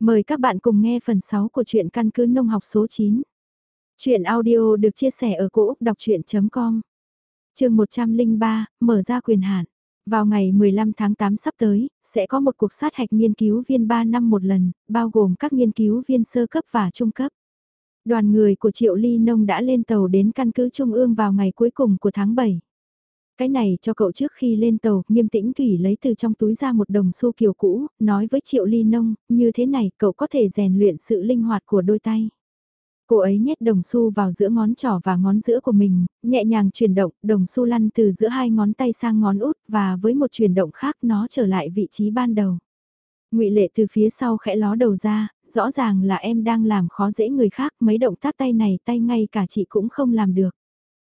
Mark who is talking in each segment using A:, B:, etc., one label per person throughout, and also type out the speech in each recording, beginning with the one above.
A: Mời các bạn cùng nghe phần 6 của truyện căn cứ nông học số 9. Chuyện audio được chia sẻ ở cỗ đọc chuyện.com Trường 103, mở ra quyền hạn. Vào ngày 15 tháng 8 sắp tới, sẽ có một cuộc sát hạch nghiên cứu viên 3 năm một lần, bao gồm các nghiên cứu viên sơ cấp và trung cấp. Đoàn người của Triệu Ly Nông đã lên tàu đến căn cứ Trung ương vào ngày cuối cùng của tháng 7. Cái này cho cậu trước khi lên tàu, nghiêm tĩnh Thủy lấy từ trong túi ra một đồng xu kiều cũ, nói với Triệu Ly Nông, như thế này cậu có thể rèn luyện sự linh hoạt của đôi tay. Cô ấy nhét đồng xu vào giữa ngón trỏ và ngón giữa của mình, nhẹ nhàng chuyển động, đồng xu lăn từ giữa hai ngón tay sang ngón út và với một chuyển động khác nó trở lại vị trí ban đầu. ngụy Lệ từ phía sau khẽ ló đầu ra, rõ ràng là em đang làm khó dễ người khác, mấy động tác tay này tay ngay cả chị cũng không làm được.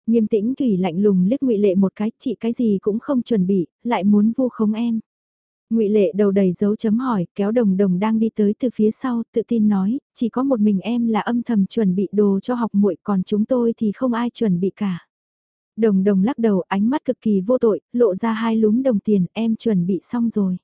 A: Nghiêm tĩnh Thủy lạnh lùng liếc ngụy Lệ một cái, chị cái gì cũng không chuẩn bị, lại muốn vu khống em. ngụy Lệ đầu đầy dấu chấm hỏi, kéo đồng đồng đang đi tới từ phía sau, tự tin nói, chỉ có một mình em là âm thầm chuẩn bị đồ cho học muội còn chúng tôi thì không ai chuẩn bị cả. Đồng đồng lắc đầu ánh mắt cực kỳ vô tội, lộ ra hai lúm đồng tiền, em chuẩn bị xong rồi.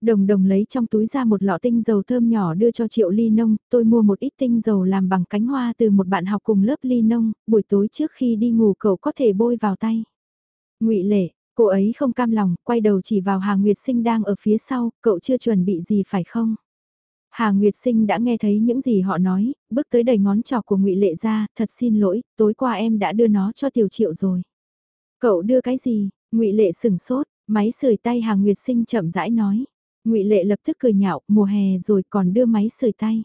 A: Đồng đồng lấy trong túi ra một lọ tinh dầu thơm nhỏ đưa cho triệu ly nông, tôi mua một ít tinh dầu làm bằng cánh hoa từ một bạn học cùng lớp ly nông, buổi tối trước khi đi ngủ cậu có thể bôi vào tay. ngụy Lệ, cô ấy không cam lòng, quay đầu chỉ vào Hà Nguyệt Sinh đang ở phía sau, cậu chưa chuẩn bị gì phải không? Hà Nguyệt Sinh đã nghe thấy những gì họ nói, bước tới đầy ngón trỏ của ngụy Lệ ra, thật xin lỗi, tối qua em đã đưa nó cho Tiểu Triệu rồi. Cậu đưa cái gì? ngụy Lệ sừng sốt, máy sưởi tay Hà Nguyệt Sinh chậm rãi nói ngụy Lệ lập tức cười nhạo, mùa hè rồi còn đưa máy sưởi tay.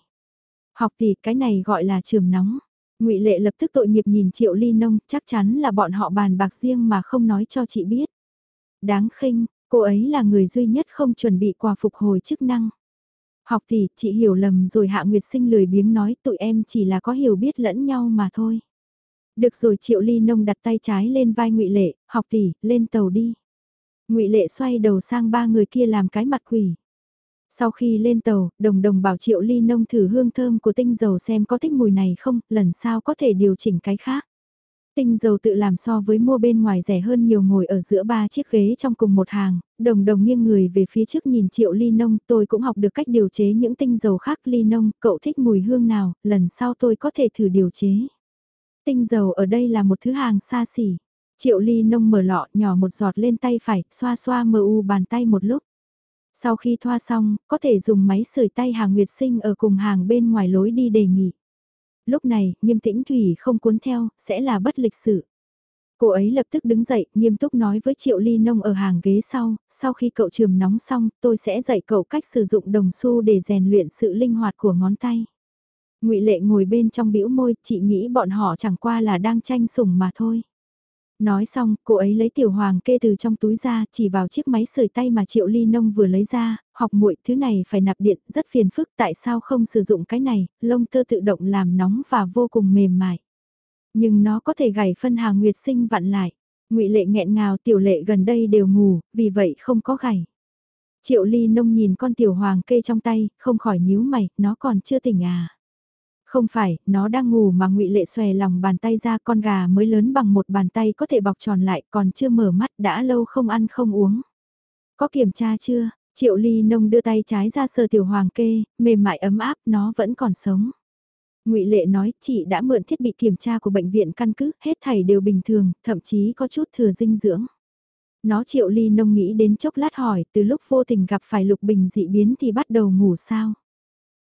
A: Học tỷ cái này gọi là trường nóng. ngụy Lệ lập tức tội nghiệp nhìn Triệu Ly Nông, chắc chắn là bọn họ bàn bạc riêng mà không nói cho chị biết. Đáng khinh, cô ấy là người duy nhất không chuẩn bị quà phục hồi chức năng. Học tỷ, chị hiểu lầm rồi Hạ Nguyệt Sinh lười biếng nói tụi em chỉ là có hiểu biết lẫn nhau mà thôi. Được rồi Triệu Ly Nông đặt tay trái lên vai ngụy Lệ, học tỷ, lên tàu đi ngụy Lệ xoay đầu sang ba người kia làm cái mặt quỷ. Sau khi lên tàu, đồng đồng bảo Triệu Ly Nông thử hương thơm của tinh dầu xem có thích mùi này không, lần sau có thể điều chỉnh cái khác. Tinh dầu tự làm so với mua bên ngoài rẻ hơn nhiều ngồi ở giữa ba chiếc ghế trong cùng một hàng, đồng đồng nghiêng người về phía trước nhìn Triệu Ly Nông, tôi cũng học được cách điều chế những tinh dầu khác Ly Nông, cậu thích mùi hương nào, lần sau tôi có thể thử điều chế. Tinh dầu ở đây là một thứ hàng xa xỉ. Triệu ly nông mở lọ nhỏ một giọt lên tay phải, xoa xoa mờ u bàn tay một lúc. Sau khi thoa xong, có thể dùng máy sưởi tay hàng Nguyệt Sinh ở cùng hàng bên ngoài lối đi đề nghị. Lúc này, nghiêm tĩnh Thủy không cuốn theo, sẽ là bất lịch sự. Cô ấy lập tức đứng dậy, nghiêm túc nói với Triệu Ly Nông ở hàng ghế sau, sau khi cậu trường nóng xong, tôi sẽ dạy cậu cách sử dụng đồng xu để rèn luyện sự linh hoạt của ngón tay. ngụy Lệ ngồi bên trong bĩu môi, chị nghĩ bọn họ chẳng qua là đang tranh sủng mà thôi. Nói xong, cô ấy lấy tiểu hoàng kê từ trong túi ra, chỉ vào chiếc máy sưởi tay mà Triệu Ly Nông vừa lấy ra, học muội thứ này phải nạp điện, rất phiền phức, tại sao không sử dụng cái này, lông tơ tự động làm nóng và vô cùng mềm mại. Nhưng nó có thể gảy phân hàng nguyệt sinh vặn lại. ngụy Lệ nghẹn ngào tiểu lệ gần đây đều ngủ, vì vậy không có gảy. Triệu Ly Nông nhìn con tiểu hoàng kê trong tay, không khỏi nhíu mày, nó còn chưa tỉnh à. Không phải, nó đang ngủ mà ngụy Lệ xòe lòng bàn tay ra con gà mới lớn bằng một bàn tay có thể bọc tròn lại còn chưa mở mắt đã lâu không ăn không uống. Có kiểm tra chưa? Triệu Ly Nông đưa tay trái ra sờ tiểu hoàng kê, mềm mại ấm áp nó vẫn còn sống. Ngụy Lệ nói chị đã mượn thiết bị kiểm tra của bệnh viện căn cứ, hết thảy đều bình thường, thậm chí có chút thừa dinh dưỡng. Nó Triệu Ly Nông nghĩ đến chốc lát hỏi, từ lúc vô tình gặp phải lục bình dị biến thì bắt đầu ngủ sao?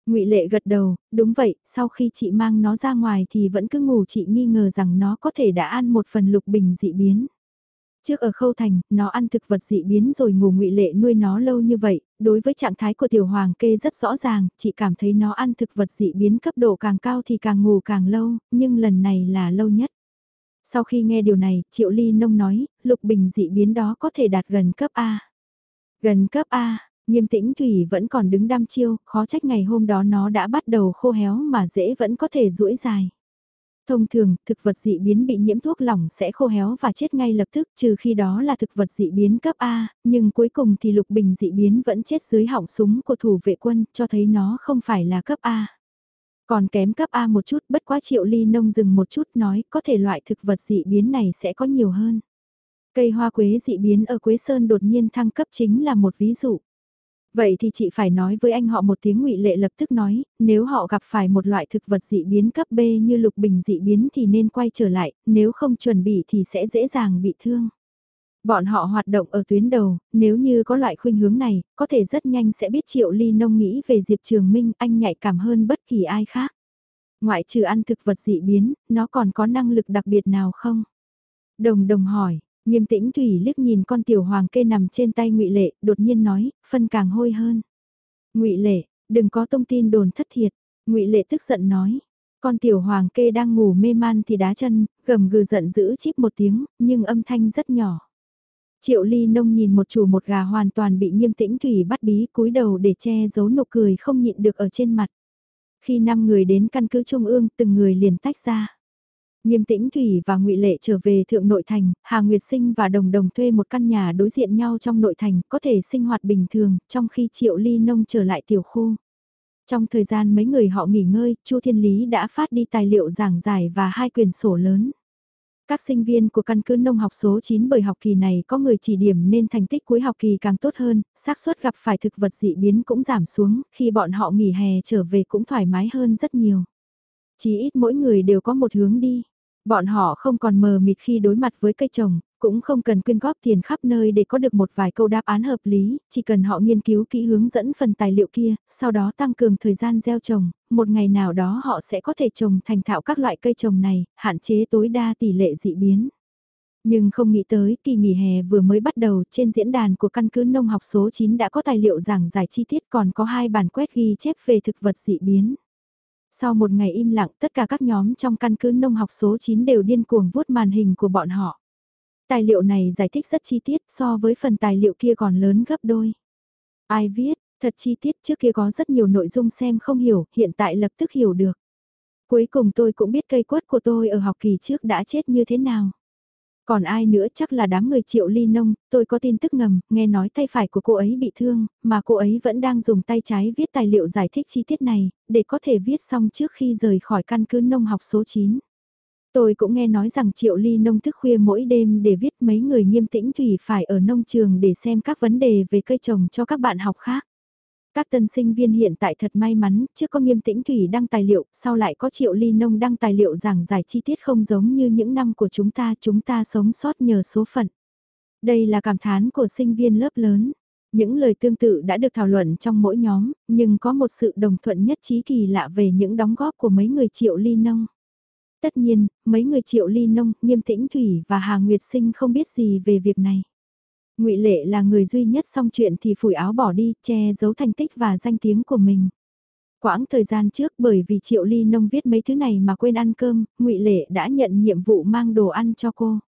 A: Ngụy Lệ gật đầu, đúng vậy, sau khi chị mang nó ra ngoài thì vẫn cứ ngủ chị nghi ngờ rằng nó có thể đã ăn một phần lục bình dị biến. Trước ở khâu thành, nó ăn thực vật dị biến rồi ngủ ngụy Lệ nuôi nó lâu như vậy, đối với trạng thái của tiểu hoàng kê rất rõ ràng, chị cảm thấy nó ăn thực vật dị biến cấp độ càng cao thì càng ngủ càng lâu, nhưng lần này là lâu nhất. Sau khi nghe điều này, Triệu Ly Nông nói, lục bình dị biến đó có thể đạt gần cấp A. Gần cấp A, Nghiêm tĩnh Thủy vẫn còn đứng đăm chiêu, khó trách ngày hôm đó nó đã bắt đầu khô héo mà dễ vẫn có thể duỗi dài. Thông thường, thực vật dị biến bị nhiễm thuốc lỏng sẽ khô héo và chết ngay lập tức trừ khi đó là thực vật dị biến cấp A, nhưng cuối cùng thì lục bình dị biến vẫn chết dưới họng súng của thủ vệ quân cho thấy nó không phải là cấp A. Còn kém cấp A một chút bất quá triệu ly nông dừng một chút nói có thể loại thực vật dị biến này sẽ có nhiều hơn. Cây hoa quế dị biến ở Quế Sơn đột nhiên thăng cấp chính là một ví dụ. Vậy thì chị phải nói với anh họ một tiếng ngụy lệ lập tức nói, nếu họ gặp phải một loại thực vật dị biến cấp B như lục bình dị biến thì nên quay trở lại, nếu không chuẩn bị thì sẽ dễ dàng bị thương. Bọn họ hoạt động ở tuyến đầu, nếu như có loại khuynh hướng này, có thể rất nhanh sẽ biết Triệu Ly Nông nghĩ về Diệp Trường Minh, anh nhạy cảm hơn bất kỳ ai khác. Ngoại trừ ăn thực vật dị biến, nó còn có năng lực đặc biệt nào không? Đồng đồng hỏi, nghiêm tĩnh Thủy liếc nhìn con tiểu hoàng kê nằm trên tay ngụy Lệ, đột nhiên nói, phân càng hôi hơn. ngụy Lệ, đừng có thông tin đồn thất thiệt. ngụy Lệ tức giận nói, con tiểu hoàng kê đang ngủ mê man thì đá chân, gầm gừ giận dữ chip một tiếng, nhưng âm thanh rất nhỏ. Triệu ly nông nhìn một chủ một gà hoàn toàn bị nghiêm tĩnh Thủy bắt bí cúi đầu để che giấu nụ cười không nhịn được ở trên mặt. Khi năm người đến căn cứ Trung ương từng người liền tách ra. Nghiêm tĩnh Thủy và ngụy Lệ trở về Thượng Nội Thành, Hà Nguyệt Sinh và Đồng Đồng thuê một căn nhà đối diện nhau trong nội thành, có thể sinh hoạt bình thường, trong khi Triệu Ly Nông trở lại tiểu khu. Trong thời gian mấy người họ nghỉ ngơi, Chu Thiên Lý đã phát đi tài liệu giảng giải và hai quyền sổ lớn. Các sinh viên của căn cứ nông học số 9 bởi học kỳ này có người chỉ điểm nên thành tích cuối học kỳ càng tốt hơn, xác suất gặp phải thực vật dị biến cũng giảm xuống, khi bọn họ nghỉ hè trở về cũng thoải mái hơn rất nhiều. Chỉ ít mỗi người đều có một hướng đi. Bọn họ không còn mờ mịt khi đối mặt với cây trồng, cũng không cần quyên góp tiền khắp nơi để có được một vài câu đáp án hợp lý, chỉ cần họ nghiên cứu kỹ hướng dẫn phần tài liệu kia, sau đó tăng cường thời gian gieo trồng, một ngày nào đó họ sẽ có thể trồng thành thạo các loại cây trồng này, hạn chế tối đa tỷ lệ dị biến. Nhưng không nghĩ tới kỳ nghỉ hè vừa mới bắt đầu trên diễn đàn của căn cứ nông học số 9 đã có tài liệu giảng giải chi tiết còn có hai bản quét ghi chép về thực vật dị biến. Sau một ngày im lặng tất cả các nhóm trong căn cứ nông học số 9 đều điên cuồng vuốt màn hình của bọn họ. Tài liệu này giải thích rất chi tiết so với phần tài liệu kia còn lớn gấp đôi. Ai viết, thật chi tiết trước kia có rất nhiều nội dung xem không hiểu, hiện tại lập tức hiểu được. Cuối cùng tôi cũng biết cây quất của tôi ở học kỳ trước đã chết như thế nào. Còn ai nữa chắc là đám người triệu ly nông, tôi có tin tức ngầm, nghe nói tay phải của cô ấy bị thương, mà cô ấy vẫn đang dùng tay trái viết tài liệu giải thích chi tiết này, để có thể viết xong trước khi rời khỏi căn cứ nông học số 9. Tôi cũng nghe nói rằng Triệu Ly nông thức khuya mỗi đêm để viết mấy người nghiêm tĩnh thủy phải ở nông trường để xem các vấn đề về cây trồng cho các bạn học khác. Các tân sinh viên hiện tại thật may mắn, trước có nghiêm tĩnh thủy đăng tài liệu, sau lại có triệu ly nông đăng tài liệu giảng giải chi tiết không giống như những năm của chúng ta, chúng ta sống sót nhờ số phận. Đây là cảm thán của sinh viên lớp lớn. Những lời tương tự đã được thảo luận trong mỗi nhóm, nhưng có một sự đồng thuận nhất trí kỳ lạ về những đóng góp của mấy người triệu ly nông. Tất nhiên, mấy người triệu ly nông, nghiêm tĩnh thủy và Hà Nguyệt Sinh không biết gì về việc này ngụy Lệ là người duy nhất xong chuyện thì phủi áo bỏ đi, che giấu thành tích và danh tiếng của mình. Quãng thời gian trước bởi vì Triệu Ly Nông viết mấy thứ này mà quên ăn cơm, ngụy Lệ đã nhận nhiệm vụ mang đồ ăn cho cô.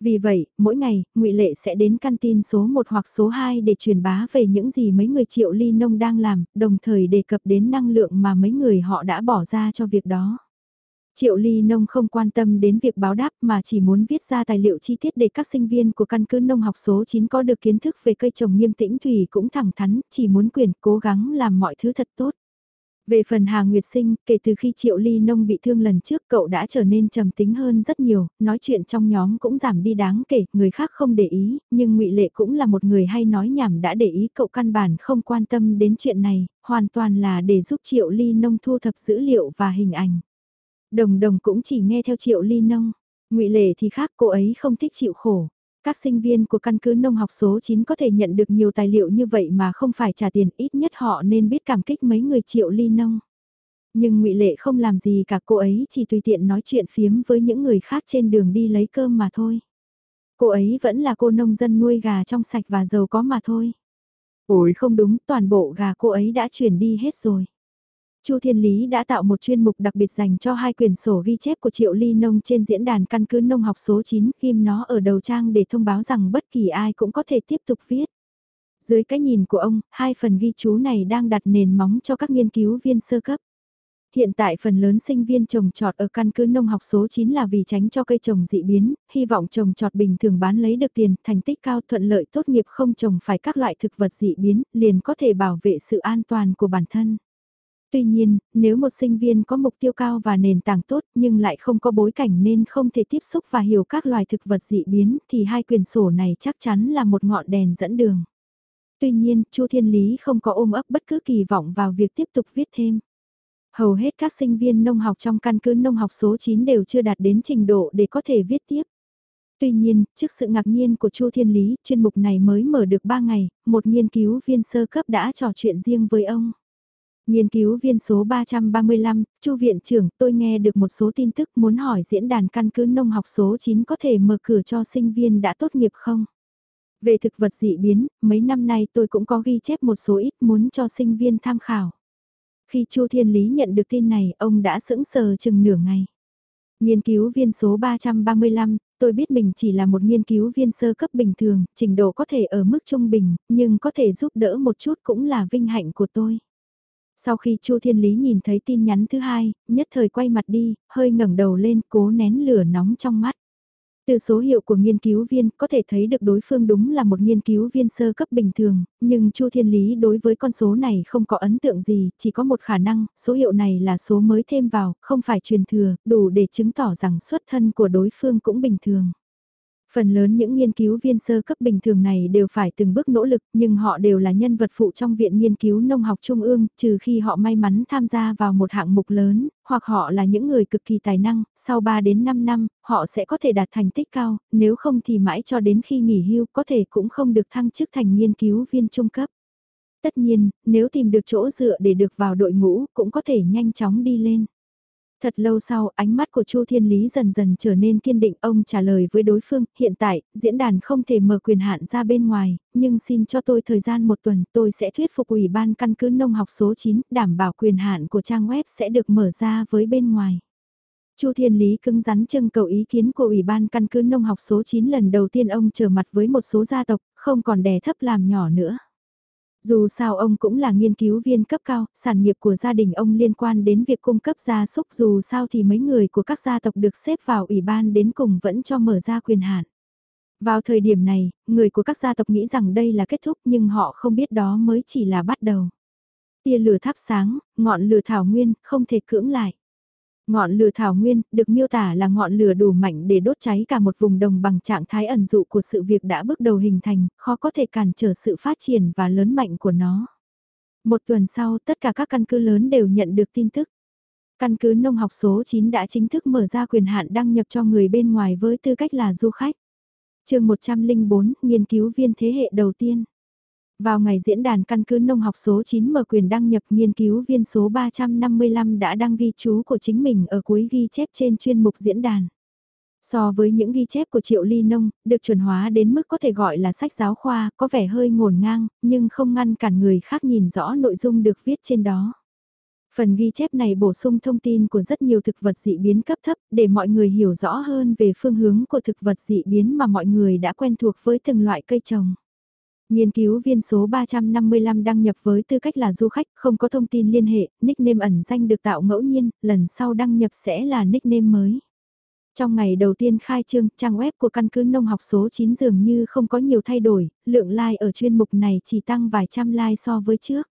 A: Vì vậy, mỗi ngày, ngụy Lệ sẽ đến căn tin số 1 hoặc số 2 để truyền bá về những gì mấy người Triệu Ly Nông đang làm, đồng thời đề cập đến năng lượng mà mấy người họ đã bỏ ra cho việc đó. Triệu Ly Nông không quan tâm đến việc báo đáp mà chỉ muốn viết ra tài liệu chi tiết để các sinh viên của căn cứ nông học số 9 có được kiến thức về cây trồng nghiêm tĩnh thủy cũng thẳng thắn, chỉ muốn quyền cố gắng làm mọi thứ thật tốt. Về phần Hà Nguyệt Sinh, kể từ khi Triệu Ly Nông bị thương lần trước cậu đã trở nên trầm tính hơn rất nhiều, nói chuyện trong nhóm cũng giảm đi đáng kể, người khác không để ý, nhưng ngụy Lệ cũng là một người hay nói nhảm đã để ý cậu căn bản không quan tâm đến chuyện này, hoàn toàn là để giúp Triệu Ly Nông thu thập dữ liệu và hình ảnh. Đồng đồng cũng chỉ nghe theo triệu ly nông. ngụy Lệ thì khác cô ấy không thích chịu khổ. Các sinh viên của căn cứ nông học số 9 có thể nhận được nhiều tài liệu như vậy mà không phải trả tiền ít nhất họ nên biết cảm kích mấy người triệu ly nông. Nhưng ngụy Lệ không làm gì cả cô ấy chỉ tùy tiện nói chuyện phiếm với những người khác trên đường đi lấy cơm mà thôi. Cô ấy vẫn là cô nông dân nuôi gà trong sạch và giàu có mà thôi. Ôi không đúng, toàn bộ gà cô ấy đã chuyển đi hết rồi. Chu Thiên Lý đã tạo một chuyên mục đặc biệt dành cho hai quyển sổ ghi chép của Triệu Ly Nông trên diễn đàn căn cứ nông học số 9, ghim nó ở đầu trang để thông báo rằng bất kỳ ai cũng có thể tiếp tục viết. Dưới cái nhìn của ông, hai phần ghi chú này đang đặt nền móng cho các nghiên cứu viên sơ cấp. Hiện tại phần lớn sinh viên trồng trọt ở căn cứ nông học số 9 là vì tránh cho cây trồng dị biến, hy vọng trồng trọt bình thường bán lấy được tiền, thành tích cao thuận lợi tốt nghiệp không trồng phải các loại thực vật dị biến, liền có thể bảo vệ sự an toàn của bản thân. Tuy nhiên, nếu một sinh viên có mục tiêu cao và nền tảng tốt nhưng lại không có bối cảnh nên không thể tiếp xúc và hiểu các loài thực vật dị biến thì hai quyền sổ này chắc chắn là một ngọn đèn dẫn đường. Tuy nhiên, Chu Thiên Lý không có ôm ấp bất cứ kỳ vọng vào việc tiếp tục viết thêm. Hầu hết các sinh viên nông học trong căn cứ nông học số 9 đều chưa đạt đến trình độ để có thể viết tiếp. Tuy nhiên, trước sự ngạc nhiên của Chu Thiên Lý, chuyên mục này mới mở được 3 ngày, một nghiên cứu viên sơ cấp đã trò chuyện riêng với ông. Nghiên cứu viên số 335, Chu viện trưởng, tôi nghe được một số tin tức muốn hỏi diễn đàn căn cứ nông học số 9 có thể mở cửa cho sinh viên đã tốt nghiệp không? Về thực vật dị biến, mấy năm nay tôi cũng có ghi chép một số ít muốn cho sinh viên tham khảo. Khi Chu Thiên Lý nhận được tin này, ông đã sững sờ chừng nửa ngày. Nghiên cứu viên số 335, tôi biết mình chỉ là một nghiên cứu viên sơ cấp bình thường, trình độ có thể ở mức trung bình, nhưng có thể giúp đỡ một chút cũng là vinh hạnh của tôi. Sau khi Chu Thiên Lý nhìn thấy tin nhắn thứ hai, nhất thời quay mặt đi, hơi ngẩng đầu lên, cố nén lửa nóng trong mắt. Từ số hiệu của nghiên cứu viên có thể thấy được đối phương đúng là một nghiên cứu viên sơ cấp bình thường, nhưng Chu Thiên Lý đối với con số này không có ấn tượng gì, chỉ có một khả năng, số hiệu này là số mới thêm vào, không phải truyền thừa, đủ để chứng tỏ rằng xuất thân của đối phương cũng bình thường. Phần lớn những nghiên cứu viên sơ cấp bình thường này đều phải từng bước nỗ lực nhưng họ đều là nhân vật phụ trong Viện Nghiên cứu Nông học Trung ương, trừ khi họ may mắn tham gia vào một hạng mục lớn, hoặc họ là những người cực kỳ tài năng, sau 3 đến 5 năm, họ sẽ có thể đạt thành tích cao, nếu không thì mãi cho đến khi nghỉ hưu có thể cũng không được thăng chức thành nghiên cứu viên trung cấp. Tất nhiên, nếu tìm được chỗ dựa để được vào đội ngũ cũng có thể nhanh chóng đi lên. Thật lâu sau, ánh mắt của Chu Thiên Lý dần dần trở nên kiên định, ông trả lời với đối phương, hiện tại, diễn đàn không thể mở quyền hạn ra bên ngoài, nhưng xin cho tôi thời gian một tuần, tôi sẽ thuyết phục Ủy ban căn cứ nông học số 9, đảm bảo quyền hạn của trang web sẽ được mở ra với bên ngoài. Chu Thiên Lý cứng rắn trưng cầu ý kiến của Ủy ban căn cứ nông học số 9 lần đầu tiên ông trở mặt với một số gia tộc, không còn đè thấp làm nhỏ nữa. Dù sao ông cũng là nghiên cứu viên cấp cao, sản nghiệp của gia đình ông liên quan đến việc cung cấp gia súc dù sao thì mấy người của các gia tộc được xếp vào ủy ban đến cùng vẫn cho mở ra quyền hạn. Vào thời điểm này, người của các gia tộc nghĩ rằng đây là kết thúc nhưng họ không biết đó mới chỉ là bắt đầu. Tia lửa thắp sáng, ngọn lửa thảo nguyên, không thể cưỡng lại. Ngọn lửa thảo nguyên được miêu tả là ngọn lửa đủ mạnh để đốt cháy cả một vùng đồng bằng trạng thái ẩn dụ của sự việc đã bước đầu hình thành, khó có thể cản trở sự phát triển và lớn mạnh của nó. Một tuần sau, tất cả các căn cứ lớn đều nhận được tin tức. Căn cứ nông học số 9 đã chính thức mở ra quyền hạn đăng nhập cho người bên ngoài với tư cách là du khách. chương 104, nghiên cứu viên thế hệ đầu tiên. Vào ngày diễn đàn căn cứ nông học số 9 mở quyền đăng nhập nghiên cứu viên số 355 đã đăng ghi chú của chính mình ở cuối ghi chép trên chuyên mục diễn đàn. So với những ghi chép của Triệu Ly Nông, được chuẩn hóa đến mức có thể gọi là sách giáo khoa, có vẻ hơi ngổn ngang, nhưng không ngăn cản người khác nhìn rõ nội dung được viết trên đó. Phần ghi chép này bổ sung thông tin của rất nhiều thực vật dị biến cấp thấp để mọi người hiểu rõ hơn về phương hướng của thực vật dị biến mà mọi người đã quen thuộc với từng loại cây trồng. Nghiên cứu viên số 355 đăng nhập với tư cách là du khách, không có thông tin liên hệ, nickname ẩn danh được tạo ngẫu nhiên, lần sau đăng nhập sẽ là nickname mới. Trong ngày đầu tiên khai trương, trang web của căn cứ nông học số 9 dường như không có nhiều thay đổi, lượng like ở chuyên mục này chỉ tăng vài trăm like so với trước.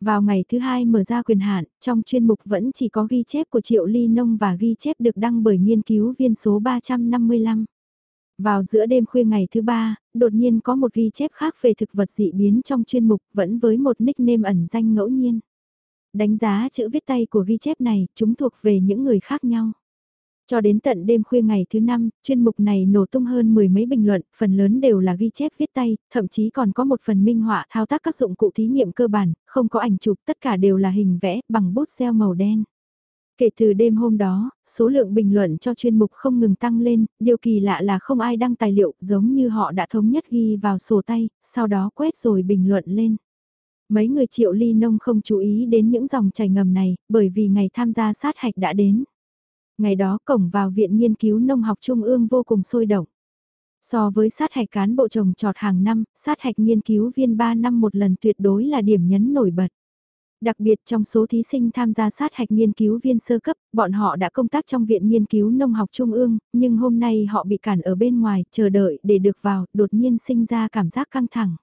A: Vào ngày thứ hai mở ra quyền hạn, trong chuyên mục vẫn chỉ có ghi chép của Triệu Ly Nông và ghi chép được đăng bởi nghiên cứu viên số 355. Vào giữa đêm khuya ngày thứ ba, đột nhiên có một ghi chép khác về thực vật dị biến trong chuyên mục vẫn với một nickname ẩn danh ngẫu nhiên. Đánh giá chữ viết tay của ghi chép này, chúng thuộc về những người khác nhau. Cho đến tận đêm khuya ngày thứ năm, chuyên mục này nổ tung hơn mười mấy bình luận, phần lớn đều là ghi chép viết tay, thậm chí còn có một phần minh họa thao tác các dụng cụ thí nghiệm cơ bản, không có ảnh chụp, tất cả đều là hình vẽ bằng bút gel màu đen. Kể từ đêm hôm đó, số lượng bình luận cho chuyên mục không ngừng tăng lên, điều kỳ lạ là không ai đăng tài liệu giống như họ đã thống nhất ghi vào sổ tay, sau đó quét rồi bình luận lên. Mấy người triệu ly nông không chú ý đến những dòng chảy ngầm này, bởi vì ngày tham gia sát hạch đã đến. Ngày đó cổng vào Viện Nghiên cứu Nông học Trung ương vô cùng sôi động. So với sát hạch cán bộ trồng trọt hàng năm, sát hạch nghiên cứu viên 3 năm một lần tuyệt đối là điểm nhấn nổi bật. Đặc biệt trong số thí sinh tham gia sát hạch nghiên cứu viên sơ cấp, bọn họ đã công tác trong Viện Nghiên cứu Nông học Trung ương, nhưng hôm nay họ bị cản ở bên ngoài, chờ đợi để được vào, đột nhiên sinh ra cảm giác căng thẳng.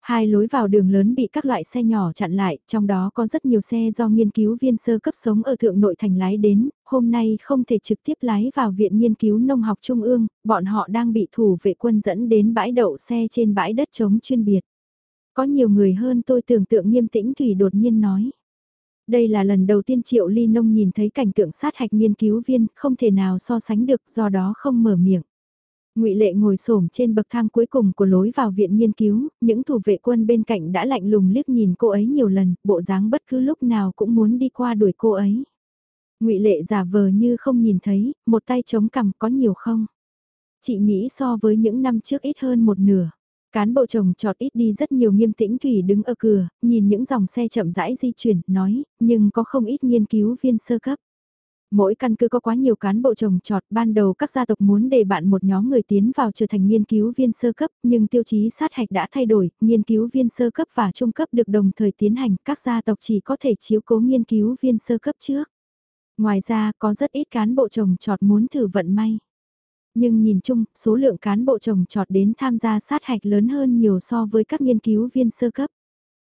A: Hai lối vào đường lớn bị các loại xe nhỏ chặn lại, trong đó có rất nhiều xe do nghiên cứu viên sơ cấp sống ở thượng nội thành lái đến, hôm nay không thể trực tiếp lái vào Viện Nghiên cứu Nông học Trung ương, bọn họ đang bị thủ vệ quân dẫn đến bãi đậu xe trên bãi đất trống chuyên biệt. Có nhiều người hơn tôi tưởng tượng nghiêm tĩnh Thủy đột nhiên nói. Đây là lần đầu tiên Triệu Ly Nông nhìn thấy cảnh tượng sát hạch nghiên cứu viên, không thể nào so sánh được, do đó không mở miệng. Ngụy Lệ ngồi xổm trên bậc thang cuối cùng của lối vào viện nghiên cứu, những thủ vệ quân bên cạnh đã lạnh lùng liếc nhìn cô ấy nhiều lần, bộ dáng bất cứ lúc nào cũng muốn đi qua đuổi cô ấy. Ngụy Lệ giả vờ như không nhìn thấy, một tay chống cằm có nhiều không? Chị nghĩ so với những năm trước ít hơn một nửa. Cán bộ chồng trọt ít đi rất nhiều nghiêm tĩnh Thủy đứng ở cửa, nhìn những dòng xe chậm rãi di chuyển, nói, nhưng có không ít nghiên cứu viên sơ cấp. Mỗi căn cứ có quá nhiều cán bộ trồng trọt, ban đầu các gia tộc muốn đề bạn một nhóm người tiến vào trở thành nghiên cứu viên sơ cấp, nhưng tiêu chí sát hạch đã thay đổi, nghiên cứu viên sơ cấp và trung cấp được đồng thời tiến hành, các gia tộc chỉ có thể chiếu cố nghiên cứu viên sơ cấp trước. Ngoài ra, có rất ít cán bộ trồng trọt muốn thử vận may. Nhưng nhìn chung, số lượng cán bộ trồng trọt đến tham gia sát hạch lớn hơn nhiều so với các nghiên cứu viên sơ cấp.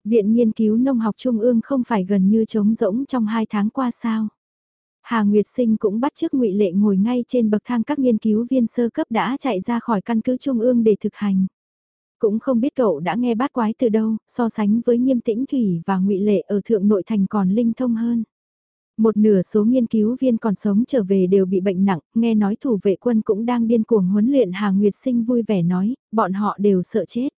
A: Viện Nghiên cứu Nông học Trung ương không phải gần như trống rỗng trong hai tháng qua sao. Hà Nguyệt Sinh cũng bắt chước ngụy Lệ ngồi ngay trên bậc thang các nghiên cứu viên sơ cấp đã chạy ra khỏi căn cứ Trung ương để thực hành. Cũng không biết cậu đã nghe bát quái từ đâu, so sánh với nghiêm tĩnh thủy và ngụy Lệ ở thượng nội thành còn linh thông hơn. Một nửa số nghiên cứu viên còn sống trở về đều bị bệnh nặng, nghe nói thủ vệ quân cũng đang điên cuồng huấn luyện Hà Nguyệt Sinh vui vẻ nói, bọn họ đều sợ chết.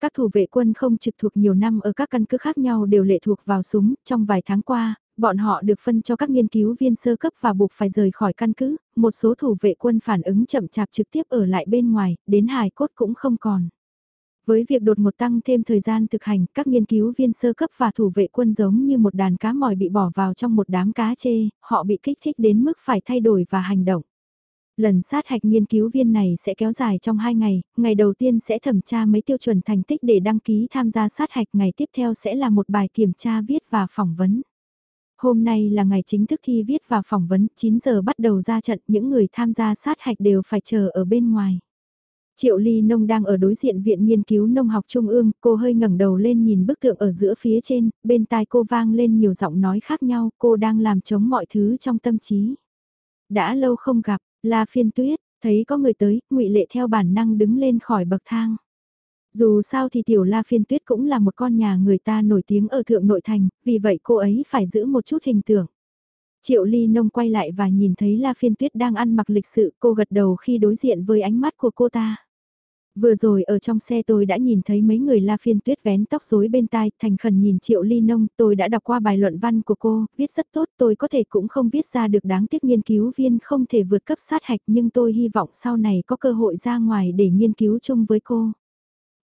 A: Các thủ vệ quân không trực thuộc nhiều năm ở các căn cứ khác nhau đều lệ thuộc vào súng, trong vài tháng qua, bọn họ được phân cho các nghiên cứu viên sơ cấp và buộc phải rời khỏi căn cứ, một số thủ vệ quân phản ứng chậm chạp trực tiếp ở lại bên ngoài, đến hài cốt cũng không còn. Với việc đột một tăng thêm thời gian thực hành, các nghiên cứu viên sơ cấp và thủ vệ quân giống như một đàn cá mòi bị bỏ vào trong một đám cá chê, họ bị kích thích đến mức phải thay đổi và hành động. Lần sát hạch nghiên cứu viên này sẽ kéo dài trong 2 ngày, ngày đầu tiên sẽ thẩm tra mấy tiêu chuẩn thành tích để đăng ký tham gia sát hạch, ngày tiếp theo sẽ là một bài kiểm tra viết và phỏng vấn. Hôm nay là ngày chính thức thi viết và phỏng vấn, 9 giờ bắt đầu ra trận, những người tham gia sát hạch đều phải chờ ở bên ngoài. Triệu Ly Nông đang ở đối diện Viện Nghiên cứu Nông học Trung ương, cô hơi ngẩng đầu lên nhìn bức tượng ở giữa phía trên, bên tai cô vang lên nhiều giọng nói khác nhau, cô đang làm chống mọi thứ trong tâm trí. Đã lâu không gặp, La Phiên Tuyết, thấy có người tới, ngụy Lệ theo bản năng đứng lên khỏi bậc thang. Dù sao thì tiểu La Phiên Tuyết cũng là một con nhà người ta nổi tiếng ở thượng nội thành, vì vậy cô ấy phải giữ một chút hình tượng. Triệu Ly Nông quay lại và nhìn thấy La Phiên Tuyết đang ăn mặc lịch sự, cô gật đầu khi đối diện với ánh mắt của cô ta. Vừa rồi ở trong xe tôi đã nhìn thấy mấy người la phiên tuyết vén tóc rối bên tai, thành khẩn nhìn triệu ly nông, tôi đã đọc qua bài luận văn của cô, viết rất tốt, tôi có thể cũng không viết ra được đáng tiếc nghiên cứu viên không thể vượt cấp sát hạch nhưng tôi hy vọng sau này có cơ hội ra ngoài để nghiên cứu chung với cô.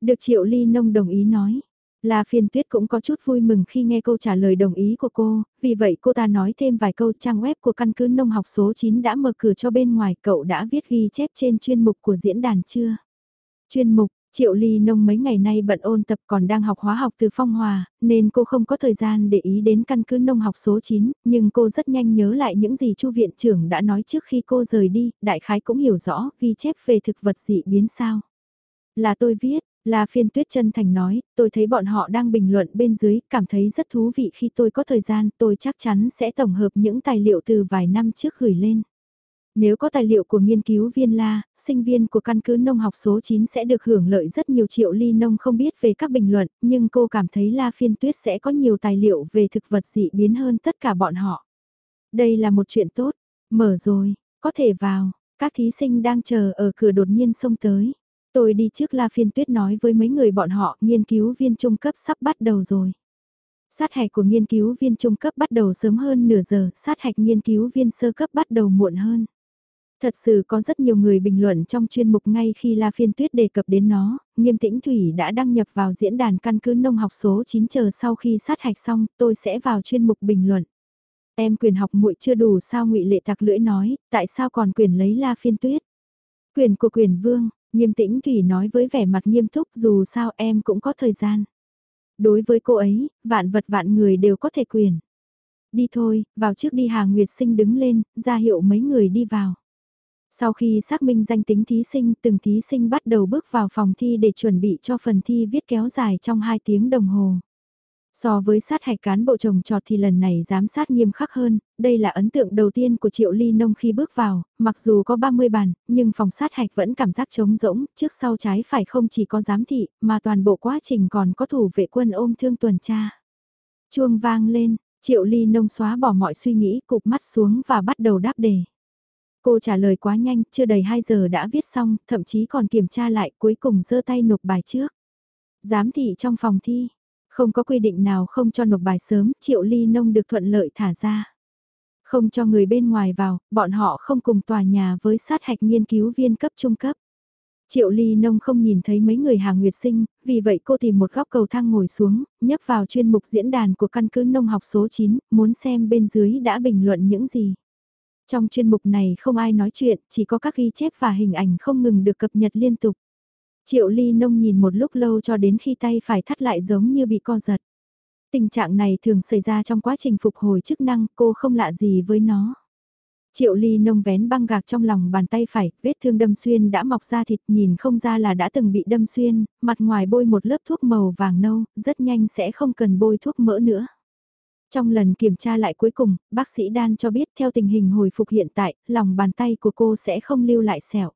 A: Được triệu ly nông đồng ý nói. La phiên tuyết cũng có chút vui mừng khi nghe câu trả lời đồng ý của cô, vì vậy cô ta nói thêm vài câu trang web của căn cứ nông học số 9 đã mở cửa cho bên ngoài cậu đã viết ghi chép trên chuyên mục của diễn đàn chưa? Chuyên mục, Triệu Ly Nông mấy ngày nay bận ôn tập còn đang học hóa học từ Phong Hòa, nên cô không có thời gian để ý đến căn cứ nông học số 9, nhưng cô rất nhanh nhớ lại những gì Chu viện trưởng đã nói trước khi cô rời đi, đại khái cũng hiểu rõ ghi chép về thực vật dị biến sao. Là tôi viết, là phiên tuyết chân thành nói, tôi thấy bọn họ đang bình luận bên dưới, cảm thấy rất thú vị khi tôi có thời gian, tôi chắc chắn sẽ tổng hợp những tài liệu từ vài năm trước gửi lên. Nếu có tài liệu của nghiên cứu viên La, sinh viên của căn cứ nông học số 9 sẽ được hưởng lợi rất nhiều triệu ly nông không biết về các bình luận, nhưng cô cảm thấy La Phiên Tuyết sẽ có nhiều tài liệu về thực vật dị biến hơn tất cả bọn họ. Đây là một chuyện tốt, mở rồi, có thể vào, các thí sinh đang chờ ở cửa đột nhiên xông tới. Tôi đi trước La Phiên Tuyết nói với mấy người bọn họ, nghiên cứu viên trung cấp sắp bắt đầu rồi. Sát hạch của nghiên cứu viên trung cấp bắt đầu sớm hơn nửa giờ, sát hạch nghiên cứu viên sơ cấp bắt đầu muộn hơn. Thật sự có rất nhiều người bình luận trong chuyên mục ngay khi La Phiên Tuyết đề cập đến nó, nghiêm tĩnh Thủy đã đăng nhập vào diễn đàn căn cứ nông học số 9 chờ sau khi sát hạch xong, tôi sẽ vào chuyên mục bình luận. Em quyền học muội chưa đủ sao ngụy Lệ tạc lưỡi nói, tại sao còn quyền lấy La Phiên Tuyết? Quyền của quyền vương, nghiêm tĩnh Thủy nói với vẻ mặt nghiêm túc dù sao em cũng có thời gian. Đối với cô ấy, vạn vật vạn người đều có thể quyền. Đi thôi, vào trước đi Hà Nguyệt Sinh đứng lên, ra hiệu mấy người đi vào. Sau khi xác minh danh tính thí sinh, từng thí sinh bắt đầu bước vào phòng thi để chuẩn bị cho phần thi viết kéo dài trong 2 tiếng đồng hồ. So với sát hạch cán bộ trồng trọt thì lần này giám sát nghiêm khắc hơn, đây là ấn tượng đầu tiên của Triệu Ly Nông khi bước vào, mặc dù có 30 bàn, nhưng phòng sát hạch vẫn cảm giác trống rỗng, trước sau trái phải không chỉ có giám thị, mà toàn bộ quá trình còn có thủ vệ quân ôm thương tuần tra. Chuông vang lên, Triệu Ly Nông xóa bỏ mọi suy nghĩ, cụp mắt xuống và bắt đầu đáp đề. Cô trả lời quá nhanh, chưa đầy 2 giờ đã viết xong, thậm chí còn kiểm tra lại cuối cùng giơ tay nộp bài trước. Giám thị trong phòng thi, không có quy định nào không cho nộp bài sớm, triệu ly nông được thuận lợi thả ra. Không cho người bên ngoài vào, bọn họ không cùng tòa nhà với sát hạch nghiên cứu viên cấp trung cấp. Triệu ly nông không nhìn thấy mấy người hàng nguyệt sinh, vì vậy cô tìm một góc cầu thang ngồi xuống, nhấp vào chuyên mục diễn đàn của căn cứ nông học số 9, muốn xem bên dưới đã bình luận những gì. Trong chuyên mục này không ai nói chuyện, chỉ có các ghi chép và hình ảnh không ngừng được cập nhật liên tục. Triệu ly nông nhìn một lúc lâu cho đến khi tay phải thắt lại giống như bị co giật. Tình trạng này thường xảy ra trong quá trình phục hồi chức năng, cô không lạ gì với nó. Triệu ly nông vén băng gạc trong lòng bàn tay phải, vết thương đâm xuyên đã mọc ra thịt nhìn không ra là đã từng bị đâm xuyên, mặt ngoài bôi một lớp thuốc màu vàng nâu, rất nhanh sẽ không cần bôi thuốc mỡ nữa. Trong lần kiểm tra lại cuối cùng, bác sĩ Đan cho biết theo tình hình hồi phục hiện tại, lòng bàn tay của cô sẽ không lưu lại sẹo.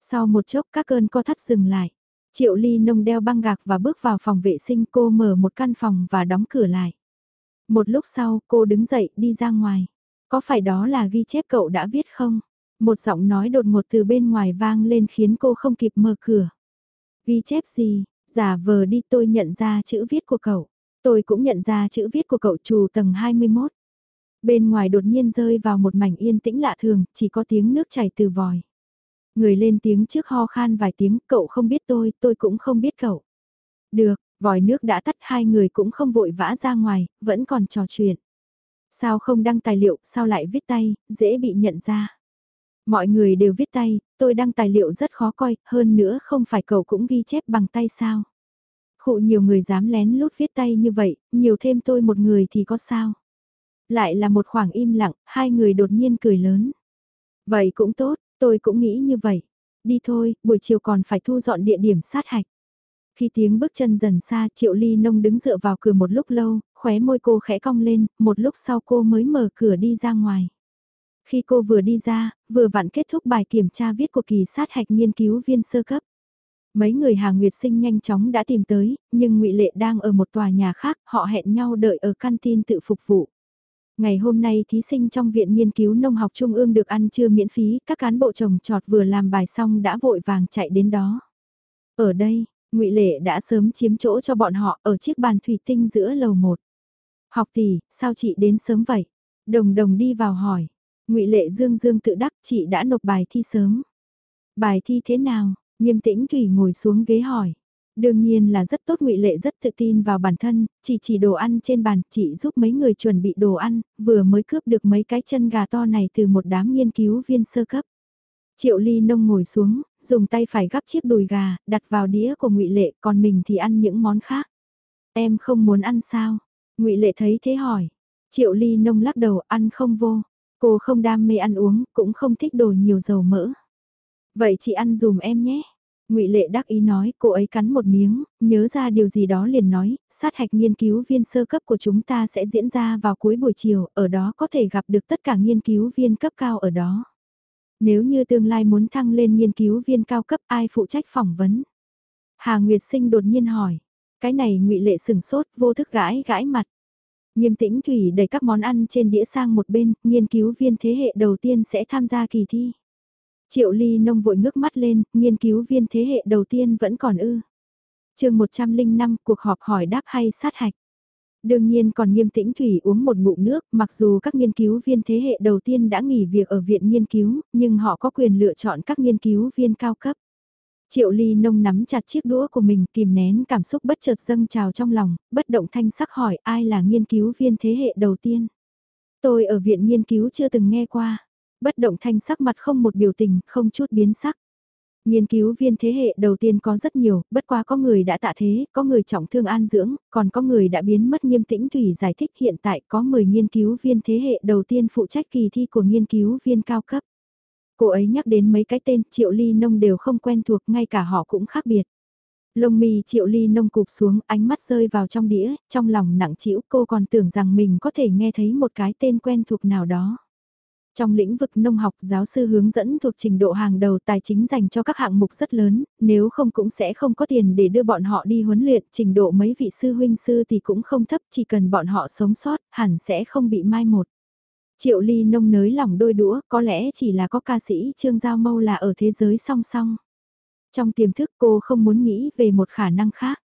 A: Sau một chốc các cơn co thắt dừng lại. Triệu Ly nông đeo băng gạc và bước vào phòng vệ sinh cô mở một căn phòng và đóng cửa lại. Một lúc sau cô đứng dậy đi ra ngoài. Có phải đó là ghi chép cậu đã viết không? Một giọng nói đột ngột từ bên ngoài vang lên khiến cô không kịp mở cửa. Ghi chép gì? Giả vờ đi tôi nhận ra chữ viết của cậu. Tôi cũng nhận ra chữ viết của cậu chủ tầng 21. Bên ngoài đột nhiên rơi vào một mảnh yên tĩnh lạ thường, chỉ có tiếng nước chảy từ vòi. Người lên tiếng trước ho khan vài tiếng, cậu không biết tôi, tôi cũng không biết cậu. Được, vòi nước đã tắt hai người cũng không vội vã ra ngoài, vẫn còn trò chuyện. Sao không đăng tài liệu, sao lại viết tay, dễ bị nhận ra. Mọi người đều viết tay, tôi đăng tài liệu rất khó coi, hơn nữa không phải cậu cũng ghi chép bằng tay sao. Khụ nhiều người dám lén lút viết tay như vậy, nhiều thêm tôi một người thì có sao. Lại là một khoảng im lặng, hai người đột nhiên cười lớn. Vậy cũng tốt, Tôi cũng nghĩ như vậy. Đi thôi, buổi chiều còn phải thu dọn địa điểm sát hạch. Khi tiếng bước chân dần xa, Triệu Ly Nông đứng dựa vào cửa một lúc lâu, khóe môi cô khẽ cong lên, một lúc sau cô mới mở cửa đi ra ngoài. Khi cô vừa đi ra, vừa vặn kết thúc bài kiểm tra viết của kỳ sát hạch nghiên cứu viên sơ cấp. Mấy người Hà Nguyệt Sinh nhanh chóng đã tìm tới, nhưng ngụy Lệ đang ở một tòa nhà khác, họ hẹn nhau đợi ở canteen tự phục vụ. Ngày hôm nay thí sinh trong Viện Nghiên cứu Nông học Trung ương được ăn trưa miễn phí, các cán bộ trồng trọt vừa làm bài xong đã vội vàng chạy đến đó. Ở đây, ngụy Lệ đã sớm chiếm chỗ cho bọn họ ở chiếc bàn thủy tinh giữa lầu 1. Học tỷ, sao chị đến sớm vậy? Đồng đồng đi vào hỏi. ngụy Lệ dương dương tự đắc chị đã nộp bài thi sớm. Bài thi thế nào? Nghiêm tĩnh Thủy ngồi xuống ghế hỏi. Đương nhiên là rất tốt ngụy Lệ rất tự tin vào bản thân, chỉ chỉ đồ ăn trên bàn, chỉ giúp mấy người chuẩn bị đồ ăn, vừa mới cướp được mấy cái chân gà to này từ một đám nghiên cứu viên sơ cấp. Triệu Ly Nông ngồi xuống, dùng tay phải gắp chiếc đùi gà, đặt vào đĩa của ngụy Lệ, còn mình thì ăn những món khác. Em không muốn ăn sao? ngụy Lệ thấy thế hỏi. Triệu Ly Nông lắc đầu ăn không vô. Cô không đam mê ăn uống, cũng không thích đồ nhiều dầu mỡ. Vậy chị ăn dùm em nhé ngụy Lệ đắc ý nói, cô ấy cắn một miếng, nhớ ra điều gì đó liền nói, sát hạch nghiên cứu viên sơ cấp của chúng ta sẽ diễn ra vào cuối buổi chiều, ở đó có thể gặp được tất cả nghiên cứu viên cấp cao ở đó. Nếu như tương lai muốn thăng lên nghiên cứu viên cao cấp ai phụ trách phỏng vấn? Hà Nguyệt Sinh đột nhiên hỏi, cái này ngụy Lệ sừng sốt, vô thức gãi gãi mặt. Nghiêm tĩnh Thủy đẩy các món ăn trên đĩa sang một bên, nghiên cứu viên thế hệ đầu tiên sẽ tham gia kỳ thi. Triệu ly nông vội ngước mắt lên, nghiên cứu viên thế hệ đầu tiên vẫn còn ư. chương 105 cuộc họp hỏi đáp hay sát hạch. Đương nhiên còn nghiêm tĩnh Thủy uống một ngụm nước, mặc dù các nghiên cứu viên thế hệ đầu tiên đã nghỉ việc ở viện nghiên cứu, nhưng họ có quyền lựa chọn các nghiên cứu viên cao cấp. Triệu ly nông nắm chặt chiếc đũa của mình kìm nén cảm xúc bất chợt dâng trào trong lòng, bất động thanh sắc hỏi ai là nghiên cứu viên thế hệ đầu tiên. Tôi ở viện nghiên cứu chưa từng nghe qua bất động thanh sắc mặt không một biểu tình, không chút biến sắc. Nghiên cứu viên thế hệ đầu tiên có rất nhiều, bất quá có người đã tạ thế, có người trọng thương an dưỡng, còn có người đã biến mất nghiêm tĩnh Thủy giải thích hiện tại có 10 nghiên cứu viên thế hệ đầu tiên phụ trách kỳ thi của nghiên cứu viên cao cấp. Cô ấy nhắc đến mấy cái tên triệu ly nông đều không quen thuộc, ngay cả họ cũng khác biệt. Lông mì triệu ly nông cụp xuống ánh mắt rơi vào trong đĩa, trong lòng nặng chịu cô còn tưởng rằng mình có thể nghe thấy một cái tên quen thuộc nào đó. Trong lĩnh vực nông học, giáo sư hướng dẫn thuộc trình độ hàng đầu tài chính dành cho các hạng mục rất lớn, nếu không cũng sẽ không có tiền để đưa bọn họ đi huấn luyện, trình độ mấy vị sư huynh sư thì cũng không thấp, chỉ cần bọn họ sống sót, hẳn sẽ không bị mai một. Triệu ly nông nới lỏng đôi đũa, có lẽ chỉ là có ca sĩ Trương Giao Mâu là ở thế giới song song. Trong tiềm thức cô không muốn nghĩ về một khả năng khác.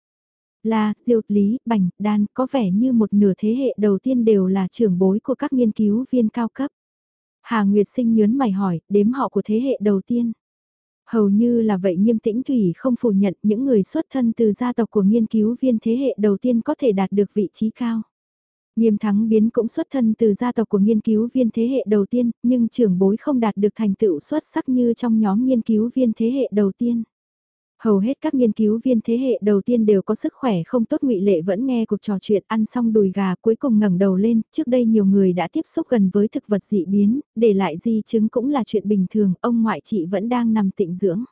A: Là, Diêu, Lý, Bành, Đan có vẻ như một nửa thế hệ đầu tiên đều là trưởng bối của các nghiên cứu viên cao cấp. Hà Nguyệt Sinh nhớn mày hỏi, đếm họ của thế hệ đầu tiên. Hầu như là vậy nghiêm tĩnh Thủy không phủ nhận những người xuất thân từ gia tộc của nghiên cứu viên thế hệ đầu tiên có thể đạt được vị trí cao. Nghiêm thắng biến cũng xuất thân từ gia tộc của nghiên cứu viên thế hệ đầu tiên, nhưng trưởng bối không đạt được thành tựu xuất sắc như trong nhóm nghiên cứu viên thế hệ đầu tiên. Hầu hết các nghiên cứu viên thế hệ đầu tiên đều có sức khỏe không tốt ngụy lệ vẫn nghe cuộc trò chuyện ăn xong đùi gà cuối cùng ngẩng đầu lên, trước đây nhiều người đã tiếp xúc gần với thực vật dị biến, để lại di chứng cũng là chuyện bình thường, ông ngoại chị vẫn đang nằm tịnh dưỡng.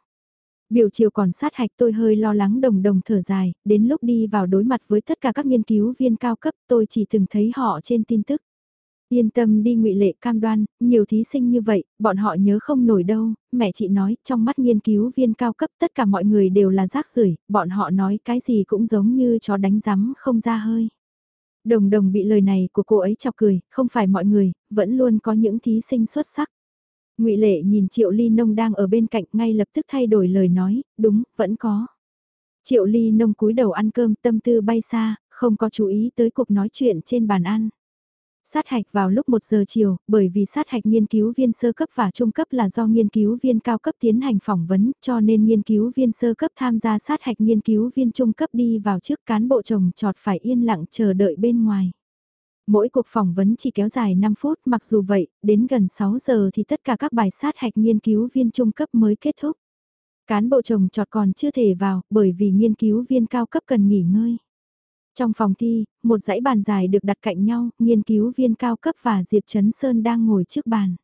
A: Biểu chiều còn sát hạch tôi hơi lo lắng đồng đồng thở dài, đến lúc đi vào đối mặt với tất cả các nghiên cứu viên cao cấp tôi chỉ từng thấy họ trên tin tức. Yên tâm đi ngụy lệ cam đoan, nhiều thí sinh như vậy, bọn họ nhớ không nổi đâu, mẹ chị nói, trong mắt nghiên cứu viên cao cấp tất cả mọi người đều là rác rưởi bọn họ nói cái gì cũng giống như chó đánh rắm không ra hơi. Đồng đồng bị lời này của cô ấy chọc cười, không phải mọi người, vẫn luôn có những thí sinh xuất sắc. ngụy Lệ nhìn Triệu Ly Nông đang ở bên cạnh ngay lập tức thay đổi lời nói, đúng, vẫn có. Triệu Ly Nông cúi đầu ăn cơm tâm tư bay xa, không có chú ý tới cuộc nói chuyện trên bàn ăn. Sát hạch vào lúc 1 giờ chiều, bởi vì sát hạch nghiên cứu viên sơ cấp và trung cấp là do nghiên cứu viên cao cấp tiến hành phỏng vấn, cho nên nghiên cứu viên sơ cấp tham gia sát hạch nghiên cứu viên trung cấp đi vào trước cán bộ chồng trọt phải yên lặng chờ đợi bên ngoài. Mỗi cuộc phỏng vấn chỉ kéo dài 5 phút, mặc dù vậy, đến gần 6 giờ thì tất cả các bài sát hạch nghiên cứu viên trung cấp mới kết thúc. Cán bộ chồng trọt còn chưa thể vào, bởi vì nghiên cứu viên cao cấp cần nghỉ ngơi. Trong phòng thi, một dãy bàn dài được đặt cạnh nhau, nghiên cứu viên cao cấp và Diệp Trấn Sơn đang ngồi trước bàn.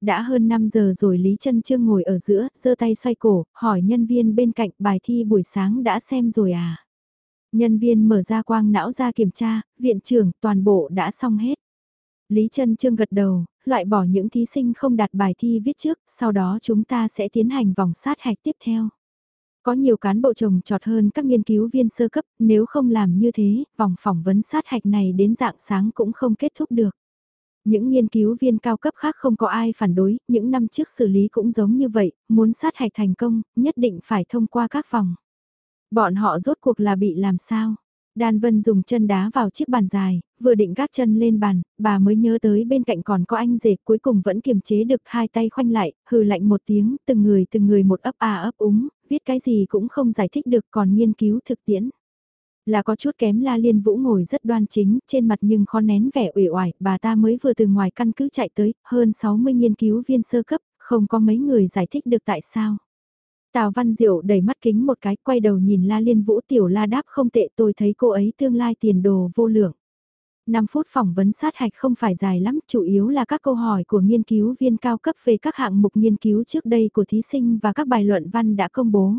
A: Đã hơn 5 giờ rồi Lý Trân Trương ngồi ở giữa, giơ tay xoay cổ, hỏi nhân viên bên cạnh bài thi buổi sáng đã xem rồi à? Nhân viên mở ra quang não ra kiểm tra, viện trưởng toàn bộ đã xong hết. Lý Trân Trương gật đầu, loại bỏ những thí sinh không đạt bài thi viết trước, sau đó chúng ta sẽ tiến hành vòng sát hạch tiếp theo. Có nhiều cán bộ trồng trọt hơn các nghiên cứu viên sơ cấp, nếu không làm như thế, vòng phỏng vấn sát hạch này đến dạng sáng cũng không kết thúc được. Những nghiên cứu viên cao cấp khác không có ai phản đối, những năm trước xử lý cũng giống như vậy, muốn sát hạch thành công, nhất định phải thông qua các vòng. Bọn họ rốt cuộc là bị làm sao? Đan Vân dùng chân đá vào chiếc bàn dài, vừa định gác chân lên bàn, bà mới nhớ tới bên cạnh còn có anh rể cuối cùng vẫn kiềm chế được hai tay khoanh lại, hừ lạnh một tiếng, từng người từng người một ấp à ấp úng, viết cái gì cũng không giải thích được còn nghiên cứu thực tiễn. Là có chút kém La Liên Vũ ngồi rất đoan chính, trên mặt nhưng khó nén vẻ uể oải, bà ta mới vừa từ ngoài căn cứ chạy tới, hơn 60 nghiên cứu viên sơ cấp, không có mấy người giải thích được tại sao. Tào Văn Diệu đẩy mắt kính một cái, quay đầu nhìn La Liên Vũ tiểu La đáp không tệ tôi thấy cô ấy tương lai tiền đồ vô lượng. 5 phút phỏng vấn sát hạch không phải dài lắm, chủ yếu là các câu hỏi của nghiên cứu viên cao cấp về các hạng mục nghiên cứu trước đây của thí sinh và các bài luận văn đã công bố.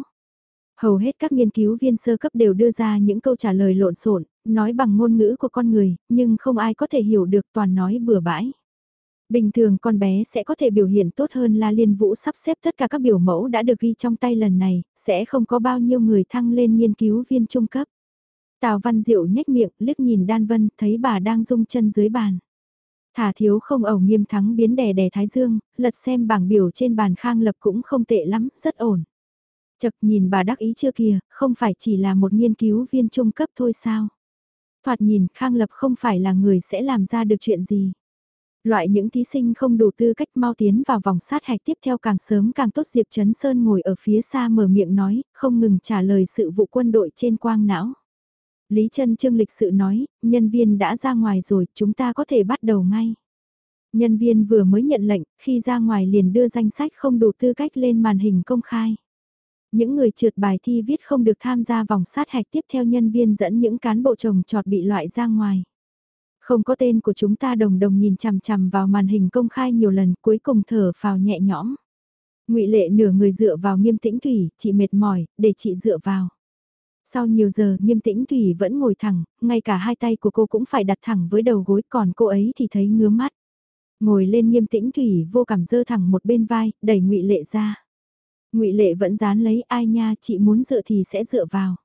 A: Hầu hết các nghiên cứu viên sơ cấp đều đưa ra những câu trả lời lộn xộn, nói bằng ngôn ngữ của con người, nhưng không ai có thể hiểu được toàn nói bừa bãi. Bình thường con bé sẽ có thể biểu hiện tốt hơn La Liên Vũ sắp xếp tất cả các biểu mẫu đã được ghi trong tay lần này, sẽ không có bao nhiêu người thăng lên nghiên cứu viên trung cấp. Tào Văn Diệu nhếch miệng, liếc nhìn Đan Vân, thấy bà đang rung chân dưới bàn. Thả thiếu không ẩu nghiêm thắng biến đè đè Thái Dương, lật xem bảng biểu trên bàn khang lập cũng không tệ lắm, rất ổn. Chật nhìn bà đắc ý chưa kìa, không phải chỉ là một nghiên cứu viên trung cấp thôi sao. Thoạt nhìn khang lập không phải là người sẽ làm ra được chuyện gì. Loại những thí sinh không đủ tư cách mau tiến vào vòng sát hạch tiếp theo càng sớm càng tốt Diệp Trấn Sơn ngồi ở phía xa mở miệng nói, không ngừng trả lời sự vụ quân đội trên quang não. Lý Trân Trương lịch sự nói, nhân viên đã ra ngoài rồi, chúng ta có thể bắt đầu ngay. Nhân viên vừa mới nhận lệnh, khi ra ngoài liền đưa danh sách không đủ tư cách lên màn hình công khai. Những người trượt bài thi viết không được tham gia vòng sát hạch tiếp theo nhân viên dẫn những cán bộ trồng trọt bị loại ra ngoài. Không có tên của chúng ta đồng đồng nhìn chằm chằm vào màn hình công khai nhiều lần cuối cùng thở phào nhẹ nhõm. ngụy Lệ nửa người dựa vào nghiêm tĩnh thủy, chị mệt mỏi, để chị dựa vào. Sau nhiều giờ nghiêm tĩnh Thủy vẫn ngồi thẳng, ngay cả hai tay của cô cũng phải đặt thẳng với đầu gối còn cô ấy thì thấy ngứa mắt. Ngồi lên nghiêm tĩnh Thủy vô cảm dơ thẳng một bên vai, đẩy ngụy Lệ ra. ngụy Lệ vẫn dán lấy ai nha chị muốn dựa thì sẽ dựa vào.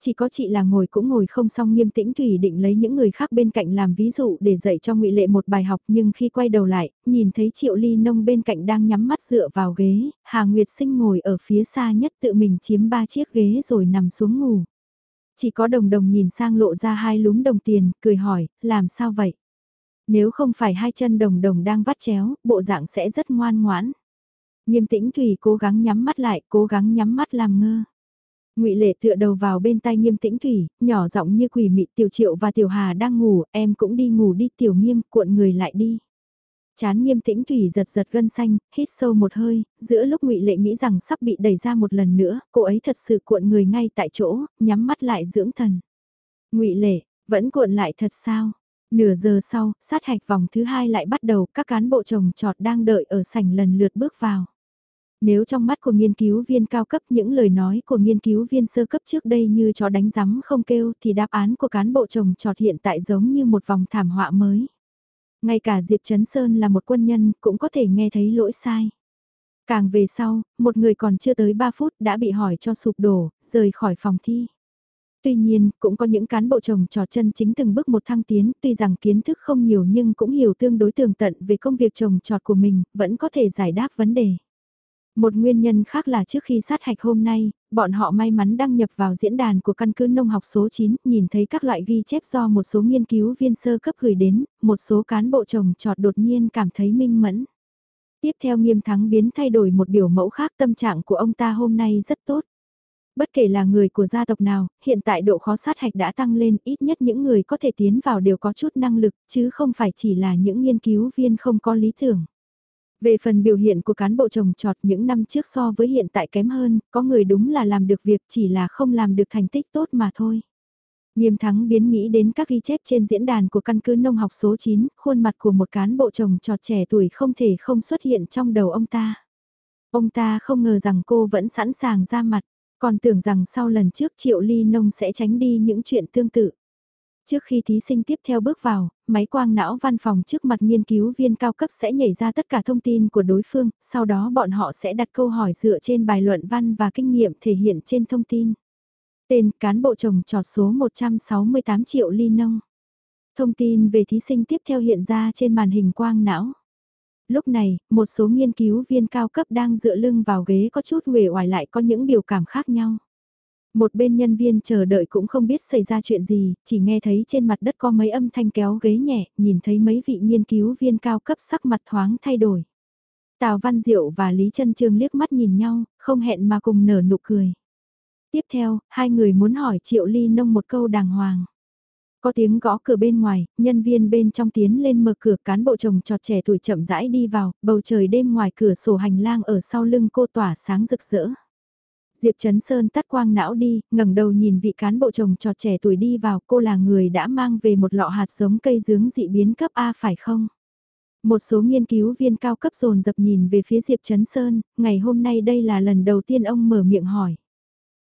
A: Chỉ có chị là ngồi cũng ngồi không xong nghiêm tĩnh Thủy định lấy những người khác bên cạnh làm ví dụ để dạy cho ngụy Lệ một bài học nhưng khi quay đầu lại, nhìn thấy Triệu Ly Nông bên cạnh đang nhắm mắt dựa vào ghế, Hà Nguyệt Sinh ngồi ở phía xa nhất tự mình chiếm ba chiếc ghế rồi nằm xuống ngủ. Chỉ có đồng đồng nhìn sang lộ ra hai lúm đồng tiền, cười hỏi, làm sao vậy? Nếu không phải hai chân đồng đồng đang vắt chéo, bộ dạng sẽ rất ngoan ngoãn. Nghiêm tĩnh Thủy cố gắng nhắm mắt lại, cố gắng nhắm mắt làm ngơ. Ngụy Lệ tựa đầu vào bên tai Nghiêm Tĩnh Thủy, nhỏ giọng như quỷ mị Tiểu Triệu và Tiểu Hà đang ngủ, em cũng đi ngủ đi Tiểu Nghiêm, cuộn người lại đi. Chán Nghiêm Tĩnh Thủy giật giật gân xanh, hít sâu một hơi, giữa lúc Ngụy Lệ nghĩ rằng sắp bị đẩy ra một lần nữa, cô ấy thật sự cuộn người ngay tại chỗ, nhắm mắt lại dưỡng thần. Ngụy Lệ, vẫn cuộn lại thật sao? Nửa giờ sau, sát hạch vòng thứ hai lại bắt đầu, các cán bộ trồng trọt đang đợi ở sảnh lần lượt bước vào. Nếu trong mắt của nghiên cứu viên cao cấp những lời nói của nghiên cứu viên sơ cấp trước đây như chó đánh rắm không kêu thì đáp án của cán bộ trồng trọt hiện tại giống như một vòng thảm họa mới. Ngay cả Diệp Trấn Sơn là một quân nhân cũng có thể nghe thấy lỗi sai. Càng về sau, một người còn chưa tới 3 phút đã bị hỏi cho sụp đổ, rời khỏi phòng thi. Tuy nhiên, cũng có những cán bộ trồng trọt chân chính từng bước một thăng tiến, tuy rằng kiến thức không nhiều nhưng cũng hiểu tương đối tường tận về công việc trồng trọt của mình, vẫn có thể giải đáp vấn đề. Một nguyên nhân khác là trước khi sát hạch hôm nay, bọn họ may mắn đăng nhập vào diễn đàn của căn cứ nông học số 9, nhìn thấy các loại ghi chép do một số nghiên cứu viên sơ cấp gửi đến, một số cán bộ trồng trọt đột nhiên cảm thấy minh mẫn. Tiếp theo nghiêm thắng biến thay đổi một biểu mẫu khác tâm trạng của ông ta hôm nay rất tốt. Bất kể là người của gia tộc nào, hiện tại độ khó sát hạch đã tăng lên, ít nhất những người có thể tiến vào đều có chút năng lực, chứ không phải chỉ là những nghiên cứu viên không có lý tưởng. Về phần biểu hiện của cán bộ trồng trọt những năm trước so với hiện tại kém hơn, có người đúng là làm được việc chỉ là không làm được thành tích tốt mà thôi. Nghiêm thắng biến nghĩ đến các ghi chép trên diễn đàn của căn cứ nông học số 9, khuôn mặt của một cán bộ trồng trọt trẻ tuổi không thể không xuất hiện trong đầu ông ta. Ông ta không ngờ rằng cô vẫn sẵn sàng ra mặt, còn tưởng rằng sau lần trước triệu ly nông sẽ tránh đi những chuyện tương tự. Trước khi thí sinh tiếp theo bước vào, máy quang não văn phòng trước mặt nghiên cứu viên cao cấp sẽ nhảy ra tất cả thông tin của đối phương, sau đó bọn họ sẽ đặt câu hỏi dựa trên bài luận văn và kinh nghiệm thể hiện trên thông tin. Tên cán bộ trồng trọt số 168 triệu ly nông. Thông tin về thí sinh tiếp theo hiện ra trên màn hình quang não. Lúc này, một số nghiên cứu viên cao cấp đang dựa lưng vào ghế có chút huề oải lại có những biểu cảm khác nhau. Một bên nhân viên chờ đợi cũng không biết xảy ra chuyện gì, chỉ nghe thấy trên mặt đất có mấy âm thanh kéo ghế nhẹ, nhìn thấy mấy vị nghiên cứu viên cao cấp sắc mặt thoáng thay đổi. Tào Văn Diệu và Lý Trân Trương liếc mắt nhìn nhau, không hẹn mà cùng nở nụ cười. Tiếp theo, hai người muốn hỏi Triệu Ly Nông một câu đàng hoàng. Có tiếng gõ cửa bên ngoài, nhân viên bên trong tiến lên mở cửa cán bộ chồng trọt trẻ tuổi chậm rãi đi vào, bầu trời đêm ngoài cửa sổ hành lang ở sau lưng cô tỏa sáng rực rỡ. Diệp Trấn Sơn tắt quang não đi, ngẩng đầu nhìn vị cán bộ chồng trọt trẻ tuổi đi vào, cô là người đã mang về một lọ hạt giống cây dướng dị biến cấp A phải không? Một số nghiên cứu viên cao cấp dồn dập nhìn về phía Diệp Trấn Sơn, ngày hôm nay đây là lần đầu tiên ông mở miệng hỏi.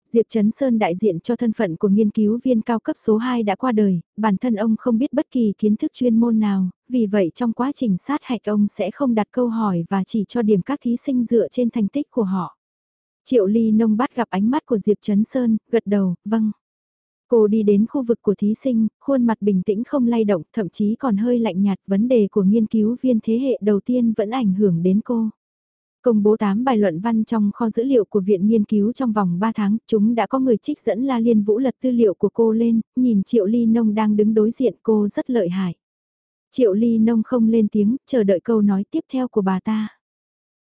A: Diệp Trấn Sơn đại diện cho thân phận của nghiên cứu viên cao cấp số 2 đã qua đời, bản thân ông không biết bất kỳ kiến thức chuyên môn nào, vì vậy trong quá trình sát hạch ông sẽ không đặt câu hỏi và chỉ cho điểm các thí sinh dựa trên thành tích của họ. Triệu Ly Nông bắt gặp ánh mắt của Diệp Trấn Sơn, gật đầu, vâng. Cô đi đến khu vực của thí sinh, khuôn mặt bình tĩnh không lay động, thậm chí còn hơi lạnh nhạt. Vấn đề của nghiên cứu viên thế hệ đầu tiên vẫn ảnh hưởng đến cô. Công bố 8 bài luận văn trong kho dữ liệu của Viện Nghiên cứu trong vòng 3 tháng, chúng đã có người trích dẫn La Liên Vũ lật tư liệu của cô lên, nhìn Triệu Ly Nông đang đứng đối diện cô rất lợi hại. Triệu Ly Nông không lên tiếng, chờ đợi câu nói tiếp theo của bà ta.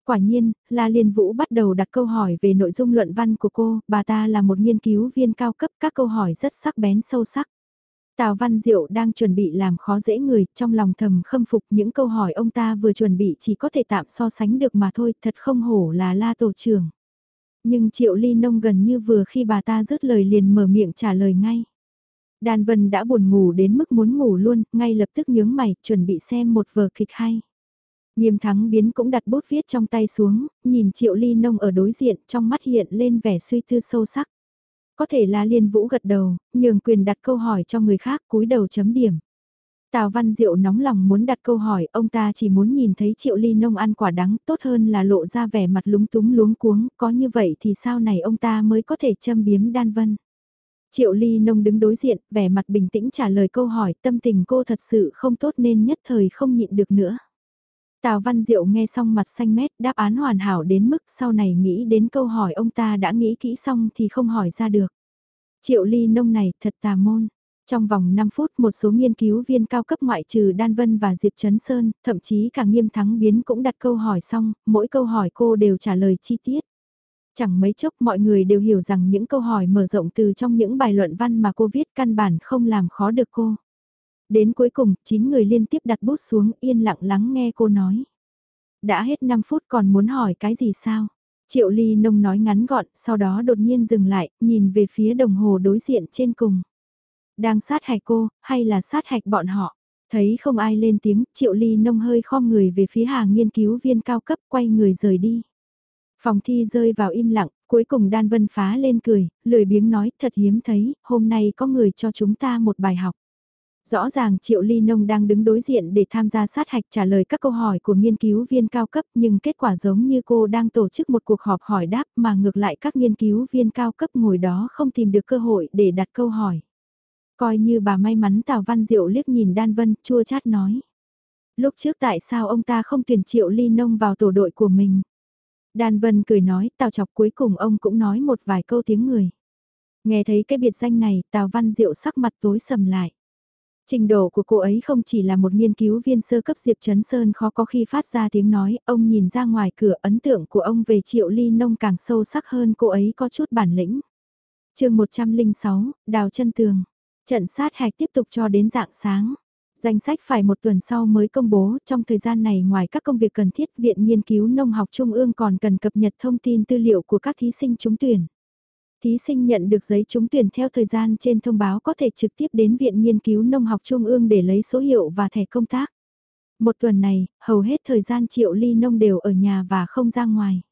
A: Quả nhiên, La Liên Vũ bắt đầu đặt câu hỏi về nội dung luận văn của cô, bà ta là một nghiên cứu viên cao cấp, các câu hỏi rất sắc bén sâu sắc. Tào Văn Diệu đang chuẩn bị làm khó dễ người, trong lòng thầm khâm phục những câu hỏi ông ta vừa chuẩn bị chỉ có thể tạm so sánh được mà thôi, thật không hổ là La Tổ trưởng. Nhưng Triệu Ly Nông gần như vừa khi bà ta dứt lời liền mở miệng trả lời ngay. Đàn Vân đã buồn ngủ đến mức muốn ngủ luôn, ngay lập tức nhướng mày, chuẩn bị xem một vở kịch hay. Nghiêm thắng biến cũng đặt bút viết trong tay xuống, nhìn triệu ly nông ở đối diện trong mắt hiện lên vẻ suy tư sâu sắc. Có thể là Liên Vũ gật đầu, nhường quyền đặt câu hỏi cho người khác cúi đầu chấm điểm. Tào Văn Diệu nóng lòng muốn đặt câu hỏi, ông ta chỉ muốn nhìn thấy Triệu Ly Nông ăn quả đắng, tốt hơn là lộ ra vẻ mặt lúng túng luống cuống, có như vậy thì sau này ông ta mới có thể châm biếm Đan Vân. Triệu Ly Nông đứng đối diện, vẻ mặt bình tĩnh trả lời câu hỏi, tâm tình cô thật sự không tốt nên nhất thời không nhịn được nữa. Tào Văn Diệu nghe xong mặt xanh mét, đáp án hoàn hảo đến mức sau này nghĩ đến câu hỏi ông ta đã nghĩ kỹ xong thì không hỏi ra được. Triệu Ly Nông này thật tà môn. Trong vòng 5 phút một số nghiên cứu viên cao cấp ngoại trừ Đan Vân và Diệp Trấn Sơn, thậm chí cả nghiêm thắng biến cũng đặt câu hỏi xong, mỗi câu hỏi cô đều trả lời chi tiết. Chẳng mấy chốc mọi người đều hiểu rằng những câu hỏi mở rộng từ trong những bài luận văn mà cô viết căn bản không làm khó được cô. Đến cuối cùng, 9 người liên tiếp đặt bút xuống yên lặng lắng nghe cô nói. Đã hết 5 phút còn muốn hỏi cái gì sao? Triệu Ly Nông nói ngắn gọn, sau đó đột nhiên dừng lại, nhìn về phía đồng hồ đối diện trên cùng. Đang sát hạch cô, hay là sát hạch bọn họ? Thấy không ai lên tiếng, Triệu Ly Nông hơi khom người về phía hàng nghiên cứu viên cao cấp quay người rời đi. Phòng thi rơi vào im lặng, cuối cùng Đan Vân phá lên cười, lười biếng nói thật hiếm thấy, hôm nay có người cho chúng ta một bài học. Rõ ràng Triệu Ly Nông đang đứng đối diện để tham gia sát hạch trả lời các câu hỏi của nghiên cứu viên cao cấp, nhưng kết quả giống như cô đang tổ chức một cuộc họp hỏi đáp mà ngược lại các nghiên cứu viên cao cấp ngồi đó không tìm được cơ hội để đặt câu hỏi. Coi như bà may mắn Tào Văn Diệu liếc nhìn Đan Vân, chua chát nói. Lúc trước tại sao ông ta không tuyển Triệu Ly Nông vào tổ đội của mình? Đan Vân cười nói, Tào chọc cuối cùng ông cũng nói một vài câu tiếng người. Nghe thấy cái biệt danh này, Tào Văn Diệu sắc mặt tối sầm lại. Trình độ của cô ấy không chỉ là một nghiên cứu viên sơ cấp Diệp Trấn Sơn khó có khi phát ra tiếng nói, ông nhìn ra ngoài cửa ấn tượng của ông về triệu ly nông càng sâu sắc hơn cô ấy có chút bản lĩnh. chương 106, Đào chân Tường. Trận sát hạch tiếp tục cho đến dạng sáng. Danh sách phải một tuần sau mới công bố, trong thời gian này ngoài các công việc cần thiết Viện Nghiên cứu Nông học Trung ương còn cần cập nhật thông tin tư liệu của các thí sinh trúng tuyển. Thí sinh nhận được giấy trúng tuyển theo thời gian trên thông báo có thể trực tiếp đến Viện Nghiên cứu Nông học Trung ương để lấy số hiệu và thẻ công tác. Một tuần này, hầu hết thời gian Triệu Ly Nông đều ở nhà và không ra ngoài.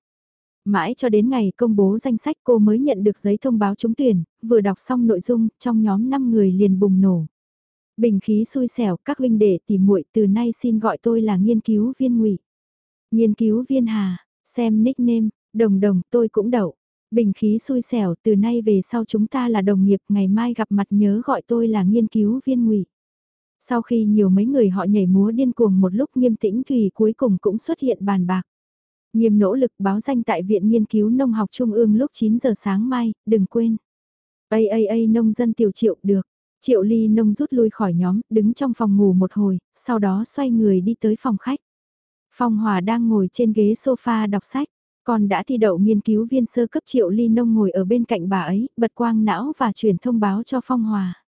A: Mãi cho đến ngày công bố danh sách cô mới nhận được giấy thông báo trúng tuyển, vừa đọc xong nội dung, trong nhóm 5 người liền bùng nổ. Bình khí xui xẻo, các huynh đệ tìm muội từ nay xin gọi tôi là nghiên cứu viên ngụy. Nghiên cứu viên Hà, xem nickname, đồng đồng tôi cũng đậu. Bình khí xui xẻo, từ nay về sau chúng ta là đồng nghiệp, ngày mai gặp mặt nhớ gọi tôi là nghiên cứu viên ngụy. Sau khi nhiều mấy người họ nhảy múa điên cuồng một lúc nghiêm tĩnh Thùy cuối cùng cũng xuất hiện bàn bạc. Nghiêm nỗ lực báo danh tại Viện Nghiên cứu Nông học Trung ương lúc 9 giờ sáng mai, đừng quên. AAA nông dân tiểu triệu được. Triệu ly nông rút lui khỏi nhóm, đứng trong phòng ngủ một hồi, sau đó xoay người đi tới phòng khách. Phong Hòa đang ngồi trên ghế sofa đọc sách con đã thi đậu nghiên cứu viên sơ cấp Triệu Ly Nông ngồi ở bên cạnh bà ấy, bật quang não và truyền thông báo cho Phong Hòa.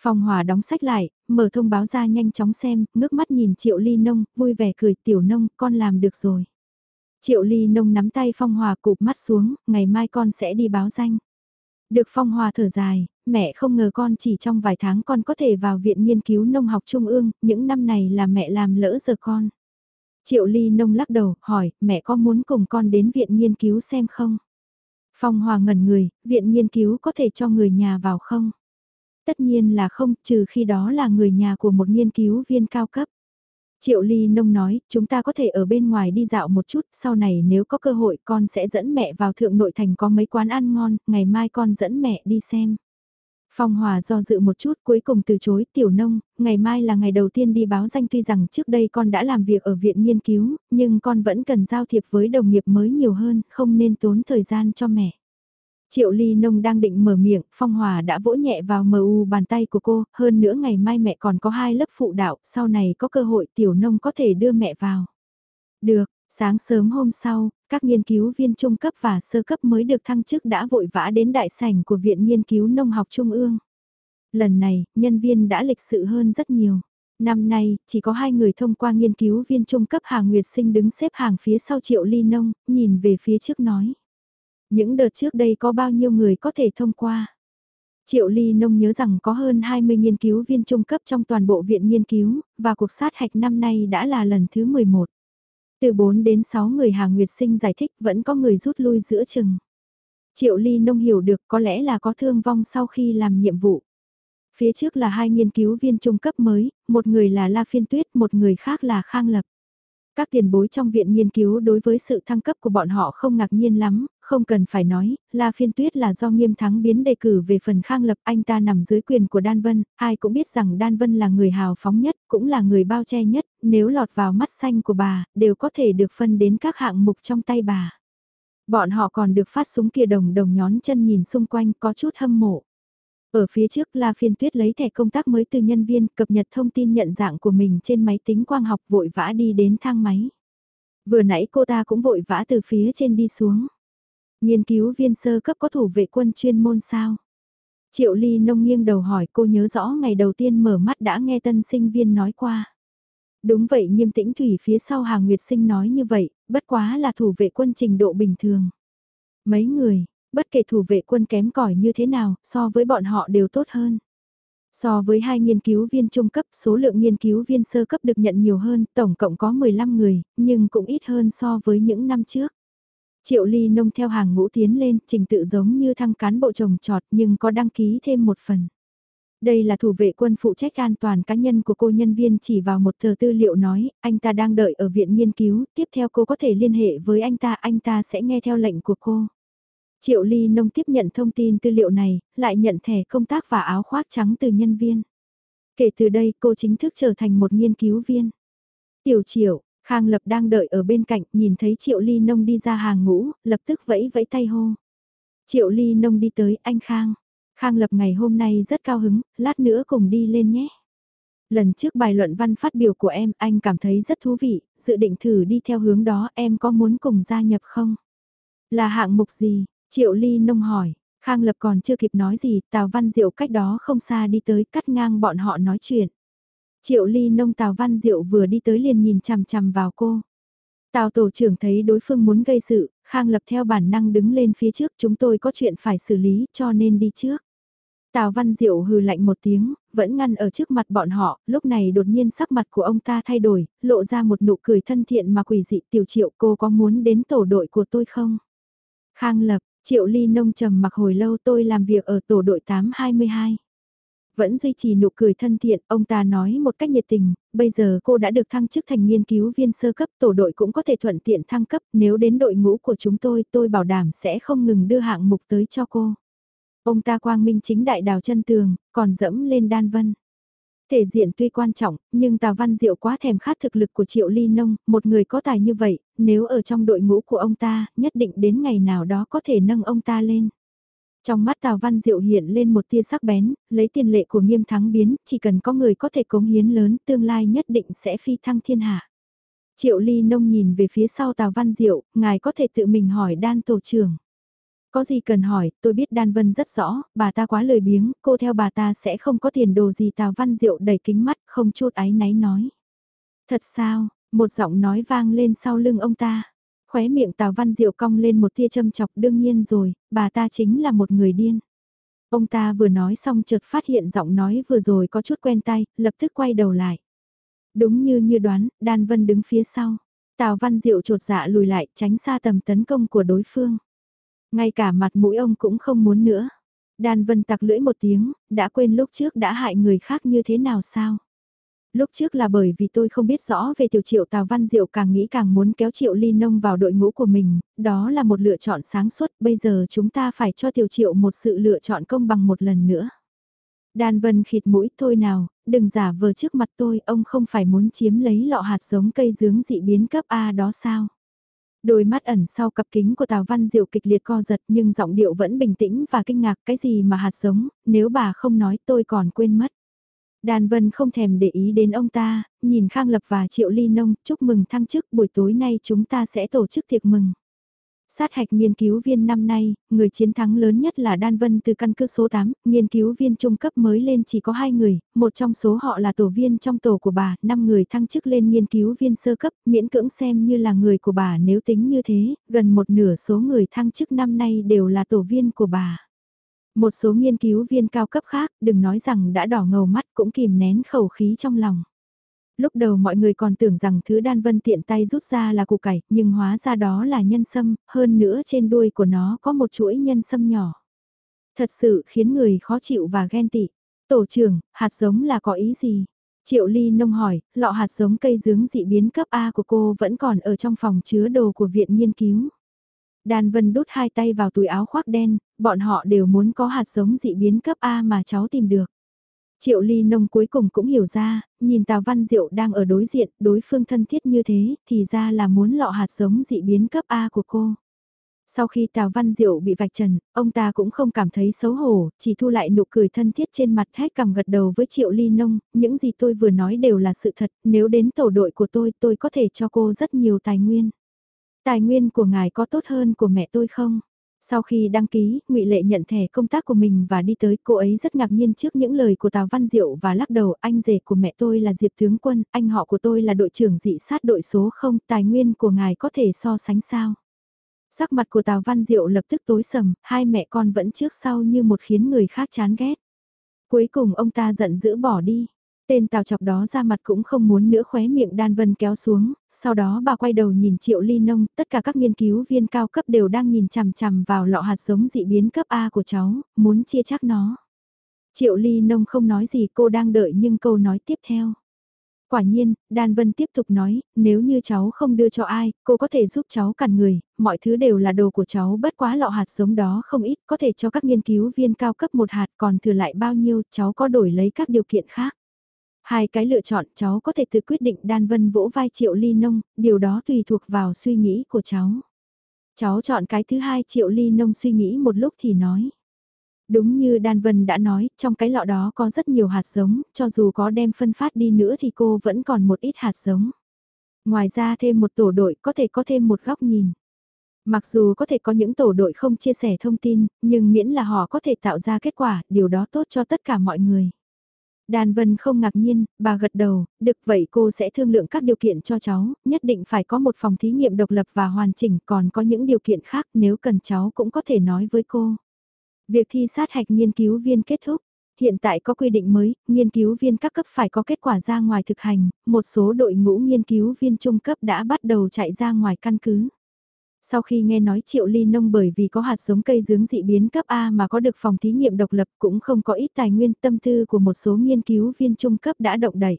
A: Phong Hòa đóng sách lại, mở thông báo ra nhanh chóng xem, ngước mắt nhìn Triệu Ly Nông, vui vẻ cười tiểu nông, con làm được rồi. Triệu Ly Nông nắm tay Phong Hòa cụp mắt xuống, ngày mai con sẽ đi báo danh. Được Phong Hòa thở dài, mẹ không ngờ con chỉ trong vài tháng con có thể vào Viện Nghiên cứu Nông học Trung ương, những năm này là mẹ làm lỡ giờ con. Triệu Ly Nông lắc đầu, hỏi, mẹ có muốn cùng con đến viện nghiên cứu xem không? Phong Hòa ngẩn người, viện nghiên cứu có thể cho người nhà vào không? Tất nhiên là không, trừ khi đó là người nhà của một nghiên cứu viên cao cấp. Triệu Ly Nông nói, chúng ta có thể ở bên ngoài đi dạo một chút, sau này nếu có cơ hội con sẽ dẫn mẹ vào thượng nội thành có mấy quán ăn ngon, ngày mai con dẫn mẹ đi xem. Phong Hòa do dự một chút cuối cùng từ chối tiểu nông, ngày mai là ngày đầu tiên đi báo danh tuy rằng trước đây con đã làm việc ở viện nghiên cứu, nhưng con vẫn cần giao thiệp với đồng nghiệp mới nhiều hơn, không nên tốn thời gian cho mẹ. Triệu Ly Nông đang định mở miệng, Phong Hòa đã vỗ nhẹ vào mờ u bàn tay của cô, hơn nữa ngày mai mẹ còn có hai lớp phụ đạo, sau này có cơ hội tiểu nông có thể đưa mẹ vào. Được, sáng sớm hôm sau, các nghiên cứu viên trung cấp và sơ cấp mới được thăng chức đã vội vã đến đại sảnh của Viện Nghiên cứu Nông học Trung ương. Lần này, nhân viên đã lịch sự hơn rất nhiều. Năm nay, chỉ có hai người thông qua nghiên cứu viên trung cấp Hà Nguyệt Sinh đứng xếp hàng phía sau Triệu Ly Nông, nhìn về phía trước nói. Những đợt trước đây có bao nhiêu người có thể thông qua? Triệu Ly Nông nhớ rằng có hơn 20 nghiên cứu viên trung cấp trong toàn bộ viện nghiên cứu, và cuộc sát hạch năm nay đã là lần thứ 11. Từ 4 đến 6 người Hà Nguyệt Sinh giải thích vẫn có người rút lui giữa chừng. Triệu Ly Nông hiểu được có lẽ là có thương vong sau khi làm nhiệm vụ. Phía trước là hai nghiên cứu viên trung cấp mới, một người là La Phiên Tuyết, một người khác là Khang Lập. Các tiền bối trong viện nghiên cứu đối với sự thăng cấp của bọn họ không ngạc nhiên lắm, không cần phải nói, La Phiên Tuyết là do nghiêm thắng biến đề cử về phần khang lập anh ta nằm dưới quyền của Đan Vân, ai cũng biết rằng Đan Vân là người hào phóng nhất, cũng là người bao che nhất, nếu lọt vào mắt xanh của bà, đều có thể được phân đến các hạng mục trong tay bà. Bọn họ còn được phát súng kia đồng đồng nhón chân nhìn xung quanh có chút hâm mộ. Ở phía trước La Phiên Tuyết lấy thẻ công tác mới từ nhân viên cập nhật thông tin nhận dạng của mình trên máy tính quang học vội vã đi đến thang máy. Vừa nãy cô ta cũng vội vã từ phía trên đi xuống. Nghiên cứu viên sơ cấp có thủ vệ quân chuyên môn sao? Triệu Ly nông nghiêng đầu hỏi cô nhớ rõ ngày đầu tiên mở mắt đã nghe tân sinh viên nói qua. Đúng vậy nghiêm tĩnh thủy phía sau hàng nguyệt sinh nói như vậy, bất quá là thủ vệ quân trình độ bình thường. Mấy người, bất kể thủ vệ quân kém cỏi như thế nào, so với bọn họ đều tốt hơn. So với hai nghiên cứu viên trung cấp, số lượng nghiên cứu viên sơ cấp được nhận nhiều hơn, tổng cộng có 15 người, nhưng cũng ít hơn so với những năm trước. Triệu ly nông theo hàng ngũ tiến lên, trình tự giống như thăng cán bộ trồng trọt nhưng có đăng ký thêm một phần. Đây là thủ vệ quân phụ trách an toàn cá nhân của cô nhân viên chỉ vào một tờ tư liệu nói, anh ta đang đợi ở viện nghiên cứu, tiếp theo cô có thể liên hệ với anh ta, anh ta sẽ nghe theo lệnh của cô. Triệu Ly Nông tiếp nhận thông tin tư liệu này, lại nhận thẻ công tác và áo khoác trắng từ nhân viên. Kể từ đây cô chính thức trở thành một nghiên cứu viên. Tiểu Triệu, Khang Lập đang đợi ở bên cạnh, nhìn thấy Triệu Ly Nông đi ra hàng ngũ, lập tức vẫy vẫy tay hô. Triệu Ly Nông đi tới, anh Khang. Khang Lập ngày hôm nay rất cao hứng, lát nữa cùng đi lên nhé. Lần trước bài luận văn phát biểu của em, anh cảm thấy rất thú vị, dự định thử đi theo hướng đó, em có muốn cùng gia nhập không? Là hạng mục gì? Triệu Ly Nông hỏi, Khang Lập còn chưa kịp nói gì, Tào Văn Diệu cách đó không xa đi tới cắt ngang bọn họ nói chuyện. Triệu Ly Nông Tào Văn Diệu vừa đi tới liền nhìn chằm chằm vào cô. Tào tổ trưởng thấy đối phương muốn gây sự, Khang Lập theo bản năng đứng lên phía trước chúng tôi có chuyện phải xử lý cho nên đi trước. Tào Văn Diệu hừ lạnh một tiếng, vẫn ngăn ở trước mặt bọn họ, lúc này đột nhiên sắc mặt của ông ta thay đổi, lộ ra một nụ cười thân thiện mà quỷ dị tiểu triệu cô có muốn đến tổ đội của tôi không? Khang Lập, Triệu Ly Nông trầm mặc hồi lâu tôi làm việc ở tổ đội 822. Vẫn duy trì nụ cười thân thiện, ông ta nói một cách nhiệt tình, bây giờ cô đã được thăng chức thành nghiên cứu viên sơ cấp, tổ đội cũng có thể thuận tiện thăng cấp, nếu đến đội ngũ của chúng tôi, tôi bảo đảm sẽ không ngừng đưa hạng mục tới cho cô. Ông ta quang minh chính đại đào chân tường, còn dẫm lên đan vân. Thể diện tuy quan trọng, nhưng Tào Văn Diệu quá thèm khát thực lực của Triệu Ly Nông, một người có tài như vậy, nếu ở trong đội ngũ của ông ta, nhất định đến ngày nào đó có thể nâng ông ta lên. Trong mắt Tào Văn Diệu hiện lên một tia sắc bén, lấy tiền lệ của nghiêm thắng biến, chỉ cần có người có thể cống hiến lớn, tương lai nhất định sẽ phi thăng thiên hạ. Triệu Ly Nông nhìn về phía sau Tào Văn Diệu, ngài có thể tự mình hỏi đan tổ trưởng. Có gì cần hỏi, tôi biết Đan Vân rất rõ, bà ta quá lời biếng, cô theo bà ta sẽ không có tiền đồ gì Tào Văn Diệu đầy kính mắt, không chút áy náy nói. Thật sao, một giọng nói vang lên sau lưng ông ta. Khóe miệng Tào Văn Diệu cong lên một tia châm chọc đương nhiên rồi, bà ta chính là một người điên. Ông ta vừa nói xong chợt phát hiện giọng nói vừa rồi có chút quen tay, lập tức quay đầu lại. Đúng như như đoán, Đan Vân đứng phía sau. Tào Văn Diệu trột dạ lùi lại tránh xa tầm tấn công của đối phương. Ngay cả mặt mũi ông cũng không muốn nữa. Đan Vân tặc lưỡi một tiếng, đã quên lúc trước đã hại người khác như thế nào sao? Lúc trước là bởi vì tôi không biết rõ về tiểu triệu Tào Văn Diệu càng nghĩ càng muốn kéo triệu ly nông vào đội ngũ của mình, đó là một lựa chọn sáng suốt, bây giờ chúng ta phải cho tiểu triệu một sự lựa chọn công bằng một lần nữa. Đan Vân khịt mũi thôi nào, đừng giả vờ trước mặt tôi, ông không phải muốn chiếm lấy lọ hạt giống cây dướng dị biến cấp A đó sao? Đôi mắt ẩn sau cặp kính của Tào Văn Diệu kịch liệt co giật nhưng giọng điệu vẫn bình tĩnh và kinh ngạc cái gì mà hạt giống, nếu bà không nói tôi còn quên mất. Đàn Vân không thèm để ý đến ông ta, nhìn Khang Lập và Triệu Ly Nông, chúc mừng thăng chức buổi tối nay chúng ta sẽ tổ chức tiệc mừng. Sát hạch nghiên cứu viên năm nay, người chiến thắng lớn nhất là Đan Vân từ căn cứ số 8, nghiên cứu viên trung cấp mới lên chỉ có 2 người, một trong số họ là tổ viên trong tổ của bà, 5 người thăng chức lên nghiên cứu viên sơ cấp, miễn cưỡng xem như là người của bà nếu tính như thế, gần một nửa số người thăng chức năm nay đều là tổ viên của bà. Một số nghiên cứu viên cao cấp khác, đừng nói rằng đã đỏ ngầu mắt cũng kìm nén khẩu khí trong lòng. Lúc đầu mọi người còn tưởng rằng thứ đan vân tiện tay rút ra là củ cải, nhưng hóa ra đó là nhân sâm, hơn nữa trên đuôi của nó có một chuỗi nhân sâm nhỏ. Thật sự khiến người khó chịu và ghen tị. Tổ trưởng, hạt giống là có ý gì? Triệu Ly Nông hỏi, lọ hạt giống cây dướng dị biến cấp A của cô vẫn còn ở trong phòng chứa đồ của viện nghiên cứu. Đan Vân đút hai tay vào túi áo khoác đen, bọn họ đều muốn có hạt giống dị biến cấp A mà cháu tìm được. Triệu Ly Nông cuối cùng cũng hiểu ra, nhìn Tào Văn Diệu đang ở đối diện, đối phương thân thiết như thế, thì ra là muốn lọ hạt giống dị biến cấp A của cô. Sau khi Tào Văn Diệu bị vạch trần, ông ta cũng không cảm thấy xấu hổ, chỉ thu lại nụ cười thân thiết trên mặt hết cằm gật đầu với Triệu Ly Nông, những gì tôi vừa nói đều là sự thật, nếu đến tổ đội của tôi tôi có thể cho cô rất nhiều tài nguyên. Tài nguyên của ngài có tốt hơn của mẹ tôi không? Sau khi đăng ký, ngụy Lệ nhận thẻ công tác của mình và đi tới, cô ấy rất ngạc nhiên trước những lời của Tào Văn Diệu và lắc đầu, anh rể của mẹ tôi là Diệp Tướng Quân, anh họ của tôi là đội trưởng dị sát đội số không tài nguyên của ngài có thể so sánh sao? Sắc mặt của Tào Văn Diệu lập tức tối sầm, hai mẹ con vẫn trước sau như một khiến người khác chán ghét. Cuối cùng ông ta giận dữ bỏ đi. Tên Tào chọc đó ra mặt cũng không muốn nữa khóe miệng đan vân kéo xuống, sau đó bà quay đầu nhìn Triệu Ly Nông, tất cả các nghiên cứu viên cao cấp đều đang nhìn chằm chằm vào lọ hạt giống dị biến cấp A của cháu, muốn chia chắc nó. Triệu Ly Nông không nói gì cô đang đợi nhưng câu nói tiếp theo. Quả nhiên, Đan Vân tiếp tục nói, nếu như cháu không đưa cho ai, cô có thể giúp cháu cản người, mọi thứ đều là đồ của cháu bất quá lọ hạt giống đó không ít, có thể cho các nghiên cứu viên cao cấp một hạt còn thừa lại bao nhiêu, cháu có đổi lấy các điều kiện khác. Hai cái lựa chọn cháu có thể tự quyết định Đan Vân vỗ vai Triệu Ly Nông, điều đó tùy thuộc vào suy nghĩ của cháu. Cháu chọn cái thứ hai Triệu Ly Nông suy nghĩ một lúc thì nói. Đúng như Đan Vân đã nói, trong cái lọ đó có rất nhiều hạt giống, cho dù có đem phân phát đi nữa thì cô vẫn còn một ít hạt giống. Ngoài ra thêm một tổ đội có thể có thêm một góc nhìn. Mặc dù có thể có những tổ đội không chia sẻ thông tin, nhưng miễn là họ có thể tạo ra kết quả, điều đó tốt cho tất cả mọi người. Đan Vân không ngạc nhiên, bà gật đầu, được vậy cô sẽ thương lượng các điều kiện cho cháu, nhất định phải có một phòng thí nghiệm độc lập và hoàn chỉnh, còn có những điều kiện khác nếu cần cháu cũng có thể nói với cô. Việc thi sát hạch nghiên cứu viên kết thúc. Hiện tại có quy định mới, nghiên cứu viên các cấp phải có kết quả ra ngoài thực hành, một số đội ngũ nghiên cứu viên trung cấp đã bắt đầu chạy ra ngoài căn cứ. Sau khi nghe nói triệu ly nông bởi vì có hạt giống cây dướng dị biến cấp A mà có được phòng thí nghiệm độc lập cũng không có ít tài nguyên tâm tư của một số nghiên cứu viên trung cấp đã động đẩy.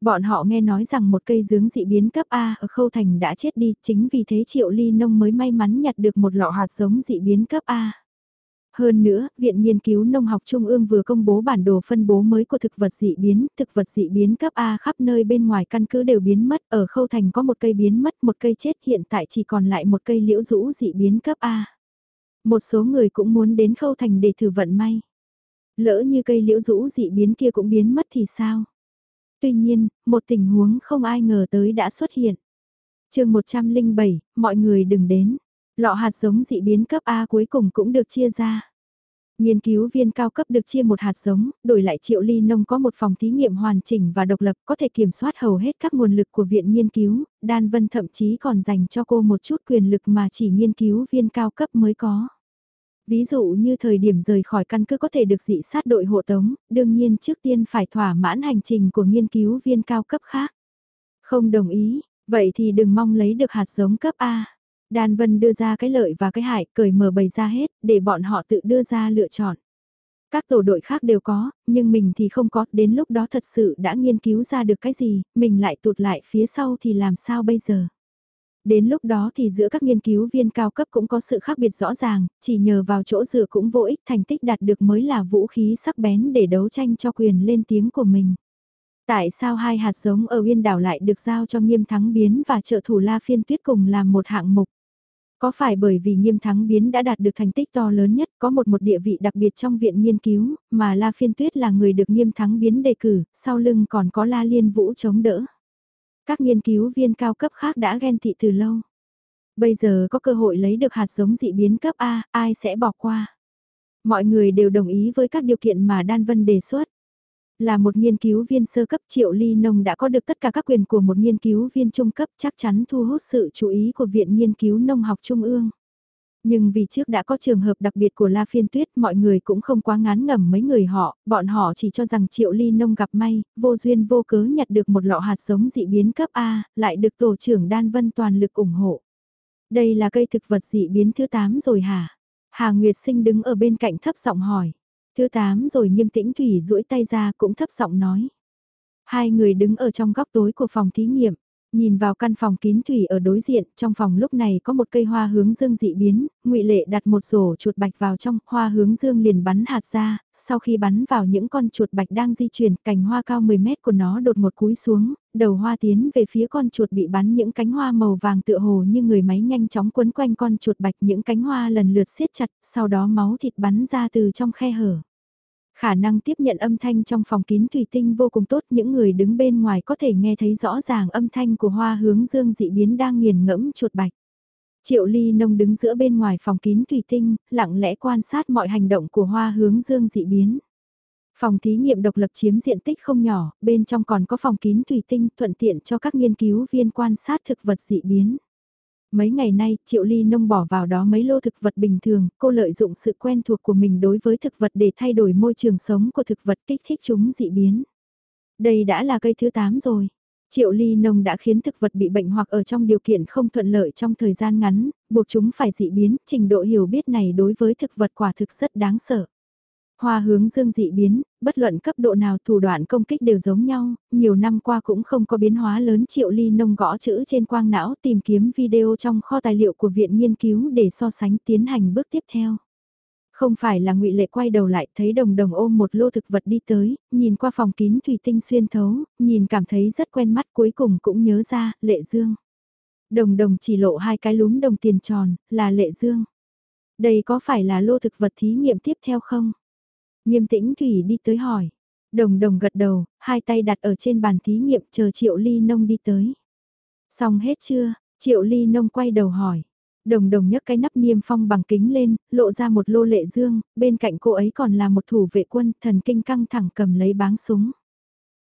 A: Bọn họ nghe nói rằng một cây dướng dị biến cấp A ở Khâu Thành đã chết đi, chính vì thế triệu ly nông mới may mắn nhặt được một lọ hạt giống dị biến cấp A. Hơn nữa, Viện Nghiên cứu Nông học Trung ương vừa công bố bản đồ phân bố mới của thực vật dị biến, thực vật dị biến cấp A khắp nơi bên ngoài căn cứ đều biến mất, ở Khâu Thành có một cây biến mất, một cây chết, hiện tại chỉ còn lại một cây liễu rũ dị biến cấp A. Một số người cũng muốn đến Khâu Thành để thử vận may. Lỡ như cây liễu rũ dị biến kia cũng biến mất thì sao? Tuy nhiên, một tình huống không ai ngờ tới đã xuất hiện. chương 107, mọi người đừng đến. Lọ hạt giống dị biến cấp A cuối cùng cũng được chia ra. Nghiên cứu viên cao cấp được chia một hạt giống, đổi lại triệu ly nông có một phòng thí nghiệm hoàn chỉnh và độc lập có thể kiểm soát hầu hết các nguồn lực của viện nghiên cứu, Đan Vân thậm chí còn dành cho cô một chút quyền lực mà chỉ nghiên cứu viên cao cấp mới có. Ví dụ như thời điểm rời khỏi căn cứ có thể được dị sát đội hộ tống, đương nhiên trước tiên phải thỏa mãn hành trình của nghiên cứu viên cao cấp khác. Không đồng ý, vậy thì đừng mong lấy được hạt giống cấp A. Đan Vân đưa ra cái lợi và cái hại, cởi mở bày ra hết, để bọn họ tự đưa ra lựa chọn. Các tổ đội khác đều có, nhưng mình thì không có, đến lúc đó thật sự đã nghiên cứu ra được cái gì, mình lại tụt lại phía sau thì làm sao bây giờ? Đến lúc đó thì giữa các nghiên cứu viên cao cấp cũng có sự khác biệt rõ ràng, chỉ nhờ vào chỗ dựa cũng vô ích thành tích đạt được mới là vũ khí sắc bén để đấu tranh cho quyền lên tiếng của mình. Tại sao hai hạt giống ở Uyên đảo lại được giao cho nghiêm thắng biến và trợ thủ La Phiên Tuyết cùng làm một hạng mục? Có phải bởi vì nghiêm thắng biến đã đạt được thành tích to lớn nhất, có một một địa vị đặc biệt trong viện nghiên cứu, mà La Phiên Tuyết là người được nghiêm thắng biến đề cử, sau lưng còn có La Liên Vũ chống đỡ. Các nghiên cứu viên cao cấp khác đã ghen tị từ lâu. Bây giờ có cơ hội lấy được hạt giống dị biến cấp A, ai sẽ bỏ qua? Mọi người đều đồng ý với các điều kiện mà Đan Vân đề xuất. Là một nghiên cứu viên sơ cấp Triệu Ly Nông đã có được tất cả các quyền của một nghiên cứu viên trung cấp chắc chắn thu hút sự chú ý của Viện Nghiên cứu Nông học Trung ương. Nhưng vì trước đã có trường hợp đặc biệt của La Phiên Tuyết mọi người cũng không quá ngán ngẩm mấy người họ, bọn họ chỉ cho rằng Triệu Ly Nông gặp may, vô duyên vô cớ nhặt được một lọ hạt giống dị biến cấp A, lại được tổ trưởng Đan Vân toàn lực ủng hộ. Đây là cây thực vật dị biến thứ 8 rồi hả? Hà Nguyệt Sinh đứng ở bên cạnh thấp giọng hỏi. Thứ tám rồi nghiêm tĩnh Thủy duỗi tay ra cũng thấp giọng nói. Hai người đứng ở trong góc tối của phòng thí nghiệm. Nhìn vào căn phòng kín thủy ở đối diện, trong phòng lúc này có một cây hoa hướng dương dị biến, ngụy Lệ đặt một rổ chuột bạch vào trong, hoa hướng dương liền bắn hạt ra, sau khi bắn vào những con chuột bạch đang di chuyển, cành hoa cao 10 mét của nó đột một cúi xuống, đầu hoa tiến về phía con chuột bị bắn những cánh hoa màu vàng tựa hồ như người máy nhanh chóng quấn quanh con chuột bạch những cánh hoa lần lượt siết chặt, sau đó máu thịt bắn ra từ trong khe hở. Khả năng tiếp nhận âm thanh trong phòng kín thủy tinh vô cùng tốt, những người đứng bên ngoài có thể nghe thấy rõ ràng âm thanh của hoa hướng dương dị biến đang nghiền ngẫm chuột bạch. Triệu Ly Nông đứng giữa bên ngoài phòng kín thủy tinh, lặng lẽ quan sát mọi hành động của hoa hướng dương dị biến. Phòng thí nghiệm độc lập chiếm diện tích không nhỏ, bên trong còn có phòng kín thủy tinh thuận tiện cho các nghiên cứu viên quan sát thực vật dị biến. Mấy ngày nay, Triệu Ly Nông bỏ vào đó mấy lô thực vật bình thường, cô lợi dụng sự quen thuộc của mình đối với thực vật để thay đổi môi trường sống của thực vật kích thích chúng dị biến. Đây đã là cây thứ 8 rồi. Triệu ly nông đã khiến thực vật bị bệnh hoặc ở trong điều kiện không thuận lợi trong thời gian ngắn, buộc chúng phải dị biến, trình độ hiểu biết này đối với thực vật quả thực rất đáng sợ. Hoa hướng dương dị biến, bất luận cấp độ nào thủ đoạn công kích đều giống nhau, nhiều năm qua cũng không có biến hóa lớn triệu ly nông gõ chữ trên quang não tìm kiếm video trong kho tài liệu của viện nghiên cứu để so sánh tiến hành bước tiếp theo. Không phải là ngụy Lệ quay đầu lại thấy đồng đồng ôm một lô thực vật đi tới, nhìn qua phòng kín thủy tinh xuyên thấu, nhìn cảm thấy rất quen mắt cuối cùng cũng nhớ ra, Lệ Dương. Đồng đồng chỉ lộ hai cái lúm đồng tiền tròn, là Lệ Dương. Đây có phải là lô thực vật thí nghiệm tiếp theo không? Nghiêm tĩnh Thủy đi tới hỏi. Đồng đồng gật đầu, hai tay đặt ở trên bàn thí nghiệm chờ Triệu Ly Nông đi tới. Xong hết chưa? Triệu Ly Nông quay đầu hỏi. Đồng đồng nhấc cái nắp niêm phong bằng kính lên, lộ ra một lô lệ dương, bên cạnh cô ấy còn là một thủ vệ quân thần kinh căng thẳng cầm lấy báng súng.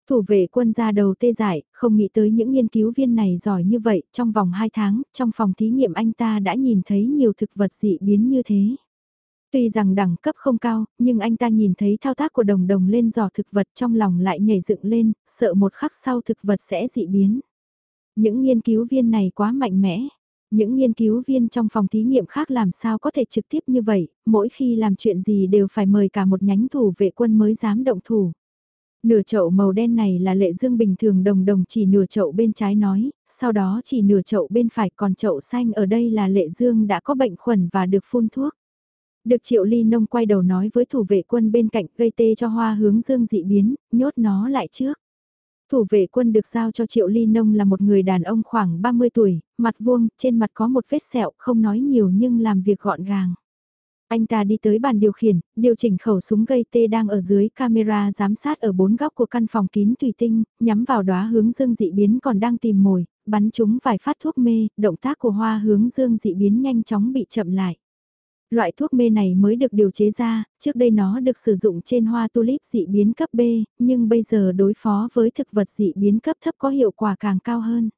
A: Thủ vệ quân ra đầu tê dại, không nghĩ tới những nghiên cứu viên này giỏi như vậy, trong vòng 2 tháng, trong phòng thí nghiệm anh ta đã nhìn thấy nhiều thực vật dị biến như thế. Tuy rằng đẳng cấp không cao, nhưng anh ta nhìn thấy thao tác của đồng đồng lên giò thực vật trong lòng lại nhảy dựng lên, sợ một khắc sau thực vật sẽ dị biến. Những nghiên cứu viên này quá mạnh mẽ. Những nghiên cứu viên trong phòng thí nghiệm khác làm sao có thể trực tiếp như vậy, mỗi khi làm chuyện gì đều phải mời cả một nhánh thủ vệ quân mới dám động thủ. Nửa chậu màu đen này là lệ dương bình thường đồng đồng chỉ nửa chậu bên trái nói, sau đó chỉ nửa chậu bên phải còn chậu xanh ở đây là lệ dương đã có bệnh khuẩn và được phun thuốc. Được triệu ly nông quay đầu nói với thủ vệ quân bên cạnh gây tê cho hoa hướng dương dị biến, nhốt nó lại trước. Thủ vệ quân được giao cho Triệu Ly Nông là một người đàn ông khoảng 30 tuổi, mặt vuông, trên mặt có một vết sẹo, không nói nhiều nhưng làm việc gọn gàng. Anh ta đi tới bàn điều khiển, điều chỉnh khẩu súng gây tê đang ở dưới camera giám sát ở bốn góc của căn phòng kín thủy tinh, nhắm vào đóa hướng dương dị biến còn đang tìm mồi, bắn chúng vài phát thuốc mê, động tác của hoa hướng dương dị biến nhanh chóng bị chậm lại. Loại thuốc mê này mới được điều chế ra, trước đây nó được sử dụng trên hoa tulip dị biến cấp B, nhưng bây giờ đối phó với thực vật dị biến cấp thấp có hiệu quả càng cao hơn.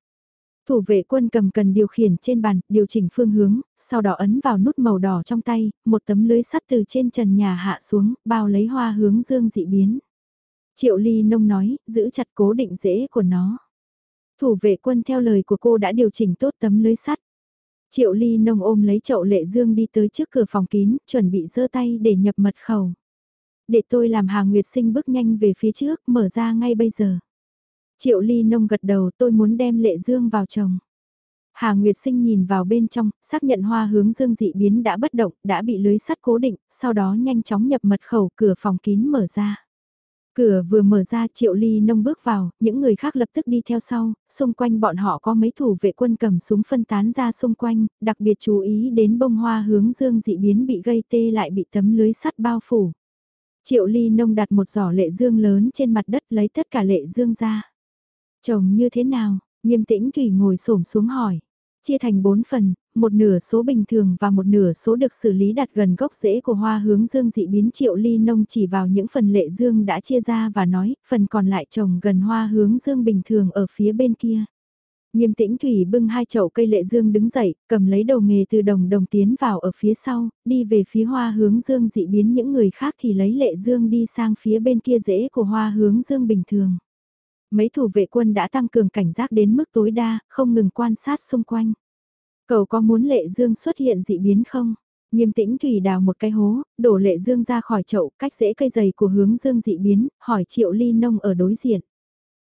A: Thủ vệ quân cầm cần điều khiển trên bàn, điều chỉnh phương hướng, sau đó ấn vào nút màu đỏ trong tay, một tấm lưới sắt từ trên trần nhà hạ xuống, bao lấy hoa hướng dương dị biến. Triệu Ly Nông nói, giữ chặt cố định rễ của nó. Thủ vệ quân theo lời của cô đã điều chỉnh tốt tấm lưới sắt. Triệu Ly nông ôm lấy chậu lệ dương đi tới trước cửa phòng kín, chuẩn bị giơ tay để nhập mật khẩu. Để tôi làm Hà Nguyệt Sinh bước nhanh về phía trước, mở ra ngay bây giờ. Triệu Ly nông gật đầu tôi muốn đem lệ dương vào chồng. Hà Nguyệt Sinh nhìn vào bên trong, xác nhận hoa hướng dương dị biến đã bất động, đã bị lưới sắt cố định, sau đó nhanh chóng nhập mật khẩu cửa phòng kín mở ra. Cửa vừa mở ra triệu ly nông bước vào, những người khác lập tức đi theo sau, xung quanh bọn họ có mấy thủ vệ quân cầm súng phân tán ra xung quanh, đặc biệt chú ý đến bông hoa hướng dương dị biến bị gây tê lại bị tấm lưới sắt bao phủ. Triệu ly nông đặt một giỏ lệ dương lớn trên mặt đất lấy tất cả lệ dương ra. Chồng như thế nào? Nghiêm tĩnh Thủy ngồi xổm xuống hỏi. Chia thành bốn phần, một nửa số bình thường và một nửa số được xử lý đặt gần gốc rễ của hoa hướng dương dị biến triệu ly nông chỉ vào những phần lệ dương đã chia ra và nói, phần còn lại trồng gần hoa hướng dương bình thường ở phía bên kia. Nghiêm tĩnh Thủy bưng hai chậu cây lệ dương đứng dậy, cầm lấy đầu nghề từ đồng đồng tiến vào ở phía sau, đi về phía hoa hướng dương dị biến những người khác thì lấy lệ dương đi sang phía bên kia rễ của hoa hướng dương bình thường. Mấy thủ vệ quân đã tăng cường cảnh giác đến mức tối đa, không ngừng quan sát xung quanh. Cậu có muốn lệ dương xuất hiện dị biến không? Nghiêm tĩnh Thủy đào một cái hố, đổ lệ dương ra khỏi chậu, cách rễ cây dày của hướng dương dị biến, hỏi triệu ly nông ở đối diện.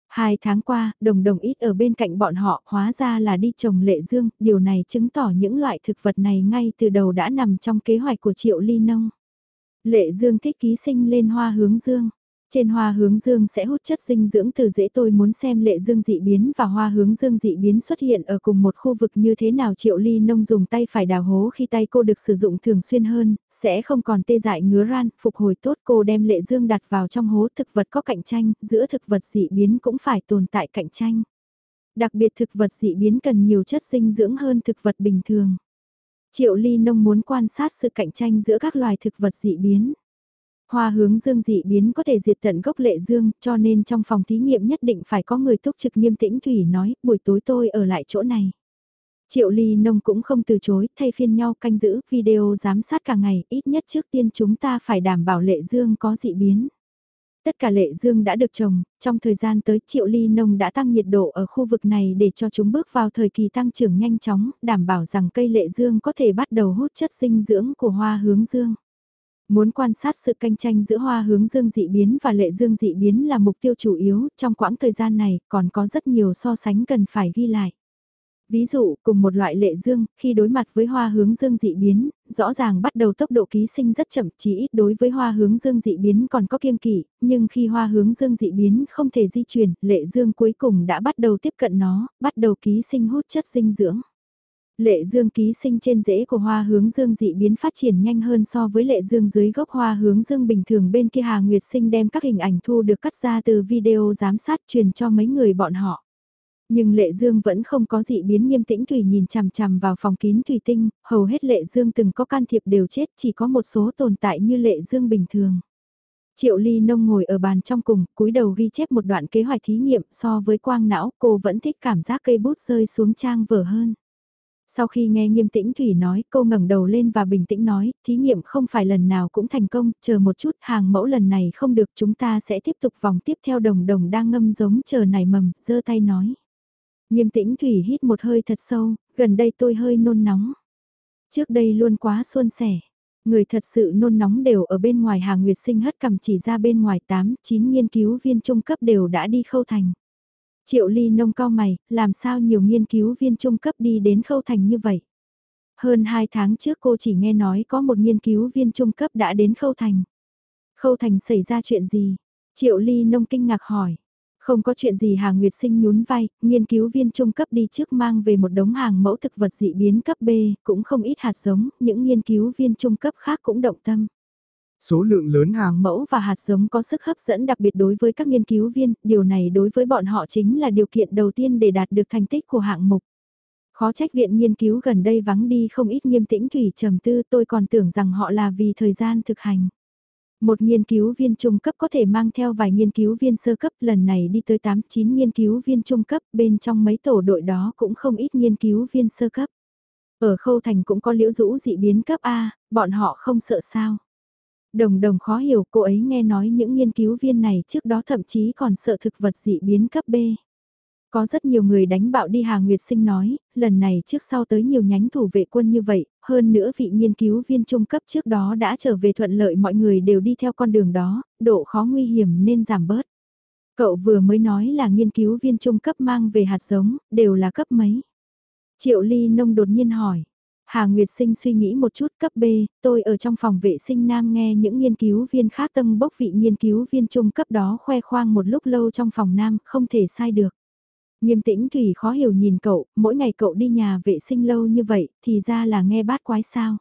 A: Hai tháng qua, đồng đồng ít ở bên cạnh bọn họ, hóa ra là đi trồng lệ dương, điều này chứng tỏ những loại thực vật này ngay từ đầu đã nằm trong kế hoạch của triệu ly nông. Lệ dương thích ký sinh lên hoa hướng dương. Trên hoa hướng dương sẽ hút chất dinh dưỡng từ rễ tôi muốn xem lệ dương dị biến và hoa hướng dương dị biến xuất hiện ở cùng một khu vực như thế nào triệu ly nông dùng tay phải đào hố khi tay cô được sử dụng thường xuyên hơn, sẽ không còn tê dại ngứa ran, phục hồi tốt cô đem lệ dương đặt vào trong hố thực vật có cạnh tranh, giữa thực vật dị biến cũng phải tồn tại cạnh tranh. Đặc biệt thực vật dị biến cần nhiều chất dinh dưỡng hơn thực vật bình thường. Triệu ly nông muốn quan sát sự cạnh tranh giữa các loài thực vật dị biến. Hoa hướng dương dị biến có thể diệt tận gốc lệ dương, cho nên trong phòng thí nghiệm nhất định phải có người túc trực nghiêm tĩnh Thủy nói, buổi tối tôi ở lại chỗ này. Triệu ly nông cũng không từ chối, thay phiên nhau canh giữ video giám sát cả ngày, ít nhất trước tiên chúng ta phải đảm bảo lệ dương có dị biến. Tất cả lệ dương đã được trồng, trong thời gian tới triệu ly nông đã tăng nhiệt độ ở khu vực này để cho chúng bước vào thời kỳ tăng trưởng nhanh chóng, đảm bảo rằng cây lệ dương có thể bắt đầu hút chất dinh dưỡng của hoa hướng dương. Muốn quan sát sự cạnh tranh giữa hoa hướng dương dị biến và lệ dương dị biến là mục tiêu chủ yếu, trong quãng thời gian này còn có rất nhiều so sánh cần phải ghi lại. Ví dụ, cùng một loại lệ dương, khi đối mặt với hoa hướng dương dị biến, rõ ràng bắt đầu tốc độ ký sinh rất chậm, chỉ ít đối với hoa hướng dương dị biến còn có kiêng kỵ, nhưng khi hoa hướng dương dị biến không thể di chuyển, lệ dương cuối cùng đã bắt đầu tiếp cận nó, bắt đầu ký sinh hút chất dinh dưỡng. Lệ dương ký sinh trên rễ của hoa hướng dương dị biến phát triển nhanh hơn so với lệ dương dưới gốc hoa hướng dương bình thường bên kia Hà Nguyệt Sinh đem các hình ảnh thu được cắt ra từ video giám sát truyền cho mấy người bọn họ. Nhưng lệ dương vẫn không có dị biến nghiêm tĩnh Thủy nhìn chằm chằm vào phòng kín thủy tinh, hầu hết lệ dương từng có can thiệp đều chết chỉ có một số tồn tại như lệ dương bình thường. Triệu Ly Nông ngồi ở bàn trong cùng, cúi đầu ghi chép một đoạn kế hoạch thí nghiệm so với quang não cô vẫn thích cảm giác cây bút rơi xuống trang vở hơn. Sau khi nghe nghiêm tĩnh Thủy nói, cô ngẩng đầu lên và bình tĩnh nói, thí nghiệm không phải lần nào cũng thành công, chờ một chút, hàng mẫu lần này không được chúng ta sẽ tiếp tục vòng tiếp theo đồng đồng đang ngâm giống chờ nảy mầm, giơ tay nói. Nghiêm tĩnh Thủy hít một hơi thật sâu, gần đây tôi hơi nôn nóng. Trước đây luôn quá xuân sẻ. Người thật sự nôn nóng đều ở bên ngoài Hà Nguyệt Sinh hất cầm chỉ ra bên ngoài 8, 9 nghiên cứu viên trung cấp đều đã đi khâu thành. Triệu ly nông cao mày, làm sao nhiều nghiên cứu viên trung cấp đi đến khâu thành như vậy? Hơn 2 tháng trước cô chỉ nghe nói có một nghiên cứu viên trung cấp đã đến khâu thành. Khâu thành xảy ra chuyện gì? Triệu ly nông kinh ngạc hỏi. Không có chuyện gì Hà Nguyệt Sinh nhún vai, nghiên cứu viên trung cấp đi trước mang về một đống hàng mẫu thực vật dị biến cấp B, cũng không ít hạt giống, những nghiên cứu viên trung cấp khác cũng động tâm.
B: Số lượng lớn hàng
A: mẫu và hạt giống có sức hấp dẫn đặc biệt đối với các nghiên cứu viên, điều này đối với bọn họ chính là điều kiện đầu tiên để đạt được thành tích của hạng mục. Khó trách viện nghiên cứu gần đây vắng đi không ít nghiêm tĩnh thủy trầm tư tôi còn tưởng rằng họ là vì thời gian thực hành. Một nghiên cứu viên trung cấp có thể mang theo vài nghiên cứu viên sơ cấp lần này đi tới 8-9 nghiên cứu viên trung cấp bên trong mấy tổ đội đó cũng không ít nghiên cứu viên sơ cấp. Ở khâu thành cũng có liễu rũ dị biến cấp A, bọn họ không sợ sao. Đồng đồng khó hiểu cô ấy nghe nói những nghiên cứu viên này trước đó thậm chí còn sợ thực vật dị biến cấp B. Có rất nhiều người đánh bạo đi Hà Nguyệt Sinh nói, lần này trước sau tới nhiều nhánh thủ vệ quân như vậy, hơn nữa vị nghiên cứu viên trung cấp trước đó đã trở về thuận lợi mọi người đều đi theo con đường đó, độ khó nguy hiểm nên giảm bớt. Cậu vừa mới nói là nghiên cứu viên trung cấp mang về hạt giống, đều là cấp mấy. Triệu Ly Nông đột nhiên hỏi, Hà Nguyệt Sinh suy nghĩ một chút cấp B, tôi ở trong phòng vệ sinh nam nghe những nghiên cứu viên khác tâm bốc vị nghiên cứu viên trung cấp đó khoe khoang một lúc lâu trong phòng nam, không thể sai được. Nghiêm tĩnh Thủy khó hiểu nhìn cậu, mỗi ngày cậu đi nhà vệ sinh lâu như vậy, thì ra là nghe bát quái sao.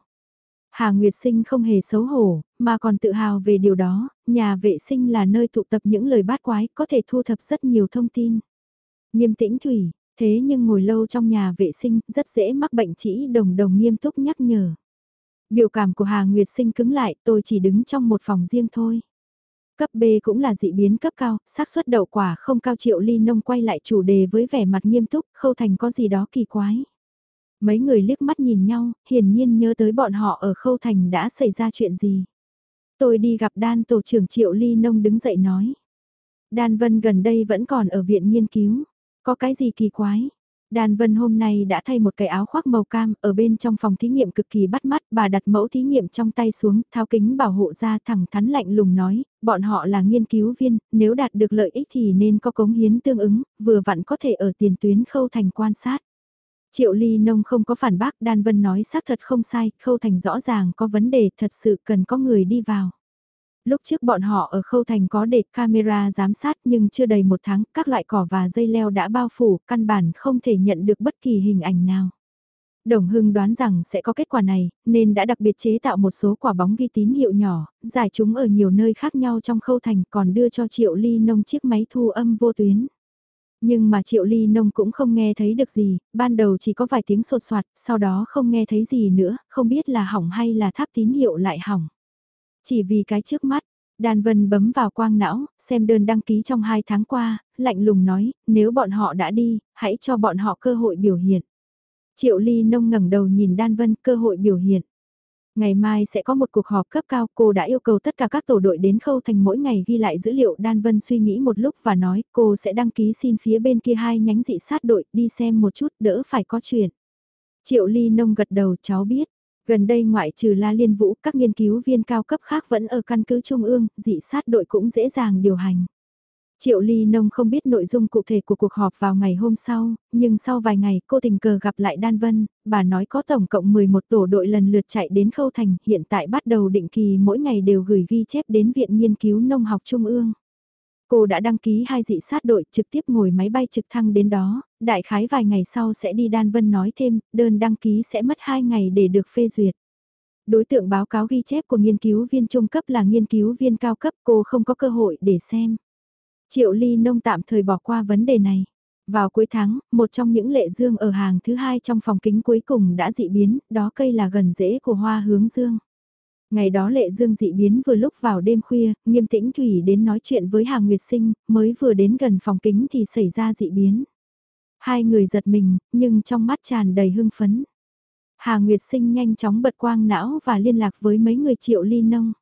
A: Hà Nguyệt Sinh không hề xấu hổ, mà còn tự hào về điều đó, nhà vệ sinh là nơi tụ tập những lời bát quái, có thể thu thập rất nhiều thông tin. Nghiêm tĩnh Thủy, Thế nhưng ngồi lâu trong nhà vệ sinh rất dễ mắc bệnh chỉ đồng đồng nghiêm túc nhắc nhở. Biểu cảm của Hà Nguyệt sinh cứng lại tôi chỉ đứng trong một phòng riêng thôi. Cấp B cũng là dị biến cấp cao, xác suất đậu quả không cao triệu ly nông quay lại chủ đề với vẻ mặt nghiêm túc, khâu thành có gì đó kỳ quái. Mấy người liếc mắt nhìn nhau, hiển nhiên nhớ tới bọn họ ở khâu thành đã xảy ra chuyện gì. Tôi đi gặp đan tổ trưởng triệu ly nông đứng dậy nói. Đan Vân gần đây vẫn còn ở viện nghiên cứu. Có cái gì kỳ quái? Đan Vân hôm nay đã thay một cái áo khoác màu cam, ở bên trong phòng thí nghiệm cực kỳ bắt mắt, bà đặt mẫu thí nghiệm trong tay xuống, tháo kính bảo hộ ra thẳng thắn lạnh lùng nói, bọn họ là nghiên cứu viên, nếu đạt được lợi ích thì nên có cống hiến tương ứng, vừa vặn có thể ở tiền tuyến khâu thành quan sát. Triệu Ly Nông không có phản bác, Đan Vân nói xác thật không sai, khâu thành rõ ràng có vấn đề, thật sự cần có người đi vào. Lúc trước bọn họ ở khâu thành có để camera giám sát nhưng chưa đầy một tháng, các loại cỏ và dây leo đã bao phủ, căn bản không thể nhận được bất kỳ hình ảnh nào. Đồng Hưng đoán rằng sẽ có kết quả này, nên đã đặc biệt chế tạo một số quả bóng ghi tín hiệu nhỏ, giải chúng ở nhiều nơi khác nhau trong khâu thành còn đưa cho Triệu Ly Nông chiếc máy thu âm vô tuyến. Nhưng mà Triệu Ly Nông cũng không nghe thấy được gì, ban đầu chỉ có vài tiếng sột soạt, sau đó không nghe thấy gì nữa, không biết là hỏng hay là tháp tín hiệu lại hỏng. Chỉ vì cái trước mắt, Đan Vân bấm vào quang não, xem đơn đăng ký trong hai tháng qua, lạnh lùng nói, nếu bọn họ đã đi, hãy cho bọn họ cơ hội biểu hiện. Triệu Ly Nông ngẩng đầu nhìn Đan Vân cơ hội biểu hiện. Ngày mai sẽ có một cuộc họp cấp cao, cô đã yêu cầu tất cả các tổ đội đến khâu thành mỗi ngày ghi lại dữ liệu Đan Vân suy nghĩ một lúc và nói cô sẽ đăng ký xin phía bên kia hai nhánh dị sát đội đi xem một chút đỡ phải có chuyện. Triệu Ly Nông gật đầu cháu biết. Gần đây ngoại trừ La Liên Vũ, các nghiên cứu viên cao cấp khác vẫn ở căn cứ Trung ương, dị sát đội cũng dễ dàng điều hành. Triệu Ly Nông không biết nội dung cụ thể của cuộc họp vào ngày hôm sau, nhưng sau vài ngày cô tình cờ gặp lại Đan Vân, bà nói có tổng cộng 11 tổ đội lần lượt chạy đến Khâu Thành, hiện tại bắt đầu định kỳ mỗi ngày đều gửi ghi chép đến Viện Nghiên cứu Nông học Trung ương. Cô đã đăng ký hai dị sát đội trực tiếp ngồi máy bay trực thăng đến đó, đại khái vài ngày sau sẽ đi Đan Vân nói thêm, đơn đăng ký sẽ mất 2 ngày để được phê duyệt. Đối tượng báo cáo ghi chép của nghiên cứu viên trung cấp là nghiên cứu viên cao cấp cô không có cơ hội để xem. Triệu Ly Nông tạm thời bỏ qua vấn đề này. Vào cuối tháng, một trong những lệ dương ở hàng thứ hai trong phòng kính cuối cùng đã dị biến, đó cây là gần rễ của hoa hướng dương. Ngày đó lệ dương dị biến vừa lúc vào đêm khuya, nghiêm tĩnh Thủy đến nói chuyện với Hà Nguyệt Sinh, mới vừa đến gần phòng kính thì xảy ra dị biến. Hai người giật mình, nhưng trong mắt tràn đầy hưng phấn. Hà Nguyệt Sinh nhanh chóng bật quang não và liên lạc với mấy người triệu ly nông.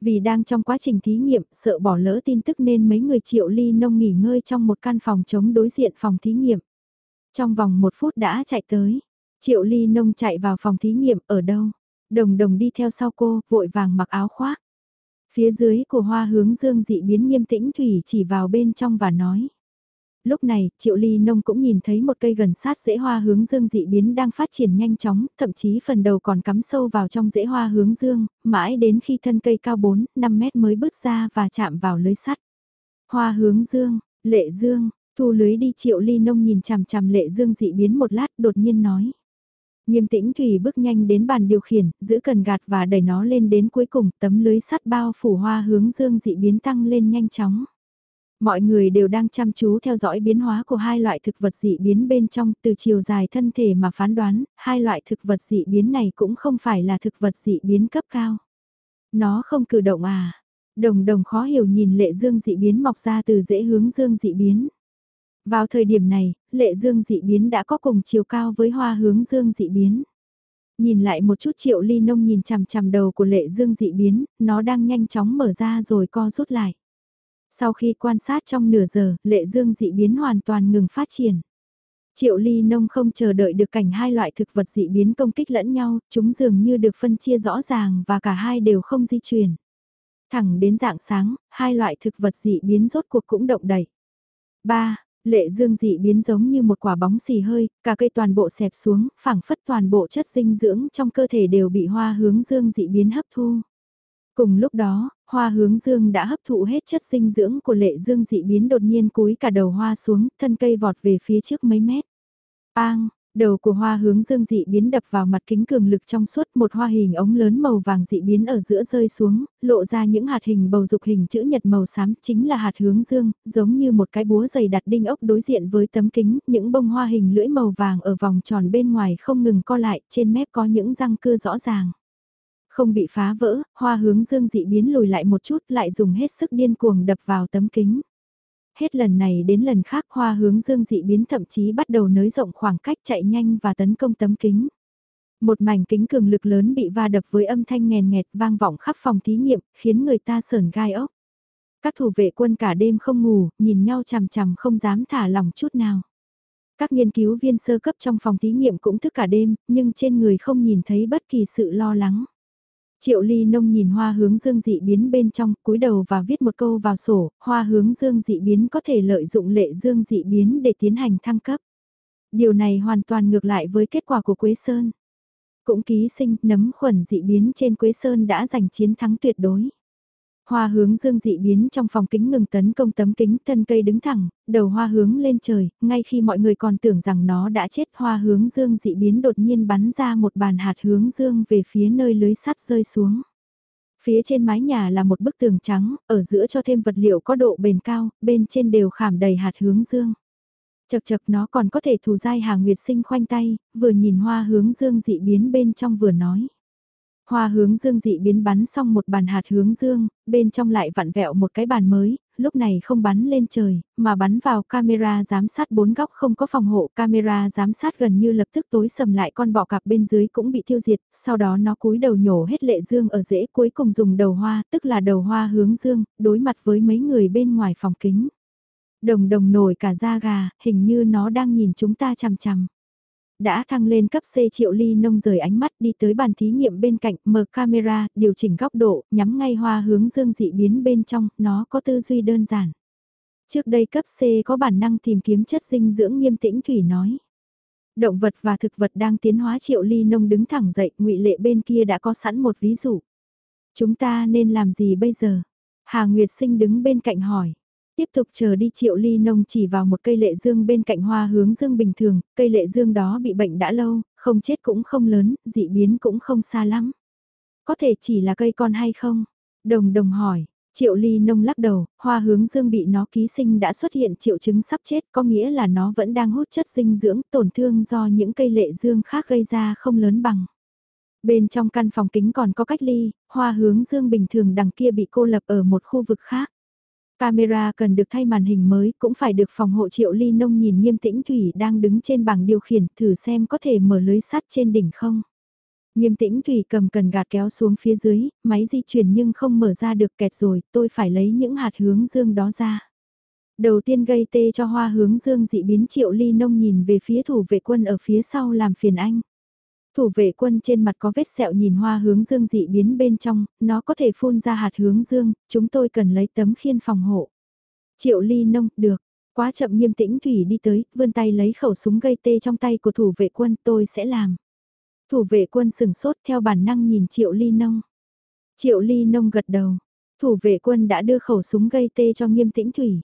A: Vì đang trong quá trình thí nghiệm, sợ bỏ lỡ tin tức nên mấy người triệu ly nông nghỉ ngơi trong một căn phòng chống đối diện phòng thí nghiệm. Trong vòng một phút đã chạy tới, triệu ly nông chạy vào phòng thí nghiệm ở đâu? Đồng đồng đi theo sau cô, vội vàng mặc áo khoác. Phía dưới của hoa hướng dương dị biến nghiêm tĩnh Thủy chỉ vào bên trong và nói. Lúc này, Triệu Ly Nông cũng nhìn thấy một cây gần sát rễ hoa hướng dương dị biến đang phát triển nhanh chóng, thậm chí phần đầu còn cắm sâu vào trong rễ hoa hướng dương, mãi đến khi thân cây cao 4, 5 mét mới bước ra và chạm vào lưới sắt. Hoa hướng dương, lệ dương, thu lưới đi Triệu Ly Nông nhìn chằm chằm lệ dương dị biến một lát đột nhiên nói. Nghiêm tĩnh Thủy bước nhanh đến bàn điều khiển, giữ cần gạt và đẩy nó lên đến cuối cùng, tấm lưới sắt bao phủ hoa hướng dương dị biến tăng lên nhanh chóng. Mọi người đều đang chăm chú theo dõi biến hóa của hai loại thực vật dị biến bên trong từ chiều dài thân thể mà phán đoán, hai loại thực vật dị biến này cũng không phải là thực vật dị biến cấp cao. Nó không cử động à? Đồng đồng khó hiểu nhìn lệ dương dị biến mọc ra từ dễ hướng dương dị biến. Vào thời điểm này, lệ dương dị biến đã có cùng chiều cao với hoa hướng dương dị biến. Nhìn lại một chút triệu ly nông nhìn chằm chằm đầu của lệ dương dị biến, nó đang nhanh chóng mở ra rồi co rút lại. Sau khi quan sát trong nửa giờ, lệ dương dị biến hoàn toàn ngừng phát triển. Triệu ly nông không chờ đợi được cảnh hai loại thực vật dị biến công kích lẫn nhau, chúng dường như được phân chia rõ ràng và cả hai đều không di chuyển. Thẳng đến dạng sáng, hai loại thực vật dị biến rốt cuộc cũng động đẩy. 3. Lệ dương dị biến giống như một quả bóng xì hơi, cả cây toàn bộ xẹp xuống, phảng phất toàn bộ chất dinh dưỡng trong cơ thể đều bị hoa hướng dương dị biến hấp thu. Cùng lúc đó, hoa hướng dương đã hấp thụ hết chất dinh dưỡng của lệ dương dị biến đột nhiên cúi cả đầu hoa xuống, thân cây vọt về phía trước mấy mét. Bang, đầu của hoa hướng dương dị biến đập vào mặt kính cường lực trong suốt một hoa hình ống lớn màu vàng dị biến ở giữa rơi xuống, lộ ra những hạt hình bầu dục hình chữ nhật màu xám chính là hạt hướng dương, giống như một cái búa dày đặt đinh ốc đối diện với tấm kính, những bông hoa hình lưỡi màu vàng ở vòng tròn bên ngoài không ngừng co lại, trên mép có những răng cưa rõ ràng. Không bị phá vỡ, hoa hướng dương dị biến lùi lại một chút lại dùng hết sức điên cuồng đập vào tấm kính. Hết lần này đến lần khác hoa hướng dương dị biến thậm chí bắt đầu nới rộng khoảng cách chạy nhanh và tấn công tấm kính. Một mảnh kính cường lực lớn bị va đập với âm thanh nghèn nghẹt vang vọng khắp phòng thí nghiệm, khiến người ta sờn gai ốc. Các thủ vệ quân cả đêm không ngủ, nhìn nhau chằm chằm không dám thả lòng chút nào. Các nghiên cứu viên sơ cấp trong phòng thí nghiệm cũng thức cả đêm, nhưng trên người không nhìn thấy bất kỳ sự lo lắng. Triệu ly nông nhìn hoa hướng dương dị biến bên trong, cúi đầu và viết một câu vào sổ, hoa hướng dương dị biến có thể lợi dụng lệ dương dị biến để tiến hành thăng cấp. Điều này hoàn toàn ngược lại với kết quả của Quế Sơn. Cũng ký sinh, nấm khuẩn dị biến trên Quế Sơn đã giành chiến thắng tuyệt đối. Hoa hướng dương dị biến trong phòng kính ngừng tấn công tấm kính thân cây đứng thẳng, đầu hoa hướng lên trời, ngay khi mọi người còn tưởng rằng nó đã chết hoa hướng dương dị biến đột nhiên bắn ra một bàn hạt hướng dương về phía nơi lưới sắt rơi xuống. Phía trên mái nhà là một bức tường trắng, ở giữa cho thêm vật liệu có độ bền cao, bên trên đều khảm đầy hạt hướng dương. Chật chật nó còn có thể thù dai Hà Nguyệt sinh khoanh tay, vừa nhìn hoa hướng dương dị biến bên trong vừa nói. Hoa hướng dương dị biến bắn xong một bàn hạt hướng dương, bên trong lại vặn vẹo một cái bàn mới, lúc này không bắn lên trời, mà bắn vào camera giám sát bốn góc không có phòng hộ. Camera giám sát gần như lập tức tối sầm lại con bọ cạp bên dưới cũng bị tiêu diệt, sau đó nó cúi đầu nhổ hết lệ dương ở rễ cuối cùng dùng đầu hoa, tức là đầu hoa hướng dương, đối mặt với mấy người bên ngoài phòng kính. Đồng đồng nổi cả da gà, hình như nó đang nhìn chúng ta chằm chằm. Đã thăng lên cấp C triệu ly nông rời ánh mắt đi tới bàn thí nghiệm bên cạnh, mở camera, điều chỉnh góc độ, nhắm ngay hoa hướng dương dị biến bên trong, nó có tư duy đơn giản. Trước đây cấp C có bản năng tìm kiếm chất dinh dưỡng nghiêm tĩnh Thủy nói. Động vật và thực vật đang tiến hóa triệu ly nông đứng thẳng dậy, ngụy lệ bên kia đã có sẵn một ví dụ. Chúng ta nên làm gì bây giờ? Hà Nguyệt Sinh đứng bên cạnh hỏi. Tiếp tục chờ đi triệu ly nông chỉ vào một cây lệ dương bên cạnh hoa hướng dương bình thường, cây lệ dương đó bị bệnh đã lâu, không chết cũng không lớn, dị biến cũng không xa lắm. Có thể chỉ là cây con hay không? Đồng đồng hỏi, triệu ly nông lắc đầu, hoa hướng dương bị nó ký sinh đã xuất hiện triệu chứng sắp chết có nghĩa là nó vẫn đang hút chất dinh dưỡng tổn thương do những cây lệ dương khác gây ra không lớn bằng. Bên trong căn phòng kính còn có cách ly, hoa hướng dương bình thường đằng kia bị cô lập ở một khu vực khác. Camera cần được thay màn hình mới cũng phải được phòng hộ triệu ly nông nhìn nghiêm tĩnh Thủy đang đứng trên bảng điều khiển thử xem có thể mở lưới sắt trên đỉnh không. Nghiêm tĩnh Thủy cầm cần gạt kéo xuống phía dưới, máy di chuyển nhưng không mở ra được kẹt rồi, tôi phải lấy những hạt hướng dương đó ra. Đầu tiên gây tê cho hoa hướng dương dị biến triệu ly nông nhìn về phía thủ vệ quân ở phía sau làm phiền anh. Thủ vệ quân trên mặt có vết sẹo nhìn hoa hướng dương dị biến bên trong, nó có thể phun ra hạt hướng dương, chúng tôi cần lấy tấm khiên phòng hộ. Triệu ly nông, được. Quá chậm nghiêm tĩnh Thủy đi tới, vươn tay lấy khẩu súng gây tê trong tay của thủ vệ quân, tôi sẽ làm. Thủ vệ quân sừng sốt theo bản năng nhìn Triệu ly nông. Triệu ly nông gật đầu. Thủ vệ quân đã đưa khẩu súng gây tê cho nghiêm tĩnh Thủy.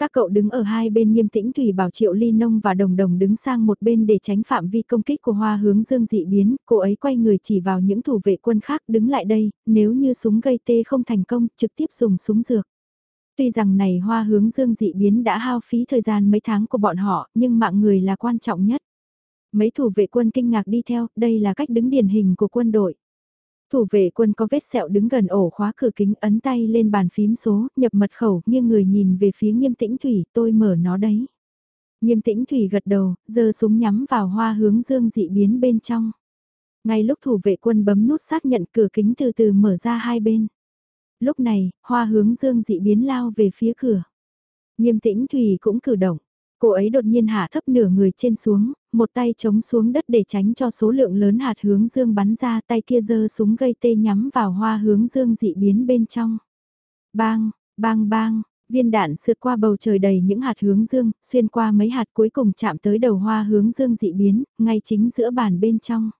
A: Các cậu đứng ở hai bên nghiêm tĩnh Thủy bảo Triệu Ly Nông và Đồng Đồng đứng sang một bên để tránh phạm vi công kích của hoa hướng dương dị biến, cô ấy quay người chỉ vào những thủ vệ quân khác đứng lại đây, nếu như súng gây tê không thành công, trực tiếp dùng súng dược. Tuy rằng này hoa hướng dương dị biến đã hao phí thời gian mấy tháng của bọn họ, nhưng mạng người là quan trọng nhất. Mấy thủ vệ quân kinh ngạc đi theo, đây là cách đứng điển hình của quân đội. Thủ vệ quân có vết sẹo đứng gần ổ khóa cửa kính ấn tay lên bàn phím số, nhập mật khẩu, nghiêng người nhìn về phía nghiêm tĩnh thủy, tôi mở nó đấy. Nghiêm tĩnh thủy gật đầu, giơ súng nhắm vào hoa hướng dương dị biến bên trong. Ngay lúc thủ vệ quân bấm nút xác nhận cửa kính từ từ mở ra hai bên. Lúc này, hoa hướng dương dị biến lao về phía cửa. Nghiêm tĩnh thủy cũng cử động. Cô ấy đột nhiên hạ thấp nửa người trên xuống, một tay chống xuống đất để tránh cho số lượng lớn hạt hướng dương bắn ra tay kia giơ súng gây tê nhắm vào hoa hướng dương dị biến bên trong. Bang, bang bang, viên đạn sượt qua bầu trời đầy những hạt hướng dương, xuyên qua mấy hạt cuối cùng chạm tới đầu hoa hướng dương dị biến, ngay chính giữa bàn bên trong.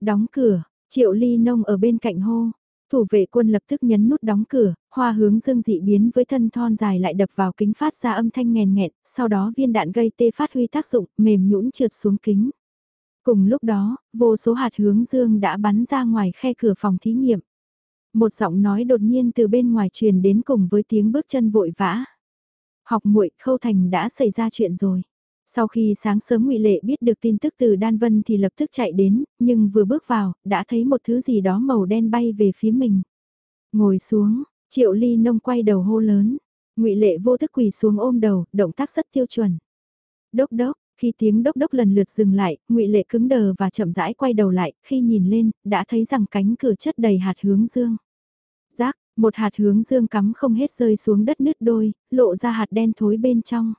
A: Đóng cửa, triệu ly nông ở bên cạnh hô, Thủ vệ quân lập tức nhấn nút đóng cửa, hoa hướng dương dị biến với thân thon dài lại đập vào kính phát ra âm thanh nghèn nghẹn, sau đó viên đạn gây tê phát huy tác dụng, mềm nhũn trượt xuống kính. Cùng lúc đó, vô số hạt hướng dương đã bắn ra ngoài khe cửa phòng thí nghiệm. Một giọng nói đột nhiên từ bên ngoài truyền đến cùng với tiếng bước chân vội vã. Học muội khâu thành đã xảy ra chuyện rồi. Sau khi sáng sớm ngụy Lệ biết được tin tức từ Đan Vân thì lập tức chạy đến, nhưng vừa bước vào, đã thấy một thứ gì đó màu đen bay về phía mình. Ngồi xuống, Triệu Ly Nông quay đầu hô lớn. ngụy Lệ vô thức quỳ xuống ôm đầu, động tác rất tiêu chuẩn. Đốc đốc, khi tiếng đốc đốc lần lượt dừng lại, ngụy Lệ cứng đờ và chậm rãi quay đầu lại, khi nhìn lên, đã thấy rằng cánh cửa chất đầy hạt hướng dương. Rác, một hạt hướng dương cắm không hết rơi xuống đất nứt đôi, lộ ra hạt đen thối bên trong.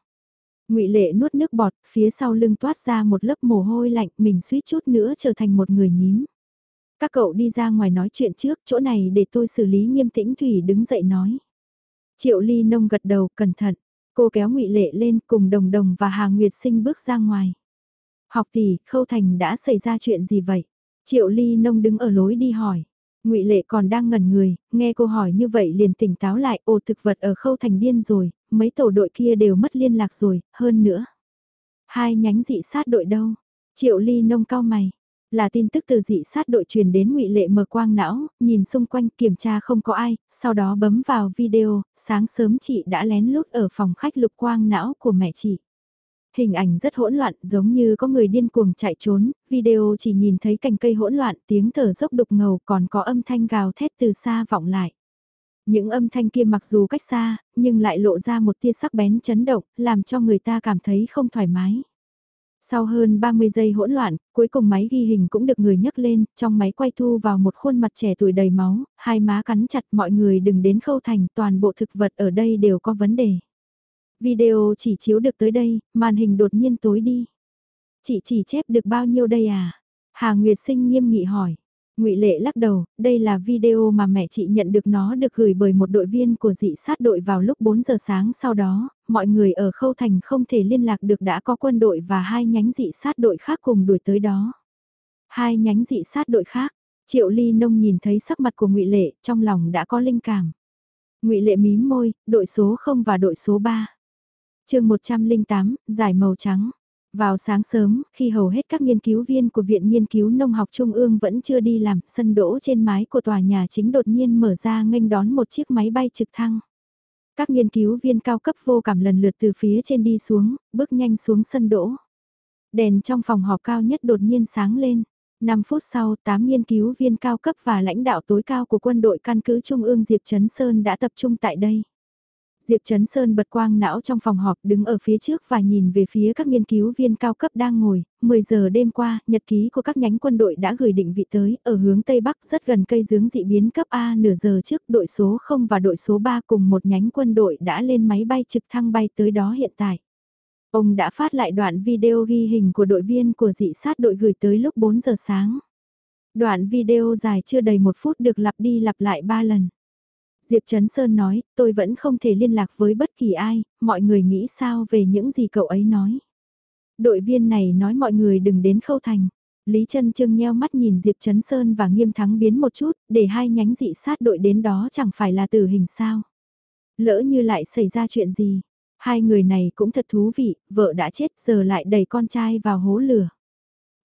A: Ngụy Lệ nuốt nước bọt, phía sau lưng toát ra một lớp mồ hôi lạnh, mình suýt chút nữa trở thành một người nhím. Các cậu đi ra ngoài nói chuyện trước, chỗ này để tôi xử lý nghiêm tĩnh Thủy đứng dậy nói. Triệu Ly Nông gật đầu, cẩn thận. Cô kéo ngụy Lệ lên cùng Đồng Đồng và Hà Nguyệt Sinh bước ra ngoài. Học tỷ, Khâu Thành đã xảy ra chuyện gì vậy? Triệu Ly Nông đứng ở lối đi hỏi ngụy Lệ còn đang ngẩn người, nghe cô hỏi như vậy liền tỉnh táo lại, ồ thực vật ở Khâu Thành điên rồi, mấy tổ đội kia đều mất liên lạc rồi, hơn nữa. Hai nhánh dị sát đội đâu? Triệu Ly Nông cao mày. Là tin tức từ dị sát đội truyền đến ngụy Lệ mở quang não, nhìn xung quanh kiểm tra không có ai, sau đó bấm vào video, sáng sớm chị đã lén lút ở phòng khách lục quang não của mẹ chị. Hình ảnh rất hỗn loạn giống như có người điên cuồng chạy trốn, video chỉ nhìn thấy cành cây hỗn loạn tiếng thở dốc đục ngầu còn có âm thanh gào thét từ xa vọng lại. Những âm thanh kia mặc dù cách xa, nhưng lại lộ ra một tia sắc bén chấn động, làm cho người ta cảm thấy không thoải mái. Sau hơn 30 giây hỗn loạn, cuối cùng máy ghi hình cũng được người nhấc lên, trong máy quay thu vào một khuôn mặt trẻ tuổi đầy máu, hai má cắn chặt mọi người đừng đến khâu thành, toàn bộ thực vật ở đây đều có vấn đề. Video chỉ chiếu được tới đây, màn hình đột nhiên tối đi. Chị chỉ chép được bao nhiêu đây à? Hà Nguyệt Sinh nghiêm nghị hỏi. Ngụy Lệ lắc đầu, đây là video mà mẹ chị nhận được nó được gửi bởi một đội viên của dị sát đội vào lúc 4 giờ sáng sau đó, mọi người ở Khâu Thành không thể liên lạc được đã có quân đội và hai nhánh dị sát đội khác cùng đuổi tới đó. Hai nhánh dị sát đội khác, Triệu Ly Nông nhìn thấy sắc mặt của Ngụy Lệ, trong lòng đã có linh cảm. Ngụy Lệ mím môi, đội số 0 và đội số 3. Chương 108, giải màu trắng. Vào sáng sớm, khi hầu hết các nghiên cứu viên của Viện Nghiên cứu Nông học Trung ương vẫn chưa đi làm, sân đỗ trên mái của tòa nhà chính đột nhiên mở ra nghênh đón một chiếc máy bay trực thăng. Các nghiên cứu viên cao cấp vô cảm lần lượt từ phía trên đi xuống, bước nhanh xuống sân đỗ. Đèn trong phòng họp cao nhất đột nhiên sáng lên. 5 phút sau, 8 nghiên cứu viên cao cấp và lãnh đạo tối cao của quân đội căn cứ Trung ương Diệp Trấn Sơn đã tập trung tại đây. Diệp Trấn Sơn bật quang não trong phòng họp đứng ở phía trước và nhìn về phía các nghiên cứu viên cao cấp đang ngồi. 10 giờ đêm qua, nhật ký của các nhánh quân đội đã gửi định vị tới, ở hướng Tây Bắc rất gần cây dướng dị biến cấp A nửa giờ trước đội số 0 và đội số 3 cùng một nhánh quân đội đã lên máy bay trực thăng bay tới đó hiện tại. Ông đã phát lại đoạn video ghi hình của đội viên của dị sát đội gửi tới lúc 4 giờ sáng. Đoạn video dài chưa đầy một phút được lặp đi lặp lại 3 lần. Diệp Trấn Sơn nói, tôi vẫn không thể liên lạc với bất kỳ ai, mọi người nghĩ sao về những gì cậu ấy nói. Đội viên này nói mọi người đừng đến khâu thành. Lý Trân Trương nheo mắt nhìn Diệp Trấn Sơn và nghiêm thắng biến một chút, để hai nhánh dị sát đội đến đó chẳng phải là tử hình sao. Lỡ như lại xảy ra chuyện gì, hai người này cũng thật thú vị, vợ đã chết giờ lại đẩy con trai vào hố lửa.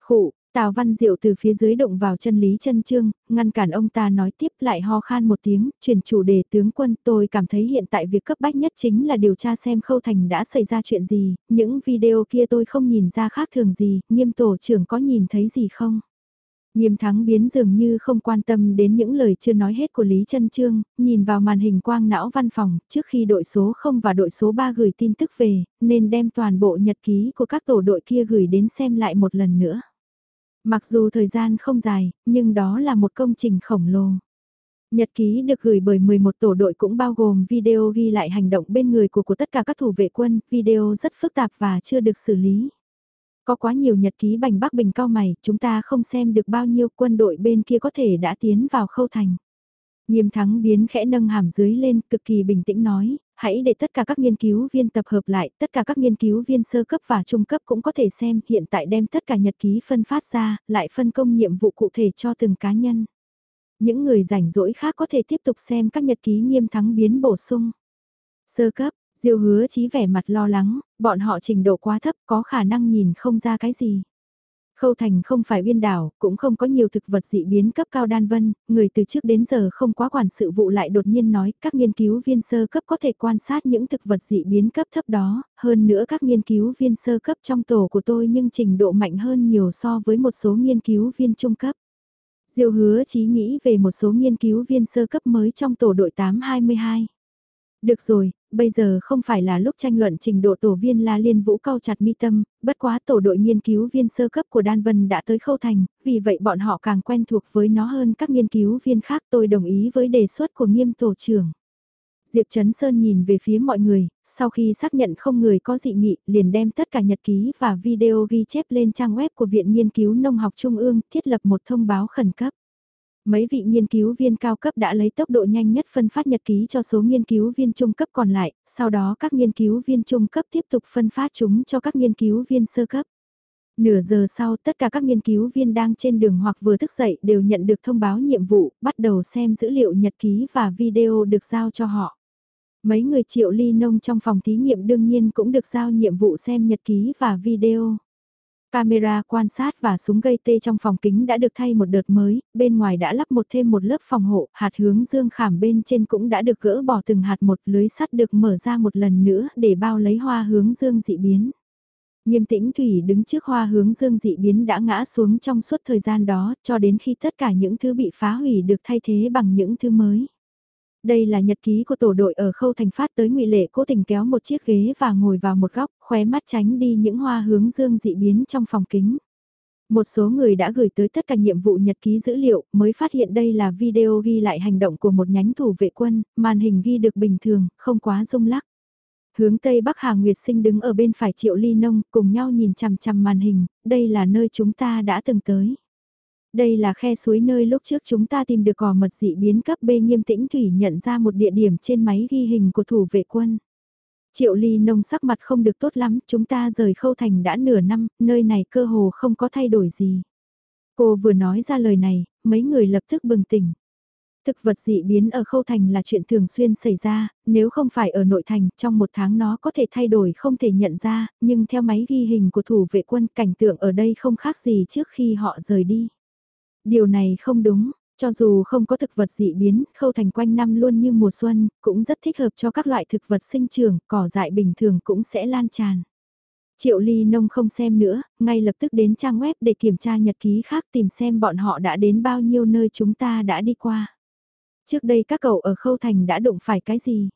A: Khụ, Tào Văn Diệu từ phía dưới động vào chân Lý chân Trương, ngăn cản ông ta nói tiếp lại ho khan một tiếng, chuyển chủ đề tướng quân tôi cảm thấy hiện tại việc cấp bách nhất chính là điều tra xem Khâu Thành đã xảy ra chuyện gì, những video kia tôi không nhìn ra khác thường gì, nghiêm tổ trưởng có nhìn thấy gì không? Nghiêm thắng biến dường như không quan tâm đến những lời chưa nói hết của Lý Trân Trương, nhìn vào màn hình quang não văn phòng, trước khi đội số 0 và đội số 3 gửi tin tức về, nên đem toàn bộ nhật ký của các tổ đội kia gửi đến xem lại một lần nữa. Mặc dù thời gian không dài, nhưng đó là một công trình khổng lồ. Nhật ký được gửi bởi 11 tổ đội cũng bao gồm video ghi lại hành động bên người của của tất cả các thủ vệ quân, video rất phức tạp và chưa được xử lý. Có quá nhiều nhật ký bành bắc bình cao mày, chúng ta không xem được bao nhiêu quân đội bên kia có thể đã tiến vào khâu thành. Nghiêm thắng biến khẽ nâng hàm dưới lên, cực kỳ bình tĩnh nói, hãy để tất cả các nghiên cứu viên tập hợp lại, tất cả các nghiên cứu viên sơ cấp và trung cấp cũng có thể xem, hiện tại đem tất cả nhật ký phân phát ra, lại phân công nhiệm vụ cụ thể cho từng cá nhân. Những người rảnh rỗi khác có thể tiếp tục xem các nhật ký nghiêm thắng biến bổ sung. Sơ cấp, Diêu hứa chí vẻ mặt lo lắng, bọn họ trình độ quá thấp có khả năng nhìn không ra cái gì. Khâu Thành không phải uyên đảo, cũng không có nhiều thực vật dị biến cấp cao đan vân, người từ trước đến giờ không quá quản sự vụ lại đột nhiên nói các nghiên cứu viên sơ cấp có thể quan sát những thực vật dị biến cấp thấp đó, hơn nữa các nghiên cứu viên sơ cấp trong tổ của tôi nhưng trình độ mạnh hơn nhiều so với một số nghiên cứu viên trung cấp. Diêu hứa chí nghĩ về một số nghiên cứu viên sơ cấp mới trong tổ đội 822. Được rồi, bây giờ không phải là lúc tranh luận trình độ tổ viên La Liên Vũ cao chặt mi tâm, bất quá tổ đội nghiên cứu viên sơ cấp của Đan Vân đã tới khâu thành, vì vậy bọn họ càng quen thuộc với nó hơn các nghiên cứu viên khác tôi đồng ý với đề xuất của nghiêm tổ trưởng. Diệp Trấn Sơn nhìn về phía mọi người, sau khi xác nhận không người có dị nghị, liền đem tất cả nhật ký và video ghi chép lên trang web của Viện Nghiên cứu Nông học Trung ương, thiết lập một thông báo khẩn cấp. Mấy vị nghiên cứu viên cao cấp đã lấy tốc độ nhanh nhất phân phát nhật ký cho số nghiên cứu viên trung cấp còn lại, sau đó các nghiên cứu viên trung cấp tiếp tục phân phát chúng cho các nghiên cứu viên sơ cấp. Nửa giờ sau tất cả các nghiên cứu viên đang trên đường hoặc vừa thức dậy đều nhận được thông báo nhiệm vụ, bắt đầu xem dữ liệu nhật ký và video được giao cho họ. Mấy người triệu ly nông trong phòng thí nghiệm đương nhiên cũng được giao nhiệm vụ xem nhật ký và video. Camera quan sát và súng gây tê trong phòng kính đã được thay một đợt mới, bên ngoài đã lắp một thêm một lớp phòng hộ, hạt hướng dương khảm bên trên cũng đã được gỡ bỏ từng hạt một lưới sắt được mở ra một lần nữa để bao lấy hoa hướng dương dị biến. Nghiêm tĩnh Thủy đứng trước hoa hướng dương dị biến đã ngã xuống trong suốt thời gian đó cho đến khi tất cả những thứ bị phá hủy được thay thế bằng những thứ mới. Đây là nhật ký của tổ đội ở khâu thành phát tới ngụy Lệ cố tình kéo một chiếc ghế và ngồi vào một góc, khóe mắt tránh đi những hoa hướng dương dị biến trong phòng kính. Một số người đã gửi tới tất cả nhiệm vụ nhật ký dữ liệu, mới phát hiện đây là video ghi lại hành động của một nhánh thủ vệ quân, màn hình ghi được bình thường, không quá rung lắc. Hướng Tây Bắc Hà Nguyệt Sinh đứng ở bên phải Triệu Ly Nông, cùng nhau nhìn chằm chằm màn hình, đây là nơi chúng ta đã từng tới. Đây là khe suối nơi lúc trước chúng ta tìm được cỏ mật dị biến cấp B nghiêm tĩnh thủy nhận ra một địa điểm trên máy ghi hình của thủ vệ quân. Triệu ly nông sắc mặt không được tốt lắm, chúng ta rời khâu thành đã nửa năm, nơi này cơ hồ không có thay đổi gì. Cô vừa nói ra lời này, mấy người lập tức bừng tỉnh. Thực vật dị biến ở khâu thành là chuyện thường xuyên xảy ra, nếu không phải ở nội thành, trong một tháng nó có thể thay đổi không thể nhận ra, nhưng theo máy ghi hình của thủ vệ quân cảnh tượng ở đây không khác gì trước khi họ rời đi. Điều này không đúng, cho dù không có thực vật dị biến, khâu thành quanh năm luôn như mùa xuân, cũng rất thích hợp cho các loại thực vật sinh trưởng, cỏ dại bình thường cũng sẽ lan tràn. Triệu ly nông không xem nữa, ngay lập tức đến trang web để kiểm tra nhật ký khác tìm xem bọn họ đã đến bao nhiêu nơi chúng ta đã đi qua. Trước đây các cậu ở khâu thành đã đụng phải cái gì?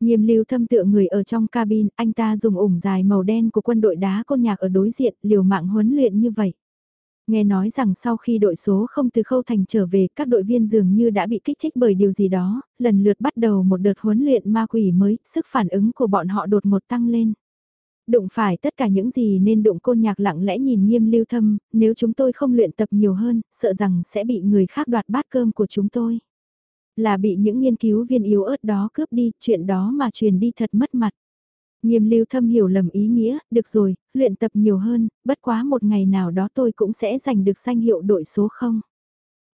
A: Nghiêm lưu thâm tựa người ở trong cabin, anh ta dùng ủng dài màu đen của quân đội đá côn nhạc ở đối diện, liều mạng huấn luyện như vậy. Nghe nói rằng sau khi đội số không từ khâu thành trở về các đội viên dường như đã bị kích thích bởi điều gì đó, lần lượt bắt đầu một đợt huấn luyện ma quỷ mới, sức phản ứng của bọn họ đột ngột tăng lên. Đụng phải tất cả những gì nên đụng côn nhạc lặng lẽ nhìn nghiêm lưu thâm, nếu chúng tôi không luyện tập nhiều hơn, sợ rằng sẽ bị người khác đoạt bát cơm của chúng tôi. Là bị những nghiên cứu viên yếu ớt đó cướp đi, chuyện đó mà truyền đi thật mất mặt. Nghiêm lưu thâm hiểu lầm ý nghĩa, được rồi, luyện tập nhiều hơn, bất quá một ngày nào đó tôi cũng sẽ giành được danh hiệu đội số 0.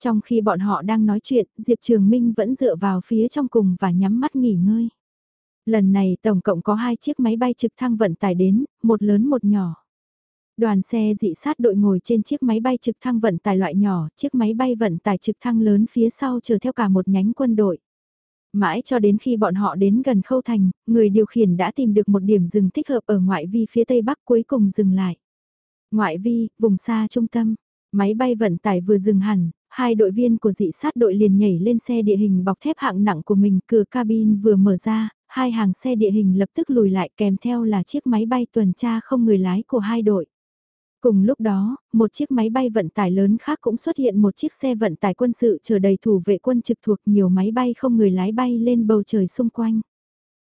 A: Trong khi bọn họ đang nói chuyện, Diệp Trường Minh vẫn dựa vào phía trong cùng và nhắm mắt nghỉ ngơi. Lần này tổng cộng có hai chiếc máy bay trực thăng vận tải đến, một lớn một nhỏ. Đoàn xe dị sát đội ngồi trên chiếc máy bay trực thăng vận tải loại nhỏ, chiếc máy bay vận tải trực thăng lớn phía sau chờ theo cả một nhánh quân đội. Mãi cho đến khi bọn họ đến gần khâu thành, người điều khiển đã tìm được một điểm dừng thích hợp ở ngoại vi phía tây bắc cuối cùng dừng lại. Ngoại vi, vùng xa trung tâm, máy bay vận tải vừa dừng hẳn, hai đội viên của dị sát đội liền nhảy lên xe địa hình bọc thép hạng nặng của mình, cửa cabin vừa mở ra, hai hàng xe địa hình lập tức lùi lại kèm theo là chiếc máy bay tuần tra không người lái của hai đội. Cùng lúc đó, một chiếc máy bay vận tải lớn khác cũng xuất hiện một chiếc xe vận tải quân sự chờ đầy thủ vệ quân trực thuộc nhiều máy bay không người lái bay lên bầu trời xung quanh.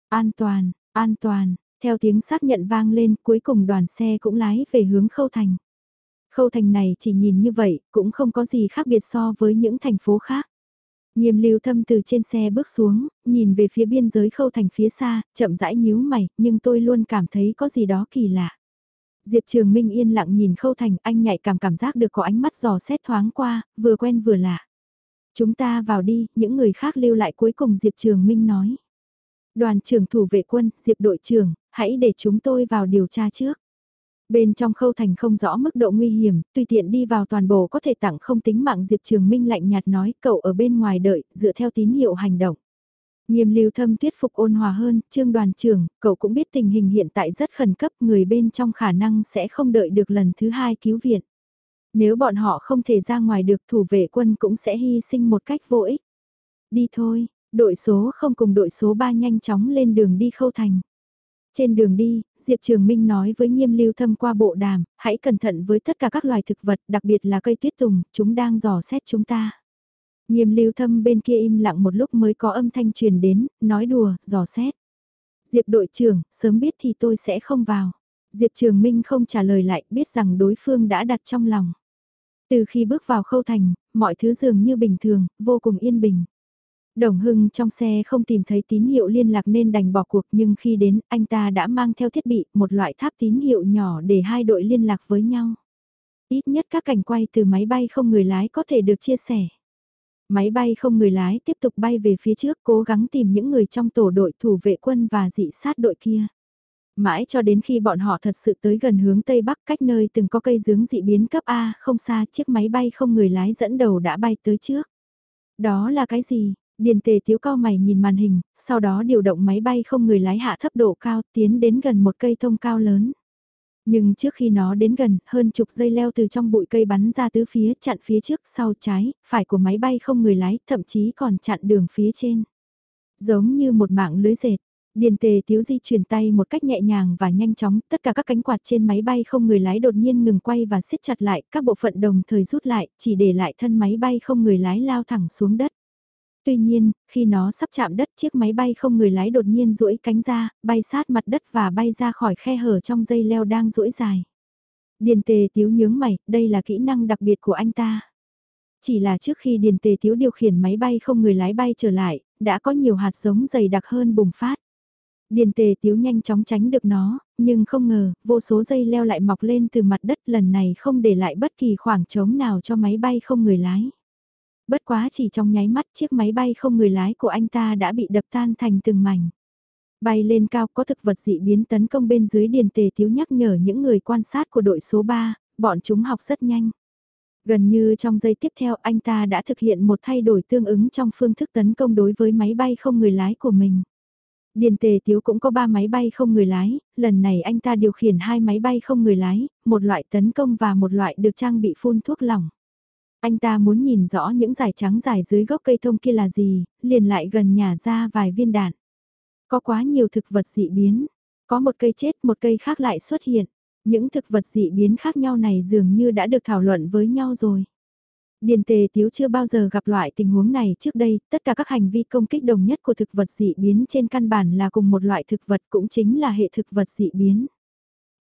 A: An toàn, an toàn, theo tiếng xác nhận vang lên cuối cùng đoàn xe cũng lái về hướng khâu thành. Khâu thành này chỉ nhìn như vậy cũng không có gì khác biệt so với những thành phố khác. Nghiêm lưu thâm từ trên xe bước xuống, nhìn về phía biên giới khâu thành phía xa, chậm rãi nhíu mày, nhưng tôi luôn cảm thấy có gì đó kỳ lạ. Diệp Trường Minh yên lặng nhìn Khâu Thành, anh nhạy cảm cảm giác được có ánh mắt dò xét thoáng qua, vừa quen vừa lạ. Chúng ta vào đi, những người khác lưu lại cuối cùng Diệp Trường Minh nói. Đoàn trưởng thủ vệ quân, Diệp đội trưởng, hãy để chúng tôi vào điều tra trước. Bên trong khâu thành không rõ mức độ nguy hiểm, tùy tiện đi vào toàn bộ có thể tặng không tính mạng Diệp Trường Minh lạnh nhạt nói cậu ở bên ngoài đợi, dựa theo tín hiệu hành động. Nghiêm lưu thâm thuyết phục ôn hòa hơn, trương đoàn trưởng, cậu cũng biết tình hình hiện tại rất khẩn cấp, người bên trong khả năng sẽ không đợi được lần thứ hai cứu viện. Nếu bọn họ không thể ra ngoài được thủ vệ quân cũng sẽ hy sinh một cách vô ích. Đi thôi, đội số không cùng đội số 3 nhanh chóng lên đường đi khâu thành. Trên đường đi, Diệp Trường Minh nói với nghiêm lưu thâm qua bộ đàm, hãy cẩn thận với tất cả các loài thực vật, đặc biệt là cây tuyết tùng, chúng đang dò xét chúng ta. Nghiêm lưu thâm bên kia im lặng một lúc mới có âm thanh truyền đến, nói đùa, dò xét. Diệp đội trưởng, sớm biết thì tôi sẽ không vào. Diệp Trường Minh không trả lời lại, biết rằng đối phương đã đặt trong lòng. Từ khi bước vào khâu thành, mọi thứ dường như bình thường, vô cùng yên bình. Đồng Hưng trong xe không tìm thấy tín hiệu liên lạc nên đành bỏ cuộc nhưng khi đến anh ta đã mang theo thiết bị một loại tháp tín hiệu nhỏ để hai đội liên lạc với nhau. Ít nhất các cảnh quay từ máy bay không người lái có thể được chia sẻ. Máy bay không người lái tiếp tục bay về phía trước cố gắng tìm những người trong tổ đội thủ vệ quân và dị sát đội kia. Mãi cho đến khi bọn họ thật sự tới gần hướng Tây Bắc cách nơi từng có cây dướng dị biến cấp A không xa chiếc máy bay không người lái dẫn đầu đã bay tới trước. Đó là cái gì? Điền tề thiếu cao mày nhìn màn hình, sau đó điều động máy bay không người lái hạ thấp độ cao tiến đến gần một cây thông cao lớn. Nhưng trước khi nó đến gần, hơn chục dây leo từ trong bụi cây bắn ra tứ phía chặn phía trước sau trái, phải của máy bay không người lái, thậm chí còn chặn đường phía trên. Giống như một mạng lưới dệt, Điền tề tiếu di chuyển tay một cách nhẹ nhàng và nhanh chóng, tất cả các cánh quạt trên máy bay không người lái đột nhiên ngừng quay và siết chặt lại, các bộ phận đồng thời rút lại, chỉ để lại thân máy bay không người lái lao thẳng xuống đất. Tuy nhiên, khi nó sắp chạm đất chiếc máy bay không người lái đột nhiên duỗi cánh ra, bay sát mặt đất và bay ra khỏi khe hở trong dây leo đang duỗi dài. Điền tề tiếu nhướng mày, đây là kỹ năng đặc biệt của anh ta. Chỉ là trước khi Điền tề tiếu điều khiển máy bay không người lái bay trở lại, đã có nhiều hạt giống dày đặc hơn bùng phát. Điền tề tiếu nhanh chóng tránh được nó, nhưng không ngờ, vô số dây leo lại mọc lên từ mặt đất lần này không để lại bất kỳ khoảng trống nào cho máy bay không người lái. Bất quá chỉ trong nháy mắt chiếc máy bay không người lái của anh ta đã bị đập tan thành từng mảnh. Bay lên cao có thực vật dị biến tấn công bên dưới điền tề thiếu nhắc nhở những người quan sát của đội số 3, bọn chúng học rất nhanh. Gần như trong giây tiếp theo anh ta đã thực hiện một thay đổi tương ứng trong phương thức tấn công đối với máy bay không người lái của mình. Điền Tề Tiếu cũng có 3 máy bay không người lái, lần này anh ta điều khiển hai máy bay không người lái, một loại tấn công và một loại được trang bị phun thuốc lỏng. Anh ta muốn nhìn rõ những dải trắng dài dưới gốc cây thông kia là gì, liền lại gần nhà ra vài viên đạn. Có quá nhiều thực vật dị biến, có một cây chết một cây khác lại xuất hiện. Những thực vật dị biến khác nhau này dường như đã được thảo luận với nhau rồi. Điền tề tiếu chưa bao giờ gặp loại tình huống này trước đây, tất cả các hành vi công kích đồng nhất của thực vật dị biến trên căn bản là cùng một loại thực vật cũng chính là hệ thực vật dị biến.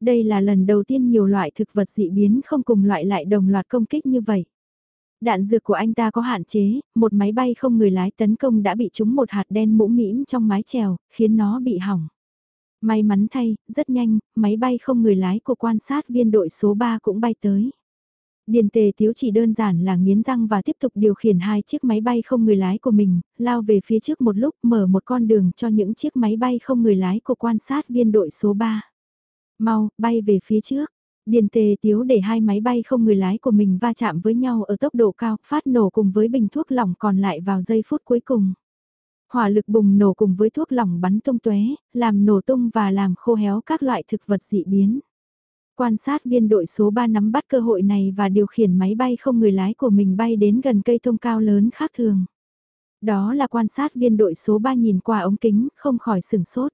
A: Đây là lần đầu tiên nhiều loại thực vật dị biến không cùng loại lại đồng loạt công kích như vậy. Đạn dược của anh ta có hạn chế, một máy bay không người lái tấn công đã bị trúng một hạt đen mũ mĩm trong mái chèo, khiến nó bị hỏng. May mắn thay, rất nhanh, máy bay không người lái của quan sát viên đội số 3 cũng bay tới. Điền tề thiếu chỉ đơn giản là nghiến răng và tiếp tục điều khiển hai chiếc máy bay không người lái của mình, lao về phía trước một lúc mở một con đường cho những chiếc máy bay không người lái của quan sát viên đội số 3. Mau, bay về phía trước. Điền tề tiếu để hai máy bay không người lái của mình va chạm với nhau ở tốc độ cao, phát nổ cùng với bình thuốc lỏng còn lại vào giây phút cuối cùng. Hỏa lực bùng nổ cùng với thuốc lỏng bắn tung tóe, làm nổ tung và làm khô héo các loại thực vật dị biến. Quan sát viên đội số 3 nắm bắt cơ hội này và điều khiển máy bay không người lái của mình bay đến gần cây thông cao lớn khác thường. Đó là quan sát viên đội số 3 nhìn qua ống kính, không khỏi sửng sốt.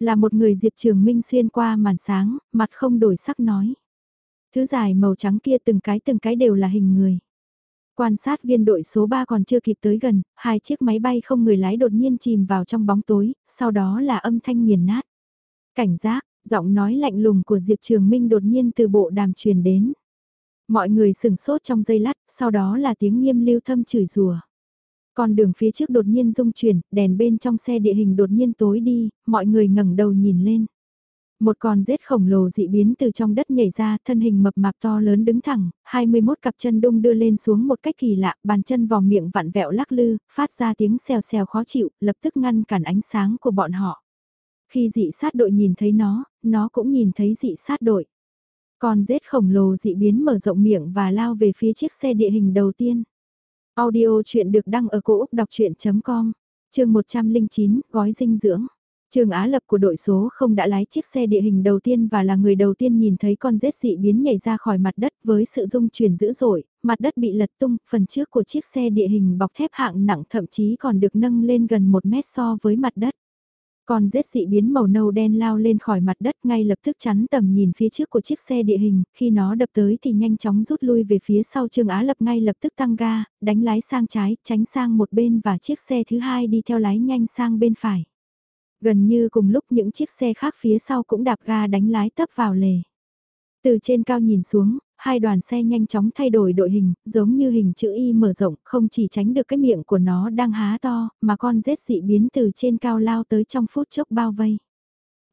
A: Là một người Diệp Trường Minh xuyên qua màn sáng, mặt không đổi sắc nói. Thứ dài màu trắng kia từng cái từng cái đều là hình người. Quan sát viên đội số 3 còn chưa kịp tới gần, hai chiếc máy bay không người lái đột nhiên chìm vào trong bóng tối, sau đó là âm thanh nghiền nát. Cảnh giác, giọng nói lạnh lùng của Diệp Trường Minh đột nhiên từ bộ đàm truyền đến. Mọi người sửng sốt trong giây lát, sau đó là tiếng nghiêm lưu thâm chửi rùa. Con đường phía trước đột nhiên rung chuyển, đèn bên trong xe địa hình đột nhiên tối đi, mọi người ngẩng đầu nhìn lên. Một con rết khổng lồ dị biến từ trong đất nhảy ra, thân hình mập mạp to lớn đứng thẳng, 21 cặp chân đung đưa lên xuống một cách kỳ lạ, bàn chân vòng miệng vặn vẹo lắc lư, phát ra tiếng xèo xèo khó chịu, lập tức ngăn cản ánh sáng của bọn họ. Khi dị sát đội nhìn thấy nó, nó cũng nhìn thấy dị sát đội. Con rết khổng lồ dị biến mở rộng miệng và lao về phía chiếc xe địa hình đầu tiên. Audio chuyện được đăng ở cổ Úc đọc chuyện.com, trường 109, gói dinh dưỡng. Trường Á Lập của đội số không đã lái chiếc xe địa hình đầu tiên và là người đầu tiên nhìn thấy con rết dị biến nhảy ra khỏi mặt đất với sự rung chuyển dữ dội, mặt đất bị lật tung, phần trước của chiếc xe địa hình bọc thép hạng nặng thậm chí còn được nâng lên gần 1 mét so với mặt đất. Con rết dị biến màu nâu đen lao lên khỏi mặt đất ngay lập tức chắn tầm nhìn phía trước của chiếc xe địa hình, khi nó đập tới thì nhanh chóng rút lui về phía sau Trương Á Lập ngay lập tức tăng ga, đánh lái sang trái, tránh sang một bên và chiếc xe thứ hai đi theo lái nhanh sang bên phải. Gần như cùng lúc những chiếc xe khác phía sau cũng đạp ga đánh lái tấp vào lề. Từ trên cao nhìn xuống, hai đoàn xe nhanh chóng thay đổi đội hình, giống như hình chữ Y mở rộng, không chỉ tránh được cái miệng của nó đang há to, mà con rết dị biến từ trên cao lao tới trong phút chốc bao vây.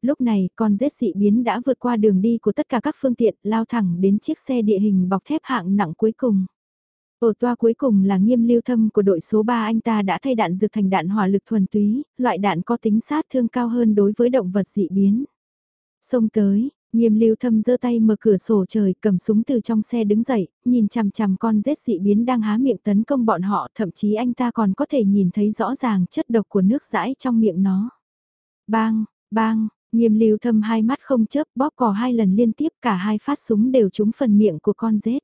A: Lúc này, con rết dị biến đã vượt qua đường đi của tất cả các phương tiện, lao thẳng đến chiếc xe địa hình bọc thép hạng nặng cuối cùng. Ở toa cuối cùng là nghiêm lưu thâm của đội số 3 anh ta đã thay đạn dược thành đạn hỏa lực thuần túy, loại đạn có tính sát thương cao hơn đối với động vật dị biến. Xông tới, nghiêm lưu thâm giơ tay mở cửa sổ trời cầm súng từ trong xe đứng dậy, nhìn chằm chằm con rết dị biến đang há miệng tấn công bọn họ thậm chí anh ta còn có thể nhìn thấy rõ ràng chất độc của nước rãi trong miệng nó. Bang, bang, nghiêm lưu thâm hai mắt không chớp bóp cò hai lần liên tiếp cả hai phát súng đều trúng phần miệng của con rết.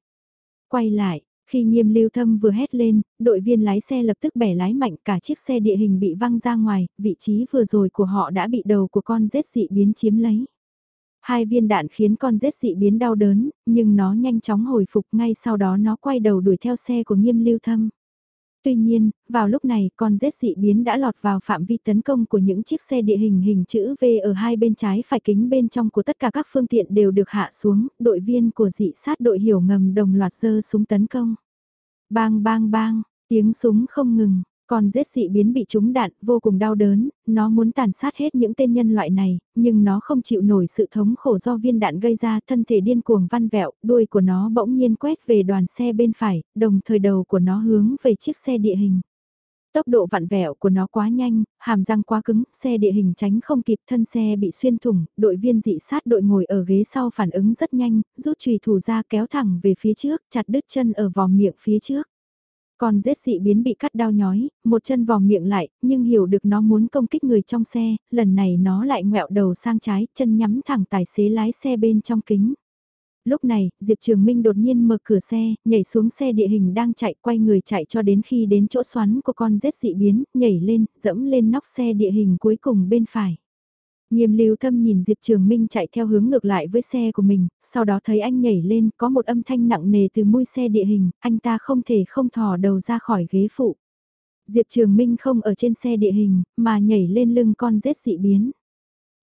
A: Quay lại, khi nghiêm lưu thâm vừa hét lên, đội viên lái xe lập tức bẻ lái mạnh cả chiếc xe địa hình bị văng ra ngoài, vị trí vừa rồi của họ đã bị đầu của con rết dị biến chiếm lấy. Hai viên đạn khiến con rết dị biến đau đớn, nhưng nó nhanh chóng hồi phục ngay sau đó nó quay đầu đuổi theo xe của nghiêm lưu thâm. Tuy nhiên, vào lúc này con rết dị biến đã lọt vào phạm vi tấn công của những chiếc xe địa hình hình chữ V ở hai bên trái phải kính bên trong của tất cả các phương tiện đều được hạ xuống, đội viên của dị sát đội hiểu ngầm đồng loạt giơ súng tấn công. Bang bang bang, tiếng súng không ngừng, còn giết dị biến bị trúng đạn vô cùng đau đớn, nó muốn tàn sát hết những tên nhân loại này, nhưng nó không chịu nổi sự thống khổ do viên đạn gây ra thân thể điên cuồng văn vẹo, đuôi của nó bỗng nhiên quét về đoàn xe bên phải, đồng thời đầu của nó hướng về chiếc xe địa hình. Tốc độ vặn vẹo của nó quá nhanh, hàm răng quá cứng, xe địa hình tránh không kịp thân xe bị xuyên thủng, đội viên dị sát đội ngồi ở ghế sau phản ứng rất nhanh, rút chùy thủ ra kéo thẳng về phía trước, chặt đứt chân ở vòng miệng phía trước. Còn rết dị biến bị cắt đau nhói, một chân vòng miệng lại, nhưng hiểu được nó muốn công kích người trong xe, lần này nó lại ngẹo đầu sang trái, chân nhắm thẳng tài xế lái xe bên trong kính. Lúc này, Diệp Trường Minh đột nhiên mở cửa xe, nhảy xuống xe địa hình đang chạy quay người chạy cho đến khi đến chỗ xoắn của con rết dị biến, nhảy lên, dẫm lên nóc xe địa hình cuối cùng bên phải. Nghiêm lưu thâm nhìn Diệp Trường Minh chạy theo hướng ngược lại với xe của mình, sau đó thấy anh nhảy lên, có một âm thanh nặng nề từ mui xe địa hình, anh ta không thể không thò đầu ra khỏi ghế phụ. Diệp Trường Minh không ở trên xe địa hình, mà nhảy lên lưng con rết dị biến.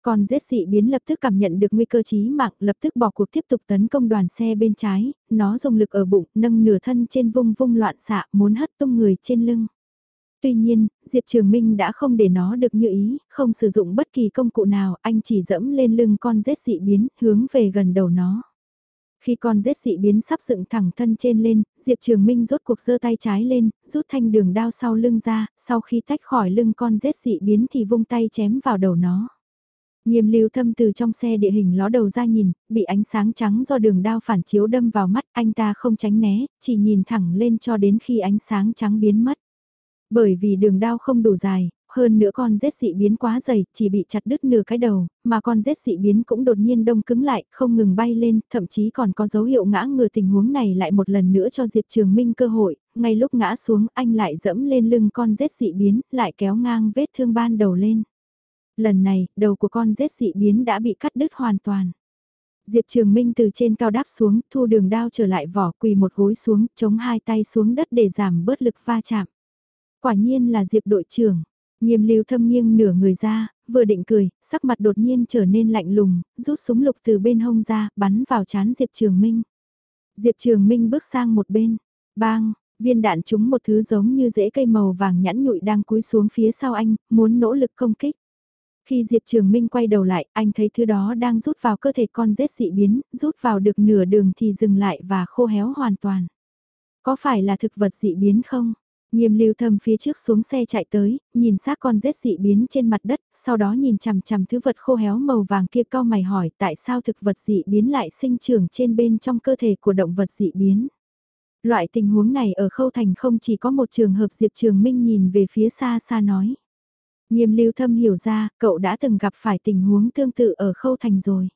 A: Con rết dị biến lập tức cảm nhận được nguy cơ chí mạng, lập tức bỏ cuộc tiếp tục tấn công đoàn xe bên trái, nó dùng lực ở bụng, nâng nửa thân trên vung vung loạn xạ, muốn hất tung người trên lưng. Tuy nhiên, Diệp Trường Minh đã không để nó được như ý, không sử dụng bất kỳ công cụ nào, anh chỉ dẫm lên lưng con rết dị biến, hướng về gần đầu nó. Khi con rết dị biến sắp dựng thẳng thân trên lên, Diệp Trường Minh rốt cuộc giơ tay trái lên, rút thanh đường đao sau lưng ra, sau khi tách khỏi lưng con rết dị biến thì vung tay chém vào đầu nó. Nghiêm lưu thâm từ trong xe địa hình ló đầu ra nhìn, bị ánh sáng trắng do đường đao phản chiếu đâm vào mắt, anh ta không tránh né, chỉ nhìn thẳng lên cho đến khi ánh sáng trắng biến mất. Bởi vì đường đao không đủ dài, hơn nữa con rết dị biến quá dày, chỉ bị chặt đứt nửa cái đầu, mà con rết dị biến cũng đột nhiên đông cứng lại, không ngừng bay lên, thậm chí còn có dấu hiệu ngã ngừa tình huống này lại một lần nữa cho Diệp Trường Minh cơ hội, ngay lúc ngã xuống anh lại dẫm lên lưng con rết dị biến, lại kéo ngang vết thương ban đầu lên. Lần này, đầu của con rết dị biến đã bị cắt đứt hoàn toàn. Diệp Trường Minh từ trên cao đáp xuống, thu đường đao trở lại vỏ quỳ một gối xuống, chống hai tay xuống đất để giảm bớt lực va chạm. Quả nhiên là Diệp đội trưởng. Nghiêm lưu thâm nghiêng nửa người ra, vừa định cười, sắc mặt đột nhiên trở nên lạnh lùng, rút súng lục từ bên hông ra, bắn vào chán Diệp Trường Minh. Diệp Trường Minh bước sang một bên, bang, viên đạn trúng một thứ giống như rễ cây màu vàng nhẵn nhụi đang cúi xuống phía sau anh, muốn nỗ lực công kích. Khi Diệp Trường Minh quay đầu lại, anh thấy thứ đó đang rút vào cơ thể con rết dị biến, rút vào được nửa đường thì dừng lại và khô héo hoàn toàn. Có phải là thực vật dị biến không? Nghiêm lưu thâm phía trước xuống xe chạy tới, nhìn xác con rết dị biến trên mặt đất, sau đó nhìn chằm chằm thứ vật khô héo màu vàng kia cao mày hỏi tại sao thực vật dị biến lại sinh trưởng trên bên trong cơ thể của động vật dị biến. Loại tình huống này ở khâu thành không chỉ có một trường hợp Diệp Trường Minh nhìn về phía xa xa nói. Nghiêm lưu thâm hiểu ra, cậu đã từng gặp phải tình huống tương tự ở khâu thành rồi.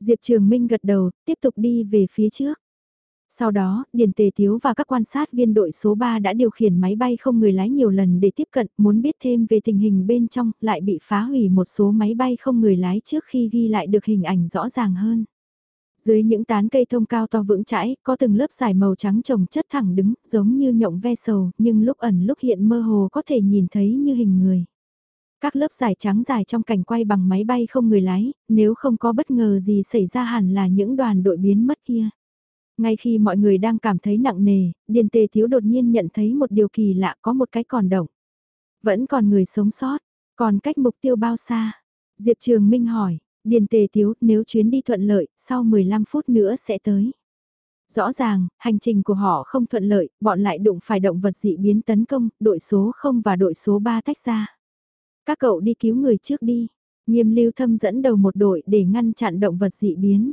A: Diệp Trường Minh gật đầu, tiếp tục đi về phía trước. Sau đó, Điền Tề Tiếu và các quan sát viên đội số 3 đã điều khiển máy bay không người lái nhiều lần để tiếp cận, muốn biết thêm về tình hình bên trong, lại bị phá hủy một số máy bay không người lái trước khi ghi lại được hình ảnh rõ ràng hơn. Dưới những tán cây thông cao to vững chãi, có từng lớp dài màu trắng trồng chất thẳng đứng, giống như nhộng ve sầu, nhưng lúc ẩn lúc hiện mơ hồ có thể nhìn thấy như hình người. Các lớp dài trắng dài trong cảnh quay bằng máy bay không người lái, nếu không có bất ngờ gì xảy ra hẳn là những đoàn đội biến mất kia. Ngay khi mọi người đang cảm thấy nặng nề, Điền Tề Thiếu đột nhiên nhận thấy một điều kỳ lạ có một cái còn động. Vẫn còn người sống sót, còn cách mục tiêu bao xa? Diệp Trường Minh hỏi, Điền Tề Thiếu nếu chuyến đi thuận lợi, sau 15 phút nữa sẽ tới. Rõ ràng, hành trình của họ không thuận lợi, bọn lại đụng phải động vật dị biến tấn công, đội số 0 và đội số 3 tách ra. Các cậu đi cứu người trước đi. Nghiêm lưu thâm dẫn đầu một đội để ngăn chặn động vật dị biến.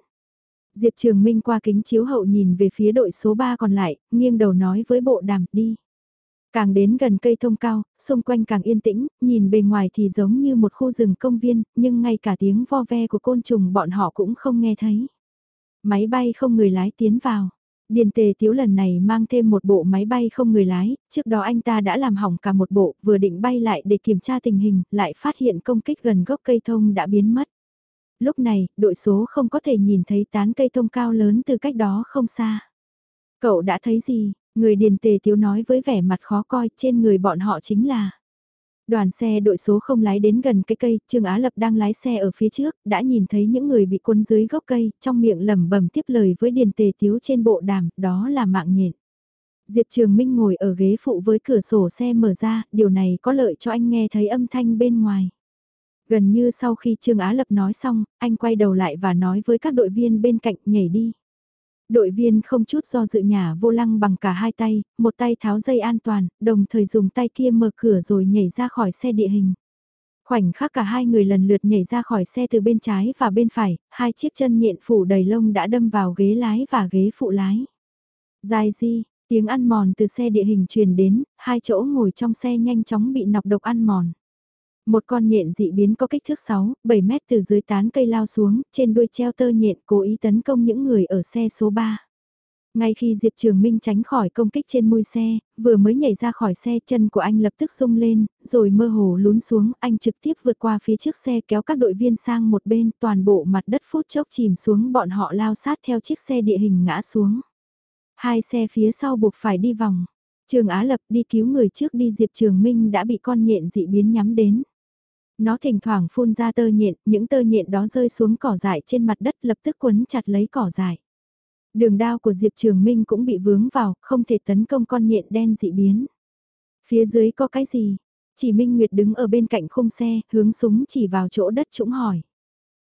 A: Diệp Trường Minh qua kính chiếu hậu nhìn về phía đội số 3 còn lại, nghiêng đầu nói với bộ đàm đi. Càng đến gần cây thông cao, xung quanh càng yên tĩnh, nhìn bề ngoài thì giống như một khu rừng công viên, nhưng ngay cả tiếng vo ve của côn trùng bọn họ cũng không nghe thấy. Máy bay không người lái tiến vào. Điền tề thiếu lần này mang thêm một bộ máy bay không người lái, trước đó anh ta đã làm hỏng cả một bộ, vừa định bay lại để kiểm tra tình hình, lại phát hiện công kích gần gốc cây thông đã biến mất. Lúc này, đội số không có thể nhìn thấy tán cây thông cao lớn từ cách đó không xa. Cậu đã thấy gì? Người điền tề tiếu nói với vẻ mặt khó coi, trên người bọn họ chính là... Đoàn xe đội số không lái đến gần cái cây, Trương Á Lập đang lái xe ở phía trước, đã nhìn thấy những người bị cuốn dưới gốc cây, trong miệng lẩm bẩm tiếp lời với Điền Tề Tiếu trên bộ đàm, đó là mạng nhện. Diệp Trường Minh ngồi ở ghế phụ với cửa sổ xe mở ra, điều này có lợi cho anh nghe thấy âm thanh bên ngoài. Gần như sau khi Trương Á Lập nói xong, anh quay đầu lại và nói với các đội viên bên cạnh nhảy đi. Đội viên không chút do dự nhà vô lăng bằng cả hai tay, một tay tháo dây an toàn, đồng thời dùng tay kia mở cửa rồi nhảy ra khỏi xe địa hình. Khoảnh khắc cả hai người lần lượt nhảy ra khỏi xe từ bên trái và bên phải, hai chiếc chân nhện phủ đầy lông đã đâm vào ghế lái và ghế phụ lái. Dài di, tiếng ăn mòn từ xe địa hình truyền đến, hai chỗ ngồi trong xe nhanh chóng bị nọc độc ăn mòn. Một con nhện dị biến có kích thước 6, 7 mét từ dưới tán cây lao xuống, trên đuôi treo tơ nhện cố ý tấn công những người ở xe số 3. Ngay khi Diệp Trường Minh tránh khỏi công kích trên mui xe, vừa mới nhảy ra khỏi xe chân của anh lập tức rung lên, rồi mơ hồ lún xuống, anh trực tiếp vượt qua phía trước xe kéo các đội viên sang một bên, toàn bộ mặt đất phút chốc chìm xuống bọn họ lao sát theo chiếc xe địa hình ngã xuống. Hai xe phía sau buộc phải đi vòng. Trường Á Lập đi cứu người trước đi Diệp Trường Minh đã bị con nhện dị biến nhắm đến. Nó thỉnh thoảng phun ra tơ nhện, những tơ nhện đó rơi xuống cỏ dại trên mặt đất lập tức quấn chặt lấy cỏ dại. Đường đao của Diệp Trường Minh cũng bị vướng vào, không thể tấn công con nhện đen dị biến. Phía dưới có cái gì? Chỉ Minh Nguyệt đứng ở bên cạnh khung xe, hướng súng chỉ vào chỗ đất trũng hỏi.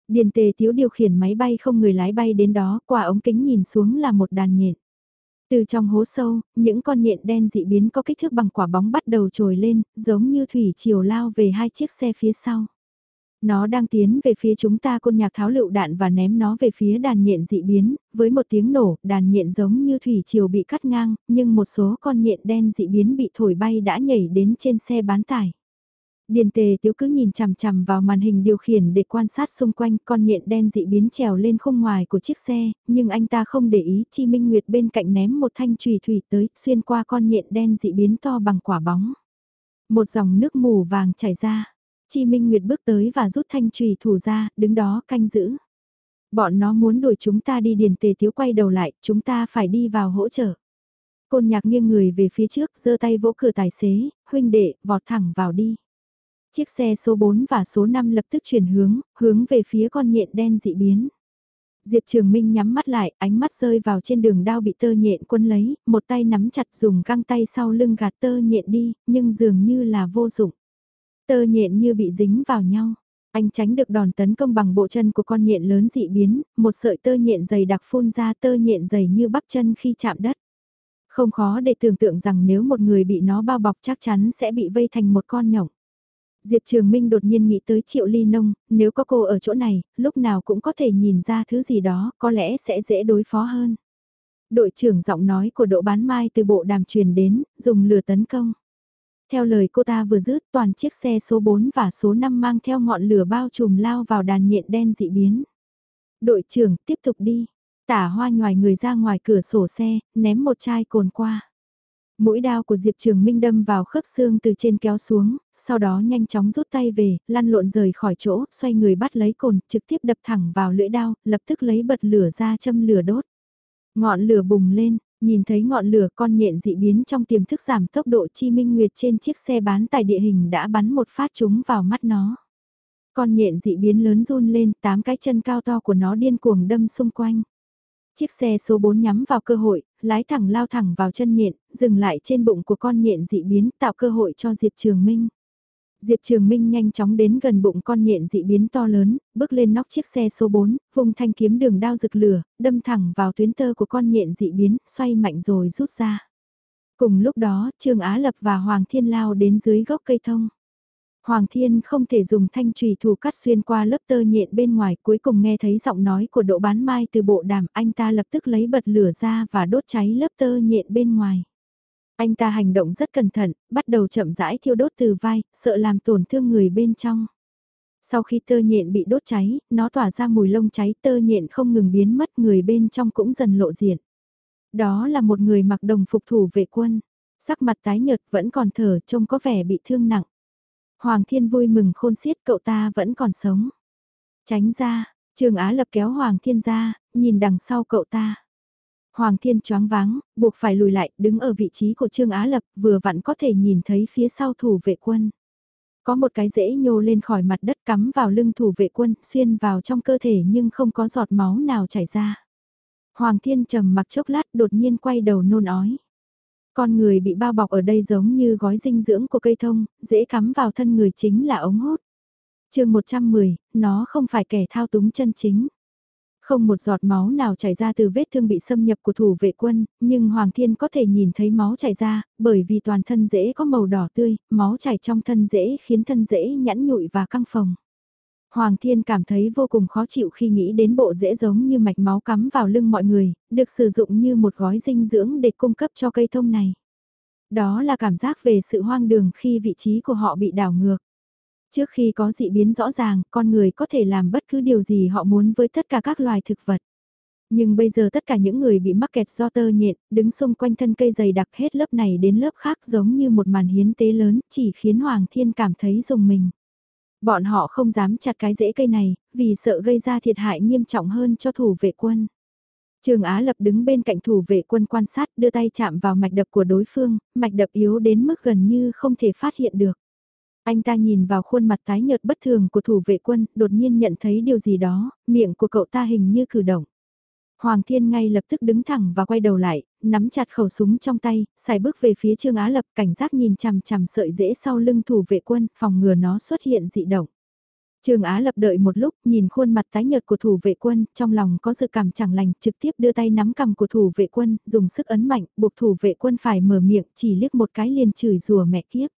A: Điền tề thiếu điều khiển máy bay không người lái bay đến đó, qua ống kính nhìn xuống là một đàn nhện. Từ trong hố sâu, những con nhện đen dị biến có kích thước bằng quả bóng bắt đầu trồi lên, giống như thủy chiều lao về hai chiếc xe phía sau. Nó đang tiến về phía chúng ta côn nhạc tháo lựu đạn và ném nó về phía đàn nhện dị biến, với một tiếng nổ, đàn nhện giống như thủy chiều bị cắt ngang, nhưng một số con nhện đen dị biến bị thổi bay đã nhảy đến trên xe bán tải. Điền tề tiếu cứ nhìn chằm chằm vào màn hình điều khiển để quan sát xung quanh con nhện đen dị biến trèo lên khung ngoài của chiếc xe, nhưng anh ta không để ý Chi Minh Nguyệt bên cạnh ném một thanh trùy thủy tới, xuyên qua con nhện đen dị biến to bằng quả bóng. Một dòng nước mù vàng chảy ra, Chi Minh Nguyệt bước tới và rút thanh trùy thủ ra, đứng đó canh giữ. Bọn nó muốn đuổi chúng ta đi điền tề tiếu quay đầu lại, chúng ta phải đi vào hỗ trợ. Côn nhạc nghiêng người về phía trước, giơ tay vỗ cửa tài xế, huynh đệ, vọt thẳng vào đi. Chiếc xe số 4 và số 5 lập tức chuyển hướng, hướng về phía con nhện đen dị biến. Diệp Trường Minh nhắm mắt lại, ánh mắt rơi vào trên đường đao bị tơ nhện quân lấy, một tay nắm chặt dùng găng tay sau lưng gạt tơ nhện đi, nhưng dường như là vô dụng. Tơ nhện như bị dính vào nhau. Anh tránh được đòn tấn công bằng bộ chân của con nhện lớn dị biến, một sợi tơ nhện dày đặc phun ra tơ nhện dày như bắp chân khi chạm đất. Không khó để tưởng tượng rằng nếu một người bị nó bao bọc chắc chắn sẽ bị vây thành một con nhộng. Diệp Trường Minh đột nhiên nghĩ tới Triệu Ly Nông, nếu có cô ở chỗ này, lúc nào cũng có thể nhìn ra thứ gì đó, có lẽ sẽ dễ đối phó hơn. Đội trưởng giọng nói của Đỗ Bán Mai từ bộ đàm truyền đến, dùng lửa tấn công. Theo lời cô ta vừa dứt toàn chiếc xe số 4 và số 5 mang theo ngọn lửa bao trùm lao vào đàn nhện đen dị biến. Đội trưởng tiếp tục đi. Tả hoa ngoài người ra ngoài cửa sổ xe, ném một chai cồn qua. Mũi đao của Diệp Trường Minh đâm vào khớp xương từ trên kéo xuống, sau đó nhanh chóng rút tay về, lăn lộn rời khỏi chỗ, xoay người bắt lấy cồn, trực tiếp đập thẳng vào lưỡi đao, lập tức lấy bật lửa ra châm lửa đốt. Ngọn lửa bùng lên, nhìn thấy ngọn lửa con nhện dị biến trong tiềm thức giảm tốc độ chi minh nguyệt trên chiếc xe bán tài địa hình đã bắn một phát trúng vào mắt nó. Con nhện dị biến lớn run lên, tám cái chân cao to của nó điên cuồng đâm xung quanh. Chiếc xe số 4 nhắm vào cơ hội, lái thẳng lao thẳng vào chân nhện, dừng lại trên bụng của con nhện dị biến tạo cơ hội cho Diệp Trường Minh. Diệp Trường Minh nhanh chóng đến gần bụng con nhện dị biến to lớn, bước lên nóc chiếc xe số 4, vùng thanh kiếm đường đao rực lửa, đâm thẳng vào tuyến tơ của con nhện dị biến, xoay mạnh rồi rút ra. Cùng lúc đó, Trương Á Lập và Hoàng Thiên lao đến dưới gốc cây thông. Hoàng Thiên không thể dùng thanh trùy thủ cắt xuyên qua lớp tơ nhện bên ngoài cuối cùng nghe thấy giọng nói của Đỗ Bán Mai từ bộ đàm anh ta lập tức lấy bật lửa ra và đốt cháy lớp tơ nhện bên ngoài. Anh ta hành động rất cẩn thận, bắt đầu chậm rãi thiêu đốt từ vai, sợ làm tổn thương người bên trong. Sau khi tơ nhện bị đốt cháy, nó tỏa ra mùi lông cháy tơ nhện không ngừng biến mất người bên trong cũng dần lộ diện. Đó là một người mặc đồng phục thủ vệ quân, sắc mặt tái nhợt vẫn còn thở trông có vẻ bị thương nặng. Hoàng Thiên vui mừng khôn xiết cậu ta vẫn còn sống. Tránh ra, Trường Á Lập kéo Hoàng Thiên ra, nhìn đằng sau cậu ta. Hoàng Thiên choáng váng, buộc phải lùi lại, đứng ở vị trí của Trương Á Lập, vừa vặn có thể nhìn thấy phía sau thủ vệ quân. Có một cái rễ nhô lên khỏi mặt đất cắm vào lưng thủ vệ quân, xuyên vào trong cơ thể nhưng không có giọt máu nào chảy ra. Hoàng Thiên trầm mặc chốc lát đột nhiên quay đầu nôn ói. Con người bị bao bọc ở đây giống như gói dinh dưỡng của cây thông, dễ cắm vào thân người chính là ống hút. chương 110, nó không phải kẻ thao túng chân chính. Không một giọt máu nào chảy ra từ vết thương bị xâm nhập của thủ vệ quân, nhưng Hoàng Thiên có thể nhìn thấy máu chảy ra, bởi vì toàn thân dễ có màu đỏ tươi, máu chảy trong thân dễ khiến thân dễ nhẵn nhụi và căng phồng. Hoàng Thiên cảm thấy vô cùng khó chịu khi nghĩ đến bộ dễ giống như mạch máu cắm vào lưng mọi người, được sử dụng như một gói dinh dưỡng để cung cấp cho cây thông này. Đó là cảm giác về sự hoang đường khi vị trí của họ bị đảo ngược. Trước khi có dị biến rõ ràng, con người có thể làm bất cứ điều gì họ muốn với tất cả các loài thực vật. Nhưng bây giờ tất cả những người bị mắc kẹt do tơ nhện, đứng xung quanh thân cây dày đặc hết lớp này đến lớp khác giống như một màn hiến tế lớn, chỉ khiến Hoàng Thiên cảm thấy dùng mình. Bọn họ không dám chặt cái rễ cây này, vì sợ gây ra thiệt hại nghiêm trọng hơn cho thủ vệ quân. Trường Á Lập đứng bên cạnh thủ vệ quân quan sát đưa tay chạm vào mạch đập của đối phương, mạch đập yếu đến mức gần như không thể phát hiện được. Anh ta nhìn vào khuôn mặt tái nhợt bất thường của thủ vệ quân, đột nhiên nhận thấy điều gì đó, miệng của cậu ta hình như cử động. Hoàng Thiên ngay lập tức đứng thẳng và quay đầu lại, nắm chặt khẩu súng trong tay, xài bước về phía Trương Á Lập cảnh giác nhìn chằm chằm sợi rễ sau lưng thủ vệ quân, phòng ngừa nó xuất hiện dị động. Trương Á Lập đợi một lúc, nhìn khuôn mặt tái nhợt của thủ vệ quân, trong lòng có dự cảm chẳng lành, trực tiếp đưa tay nắm cầm của thủ vệ quân, dùng sức ấn mạnh, buộc thủ vệ quân phải mở miệng, chỉ liếc một cái liền chửi rùa mẹ kiếp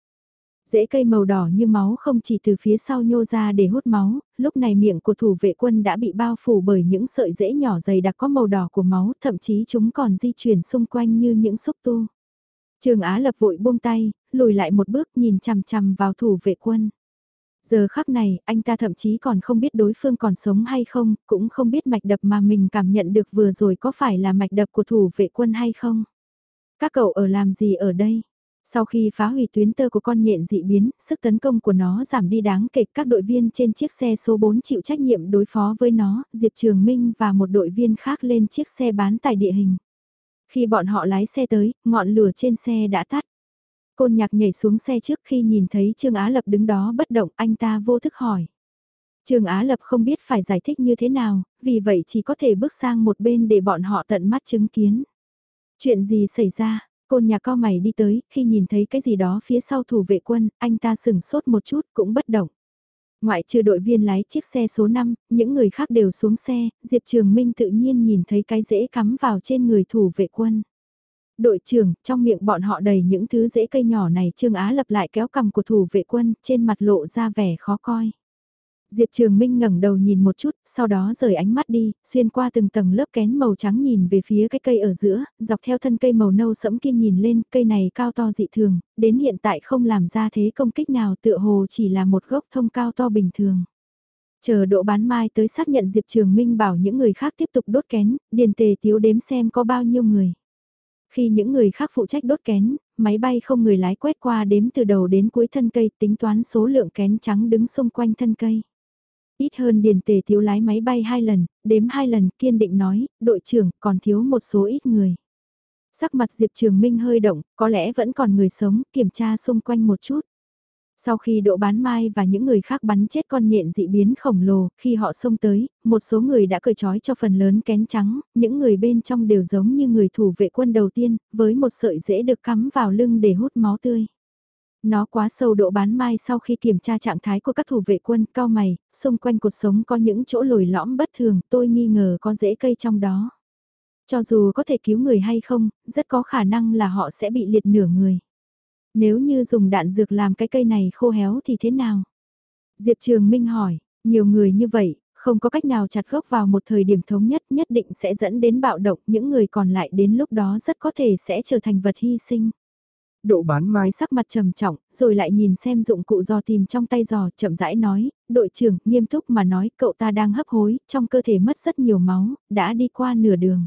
A: rễ cây màu đỏ như máu không chỉ từ phía sau nhô ra để hút máu, lúc này miệng của thủ vệ quân đã bị bao phủ bởi những sợi rễ nhỏ dày đặc có màu đỏ của máu, thậm chí chúng còn di chuyển xung quanh như những xúc tu. Trường Á lập vội buông tay, lùi lại một bước nhìn chằm chằm vào thủ vệ quân. Giờ khắc này, anh ta thậm chí còn không biết đối phương còn sống hay không, cũng không biết mạch đập mà mình cảm nhận được vừa rồi có phải là mạch đập của thủ vệ quân hay không. Các cậu ở làm gì ở đây? Sau khi phá hủy tuyến tơ của con nhện dị biến, sức tấn công của nó giảm đi đáng kể các đội viên trên chiếc xe số 4 chịu trách nhiệm đối phó với nó, Diệp Trường Minh và một đội viên khác lên chiếc xe bán tải địa hình. Khi bọn họ lái xe tới, ngọn lửa trên xe đã tắt. Côn nhạc nhảy xuống xe trước khi nhìn thấy Trương Á Lập đứng đó bất động, anh ta vô thức hỏi. Trương Á Lập không biết phải giải thích như thế nào, vì vậy chỉ có thể bước sang một bên để bọn họ tận mắt chứng kiến. Chuyện gì xảy ra, Côn nhà co mày đi tới, khi nhìn thấy cái gì đó phía sau thủ vệ quân, anh ta sừng sốt một chút cũng bất động. Ngoại trừ đội viên lái chiếc xe số 5, những người khác đều xuống xe, Diệp Trường Minh tự nhiên nhìn thấy cái rễ cắm vào trên người thủ vệ quân. Đội trưởng, trong miệng bọn họ đầy những thứ rễ cây nhỏ này Trương Á lập lại kéo cầm của thủ vệ quân, trên mặt lộ ra vẻ khó coi. Diệp Trường Minh ngẩng đầu nhìn một chút, sau đó rời ánh mắt đi, xuyên qua từng tầng lớp kén màu trắng nhìn về phía cái cây ở giữa, dọc theo thân cây màu nâu sẫm kia nhìn lên, cây này cao to dị thường, đến hiện tại không làm ra thế công kích nào tựa hồ chỉ là một gốc thông cao to bình thường. Chờ độ bán mai tới xác nhận Diệp Trường Minh bảo những người khác tiếp tục đốt kén, điền tề tiếu đếm xem có bao nhiêu người. Khi những người khác phụ trách đốt kén, máy bay không người lái quét qua đếm từ đầu đến cuối thân cây tính toán số lượng kén trắng đứng xung quanh thân cây. Ít hơn điền tề thiếu lái máy bay hai lần, đếm hai lần kiên định nói, đội trưởng còn thiếu một số ít người. Sắc mặt Diệp Trường Minh hơi động, có lẽ vẫn còn người sống, kiểm tra xung quanh một chút. Sau khi độ bán mai và những người khác bắn chết con nhện dị biến khổng lồ, khi họ xông tới, một số người đã cởi trói cho phần lớn kén trắng, những người bên trong đều giống như người thủ vệ quân đầu tiên, với một sợi rễ được cắm vào lưng để hút máu tươi. Nó quá sâu độ bán mai sau khi kiểm tra trạng thái của các thủ vệ quân cao mày, xung quanh cuộc sống có những chỗ lồi lõm bất thường, tôi nghi ngờ có rễ cây trong đó. Cho dù có thể cứu người hay không, rất có khả năng là họ sẽ bị liệt nửa người. Nếu như dùng đạn dược làm cái cây này khô héo thì thế nào? Diệp Trường Minh hỏi, nhiều người như vậy, không có cách nào chặt gốc vào một thời điểm thống nhất nhất định sẽ dẫn đến bạo động những người còn lại đến lúc đó rất có thể sẽ trở thành vật hy sinh.
B: Độ bán mai
A: sắc mặt trầm trọng, rồi lại nhìn xem dụng cụ do tìm trong tay giò chậm rãi nói, đội trưởng, nghiêm túc mà nói, cậu ta đang hấp hối, trong cơ thể mất rất nhiều máu, đã đi qua nửa đường.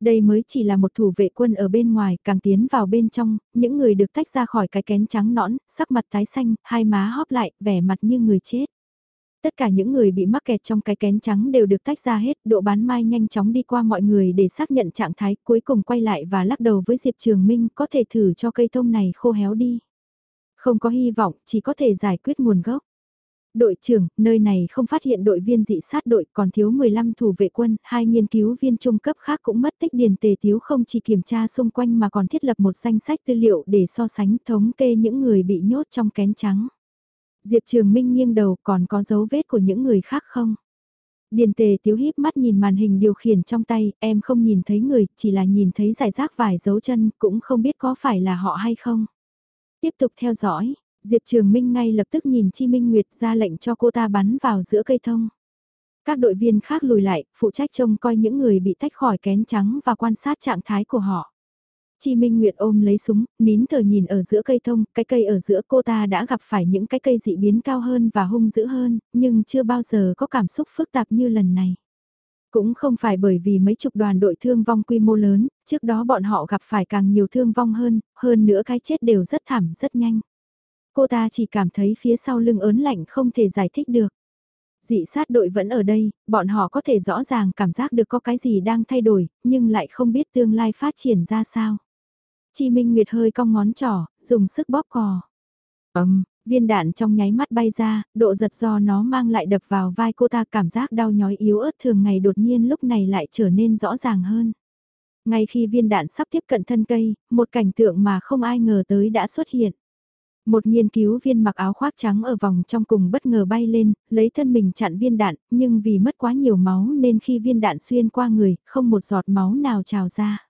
A: Đây mới chỉ là một thủ vệ quân ở bên ngoài, càng tiến vào bên trong, những người được tách ra khỏi cái kén trắng nõn, sắc mặt tái xanh, hai má hóp lại, vẻ mặt như người chết. Tất cả những người bị mắc kẹt trong cái kén trắng đều được tách ra hết, độ bán mai nhanh chóng đi qua mọi người để xác nhận trạng thái, cuối cùng quay lại và lắc đầu với Diệp Trường Minh có thể thử cho cây thông này khô héo đi. Không có hy vọng, chỉ có thể giải quyết nguồn gốc. Đội trưởng, nơi này không phát hiện đội viên dị sát đội còn thiếu 15 thủ vệ quân, hai nghiên cứu viên trung cấp khác cũng mất tích điền tề thiếu không chỉ kiểm tra xung quanh mà còn thiết lập một danh sách tư liệu để so sánh thống kê những người bị nhốt trong kén trắng. Diệp Trường Minh nghiêng đầu còn có dấu vết của những người khác không? Điền tề tiếu híp mắt nhìn màn hình điều khiển trong tay, em không nhìn thấy người, chỉ là nhìn thấy giải rác vài dấu chân, cũng không biết có phải là họ hay không. Tiếp tục theo dõi, Diệp Trường Minh ngay lập tức nhìn Chi Minh Nguyệt ra lệnh cho cô ta bắn vào giữa cây thông. Các đội viên khác lùi lại, phụ trách trông coi những người bị tách khỏi kén trắng và quan sát trạng thái của họ. Chi Minh Nguyệt ôm lấy súng, nín thở nhìn ở giữa cây thông, cái cây ở giữa cô ta đã gặp phải những cái cây dị biến cao hơn và hung dữ hơn, nhưng chưa bao giờ có cảm xúc phức tạp như lần này. Cũng không phải bởi vì mấy chục đoàn đội thương vong quy mô lớn, trước đó bọn họ gặp phải càng nhiều thương vong hơn, hơn nữa cái chết đều rất thảm, rất nhanh. Cô ta chỉ cảm thấy phía sau lưng ớn lạnh không thể giải thích được. Dị sát đội vẫn ở đây, bọn họ có thể rõ ràng cảm giác được có cái gì đang thay đổi, nhưng lại không biết tương lai phát triển ra sao. Chi Minh Nguyệt hơi cong ngón trỏ, dùng sức bóp cò. Ấm, viên đạn trong nháy mắt bay ra, độ giật do nó mang lại đập vào vai cô ta cảm giác đau nhói yếu ớt thường ngày đột nhiên lúc này lại trở nên rõ ràng hơn. Ngay khi viên đạn sắp tiếp cận thân cây, một cảnh tượng mà không ai ngờ tới đã xuất hiện. Một nghiên cứu viên mặc áo khoác trắng ở vòng trong cùng bất ngờ bay lên, lấy thân mình chặn viên đạn, nhưng vì mất quá nhiều máu nên khi viên đạn xuyên qua người, không một giọt máu nào trào ra.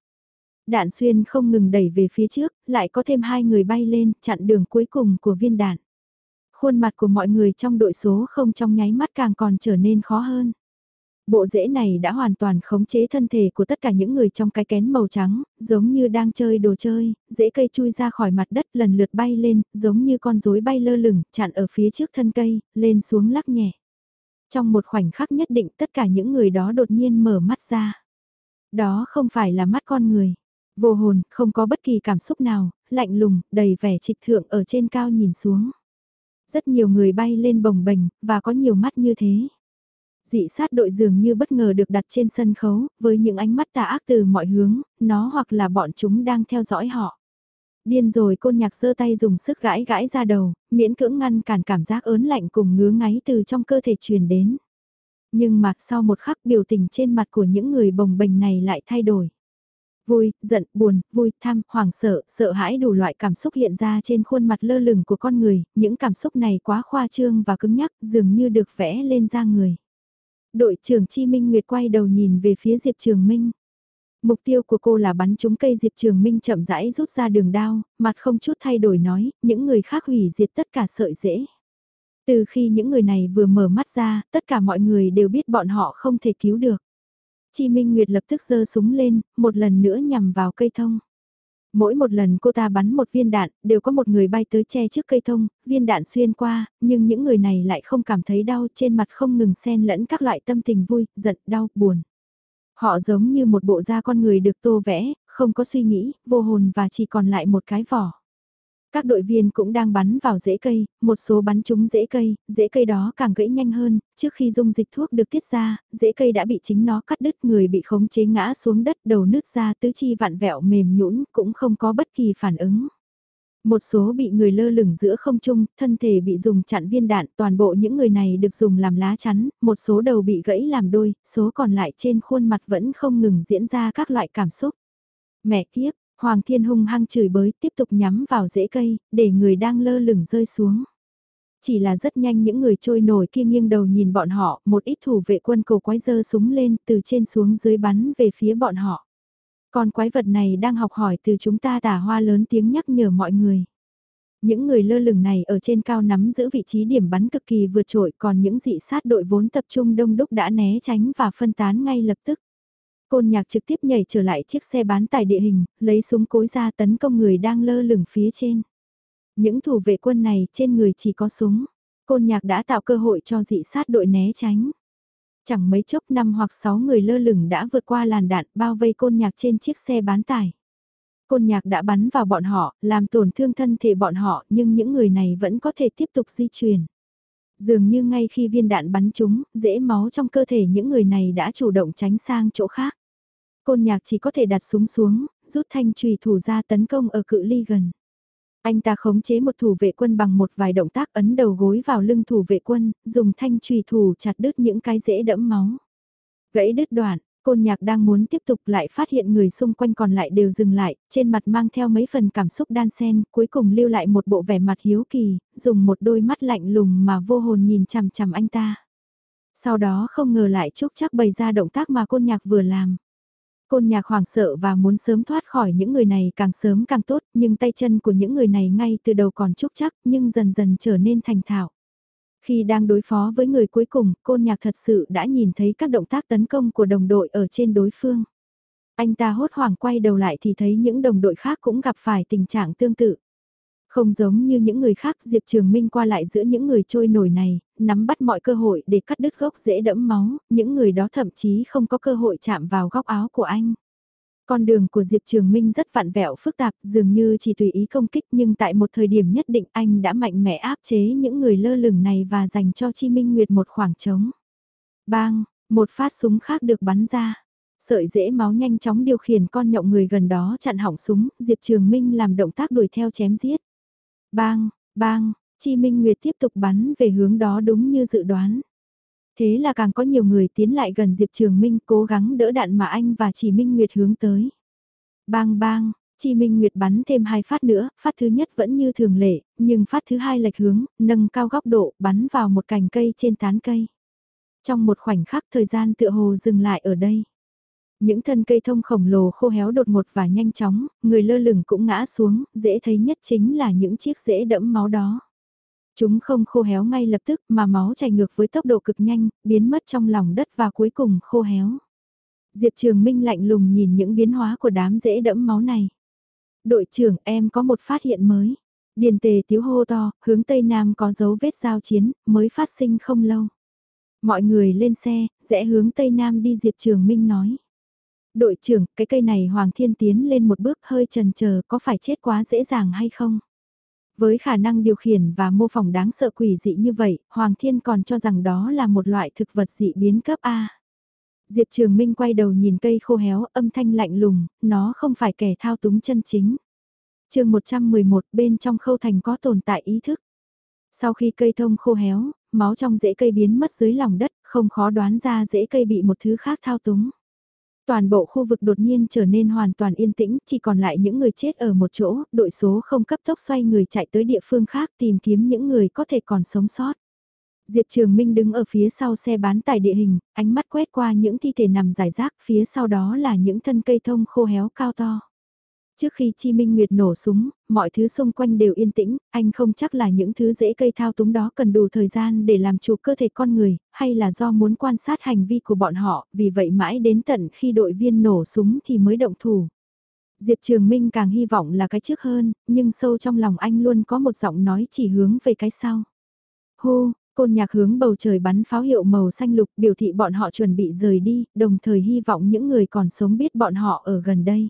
A: Đạn xuyên không ngừng đẩy về phía trước, lại có thêm hai người bay lên, chặn đường cuối cùng của viên đạn. Khuôn mặt của mọi người trong đội số không trong nháy mắt càng còn trở nên khó hơn. Bộ rễ này đã hoàn toàn khống chế thân thể của tất cả những người trong cái kén màu trắng, giống như đang chơi đồ chơi, rễ cây chui ra khỏi mặt đất lần lượt bay lên, giống như con rối bay lơ lửng, chặn ở phía trước thân cây, lên xuống lắc nhẹ. Trong một khoảnh khắc nhất định tất cả những người đó đột nhiên mở mắt ra. Đó không phải là mắt con người. Vô hồn, không có bất kỳ cảm xúc nào, lạnh lùng, đầy vẻ trịch thượng ở trên cao nhìn xuống. Rất nhiều người bay lên bồng bềnh, và có nhiều mắt như thế dị sát đội dường như bất ngờ được đặt trên sân khấu, với những ánh mắt tà ác từ mọi hướng, nó hoặc là bọn chúng đang theo dõi họ. Điên rồi côn nhạc giơ tay dùng sức gãi gãi ra đầu, miễn cưỡng ngăn cản cảm giác ớn lạnh cùng ngứa ngáy từ trong cơ thể truyền đến. Nhưng mà sau một khắc biểu tình trên mặt của những người bồng bềnh này lại thay đổi. Vui, giận, buồn, vui, tham, hoảng sợ, sợ hãi đủ loại cảm xúc hiện ra trên khuôn mặt lơ lửng của con người, những cảm xúc này quá khoa trương và cứng nhắc dường như được vẽ lên da người. Đội trưởng Chi Minh Nguyệt quay đầu nhìn về phía Diệp Trường Minh. Mục tiêu của cô là bắn trúng cây Diệp Trường Minh chậm rãi rút ra đường đao, mặt không chút thay đổi nói, những người khác hủy diệt tất cả sợi dễ. Từ khi những người này vừa mở mắt ra, tất cả mọi người đều biết bọn họ không thể cứu được. Chi Minh Nguyệt lập tức giơ súng lên, một lần nữa nhằm vào cây thông. Mỗi một lần cô ta bắn một viên đạn, đều có một người bay tới che trước cây thông, viên đạn xuyên qua, nhưng những người này lại không cảm thấy đau trên mặt không ngừng xen lẫn các loại tâm tình vui, giận, đau, buồn. Họ giống như một bộ da con người được tô vẽ, không có suy nghĩ, vô hồn và chỉ còn lại một cái vỏ. Các đội viên cũng đang bắn vào rễ cây, một số bắn trúng rễ cây, rễ cây đó càng gãy nhanh hơn, trước khi dung dịch thuốc được tiết ra, rễ cây đã bị chính nó cắt đứt người bị khống chế ngã xuống đất đầu nứt ra tứ chi vặn vẹo mềm nhũn cũng không có bất kỳ phản ứng. Một số bị người lơ lửng giữa không trung, thân thể bị dùng chặn viên đạn, toàn bộ những người này được dùng làm lá chắn, một số đầu bị gãy làm đôi, số còn lại trên khuôn mặt vẫn không ngừng diễn ra các loại cảm xúc. Mẹ kiếp, Hoàng Thiên hung hăng chửi bới tiếp tục nhắm vào rễ cây, để người đang lơ lửng rơi xuống. Chỉ là rất nhanh những người trôi nổi kia nghiêng đầu nhìn bọn họ, một ít thủ vệ quân cổ quái dơ súng lên từ trên xuống dưới bắn về phía bọn họ. Con quái vật này đang học hỏi từ chúng ta tả hoa lớn tiếng nhắc nhở mọi người. Những người lơ lửng này ở trên cao nắm giữ vị trí điểm bắn cực kỳ vượt trội còn những dị sát đội vốn tập trung đông đúc đã né tránh và phân tán ngay lập tức. Côn nhạc trực tiếp nhảy trở lại chiếc xe bán tải địa hình, lấy súng cối ra tấn công người đang lơ lửng phía trên. Những thủ vệ quân này trên người chỉ có súng. Côn nhạc đã tạo cơ hội cho dị sát đội né tránh. Chẳng mấy chốc năm hoặc sáu người lơ lửng đã vượt qua làn đạn bao vây côn nhạc trên chiếc xe bán tải. Côn nhạc đã bắn vào bọn họ, làm tổn thương thân thể bọn họ nhưng những người này vẫn có thể tiếp tục di chuyển. Dường như ngay khi viên đạn bắn chúng, dễ máu trong cơ thể những người này đã chủ động tránh sang chỗ khác. Côn nhạc chỉ có thể đặt súng xuống, rút thanh trùy thủ ra tấn công ở cự ly gần. Anh ta khống chế một thủ vệ quân bằng một vài động tác ấn đầu gối vào lưng thủ vệ quân, dùng thanh trùy thủ chặt đứt những cái rễ đẫm máu. Gãy đứt đoạn, côn nhạc đang muốn tiếp tục lại phát hiện người xung quanh còn lại đều dừng lại, trên mặt mang theo mấy phần cảm xúc đan xen, cuối cùng lưu lại một bộ vẻ mặt hiếu kỳ, dùng một đôi mắt lạnh lùng mà vô hồn nhìn chằm chằm anh ta. Sau đó không ngờ lại chúc chắc bày ra động tác mà côn nhạc vừa làm. Côn nhạc hoảng sợ và muốn sớm thoát khỏi những người này càng sớm càng tốt, nhưng tay chân của những người này ngay từ đầu còn trúc chắc, nhưng dần dần trở nên thành thạo. Khi đang đối phó với người cuối cùng, côn nhạc thật sự đã nhìn thấy các động tác tấn công của đồng đội ở trên đối phương. Anh ta hốt hoảng quay đầu lại thì thấy những đồng đội khác cũng gặp phải tình trạng tương tự. Không giống như những người khác Diệp Trường Minh qua lại giữa những người trôi nổi này, nắm bắt mọi cơ hội để cắt đứt gốc dễ đẫm máu, những người đó thậm chí không có cơ hội chạm vào góc áo của anh. Con đường của Diệp Trường Minh rất vặn vẹo phức tạp, dường như chỉ tùy ý công kích nhưng tại một thời điểm nhất định anh đã mạnh mẽ áp chế những người lơ lửng này và dành cho Chi Minh Nguyệt một khoảng trống. Bang, một phát súng khác được bắn ra. Sợi dễ máu nhanh chóng điều khiển con nhộng người gần đó chặn hỏng súng, Diệp Trường Minh làm động tác đuổi theo chém giết. Bang, bang, Chi Minh Nguyệt tiếp tục bắn về hướng đó đúng như dự đoán. Thế là càng có nhiều người tiến lại gần Diệp Trường Minh cố gắng đỡ đạn mà anh và Chi Minh Nguyệt hướng tới. Bang bang, Chi Minh Nguyệt bắn thêm hai phát nữa, phát thứ nhất vẫn như thường lệ, nhưng phát thứ hai lệch hướng, nâng cao góc độ, bắn vào một cành cây trên tán cây. Trong một khoảnh khắc thời gian tựa hồ dừng lại ở đây. Những thân cây thông khổng lồ khô héo đột ngột và nhanh chóng, người lơ lửng cũng ngã xuống, dễ thấy nhất chính là những chiếc rễ đẫm máu đó. Chúng không khô héo ngay lập tức mà máu chảy ngược với tốc độ cực nhanh, biến mất trong lòng đất và cuối cùng khô héo. Diệp Trường Minh lạnh lùng nhìn những biến hóa của đám rễ đẫm máu này. Đội trưởng em có một phát hiện mới. Điền tề tiếu hô to, hướng Tây Nam có dấu vết giao chiến, mới phát sinh không lâu. Mọi người lên xe, rẽ hướng Tây Nam đi Diệp Trường Minh nói. Đội trưởng, cái cây này Hoàng Thiên tiến lên một bước hơi trần chờ có phải chết quá dễ dàng hay không? Với khả năng điều khiển và mô phỏng đáng sợ quỷ dị như vậy, Hoàng Thiên còn cho rằng đó là một loại thực vật dị biến cấp A. Diệp Trường Minh quay đầu nhìn cây khô héo âm thanh lạnh lùng, nó không phải kẻ thao túng chân chính. chương 111 bên trong khâu thành có tồn tại ý thức. Sau khi cây thông khô héo, máu trong rễ cây biến mất dưới lòng đất, không khó đoán ra rễ cây bị một thứ khác thao túng. Toàn bộ khu vực đột nhiên trở nên hoàn toàn yên tĩnh, chỉ còn lại những người chết ở một chỗ, đội số không cấp tốc xoay người chạy tới địa phương khác tìm kiếm những người có thể còn sống sót. Diệp Trường Minh đứng ở phía sau xe bán tải địa hình, ánh mắt quét qua những thi thể nằm rải rác, phía sau đó là những thân cây thông khô héo cao to. Trước khi Chi Minh Nguyệt nổ súng, mọi thứ xung quanh đều yên tĩnh, anh không chắc là những thứ dễ cây thao túng đó cần đủ thời gian để làm chủ cơ thể con người, hay là do muốn quan sát hành vi của bọn họ, vì vậy mãi đến tận khi đội viên nổ súng thì mới động thủ. Diệp Trường Minh càng hy vọng là cái trước hơn, nhưng sâu trong lòng anh luôn có một giọng nói chỉ hướng về cái sau. Hô, côn nhạc hướng bầu trời bắn pháo hiệu màu xanh lục biểu thị bọn họ chuẩn bị rời đi, đồng thời hy vọng những người còn sống biết bọn họ ở gần đây.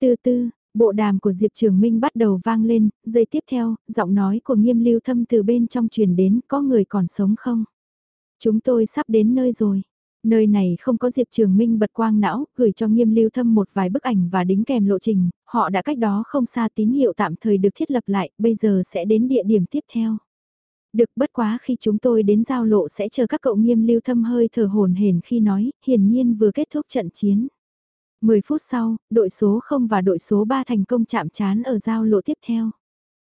A: Từ từ, bộ đàm của Diệp Trường Minh bắt đầu vang lên, giây tiếp theo, giọng nói của nghiêm lưu thâm từ bên trong truyền đến có người còn sống không? Chúng tôi sắp đến nơi rồi. Nơi này không có Diệp Trường Minh bật quang não, gửi cho nghiêm lưu thâm một vài bức ảnh và đính kèm lộ trình, họ đã cách đó không xa tín hiệu tạm thời được thiết lập lại, bây giờ sẽ đến địa điểm tiếp theo. Được bất quá khi chúng tôi đến giao lộ sẽ chờ các cậu nghiêm lưu thâm hơi thở hồn hển khi nói, hiển nhiên vừa kết thúc trận chiến. 10 phút sau, đội số 0 và đội số 3 thành công chạm trán ở giao lộ tiếp theo.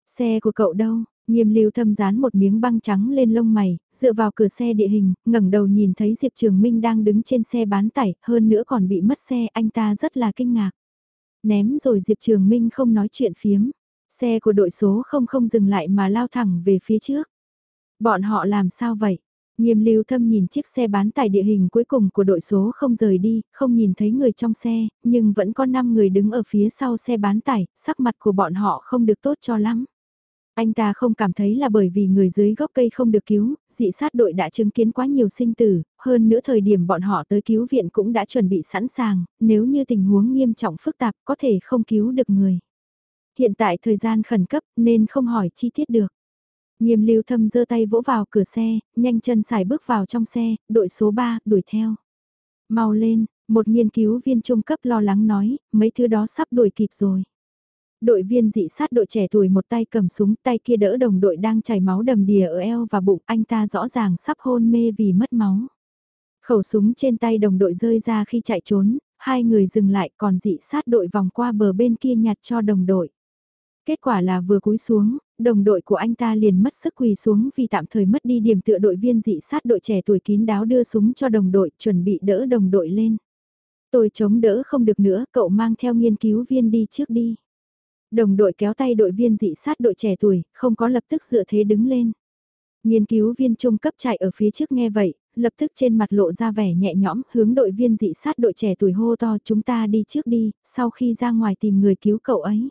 A: Xe của cậu đâu? Nghiêm lưu thâm dán một miếng băng trắng lên lông mày, dựa vào cửa xe địa hình, ngẩng đầu nhìn thấy Diệp Trường Minh đang đứng trên xe bán tải, hơn nữa còn bị mất xe, anh ta rất là kinh ngạc. Ném rồi Diệp Trường Minh không nói chuyện phiếm. Xe của đội số không không dừng lại mà lao thẳng về phía trước. Bọn họ làm sao vậy? Nghiêm lưu thâm nhìn chiếc xe bán tải địa hình cuối cùng của đội số không rời đi, không nhìn thấy người trong xe, nhưng vẫn có 5 người đứng ở phía sau xe bán tải, sắc mặt của bọn họ không được tốt cho lắm. Anh ta không cảm thấy là bởi vì người dưới gốc cây không được cứu, dị sát đội đã chứng kiến quá nhiều sinh tử, hơn nữa thời điểm bọn họ tới cứu viện cũng đã chuẩn bị sẵn sàng, nếu như tình huống nghiêm trọng phức tạp có thể không cứu được người. Hiện tại thời gian khẩn cấp nên không hỏi chi tiết được. Nghiêm lưu thâm giơ tay vỗ vào cửa xe, nhanh chân xài bước vào trong xe, đội số 3, đuổi theo. Mau lên, một nghiên cứu viên trung cấp lo lắng nói, mấy thứ đó sắp đuổi kịp rồi. Đội viên dị sát đội trẻ tuổi một tay cầm súng, tay kia đỡ đồng đội đang chảy máu đầm đìa ở eo và bụng, anh ta rõ ràng sắp hôn mê vì mất máu. Khẩu súng trên tay đồng đội rơi ra khi chạy trốn, hai người dừng lại còn dị sát đội vòng qua bờ bên kia nhặt cho đồng đội. Kết quả là vừa cúi xuống, đồng đội của anh ta liền mất sức quỳ xuống vì tạm thời mất đi điểm tựa đội viên dị sát đội trẻ tuổi kín đáo đưa súng cho đồng đội chuẩn bị đỡ đồng đội lên. Tôi chống đỡ không được nữa, cậu mang theo nghiên cứu viên đi trước đi. Đồng đội kéo tay đội viên dị sát đội trẻ tuổi, không có lập tức dựa thế đứng lên. Nghiên cứu viên trung cấp chạy ở phía trước nghe vậy, lập tức trên mặt lộ ra vẻ nhẹ nhõm, hướng đội viên dị sát đội trẻ tuổi hô to chúng ta đi trước đi, sau khi ra ngoài tìm người cứu cậu ấy.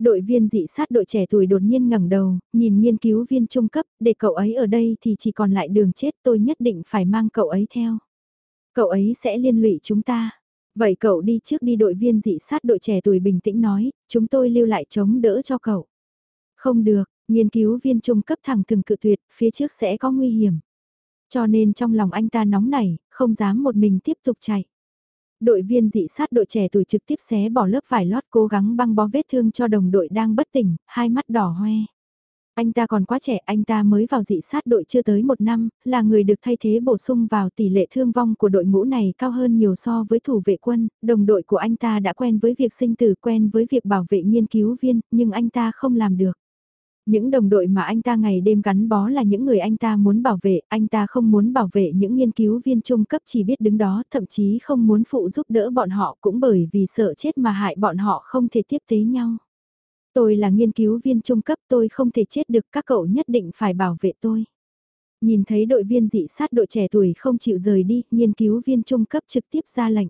A: Đội viên dị sát đội trẻ tuổi đột nhiên ngẩng đầu, nhìn nghiên cứu viên trung cấp, để cậu ấy ở đây thì chỉ còn lại đường chết tôi nhất định phải mang cậu ấy theo. Cậu ấy sẽ liên lụy chúng ta. Vậy cậu đi trước đi đội viên dị sát đội trẻ tuổi bình tĩnh nói, chúng tôi lưu lại chống đỡ cho cậu. Không được, nghiên cứu viên trung cấp thẳng thừng cự tuyệt, phía trước sẽ có nguy hiểm. Cho nên trong lòng anh ta nóng nảy, không dám một mình tiếp tục chạy đội viên dị sát đội trẻ tuổi trực tiếp xé bỏ lớp vải lót cố gắng băng bó vết thương cho đồng đội đang bất tỉnh, hai mắt đỏ hoe. Anh ta còn quá trẻ, anh ta mới vào dị sát đội chưa tới một năm, là người được thay thế bổ sung vào tỷ lệ thương vong của đội ngũ này cao hơn nhiều so với thủ vệ quân, đồng đội của anh ta đã quen với việc sinh tử quen với việc bảo vệ nghiên cứu viên, nhưng anh ta không làm được. Những đồng đội mà anh ta ngày đêm gắn bó là những người anh ta muốn bảo vệ, anh ta không muốn bảo vệ những nghiên cứu viên trung cấp chỉ biết đứng đó, thậm chí không muốn phụ giúp đỡ bọn họ cũng bởi vì sợ chết mà hại bọn họ không thể tiếp tế nhau. Tôi là nghiên cứu viên trung cấp tôi không thể chết được các cậu nhất định phải bảo vệ tôi. Nhìn thấy đội viên dị sát đội trẻ tuổi không chịu rời đi, nghiên cứu viên trung cấp trực tiếp ra lệnh.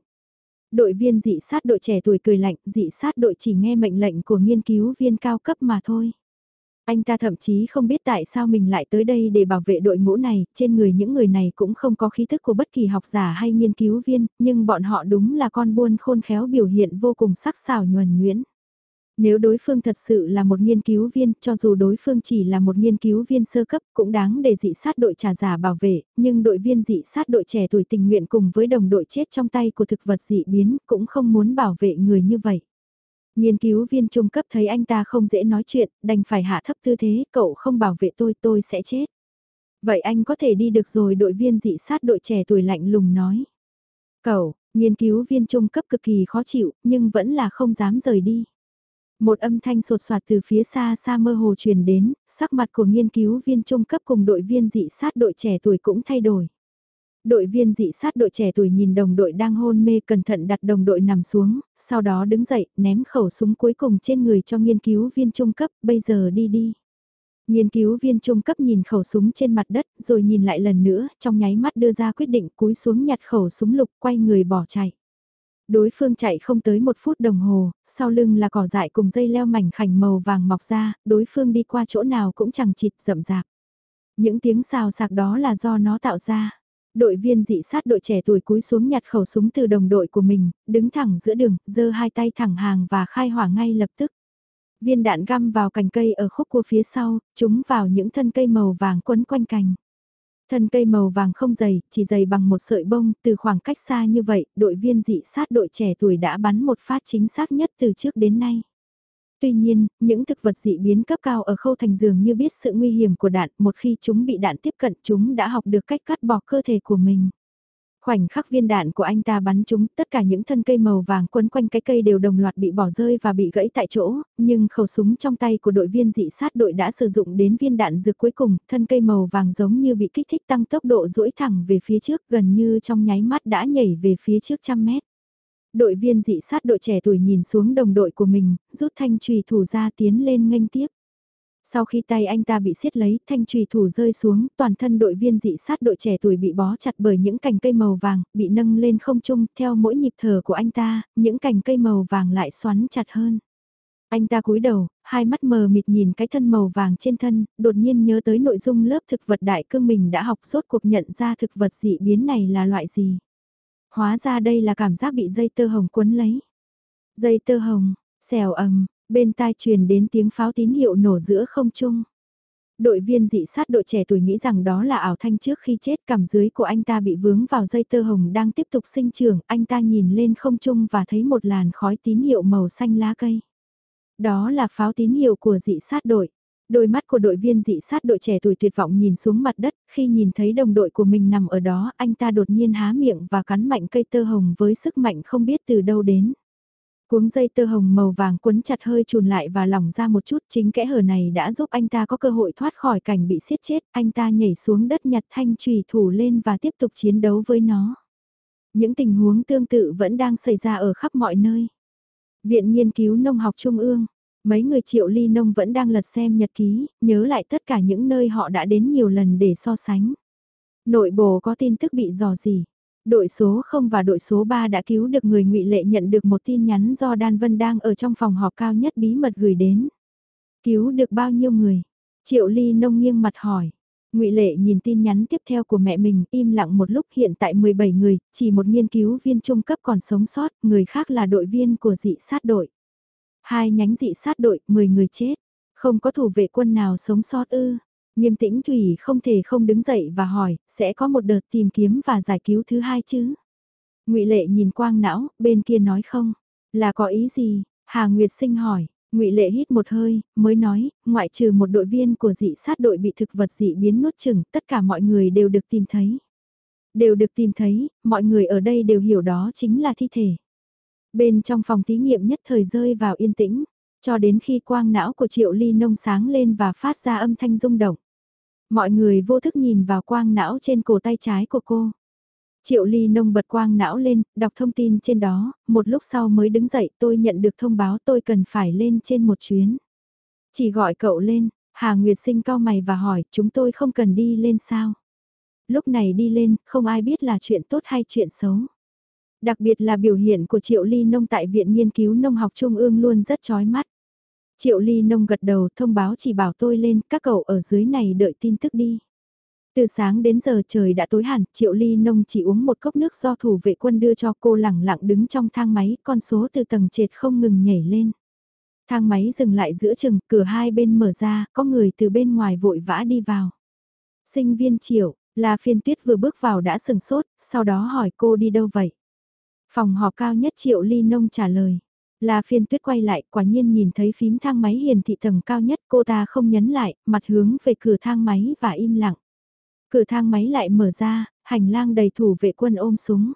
A: Đội viên dị sát đội trẻ tuổi cười lạnh, dị sát đội chỉ nghe mệnh lệnh của nghiên cứu viên cao cấp mà thôi. Anh ta thậm chí không biết tại sao mình lại tới đây để bảo vệ đội ngũ này, trên người những người này cũng không có khí thức của bất kỳ học giả hay nghiên cứu viên, nhưng bọn họ đúng là con buôn khôn khéo biểu hiện vô cùng sắc sảo nhuần nhuyễn. Nếu đối phương thật sự là một nghiên cứu viên, cho dù đối phương chỉ là một nghiên cứu viên sơ cấp, cũng đáng để dị sát đội trả giả bảo vệ, nhưng đội viên dị sát đội trẻ tuổi tình nguyện cùng với đồng đội chết trong tay của thực vật dị biến, cũng không muốn bảo vệ người như vậy. Nghiên cứu viên trung cấp thấy anh ta không dễ nói chuyện, đành phải hạ thấp tư thế, cậu không bảo vệ tôi, tôi sẽ chết. Vậy anh có thể đi được rồi đội viên dị sát đội trẻ tuổi lạnh lùng nói. Cậu, nghiên cứu viên trung cấp cực kỳ khó chịu, nhưng vẫn là không dám rời đi. Một âm thanh sột soạt từ phía xa xa mơ hồ truyền đến, sắc mặt của nghiên cứu viên trung cấp cùng đội viên dị sát đội trẻ tuổi cũng thay đổi. Đội viên dị sát đội trẻ tuổi nhìn đồng đội đang hôn mê cẩn thận đặt đồng đội nằm xuống, sau đó đứng dậy, ném khẩu súng cuối cùng trên người cho nghiên cứu viên trung cấp, bây giờ đi đi. Nghiên cứu viên trung cấp nhìn khẩu súng trên mặt đất, rồi nhìn lại lần nữa, trong nháy mắt đưa ra quyết định cúi xuống nhặt khẩu súng lục, quay người bỏ chạy. Đối phương chạy không tới một phút đồng hồ, sau lưng là cỏ dại cùng dây leo mảnh khảnh màu vàng mọc ra, đối phương đi qua chỗ nào cũng chẳng chịt rậm rạp. Những tiếng xào sạc đó là do nó tạo ra. Đội viên dị sát đội trẻ tuổi cúi xuống nhặt khẩu súng từ đồng đội của mình, đứng thẳng giữa đường, giơ hai tay thẳng hàng và khai hỏa ngay lập tức. Viên đạn găm vào cành cây ở khúc cua phía sau, chúng vào những thân cây màu vàng quấn quanh cành. Thân cây màu vàng không dày, chỉ dày bằng một sợi bông, từ khoảng cách xa như vậy, đội viên dị sát đội trẻ tuổi đã bắn một phát chính xác nhất từ trước đến nay. Tuy nhiên, những thực vật dị biến cấp cao ở khâu thành dường như biết sự nguy hiểm của đạn, một khi chúng bị đạn tiếp cận chúng đã học được cách cắt bỏ cơ thể của mình. Khoảnh khắc viên đạn của anh ta bắn chúng, tất cả những thân cây màu vàng quấn quanh cái cây đều đồng loạt bị bỏ rơi và bị gãy tại chỗ, nhưng khẩu súng trong tay của đội viên dị sát đội đã sử dụng đến viên đạn dược cuối cùng, thân cây màu vàng giống như bị kích thích tăng tốc độ duỗi thẳng về phía trước gần như trong nháy mắt đã nhảy về phía trước trăm mét. Đội viên dị sát đội trẻ tuổi nhìn xuống đồng đội của mình, rút thanh trùy thủ ra tiến lên nghênh tiếp. Sau khi tay anh ta bị siết lấy, thanh trùy thủ rơi xuống, toàn thân đội viên dị sát đội trẻ tuổi bị bó chặt bởi những cành cây màu vàng, bị nâng lên không trung, theo mỗi nhịp thở của anh ta, những cành cây màu vàng lại xoắn chặt hơn. Anh ta cúi đầu, hai mắt mờ mịt nhìn cái thân màu vàng trên thân, đột nhiên nhớ tới nội dung lớp thực vật đại cương mình đã học rốt cuộc nhận ra thực vật dị biến này là loại gì. Hóa ra đây là cảm giác bị dây tơ hồng cuốn lấy. Dây tơ hồng, xèo ầm, bên tai truyền đến tiếng pháo tín hiệu nổ giữa không trung. Đội viên dị sát đội trẻ tuổi nghĩ rằng đó là ảo thanh trước khi chết cảm dưới của anh ta bị vướng vào dây tơ hồng đang tiếp tục sinh trưởng, anh ta nhìn lên không trung và thấy một làn khói tín hiệu màu xanh lá cây. Đó là pháo tín hiệu của dị sát đội. Đôi mắt của đội viên dị sát đội trẻ tuổi tuyệt vọng nhìn xuống mặt đất, khi nhìn thấy đồng đội của mình nằm ở đó, anh ta đột nhiên há miệng và cắn mạnh cây tơ hồng với sức mạnh không biết từ đâu đến. Cuống dây tơ hồng màu vàng quấn chặt hơi chùn lại và lỏng ra một chút chính kẽ hở này đã giúp anh ta có cơ hội thoát khỏi cảnh bị siết chết, anh ta nhảy xuống đất nhặt thanh trùy thủ lên và tiếp tục chiến đấu với nó. Những tình huống tương tự vẫn đang xảy ra ở khắp mọi nơi. Viện Nghiên cứu Nông học Trung ương, mấy người triệu ly nông vẫn đang lật xem nhật ký, nhớ lại tất cả những nơi họ đã đến nhiều lần để so sánh. Nội bộ có tin tức bị dò gì, Đội số 0 và đội số 3 đã cứu được người ngụy Lệ nhận được một tin nhắn do Đan Vân đang ở trong phòng họp cao nhất bí mật gửi đến. Cứu được bao nhiêu người? Triệu Ly nông nghiêng mặt hỏi. ngụy Lệ nhìn tin nhắn tiếp theo của mẹ mình im lặng một lúc hiện tại 17 người, chỉ một nghiên cứu viên trung cấp còn sống sót, người khác là đội viên của dị sát đội. Hai nhánh dị sát đội, 10 người chết. Không có thủ vệ quân nào sống sót ư. Nghiêm tĩnh Thủy không thể không đứng dậy và hỏi, sẽ có một đợt tìm kiếm và giải cứu thứ hai chứ? ngụy Lệ nhìn quang não, bên kia nói không? Là có ý gì? Hà Nguyệt Sinh hỏi, ngụy Lệ hít một hơi, mới nói, ngoại trừ một đội viên của dị sát đội bị thực vật dị biến nuốt chừng, tất cả mọi người đều được tìm thấy. Đều được tìm thấy, mọi người ở đây đều hiểu đó chính là thi thể. Bên trong phòng thí nghiệm nhất thời rơi vào yên tĩnh, cho đến khi quang não của Triệu Ly nông sáng lên và phát ra âm thanh rung động. Mọi người vô thức nhìn vào quang não trên cổ tay trái của cô. Triệu Ly nông bật quang não lên, đọc thông tin trên đó, một lúc sau mới đứng dậy tôi nhận được thông báo tôi cần phải lên trên một chuyến. Chỉ gọi cậu lên, Hà Nguyệt sinh cao mày và hỏi chúng tôi không cần đi lên sao. Lúc này đi lên, không ai biết là chuyện tốt hay chuyện xấu. Đặc biệt là biểu hiện của Triệu Ly Nông tại Viện Nghiên cứu Nông học Trung ương luôn rất chói mắt. Triệu Ly Nông gật đầu thông báo chỉ bảo tôi lên, các cậu ở dưới này đợi tin tức đi. Từ sáng đến giờ trời đã tối hẳn, Triệu Ly Nông chỉ uống một cốc nước do thủ vệ quân đưa cho cô lẳng lặng đứng trong thang máy, con số từ tầng trệt không ngừng nhảy lên. Thang máy dừng lại giữa chừng, cửa hai bên mở ra, có người từ bên ngoài vội vã đi vào. Sinh viên Triệu, là phiên tuyết vừa bước vào đã sừng sốt, sau đó hỏi cô đi đâu vậy? Phòng họp cao nhất Triệu Ly Nông trả lời. Là phiên tuyết quay lại, quả nhiên nhìn thấy phím thang máy hiển thị tầng cao nhất, cô ta không nhấn lại, mặt hướng về cửa thang máy và im lặng. Cửa thang máy lại mở ra, hành lang đầy thủ vệ quân ôm súng.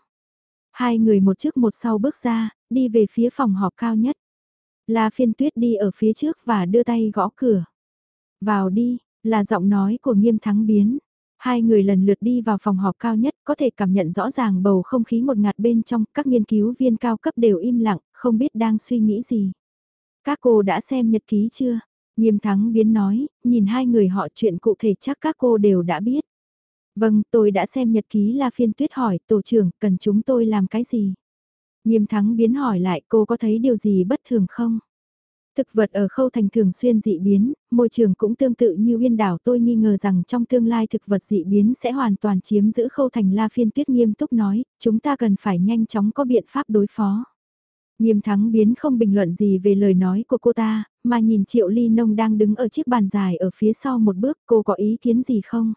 A: Hai người một trước một sau bước ra, đi về phía phòng họp cao nhất. La phiên tuyết đi ở phía trước và đưa tay gõ cửa. Vào đi, là giọng nói của nghiêm thắng biến. Hai người lần lượt đi vào phòng họp cao nhất, có thể cảm nhận rõ ràng bầu không khí một ngạt bên trong, các nghiên cứu viên cao cấp đều im lặng, không biết đang suy nghĩ gì. Các cô đã xem nhật ký chưa? Nghiêm thắng biến nói, nhìn hai người họ chuyện cụ thể chắc các cô đều đã biết. Vâng, tôi đã xem nhật ký La Phiên Tuyết hỏi, tổ trưởng, cần chúng tôi làm cái gì? Nghiêm thắng biến hỏi lại cô có thấy điều gì bất thường không? Thực vật ở khâu thành thường xuyên dị biến, môi trường cũng tương tự như uyên đảo tôi nghi ngờ rằng trong tương lai thực vật dị biến sẽ hoàn toàn chiếm giữ khâu thành La Phiên Tuyết nghiêm túc nói, chúng ta cần phải nhanh chóng có biện pháp đối phó. Nghiêm thắng biến không bình luận gì về lời nói của cô ta, mà nhìn Triệu Ly Nông đang đứng ở chiếc bàn dài ở phía sau một bước cô có ý kiến gì không?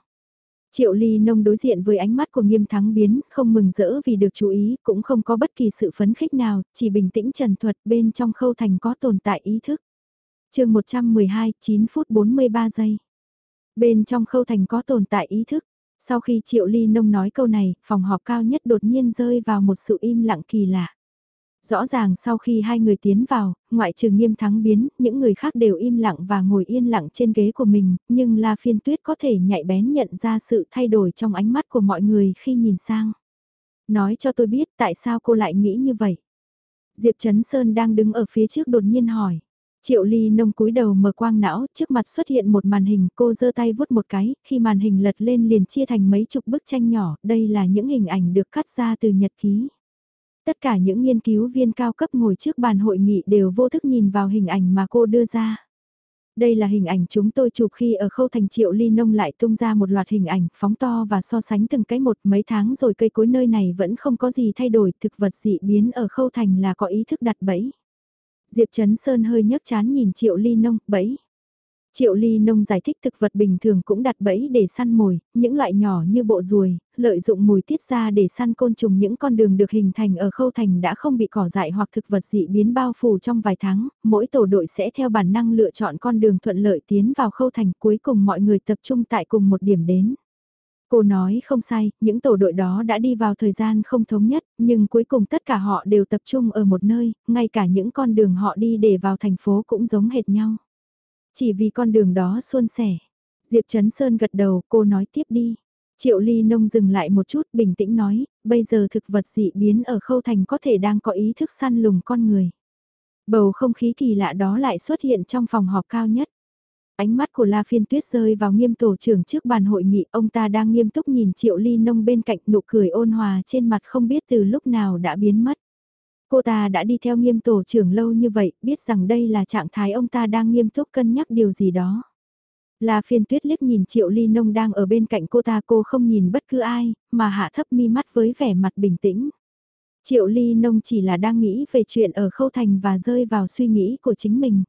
A: Triệu Ly Nông đối diện với ánh mắt của nghiêm thắng biến, không mừng rỡ vì được chú ý, cũng không có bất kỳ sự phấn khích nào, chỉ bình tĩnh trần thuật bên trong khâu thành có tồn tại ý thức. chương 112, 9 phút 43 giây. Bên trong khâu thành có tồn tại ý thức. Sau khi Triệu Ly Nông nói câu này, phòng họp cao nhất đột nhiên rơi vào một sự im lặng kỳ lạ. Rõ ràng sau khi hai người tiến vào, ngoại trừ nghiêm thắng biến, những người khác đều im lặng và ngồi yên lặng trên ghế của mình, nhưng La Phiên Tuyết có thể nhạy bén nhận ra sự thay đổi trong ánh mắt của mọi người khi nhìn sang. Nói cho tôi biết tại sao cô lại nghĩ như vậy. Diệp Trấn Sơn đang đứng ở phía trước đột nhiên hỏi. Triệu Ly nông cúi đầu mở quang não, trước mặt xuất hiện một màn hình, cô giơ tay vuốt một cái, khi màn hình lật lên liền chia thành mấy chục bức tranh nhỏ, đây là những hình ảnh được cắt ra từ nhật ký. Tất cả những nghiên cứu viên cao cấp ngồi trước bàn hội nghị đều vô thức nhìn vào hình ảnh mà cô đưa ra. Đây là hình ảnh chúng tôi chụp khi ở khâu thành triệu ly nông lại tung ra một loạt hình ảnh phóng to và so sánh từng cái một mấy tháng rồi cây cối nơi này vẫn không có gì thay đổi, thực vật dị biến ở khâu thành là có ý thức đặt bẫy. Diệp Trấn Sơn hơi nhấc chán nhìn triệu ly nông, bẫy. Triệu Ly Nông giải thích thực vật bình thường cũng đặt bẫy để săn mồi, những loại nhỏ như bộ ruồi, lợi dụng mùi tiết ra để săn côn trùng những con đường được hình thành ở khâu thành đã không bị cỏ dại hoặc thực vật dị biến bao phủ trong vài tháng, mỗi tổ đội sẽ theo bản năng lựa chọn con đường thuận lợi tiến vào khâu thành cuối cùng mọi người tập trung tại cùng một điểm đến. Cô nói không sai, những tổ đội đó đã đi vào thời gian không thống nhất, nhưng cuối cùng tất cả họ đều tập trung ở một nơi, ngay cả những con đường họ đi để vào thành phố cũng giống hệt nhau. Chỉ vì con đường đó suôn sẻ. Diệp Trấn Sơn gật đầu, cô nói tiếp đi. Triệu Ly Nông dừng lại một chút bình tĩnh nói, bây giờ thực vật dị biến ở khâu thành có thể đang có ý thức săn lùng con người. Bầu không khí kỳ lạ đó lại xuất hiện trong phòng họp cao nhất. Ánh mắt của La Phiên Tuyết rơi vào nghiêm tổ trưởng trước bàn hội nghị, ông ta đang nghiêm túc nhìn Triệu Ly Nông bên cạnh nụ cười ôn hòa trên mặt không biết từ lúc nào đã biến mất. Cô ta đã đi theo nghiêm tổ trưởng lâu như vậy, biết rằng đây là trạng thái ông ta đang nghiêm túc cân nhắc điều gì đó. Là phiên tuyết liếc nhìn triệu ly nông đang ở bên cạnh cô ta cô không nhìn bất cứ ai, mà hạ thấp mi mắt với vẻ mặt bình tĩnh. Triệu ly nông chỉ là đang nghĩ về chuyện ở khâu thành và rơi vào suy nghĩ của chính mình.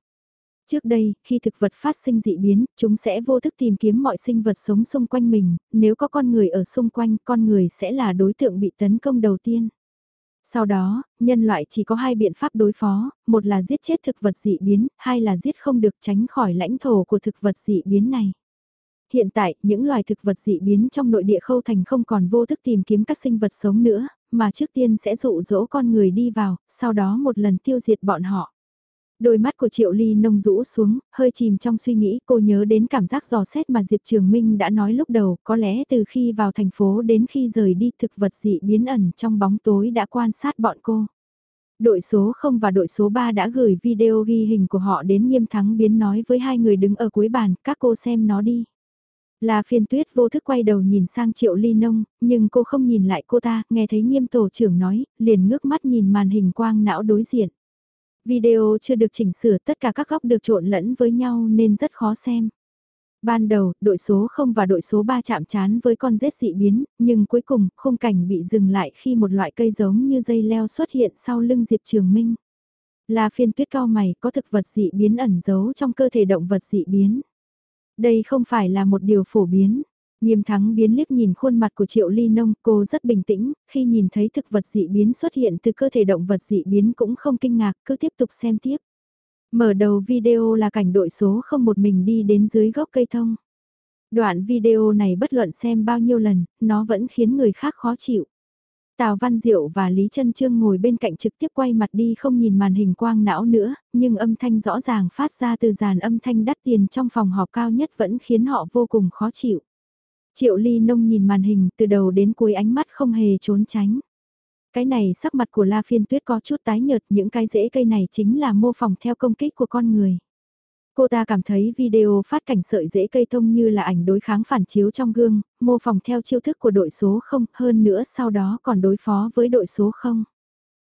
A: Trước đây, khi thực vật phát sinh dị biến, chúng sẽ vô thức tìm kiếm mọi sinh vật sống xung quanh mình, nếu có con người ở xung quanh, con người sẽ là đối tượng bị tấn công đầu tiên. Sau đó, nhân loại chỉ có hai biện pháp đối phó, một là giết chết thực vật dị biến, hai là giết không được tránh khỏi lãnh thổ của thực vật dị biến này. Hiện tại, những loài thực vật dị biến trong nội địa khâu thành không còn vô thức tìm kiếm các sinh vật sống nữa, mà trước tiên sẽ dụ dỗ con người đi vào, sau đó một lần tiêu diệt bọn họ. Đôi mắt của Triệu Ly nông rũ xuống, hơi chìm trong suy nghĩ cô nhớ đến cảm giác dò xét mà Diệp Trường Minh đã nói lúc đầu, có lẽ từ khi vào thành phố đến khi rời đi thực vật dị biến ẩn trong bóng tối đã quan sát bọn cô. Đội số 0 và đội số 3 đã gửi video ghi hình của họ đến nghiêm thắng biến nói với hai người đứng ở cuối bàn, các cô xem nó đi. Là phiên tuyết vô thức quay đầu nhìn sang triệu ly nông, nhưng cô không nhìn lại cô ta, nghe thấy nghiêm tổ trưởng nói, liền ngước mắt nhìn màn hình quang não đối diện. Video chưa được chỉnh sửa tất cả các góc được trộn lẫn với nhau nên rất khó xem. Ban đầu, đội số 0 và đội số 3 chạm chán với con rết dị biến, nhưng cuối cùng, khung cảnh bị dừng lại khi một loại cây giống như dây leo xuất hiện sau lưng Diệp Trường Minh. Là phiên tuyết cao mày có thực vật dị biến ẩn giấu trong cơ thể động vật dị biến. Đây không phải là một điều phổ biến. Nghiêm thắng biến liếc nhìn khuôn mặt của triệu ly nông, cô rất bình tĩnh, khi nhìn thấy thực vật dị biến xuất hiện từ cơ thể động vật dị biến cũng không kinh ngạc, cứ tiếp tục xem tiếp. Mở đầu video là cảnh đội số không một mình đi đến dưới gốc cây thông. Đoạn video này bất luận xem bao nhiêu lần, nó vẫn khiến người khác khó chịu. Tào Văn Diệu và Lý Trân Trương ngồi bên cạnh trực tiếp quay mặt đi không nhìn màn hình quang não nữa, nhưng âm thanh rõ ràng phát ra từ dàn âm thanh đắt tiền trong phòng họp cao nhất vẫn khiến họ vô cùng khó chịu. Triệu Ly Nông nhìn màn hình từ đầu đến cuối ánh mắt không hề trốn tránh. Cái này sắc mặt của La Phiên Tuyết có chút tái nhợt những cái rễ cây này chính là mô phỏng theo công kích của con người. Cô ta cảm thấy video phát cảnh sợi rễ cây thông như là ảnh đối kháng phản chiếu trong gương, mô phỏng theo chiêu thức của đội số 0, hơn nữa sau đó còn đối phó với đội số 0.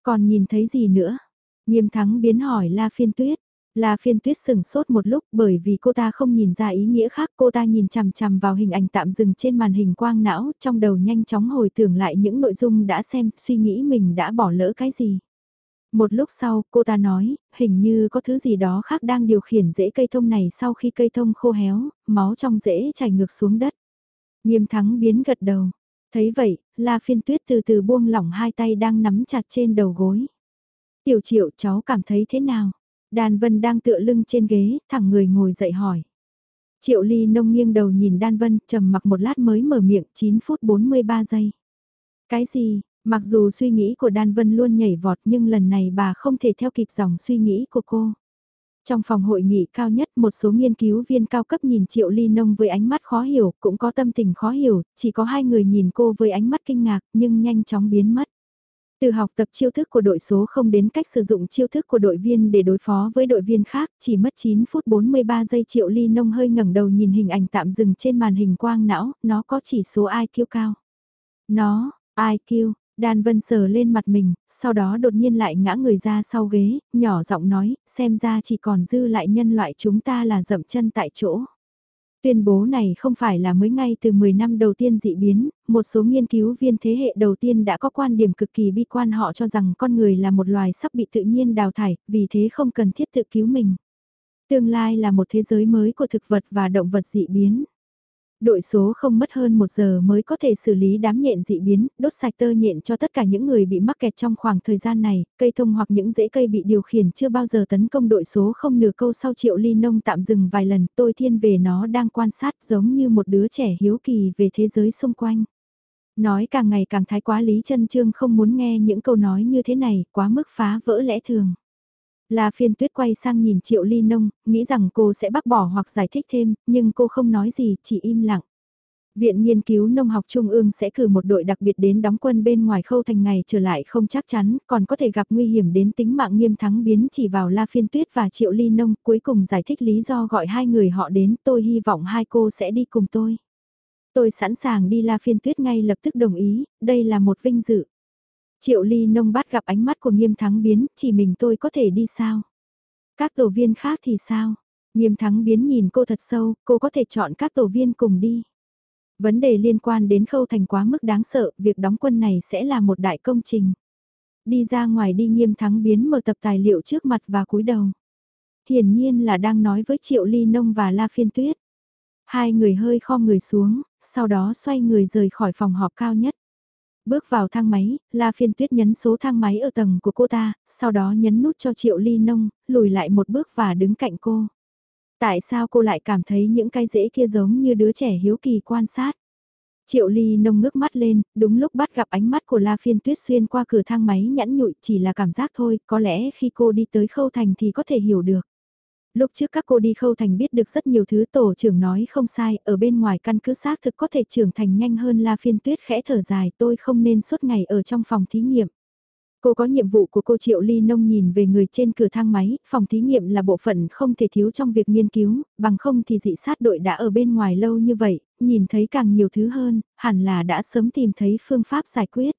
A: Còn nhìn thấy gì nữa? Nghiêm thắng biến hỏi La Phiên Tuyết. La phiên tuyết sừng sốt một lúc bởi vì cô ta không nhìn ra ý nghĩa khác cô ta nhìn chằm chằm vào hình ảnh tạm dừng trên màn hình quang não trong đầu nhanh chóng hồi tưởng lại những nội dung đã xem suy nghĩ mình đã bỏ lỡ cái gì. Một lúc sau, cô ta nói, hình như có thứ gì đó khác đang điều khiển rễ cây thông này sau khi cây thông khô héo, máu trong rễ chảy ngược xuống đất. Nghiêm thắng biến gật đầu. Thấy vậy, La phiên tuyết từ từ buông lỏng hai tay đang nắm chặt trên đầu gối. Tiểu triệu cháu cảm thấy thế nào? Đan Vân đang tựa lưng trên ghế, thẳng người ngồi dậy hỏi. Triệu Ly nông nghiêng đầu nhìn Đan Vân, trầm mặc một lát mới mở miệng, 9 phút 43 giây. Cái gì, mặc dù suy nghĩ của Đan Vân luôn nhảy vọt nhưng lần này bà không thể theo kịp dòng suy nghĩ của cô. Trong phòng hội nghị cao nhất một số nghiên cứu viên cao cấp nhìn Triệu Ly Nông với ánh mắt khó hiểu, cũng có tâm tình khó hiểu, chỉ có hai người nhìn cô với ánh mắt kinh ngạc nhưng nhanh chóng biến mất. Từ học tập chiêu thức của đội số không đến cách sử dụng chiêu thức của đội viên để đối phó với đội viên khác, chỉ mất 9 phút 43 giây triệu ly nông hơi ngẩng đầu nhìn hình ảnh tạm dừng trên màn hình quang não, nó có chỉ số IQ cao. Nó, IQ, Đan Vân sờ lên mặt mình, sau đó đột nhiên lại ngã người ra sau ghế, nhỏ giọng nói, xem ra chỉ còn dư lại nhân loại chúng ta là dậm chân tại chỗ. Tuyên bố này không phải là mới ngay từ 10 năm đầu tiên dị biến, một số nghiên cứu viên thế hệ đầu tiên đã có quan điểm cực kỳ bi quan họ cho rằng con người là một loài sắp bị tự nhiên đào thải, vì thế không cần thiết tự cứu mình. Tương lai là một thế giới mới của thực vật và động vật dị biến. Đội số không mất hơn một giờ mới có thể xử lý đám nhện dị biến, đốt sạch tơ nhện cho tất cả những người bị mắc kẹt trong khoảng thời gian này, cây thông hoặc những rễ cây bị điều khiển chưa bao giờ tấn công đội số không nửa câu sau triệu ly nông tạm dừng vài lần, tôi thiên về nó đang quan sát giống như một đứa trẻ hiếu kỳ về thế giới xung quanh. Nói càng ngày càng thái quá lý chân trương không muốn nghe những câu nói như thế này, quá mức phá vỡ lẽ thường. La phiên tuyết quay sang nhìn triệu ly nông, nghĩ rằng cô sẽ bác bỏ hoặc giải thích thêm, nhưng cô không nói gì, chỉ im lặng. Viện Nghiên cứu Nông học Trung ương sẽ cử một đội đặc biệt đến đóng quân bên ngoài khâu thành ngày trở lại không chắc chắn, còn có thể gặp nguy hiểm đến tính mạng nghiêm thắng biến chỉ vào La Phiên Tuyết và Triệu Ly Nông, cuối cùng giải thích lý do gọi hai người họ đến, tôi hy vọng hai cô sẽ đi cùng tôi. Tôi sẵn sàng đi La Phiên Tuyết ngay lập tức đồng ý, đây là một vinh dự. Triệu ly nông bắt gặp ánh mắt của nghiêm thắng biến, chỉ mình tôi có thể đi sao? Các tổ viên khác thì sao? Nghiêm thắng biến nhìn cô thật sâu, cô có thể chọn các tổ viên cùng đi. Vấn đề liên quan đến khâu thành quá mức đáng sợ, việc đóng quân này sẽ là một đại công trình. Đi ra ngoài đi nghiêm thắng biến mở tập tài liệu trước mặt và cúi đầu. Hiển nhiên là đang nói với Triệu Ly Nông và La Phiên Tuyết. Hai người hơi kho người xuống, sau đó xoay người rời khỏi phòng họp cao nhất. Bước vào thang máy, La Phiên Tuyết nhấn số thang máy ở tầng của cô ta, sau đó nhấn nút cho Triệu Ly Nông, lùi lại một bước và đứng cạnh cô. Tại sao cô lại cảm thấy những cái rễ kia giống như đứa trẻ hiếu kỳ quan sát? Triệu Ly Nông ngước mắt lên, đúng lúc bắt gặp ánh mắt của La Phiên Tuyết xuyên qua cửa thang máy nhẵn nhụi chỉ là cảm giác thôi, có lẽ khi cô đi tới khâu thành thì có thể hiểu được lúc trước các cô đi khâu thành biết được rất nhiều thứ tổ trưởng nói không sai, ở bên ngoài căn cứ xác thực có thể trưởng thành nhanh hơn La Phiên Tuyết khẽ thở dài tôi không nên suốt ngày ở trong phòng thí nghiệm. Cô có nhiệm vụ của cô Triệu Ly Nông nhìn về người trên cửa thang máy, phòng thí nghiệm là bộ phận không thể thiếu trong việc nghiên cứu, bằng không thì dị sát đội đã ở bên ngoài lâu như vậy, nhìn thấy càng nhiều thứ hơn, hẳn là đã sớm tìm thấy phương pháp giải quyết.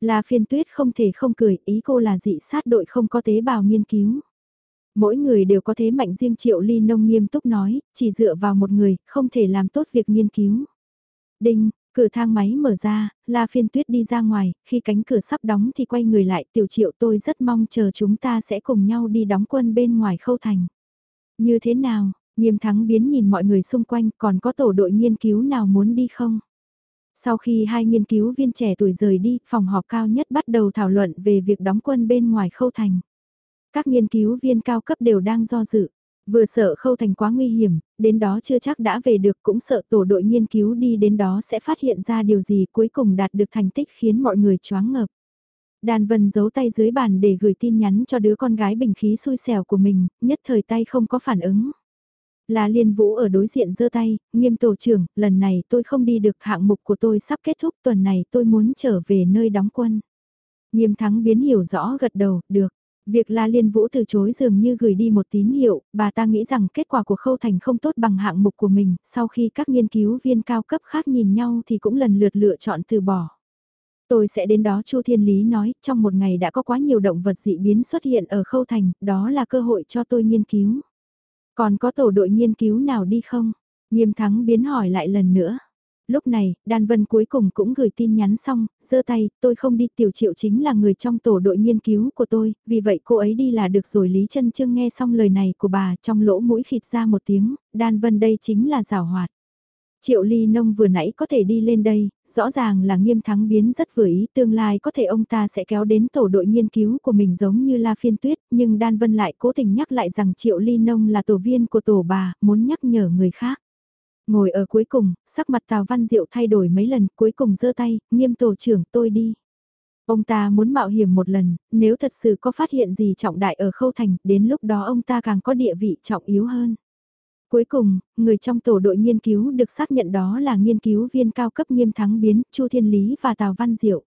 A: La phiên tuyết không thể không cười, ý cô là dị sát đội không có tế bào nghiên cứu. Mỗi người đều có thế mạnh riêng triệu ly nông nghiêm túc nói, chỉ dựa vào một người, không thể làm tốt việc nghiên cứu. Đinh, cửa thang máy mở ra, La Phiên Tuyết đi ra ngoài, khi cánh cửa sắp đóng thì quay người lại, tiểu triệu tôi rất mong chờ chúng ta sẽ cùng nhau đi đóng quân bên ngoài khâu thành. Như thế nào, nghiêm thắng biến nhìn mọi người xung quanh, còn có tổ đội nghiên cứu nào muốn đi không? Sau khi hai nghiên cứu viên trẻ tuổi rời đi, phòng họp cao nhất bắt đầu thảo luận về việc đóng quân bên ngoài khâu thành. Các nghiên cứu viên cao cấp đều đang do dự. Vừa sợ khâu thành quá nguy hiểm, đến đó chưa chắc đã về được cũng sợ tổ đội nghiên cứu đi đến đó sẽ phát hiện ra điều gì cuối cùng đạt được thành tích khiến mọi người choáng ngợp. Đàn vân giấu tay dưới bàn để gửi tin nhắn cho đứa con gái bình khí xui xẻo của mình, nhất thời tay không có phản ứng. Là liên vũ ở đối diện giơ tay, nghiêm tổ trưởng, lần này tôi không đi được hạng mục của tôi sắp kết thúc tuần này tôi muốn trở về nơi đóng quân. Nghiêm thắng biến hiểu rõ gật đầu, được. Việc La Liên Vũ từ chối dường như gửi đi một tín hiệu, bà ta nghĩ rằng kết quả của khâu thành không tốt bằng hạng mục của mình, sau khi các nghiên cứu viên cao cấp khác nhìn nhau thì cũng lần lượt lựa chọn từ bỏ. Tôi sẽ đến đó Chu Thiên Lý nói, trong một ngày đã có quá nhiều động vật dị biến xuất hiện ở khâu thành, đó là cơ hội cho tôi nghiên cứu. Còn có tổ đội nghiên cứu nào đi không? Nghiêm thắng biến hỏi lại lần nữa. Lúc này, Đan Vân cuối cùng cũng gửi tin nhắn xong, giơ tay, tôi không đi tiểu triệu chính là người trong tổ đội nghiên cứu của tôi, vì vậy cô ấy đi là được rồi Lý Trân Trương nghe xong lời này của bà trong lỗ mũi khịt ra một tiếng, Đan Vân đây chính là rào hoạt. Triệu Ly Nông vừa nãy có thể đi lên đây, rõ ràng là nghiêm thắng biến rất vừa ý tương lai có thể ông ta sẽ kéo đến tổ đội nghiên cứu của mình giống như La Phiên Tuyết, nhưng Đan Vân lại cố tình nhắc lại rằng Triệu Ly Nông là tổ viên của tổ bà, muốn nhắc nhở người khác. Ngồi ở cuối cùng, sắc mặt Tào Văn Diệu thay đổi mấy lần, cuối cùng giơ tay, nghiêm tổ trưởng tôi đi. Ông ta muốn mạo hiểm một lần, nếu thật sự có phát hiện gì trọng đại ở khâu thành, đến lúc đó ông ta càng có địa vị trọng yếu hơn. Cuối cùng, người trong tổ đội nghiên cứu được xác nhận đó là nghiên cứu viên cao cấp nghiêm thắng biến, Chu Thiên Lý và Tào Văn Diệu.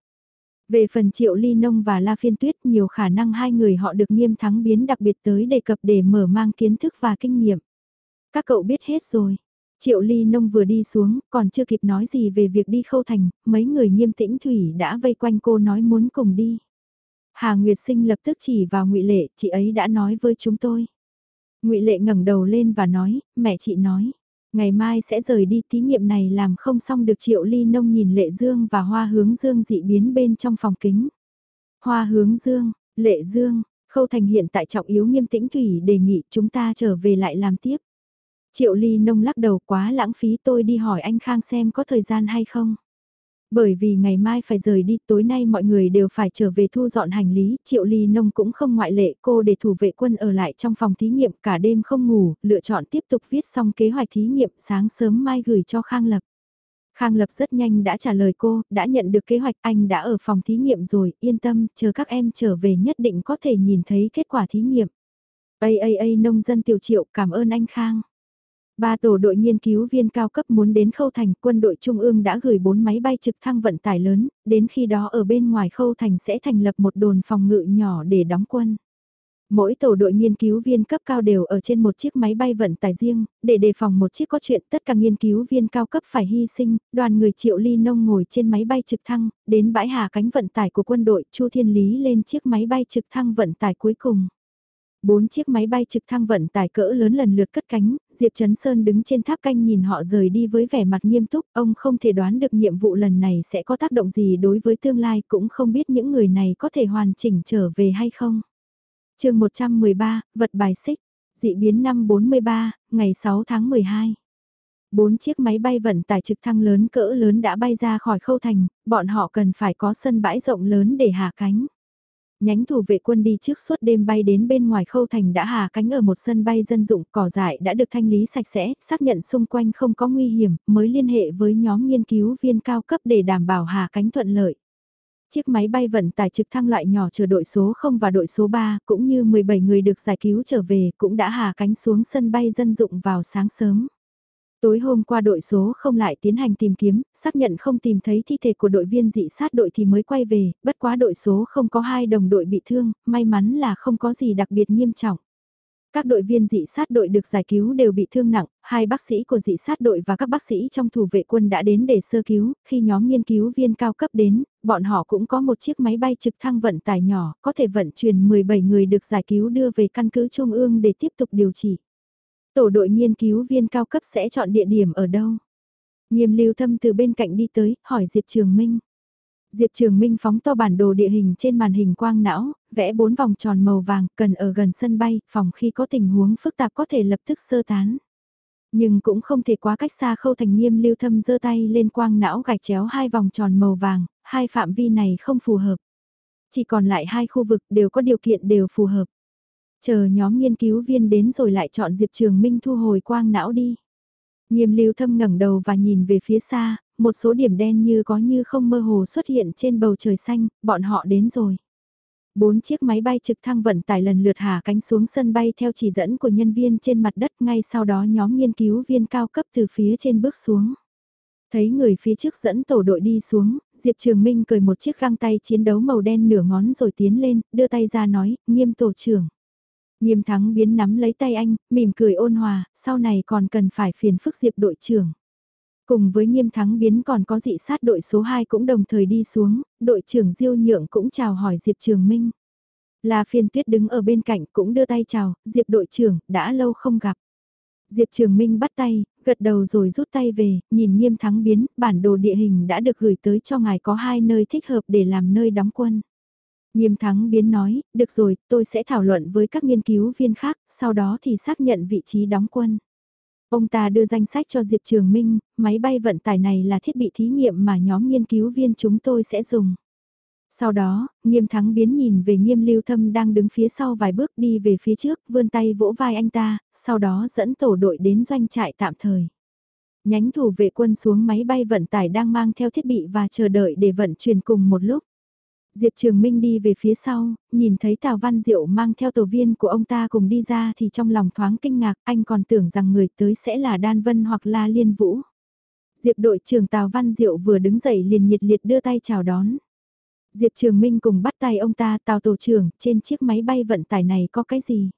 A: Về phần Triệu Ly Nông và La Phiên Tuyết nhiều khả năng hai người họ được nghiêm thắng biến đặc biệt tới đề cập để mở mang kiến thức và kinh nghiệm. Các cậu biết hết rồi. Triệu Ly Nông vừa đi xuống, còn chưa kịp nói gì về việc đi khâu thành, mấy người nghiêm tĩnh thủy đã vây quanh cô nói muốn cùng đi. Hà Nguyệt Sinh lập tức chỉ vào ngụy Lệ, chị ấy đã nói với chúng tôi. ngụy Lệ ngẩng đầu lên và nói, mẹ chị nói, ngày mai sẽ rời đi thí nghiệm này làm không xong được Triệu Ly Nông nhìn Lệ Dương và Hoa Hướng Dương dị biến bên trong phòng kính. Hoa Hướng Dương, Lệ Dương, Khâu Thành hiện tại trọng yếu nghiêm tĩnh thủy đề nghị chúng ta trở về lại làm tiếp. Triệu Ly Nông lắc đầu quá lãng phí tôi đi hỏi anh Khang xem có thời gian hay không. Bởi vì ngày mai phải rời đi, tối nay mọi người đều phải trở về thu dọn hành lý, Triệu Ly Nông cũng không ngoại lệ cô để thủ vệ quân ở lại trong phòng thí nghiệm cả đêm không ngủ, lựa chọn tiếp tục viết xong kế hoạch thí nghiệm sáng sớm mai gửi cho Khang Lập. Khang Lập rất nhanh đã trả lời cô, đã nhận được kế hoạch anh đã ở phòng thí nghiệm rồi, yên tâm, chờ các em trở về nhất định có thể nhìn thấy kết quả thí nghiệm. Ây ây ây nông dân tiểu triệu cảm ơn anh Khang. Ba tổ đội nghiên cứu viên cao cấp muốn đến khâu thành, quân đội trung ương đã gửi 4 máy bay trực thăng vận tải lớn, đến khi đó ở bên ngoài khâu thành sẽ thành lập một đồn phòng ngự nhỏ để đóng quân. Mỗi tổ đội nghiên cứu viên cấp cao đều ở trên một chiếc máy bay vận tải riêng, để đề phòng một chiếc có chuyện tất cả nghiên cứu viên cao cấp phải hy sinh, đoàn người triệu ly nông ngồi trên máy bay trực thăng, đến bãi hạ cánh vận tải của quân đội, Chu Thiên Lý lên chiếc máy bay trực thăng vận tải cuối cùng bốn chiếc máy bay trực thăng vận tải cỡ lớn lần lượt cất cánh, Diệp Trấn Sơn đứng trên tháp canh nhìn họ rời đi với vẻ mặt nghiêm túc, ông không thể đoán được nhiệm vụ lần này sẽ có tác động gì đối với tương lai cũng không biết những người này có thể hoàn chỉnh trở về hay không. chương 113, vật bài xích, dị biến năm 43, ngày 6 tháng 12. Bốn chiếc máy bay vận tải trực thăng lớn cỡ lớn đã bay ra khỏi khâu thành, bọn họ cần phải có sân bãi rộng lớn để hạ cánh. Nhánh thủ vệ quân đi trước suốt đêm bay đến bên ngoài khâu thành đã hạ cánh ở một sân bay dân dụng, cỏ dại đã được thanh lý sạch sẽ, xác nhận xung quanh không có nguy hiểm, mới liên hệ với nhóm nghiên cứu viên cao cấp để đảm bảo hạ cánh thuận lợi. Chiếc máy bay vận tải trực thăng loại nhỏ chờ đội số 0 và đội số 3 cũng như 17 người được giải cứu trở về cũng đã hạ cánh xuống sân bay dân dụng vào sáng sớm. Tối hôm qua đội số không lại tiến hành tìm kiếm, xác nhận không tìm thấy thi thể của đội viên dị sát đội thì mới quay về, bất quá đội số không có hai đồng đội bị thương, may mắn là không có gì đặc biệt nghiêm trọng. Các đội viên dị sát đội được giải cứu đều bị thương nặng, hai bác sĩ của dị sát đội và các bác sĩ trong thủ vệ quân đã đến để sơ cứu, khi nhóm nghiên cứu viên cao cấp đến, bọn họ cũng có một chiếc máy bay trực thăng vận tải nhỏ, có thể vận chuyển 17 người được giải cứu đưa về căn cứ Trung ương để tiếp tục điều trị. Tổ đội nghiên cứu viên cao cấp sẽ chọn địa điểm ở đâu? Nghiêm lưu thâm từ bên cạnh đi tới, hỏi Diệp Trường Minh. Diệp Trường Minh phóng to bản đồ địa hình trên màn hình quang não, vẽ bốn vòng tròn màu vàng, cần ở gần sân bay, phòng khi có tình huống phức tạp có thể lập tức sơ tán. Nhưng cũng không thể quá cách xa khâu thành nghiêm lưu thâm giơ tay lên quang não gạch chéo hai vòng tròn màu vàng, hai phạm vi này không phù hợp. Chỉ còn lại hai khu vực đều có điều kiện đều phù hợp. Chờ nhóm nghiên cứu viên đến rồi lại chọn Diệp Trường Minh thu hồi quang não đi. Nghiêm lưu thâm ngẩng đầu và nhìn về phía xa, một số điểm đen như có như không mơ hồ xuất hiện trên bầu trời xanh, bọn họ đến rồi. Bốn chiếc máy bay trực thăng vận tải lần lượt hạ cánh xuống sân bay theo chỉ dẫn của nhân viên trên mặt đất ngay sau đó nhóm nghiên cứu viên cao cấp từ phía trên bước xuống. Thấy người phía trước dẫn tổ đội đi xuống, Diệp Trường Minh cười một chiếc găng tay chiến đấu màu đen nửa ngón rồi tiến lên, đưa tay ra nói, nghiêm tổ trưởng. Nghiêm thắng biến nắm lấy tay anh, mỉm cười ôn hòa, sau này còn cần phải phiền phức Diệp đội trưởng. Cùng với nghiêm thắng biến còn có dị sát đội số 2 cũng đồng thời đi xuống, đội trưởng Diêu Nhượng cũng chào hỏi Diệp Trường Minh. Là phiền tuyết đứng ở bên cạnh cũng đưa tay chào, Diệp đội trưởng, đã lâu không gặp. Diệp Trường Minh bắt tay, gật đầu rồi rút tay về, nhìn nghiêm thắng biến, bản đồ địa hình đã được gửi tới cho ngài có hai nơi thích hợp để làm nơi đóng quân. Nghiêm thắng biến nói, được rồi, tôi sẽ thảo luận với các nghiên cứu viên khác, sau đó thì xác nhận vị trí đóng quân. Ông ta đưa danh sách cho Diệp Trường Minh, máy bay vận tải này là thiết bị thí nghiệm mà nhóm nghiên cứu viên chúng tôi sẽ dùng. Sau đó, nghiêm thắng biến nhìn về nghiêm lưu thâm đang đứng phía sau vài bước đi về phía trước, vươn tay vỗ vai anh ta, sau đó dẫn tổ đội đến doanh trại tạm thời. Nhánh thủ vệ quân xuống máy bay vận tải đang mang theo thiết bị và chờ đợi để vận chuyển cùng một lúc. Diệp Trường Minh đi về phía sau, nhìn thấy Tào Văn Diệu mang theo tổ viên của ông ta cùng đi ra thì trong lòng thoáng kinh ngạc, anh còn tưởng rằng người tới sẽ là Đan Vân hoặc La Liên Vũ. Diệp đội trưởng Tào Văn Diệu vừa đứng dậy liền nhiệt liệt đưa tay chào đón. Diệp Trường Minh cùng bắt tay ông ta Tào Tổ trưởng, trên chiếc máy bay vận tải này có cái gì?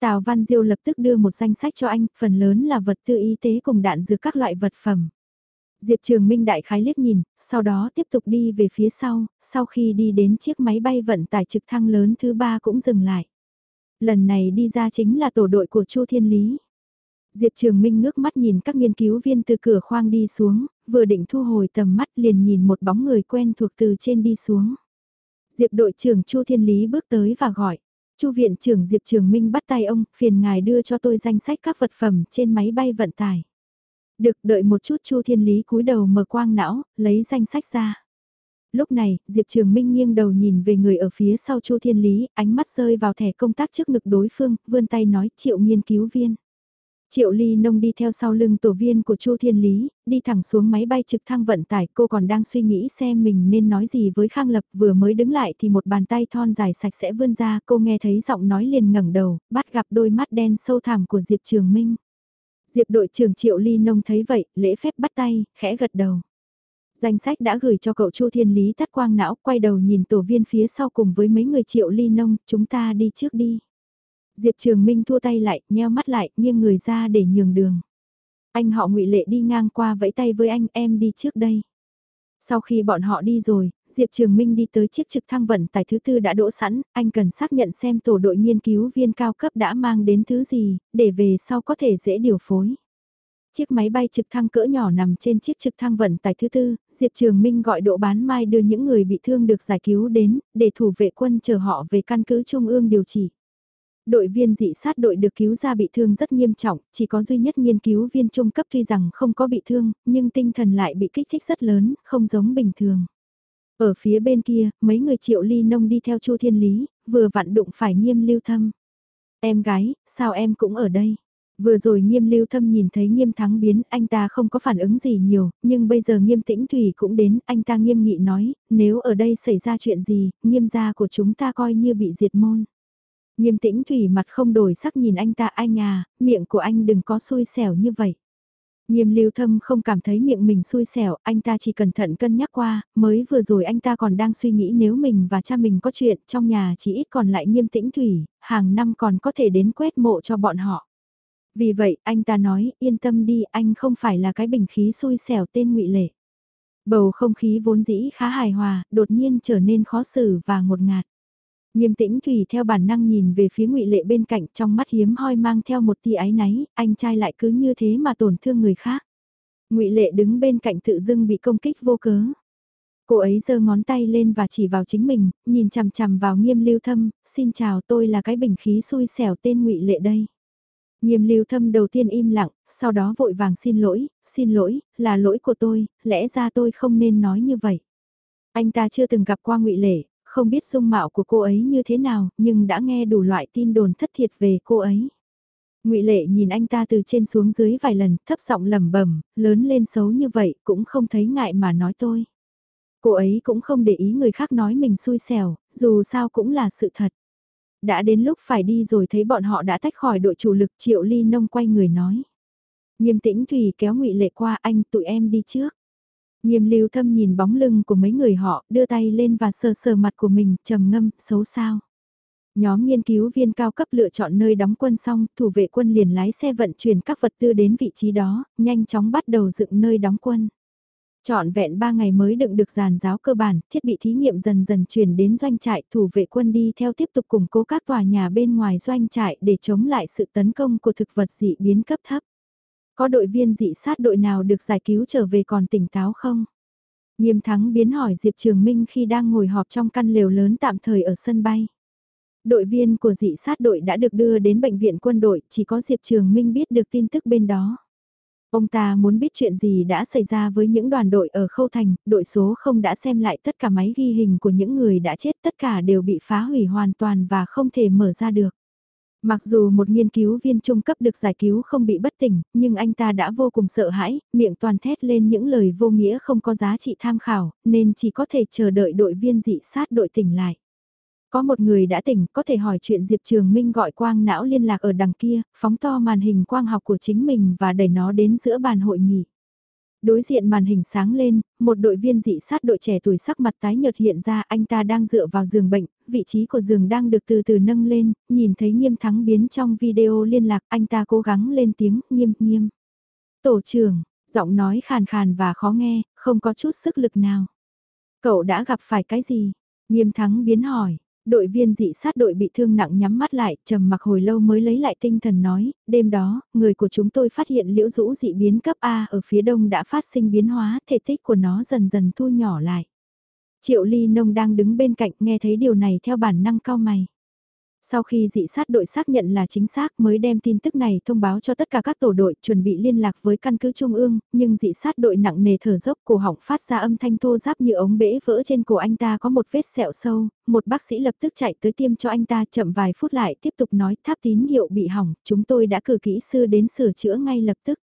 A: Tào Văn Diêu lập tức đưa một danh sách cho anh, phần lớn là vật tư y tế cùng đạn dược các loại vật phẩm. Diệp Trường Minh đại khái liếc nhìn, sau đó tiếp tục đi về phía sau, sau khi đi đến chiếc máy bay vận tải trực thăng lớn thứ ba cũng dừng lại. Lần này đi ra chính là tổ đội của Chu Thiên Lý. Diệp Trường Minh ngước mắt nhìn các nghiên cứu viên từ cửa khoang đi xuống, vừa định thu hồi tầm mắt liền nhìn một bóng người quen thuộc từ trên đi xuống. Diệp đội trưởng Chu Thiên Lý bước tới và gọi. Chu viện trưởng Diệp Trường Minh bắt tay ông, phiền ngài đưa cho tôi danh sách các vật phẩm trên máy bay vận tải. Được đợi một chút Chu Thiên Lý cúi đầu mở quang não, lấy danh sách ra. Lúc này, Diệp Trường Minh nghiêng đầu nhìn về người ở phía sau Chu Thiên Lý, ánh mắt rơi vào thẻ công tác trước ngực đối phương, vươn tay nói triệu nghiên cứu viên. Triệu Ly Nông đi theo sau lưng tổ viên của Chu Thiên Lý, đi thẳng xuống máy bay trực thăng vận tải, cô còn đang suy nghĩ xem mình nên nói gì với Khang Lập, vừa mới đứng lại thì một bàn tay thon dài sạch sẽ vươn ra, cô nghe thấy giọng nói liền ngẩng đầu, bắt gặp đôi mắt đen sâu thẳm của Diệp Trường Minh. Diệp đội trưởng Triệu Ly Nông thấy vậy, lễ phép bắt tay, khẽ gật đầu. Danh sách đã gửi cho cậu Chu Thiên Lý tắt quang não, quay đầu nhìn tổ viên phía sau cùng với mấy người Triệu Ly Nông, chúng ta đi trước đi. Diệp Trường Minh thua tay lại, nheo mắt lại, nghiêng người ra để nhường đường. Anh họ ngụy Lệ đi ngang qua vẫy tay với anh, em đi trước đây. Sau khi bọn họ đi rồi, Diệp Trường Minh đi tới chiếc trực thăng vận tải thứ tư đã đỗ sẵn, anh cần xác nhận xem tổ đội nghiên cứu viên cao cấp đã mang đến thứ gì, để về sau có thể dễ điều phối. Chiếc máy bay trực thăng cỡ nhỏ nằm trên chiếc trực thăng vận tải thứ tư, Diệp Trường Minh gọi độ bán mai đưa những người bị thương được giải cứu đến, để thủ vệ quân chờ họ về căn cứ Trung ương điều trị. Đội viên dị sát đội được cứu ra bị thương rất nghiêm trọng, chỉ có duy nhất nghiên cứu viên trung cấp tuy rằng không có bị thương, nhưng tinh thần lại bị kích thích rất lớn, không giống bình thường. Ở phía bên kia, mấy người triệu ly nông đi theo Chu Thiên Lý, vừa vặn đụng phải nghiêm lưu thâm. Em gái, sao em cũng ở đây? Vừa rồi nghiêm lưu thâm nhìn thấy nghiêm thắng biến, anh ta không có phản ứng gì nhiều, nhưng bây giờ nghiêm tĩnh thủy cũng đến, anh ta nghiêm nghị nói, nếu ở đây xảy ra chuyện gì, nghiêm gia của chúng ta coi như bị diệt môn. Nghiêm tĩnh thủy mặt không đổi sắc nhìn anh ta anh à, miệng của anh đừng có xui xẻo như vậy. Nghiêm lưu thâm không cảm thấy miệng mình xui xẻo, anh ta chỉ cẩn thận cân nhắc qua, mới vừa rồi anh ta còn đang suy nghĩ nếu mình và cha mình có chuyện trong nhà chỉ ít còn lại nghiêm tĩnh thủy, hàng năm còn có thể đến quét mộ cho bọn họ. Vì vậy, anh ta nói, yên tâm đi, anh không phải là cái bình khí xui xẻo tên ngụy Lệ. Bầu không khí vốn dĩ khá hài hòa, đột nhiên trở nên khó xử và ngột ngạt. Nghiêm tĩnh Thủy theo bản năng nhìn về phía ngụy Lệ bên cạnh trong mắt hiếm hoi mang theo một tia ái náy, anh trai lại cứ như thế mà tổn thương người khác. ngụy Lệ đứng bên cạnh tự dưng bị công kích vô cớ. Cô ấy giơ ngón tay lên và chỉ vào chính mình, nhìn chằm chằm vào nghiêm lưu thâm, xin chào tôi là cái bình khí xui xẻo tên ngụy Lệ đây. Nghiêm lưu thâm đầu tiên im lặng, sau đó vội vàng xin lỗi, xin lỗi, là lỗi của tôi, lẽ ra tôi không nên nói như vậy. Anh ta chưa từng gặp qua ngụy Lệ, không biết dung mạo của cô ấy như thế nào, nhưng đã nghe đủ loại tin đồn thất thiệt về cô ấy. Ngụy Lệ nhìn anh ta từ trên xuống dưới vài lần, thấp giọng lẩm bẩm, lớn lên xấu như vậy cũng không thấy ngại mà nói tôi. Cô ấy cũng không để ý người khác nói mình xui xẻo, dù sao cũng là sự thật. Đã đến lúc phải đi rồi thấy bọn họ đã tách khỏi đội chủ lực Triệu Ly Nông quay người nói. Nghiêm tĩnh Thủy kéo ngụy Lệ qua anh tụi em đi trước. Nghiêm lưu thâm nhìn bóng lưng của mấy người họ, đưa tay lên và sờ sờ mặt của mình, trầm ngâm, xấu sao. Nhóm nghiên cứu viên cao cấp lựa chọn nơi đóng quân xong, thủ vệ quân liền lái xe vận chuyển các vật tư đến vị trí đó, nhanh chóng bắt đầu dựng nơi đóng quân. Chọn vẹn 3 ngày mới đựng được giàn giáo cơ bản, thiết bị thí nghiệm dần dần chuyển đến doanh trại, thủ vệ quân đi theo tiếp tục củng cố các tòa nhà bên ngoài doanh trại để chống lại sự tấn công của thực vật dị biến cấp thấp. Có đội viên dị sát đội nào được giải cứu trở về còn tỉnh táo không? Nghiêm thắng biến hỏi Diệp Trường Minh khi đang ngồi họp trong căn lều lớn tạm thời ở sân bay. Đội viên của dị sát đội đã được đưa đến bệnh viện quân đội, chỉ có Diệp Trường Minh biết được tin tức bên đó. Ông ta muốn biết chuyện gì đã xảy ra với những đoàn đội ở Khâu Thành, đội số không đã xem lại tất cả máy ghi hình của những người đã chết tất cả đều bị phá hủy hoàn toàn và không thể mở ra được. Mặc dù một nghiên cứu viên trung cấp được giải cứu không bị bất tỉnh, nhưng anh ta đã vô cùng sợ hãi, miệng toàn thét lên những lời vô nghĩa không có giá trị tham khảo, nên chỉ có thể chờ đợi đội viên dị sát đội tỉnh lại. Có một người đã tỉnh, có thể hỏi chuyện Diệp Trường Minh gọi quang não liên lạc ở đằng kia, phóng to màn hình quang học của chính mình và đẩy nó đến giữa bàn hội nghị. Đối diện màn hình sáng lên, một đội viên dị sát đội trẻ tuổi sắc mặt tái nhợt hiện ra anh ta đang dựa vào giường bệnh, vị trí của giường đang được từ từ nâng lên, nhìn thấy nghiêm thắng biến trong video liên lạc anh ta cố gắng lên tiếng nghiêm nghiêm. Tổ trưởng, giọng nói khàn khàn và khó nghe, không có chút sức lực nào. Cậu đã gặp phải cái gì? Nghiêm thắng biến hỏi, đội viên dị sát đội bị thương nặng nhắm mắt lại, trầm mặc hồi lâu mới lấy lại tinh thần nói, đêm đó, người của chúng tôi phát hiện liễu rũ dị biến cấp A ở phía đông đã phát sinh biến hóa, thể tích của nó dần dần thu nhỏ lại. Triệu ly nông đang đứng bên cạnh nghe thấy điều này theo bản năng cao mày. Sau khi dị sát đội xác nhận là chính xác mới đem tin tức này thông báo cho tất cả các tổ đội chuẩn bị liên lạc với căn cứ Trung ương, nhưng dị sát đội nặng nề thở dốc cổ họng phát ra âm thanh thô giáp như ống bể vỡ trên cổ anh ta có một vết sẹo sâu, một bác sĩ lập tức chạy tới tiêm cho anh ta chậm vài phút lại tiếp tục nói tháp tín hiệu bị hỏng, chúng tôi đã cử kỹ sư đến sửa chữa ngay lập tức.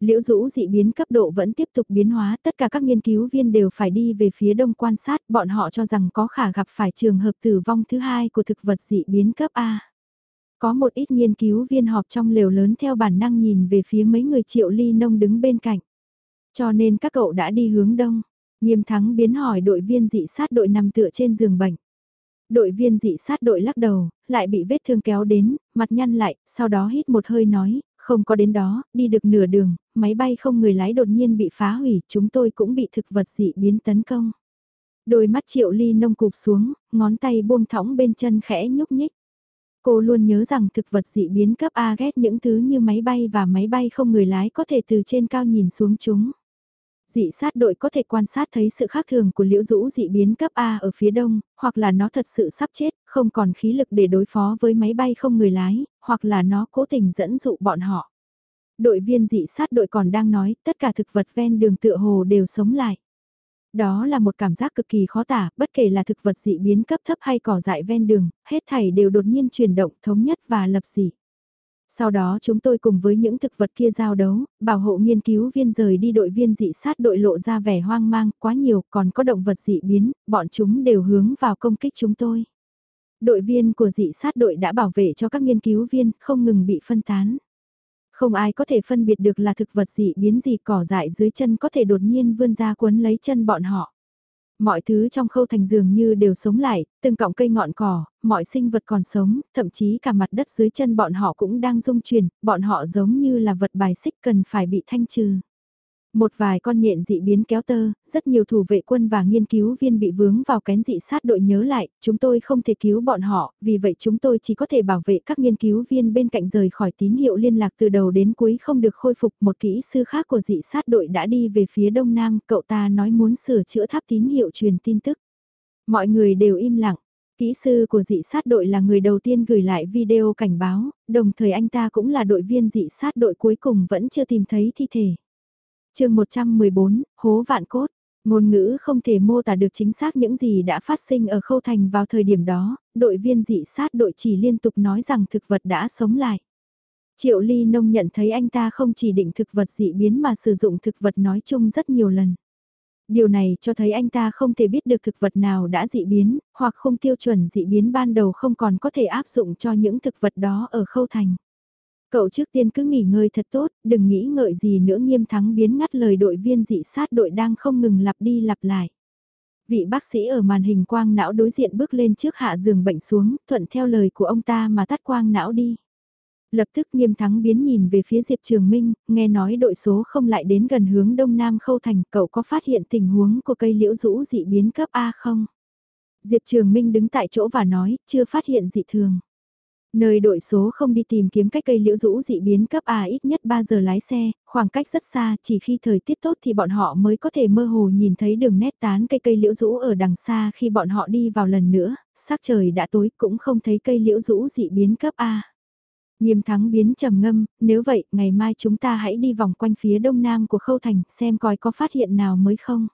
A: Liễu rũ dị biến cấp độ vẫn tiếp tục biến hóa, tất cả các nghiên cứu viên đều phải đi về phía đông quan sát, bọn họ cho rằng có khả gặp phải trường hợp tử vong thứ hai của thực vật dị biến cấp A. Có một ít nghiên cứu viên họp trong lều lớn theo bản năng nhìn về phía mấy người triệu ly nông đứng bên cạnh. Cho nên các cậu đã đi hướng đông. Nghiêm thắng biến hỏi đội viên dị sát đội nằm tựa trên giường bệnh. Đội viên dị sát đội lắc đầu, lại bị vết thương kéo đến, mặt nhăn lại, sau đó hít một hơi nói, không có đến đó, đi được nửa đường, máy bay không người lái đột nhiên bị phá hủy, chúng tôi cũng bị thực vật dị biến tấn công. Đôi mắt triệu ly nông cụp xuống, ngón tay buông thõng bên chân khẽ nhúc nhích. Cô luôn nhớ rằng thực vật dị biến cấp A ghét những thứ như máy bay và máy bay không người lái có thể từ trên cao nhìn xuống chúng dị sát đội có thể quan sát thấy sự khác thường của liễu rũ dị biến cấp A ở phía đông, hoặc là nó thật sự sắp chết, không còn khí lực để đối phó với máy bay không người lái, hoặc là nó cố tình dẫn dụ bọn họ. Đội viên dị sát đội còn đang nói tất cả thực vật ven đường tựa hồ đều sống lại. Đó là một cảm giác cực kỳ khó tả, bất kể là thực vật dị biến cấp thấp hay cỏ dại ven đường, hết thảy đều đột nhiên chuyển động thống nhất và lập dị. Sau đó chúng tôi cùng với những thực vật kia giao đấu, bảo hộ nghiên cứu viên rời đi đội viên dị sát đội lộ ra vẻ hoang mang quá nhiều, còn có động vật dị biến, bọn chúng đều hướng vào công kích chúng tôi. Đội viên của dị sát đội đã bảo vệ cho các nghiên cứu viên không ngừng bị phân tán. Không ai có thể phân biệt được là thực vật dị biến gì cỏ dại dưới chân có thể đột nhiên vươn ra cuốn lấy chân bọn họ. Mọi thứ trong khâu thành dường như đều sống lại, từng cọng cây ngọn cỏ, mọi sinh vật còn sống, thậm chí cả mặt đất dưới chân bọn họ cũng đang rung chuyển, bọn họ giống như là vật bài xích cần phải bị thanh trừ. Một vài con nhện dị biến kéo tơ, rất nhiều thủ vệ quân và nghiên cứu viên bị vướng vào kén dị sát đội nhớ lại, chúng tôi không thể cứu bọn họ, vì vậy chúng tôi chỉ có thể bảo vệ các nghiên cứu viên bên cạnh rời khỏi tín hiệu liên lạc từ đầu đến cuối không được khôi phục. Một kỹ sư khác của dị sát đội đã đi về phía đông nam, cậu ta nói muốn sửa chữa tháp tín hiệu truyền tin tức. Mọi người đều im lặng. Kỹ sư của dị sát đội là người đầu tiên gửi lại video cảnh báo, đồng thời anh ta cũng là đội viên dị sát đội cuối cùng vẫn chưa tìm thấy thi thể chương 114, hố vạn cốt. Ngôn ngữ không thể mô tả được chính xác những gì đã phát sinh ở khâu thành vào thời điểm đó, đội viên dị sát đội chỉ liên tục nói rằng thực vật đã sống lại. Triệu Ly Nông nhận thấy anh ta không chỉ định thực vật dị biến mà sử dụng thực vật nói chung rất nhiều lần. Điều này cho thấy anh ta không thể biết được thực vật nào đã dị biến, hoặc không tiêu chuẩn dị biến ban đầu không còn có thể áp dụng cho những thực vật đó ở khâu thành. Cậu trước tiên cứ nghỉ ngơi thật tốt, đừng nghĩ ngợi gì nữa nghiêm thắng biến ngắt lời đội viên dị sát đội đang không ngừng lặp đi lặp lại. Vị bác sĩ ở màn hình quang não đối diện bước lên trước hạ giường bệnh xuống, thuận theo lời của ông ta mà tắt quang não đi. Lập tức nghiêm thắng biến nhìn về phía Diệp Trường Minh, nghe nói đội số không lại đến gần hướng đông nam khâu thành, cậu có phát hiện tình huống của cây liễu rũ dị biến cấp A không? Diệp Trường Minh đứng tại chỗ và nói, chưa phát hiện dị thường. Nơi đội số không đi tìm kiếm cách cây liễu rũ dị biến cấp A ít nhất 3 giờ lái xe, khoảng cách rất xa, chỉ khi thời tiết tốt thì bọn họ mới có thể mơ hồ nhìn thấy đường nét tán cây cây liễu rũ ở đằng xa khi bọn họ đi vào lần nữa, sắc trời đã tối cũng không thấy cây liễu rũ dị biến cấp A. Nghiêm thắng biến trầm ngâm, nếu vậy, ngày mai chúng ta hãy đi vòng quanh phía đông nam của khâu thành, xem coi có phát hiện nào mới không.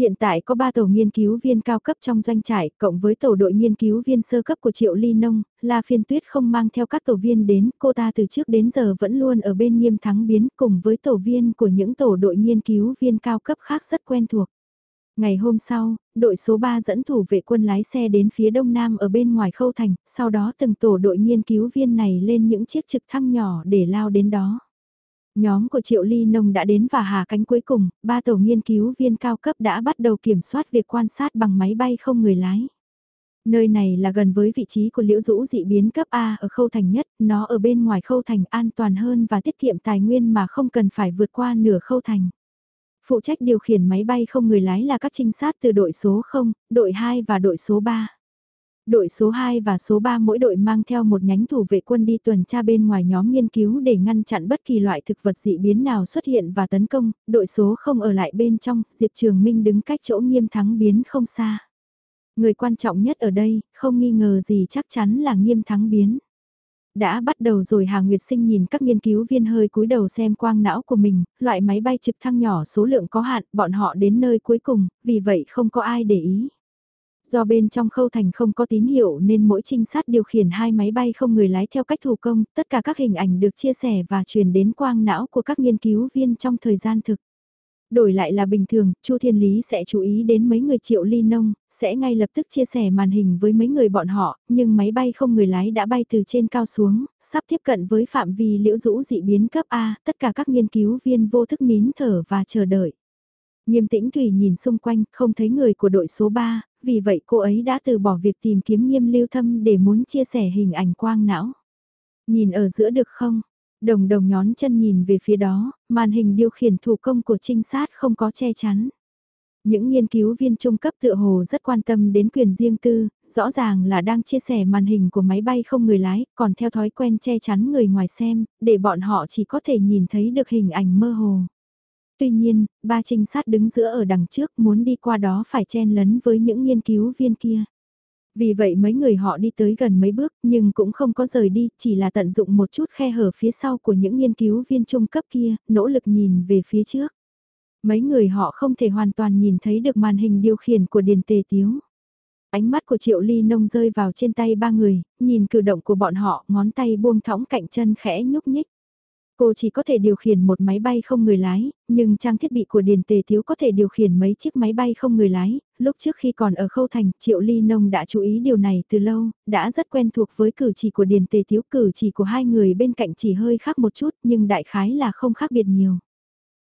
A: Hiện tại có 3 tổ nghiên cứu viên cao cấp trong doanh trại, cộng với tổ đội nghiên cứu viên sơ cấp của Triệu Ly Nông, La Phiên Tuyết không mang theo các tổ viên đến, cô ta từ trước đến giờ vẫn luôn ở bên nghiêm thắng biến cùng với tổ viên của những tổ đội nghiên cứu viên cao cấp khác rất quen thuộc. Ngày hôm sau, đội số 3 dẫn thủ vệ quân lái xe đến phía đông nam ở bên ngoài khâu thành, sau đó từng tổ đội nghiên cứu viên này lên những chiếc trực thăng nhỏ để lao đến đó. Nhóm của Triệu Ly Nông đã đến và hạ cánh cuối cùng, ba tổ nghiên cứu viên cao cấp đã bắt đầu kiểm soát việc quan sát bằng máy bay không người lái. Nơi này là gần với vị trí của liễu rũ dị biến cấp A ở khâu thành nhất, nó ở bên ngoài khâu thành an toàn hơn và tiết kiệm tài nguyên mà không cần phải vượt qua nửa khâu thành. Phụ trách điều khiển máy bay không người lái là các trinh sát từ đội số 0, đội 2 và đội số 3. Đội số 2 và số 3 mỗi đội mang theo một nhánh thủ vệ quân đi tuần tra bên ngoài nhóm nghiên cứu để ngăn chặn bất kỳ loại thực vật dị biến nào xuất hiện và tấn công, đội số không ở lại bên trong, Diệp Trường Minh đứng cách chỗ nghiêm thắng biến không xa. Người quan trọng nhất ở đây, không nghi ngờ gì chắc chắn là nghiêm thắng biến. Đã bắt đầu rồi Hà Nguyệt Sinh nhìn các nghiên cứu viên hơi cúi đầu xem quang não của mình, loại máy bay trực thăng nhỏ số lượng có hạn, bọn họ đến nơi cuối cùng, vì vậy không có ai để ý. Do bên trong khâu thành không có tín hiệu nên mỗi trinh sát điều khiển hai máy bay không người lái theo cách thủ công, tất cả các hình ảnh được chia sẻ và truyền đến quang não của các nghiên cứu viên trong thời gian thực. Đổi lại là bình thường, Chu Thiên Lý sẽ chú ý đến mấy người triệu ly nông, sẽ ngay lập tức chia sẻ màn hình với mấy người bọn họ, nhưng máy bay không người lái đã bay từ trên cao xuống, sắp tiếp cận với phạm vi liễu rũ dị biến cấp A, tất cả các nghiên cứu viên vô thức nín thở và chờ đợi. Nghiêm tĩnh Thủy nhìn xung quanh, không thấy người của đội số 3, vì vậy cô ấy đã từ bỏ việc tìm kiếm nghiêm lưu thâm để muốn chia sẻ hình ảnh quang não. Nhìn ở giữa được không? Đồng đồng nhón chân nhìn về phía đó, màn hình điều khiển thủ công của trinh sát không có che chắn. Những nghiên cứu viên trung cấp tựa hồ rất quan tâm đến quyền riêng tư, rõ ràng là đang chia sẻ màn hình của máy bay không người lái, còn theo thói quen che chắn người ngoài xem, để bọn họ chỉ có thể nhìn thấy được hình ảnh mơ hồ. Tuy nhiên, ba trinh sát đứng giữa ở đằng trước muốn đi qua đó phải chen lấn với những nghiên cứu viên kia. Vì vậy mấy người họ đi tới gần mấy bước nhưng cũng không có rời đi, chỉ là tận dụng một chút khe hở phía sau của những nghiên cứu viên trung cấp kia, nỗ lực nhìn về phía trước. Mấy người họ không thể hoàn toàn nhìn thấy được màn hình điều khiển của Điền Tề Tiếu. Ánh mắt của Triệu Ly Nông rơi vào trên tay ba người, nhìn cử động của bọn họ, ngón tay buông thõng cạnh chân khẽ nhúc nhích. Cô chỉ có thể điều khiển một máy bay không người lái, nhưng trang thiết bị của Điền Tề Thiếu có thể điều khiển mấy chiếc máy bay không người lái. Lúc trước khi còn ở khâu thành, Triệu Ly Nông đã chú ý điều này từ lâu, đã rất quen thuộc với cử chỉ của Điền Tề Thiếu. Cử chỉ của hai người bên cạnh chỉ hơi khác một chút nhưng đại khái là không khác biệt nhiều.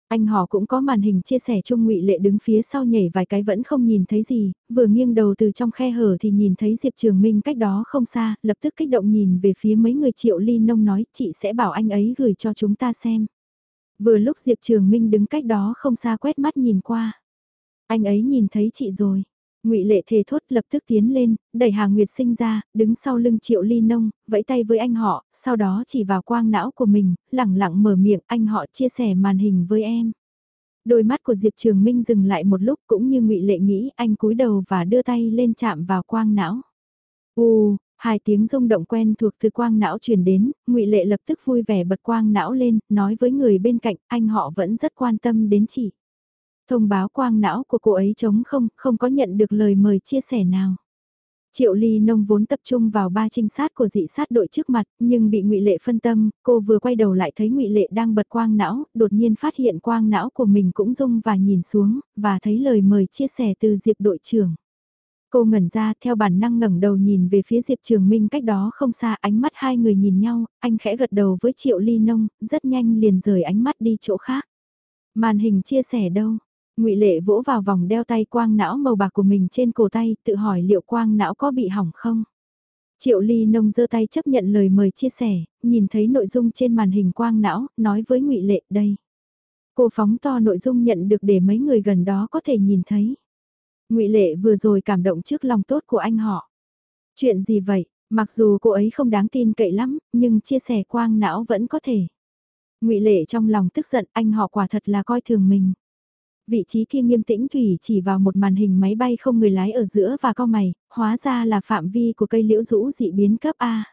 A: Anh họ cũng có màn hình chia sẻ chung ngụy lệ đứng phía sau nhảy vài cái vẫn không nhìn thấy gì, vừa nghiêng đầu từ trong khe hở thì nhìn thấy Diệp Trường Minh cách đó không xa, lập tức kích động nhìn về phía mấy người triệu ly nông nói chị sẽ bảo anh ấy gửi cho chúng ta xem. Vừa lúc Diệp Trường Minh đứng cách đó không xa quét mắt nhìn qua. Anh ấy nhìn thấy chị rồi ngụy Lệ thề thốt lập tức tiến lên, đẩy Hà Nguyệt sinh ra, đứng sau lưng Triệu Ly Nông, vẫy tay với anh họ, sau đó chỉ vào quang não của mình, lẳng lặng mở miệng anh họ chia sẻ màn hình với em. Đôi mắt của Diệp Trường Minh dừng lại một lúc cũng như ngụy Lệ nghĩ anh cúi đầu và đưa tay lên chạm vào quang não. U, hai tiếng rung động quen thuộc từ quang não truyền đến, ngụy Lệ lập tức vui vẻ bật quang não lên, nói với người bên cạnh anh họ vẫn rất quan tâm đến chị. Thông báo quang não của cô ấy trống không, không có nhận được lời mời chia sẻ nào. Triệu Ly Nông vốn tập trung vào ba trinh sát của dị sát đội trước mặt, nhưng bị Ngụy Lệ phân tâm, cô vừa quay đầu lại thấy Ngụy Lệ đang bật quang não, đột nhiên phát hiện quang não của mình cũng rung và nhìn xuống, và thấy lời mời chia sẻ từ Diệp đội trưởng. Cô ngẩn ra theo bản năng ngẩng đầu nhìn về phía Diệp Trường Minh cách đó không xa ánh mắt hai người nhìn nhau, anh khẽ gật đầu với Triệu Ly Nông, rất nhanh liền rời ánh mắt đi chỗ khác. Màn hình chia sẻ đâu? Ngụy Lệ vỗ vào vòng đeo tay quang não màu bạc của mình trên cổ tay, tự hỏi liệu quang não có bị hỏng không? Triệu Ly Nông giơ tay chấp nhận lời mời chia sẻ, nhìn thấy nội dung trên màn hình quang não, nói với ngụy Lệ đây. Cô phóng to nội dung nhận được để mấy người gần đó có thể nhìn thấy. ngụy Lệ vừa rồi cảm động trước lòng tốt của anh họ. Chuyện gì vậy, mặc dù cô ấy không đáng tin cậy lắm, nhưng chia sẻ quang não vẫn có thể. ngụy Lệ trong lòng tức giận anh họ quả thật là coi thường mình. Vị trí kia nghiêm tĩnh Thủy chỉ vào một màn hình máy bay không người lái ở giữa và co mày, hóa ra là phạm vi của cây liễu rũ dị biến cấp A.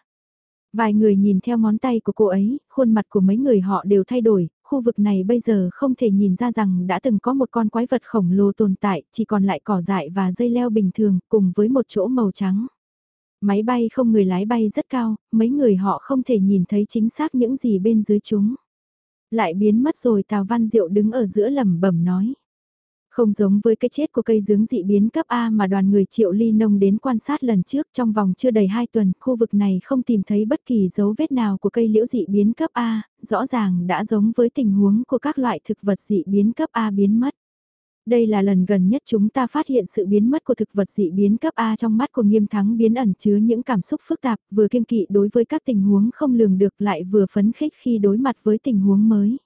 A: Vài người nhìn theo ngón tay của cô ấy, khuôn mặt của mấy người họ đều thay đổi, khu vực này bây giờ không thể nhìn ra rằng đã từng có một con quái vật khổng lồ tồn tại, chỉ còn lại cỏ dại và dây leo bình thường, cùng với một chỗ màu trắng. Máy bay không người lái bay rất cao, mấy người họ không thể nhìn thấy chính xác những gì bên dưới chúng. Lại biến mất rồi Tào Văn Diệu đứng ở giữa lẩm bẩm nói. Không giống với cái chết của cây dướng dị biến cấp A mà đoàn người triệu ly nông đến quan sát lần trước trong vòng chưa đầy 2 tuần, khu vực này không tìm thấy bất kỳ dấu vết nào của cây liễu dị biến cấp A, rõ ràng đã giống với tình huống của các loại thực vật dị biến cấp A biến mất. Đây là lần gần nhất chúng ta phát hiện sự biến mất của thực vật dị biến cấp A trong mắt của nghiêm thắng biến ẩn chứa những cảm xúc phức tạp, vừa kiên kỵ đối với các tình huống không lường được lại vừa phấn khích khi đối mặt với tình huống mới.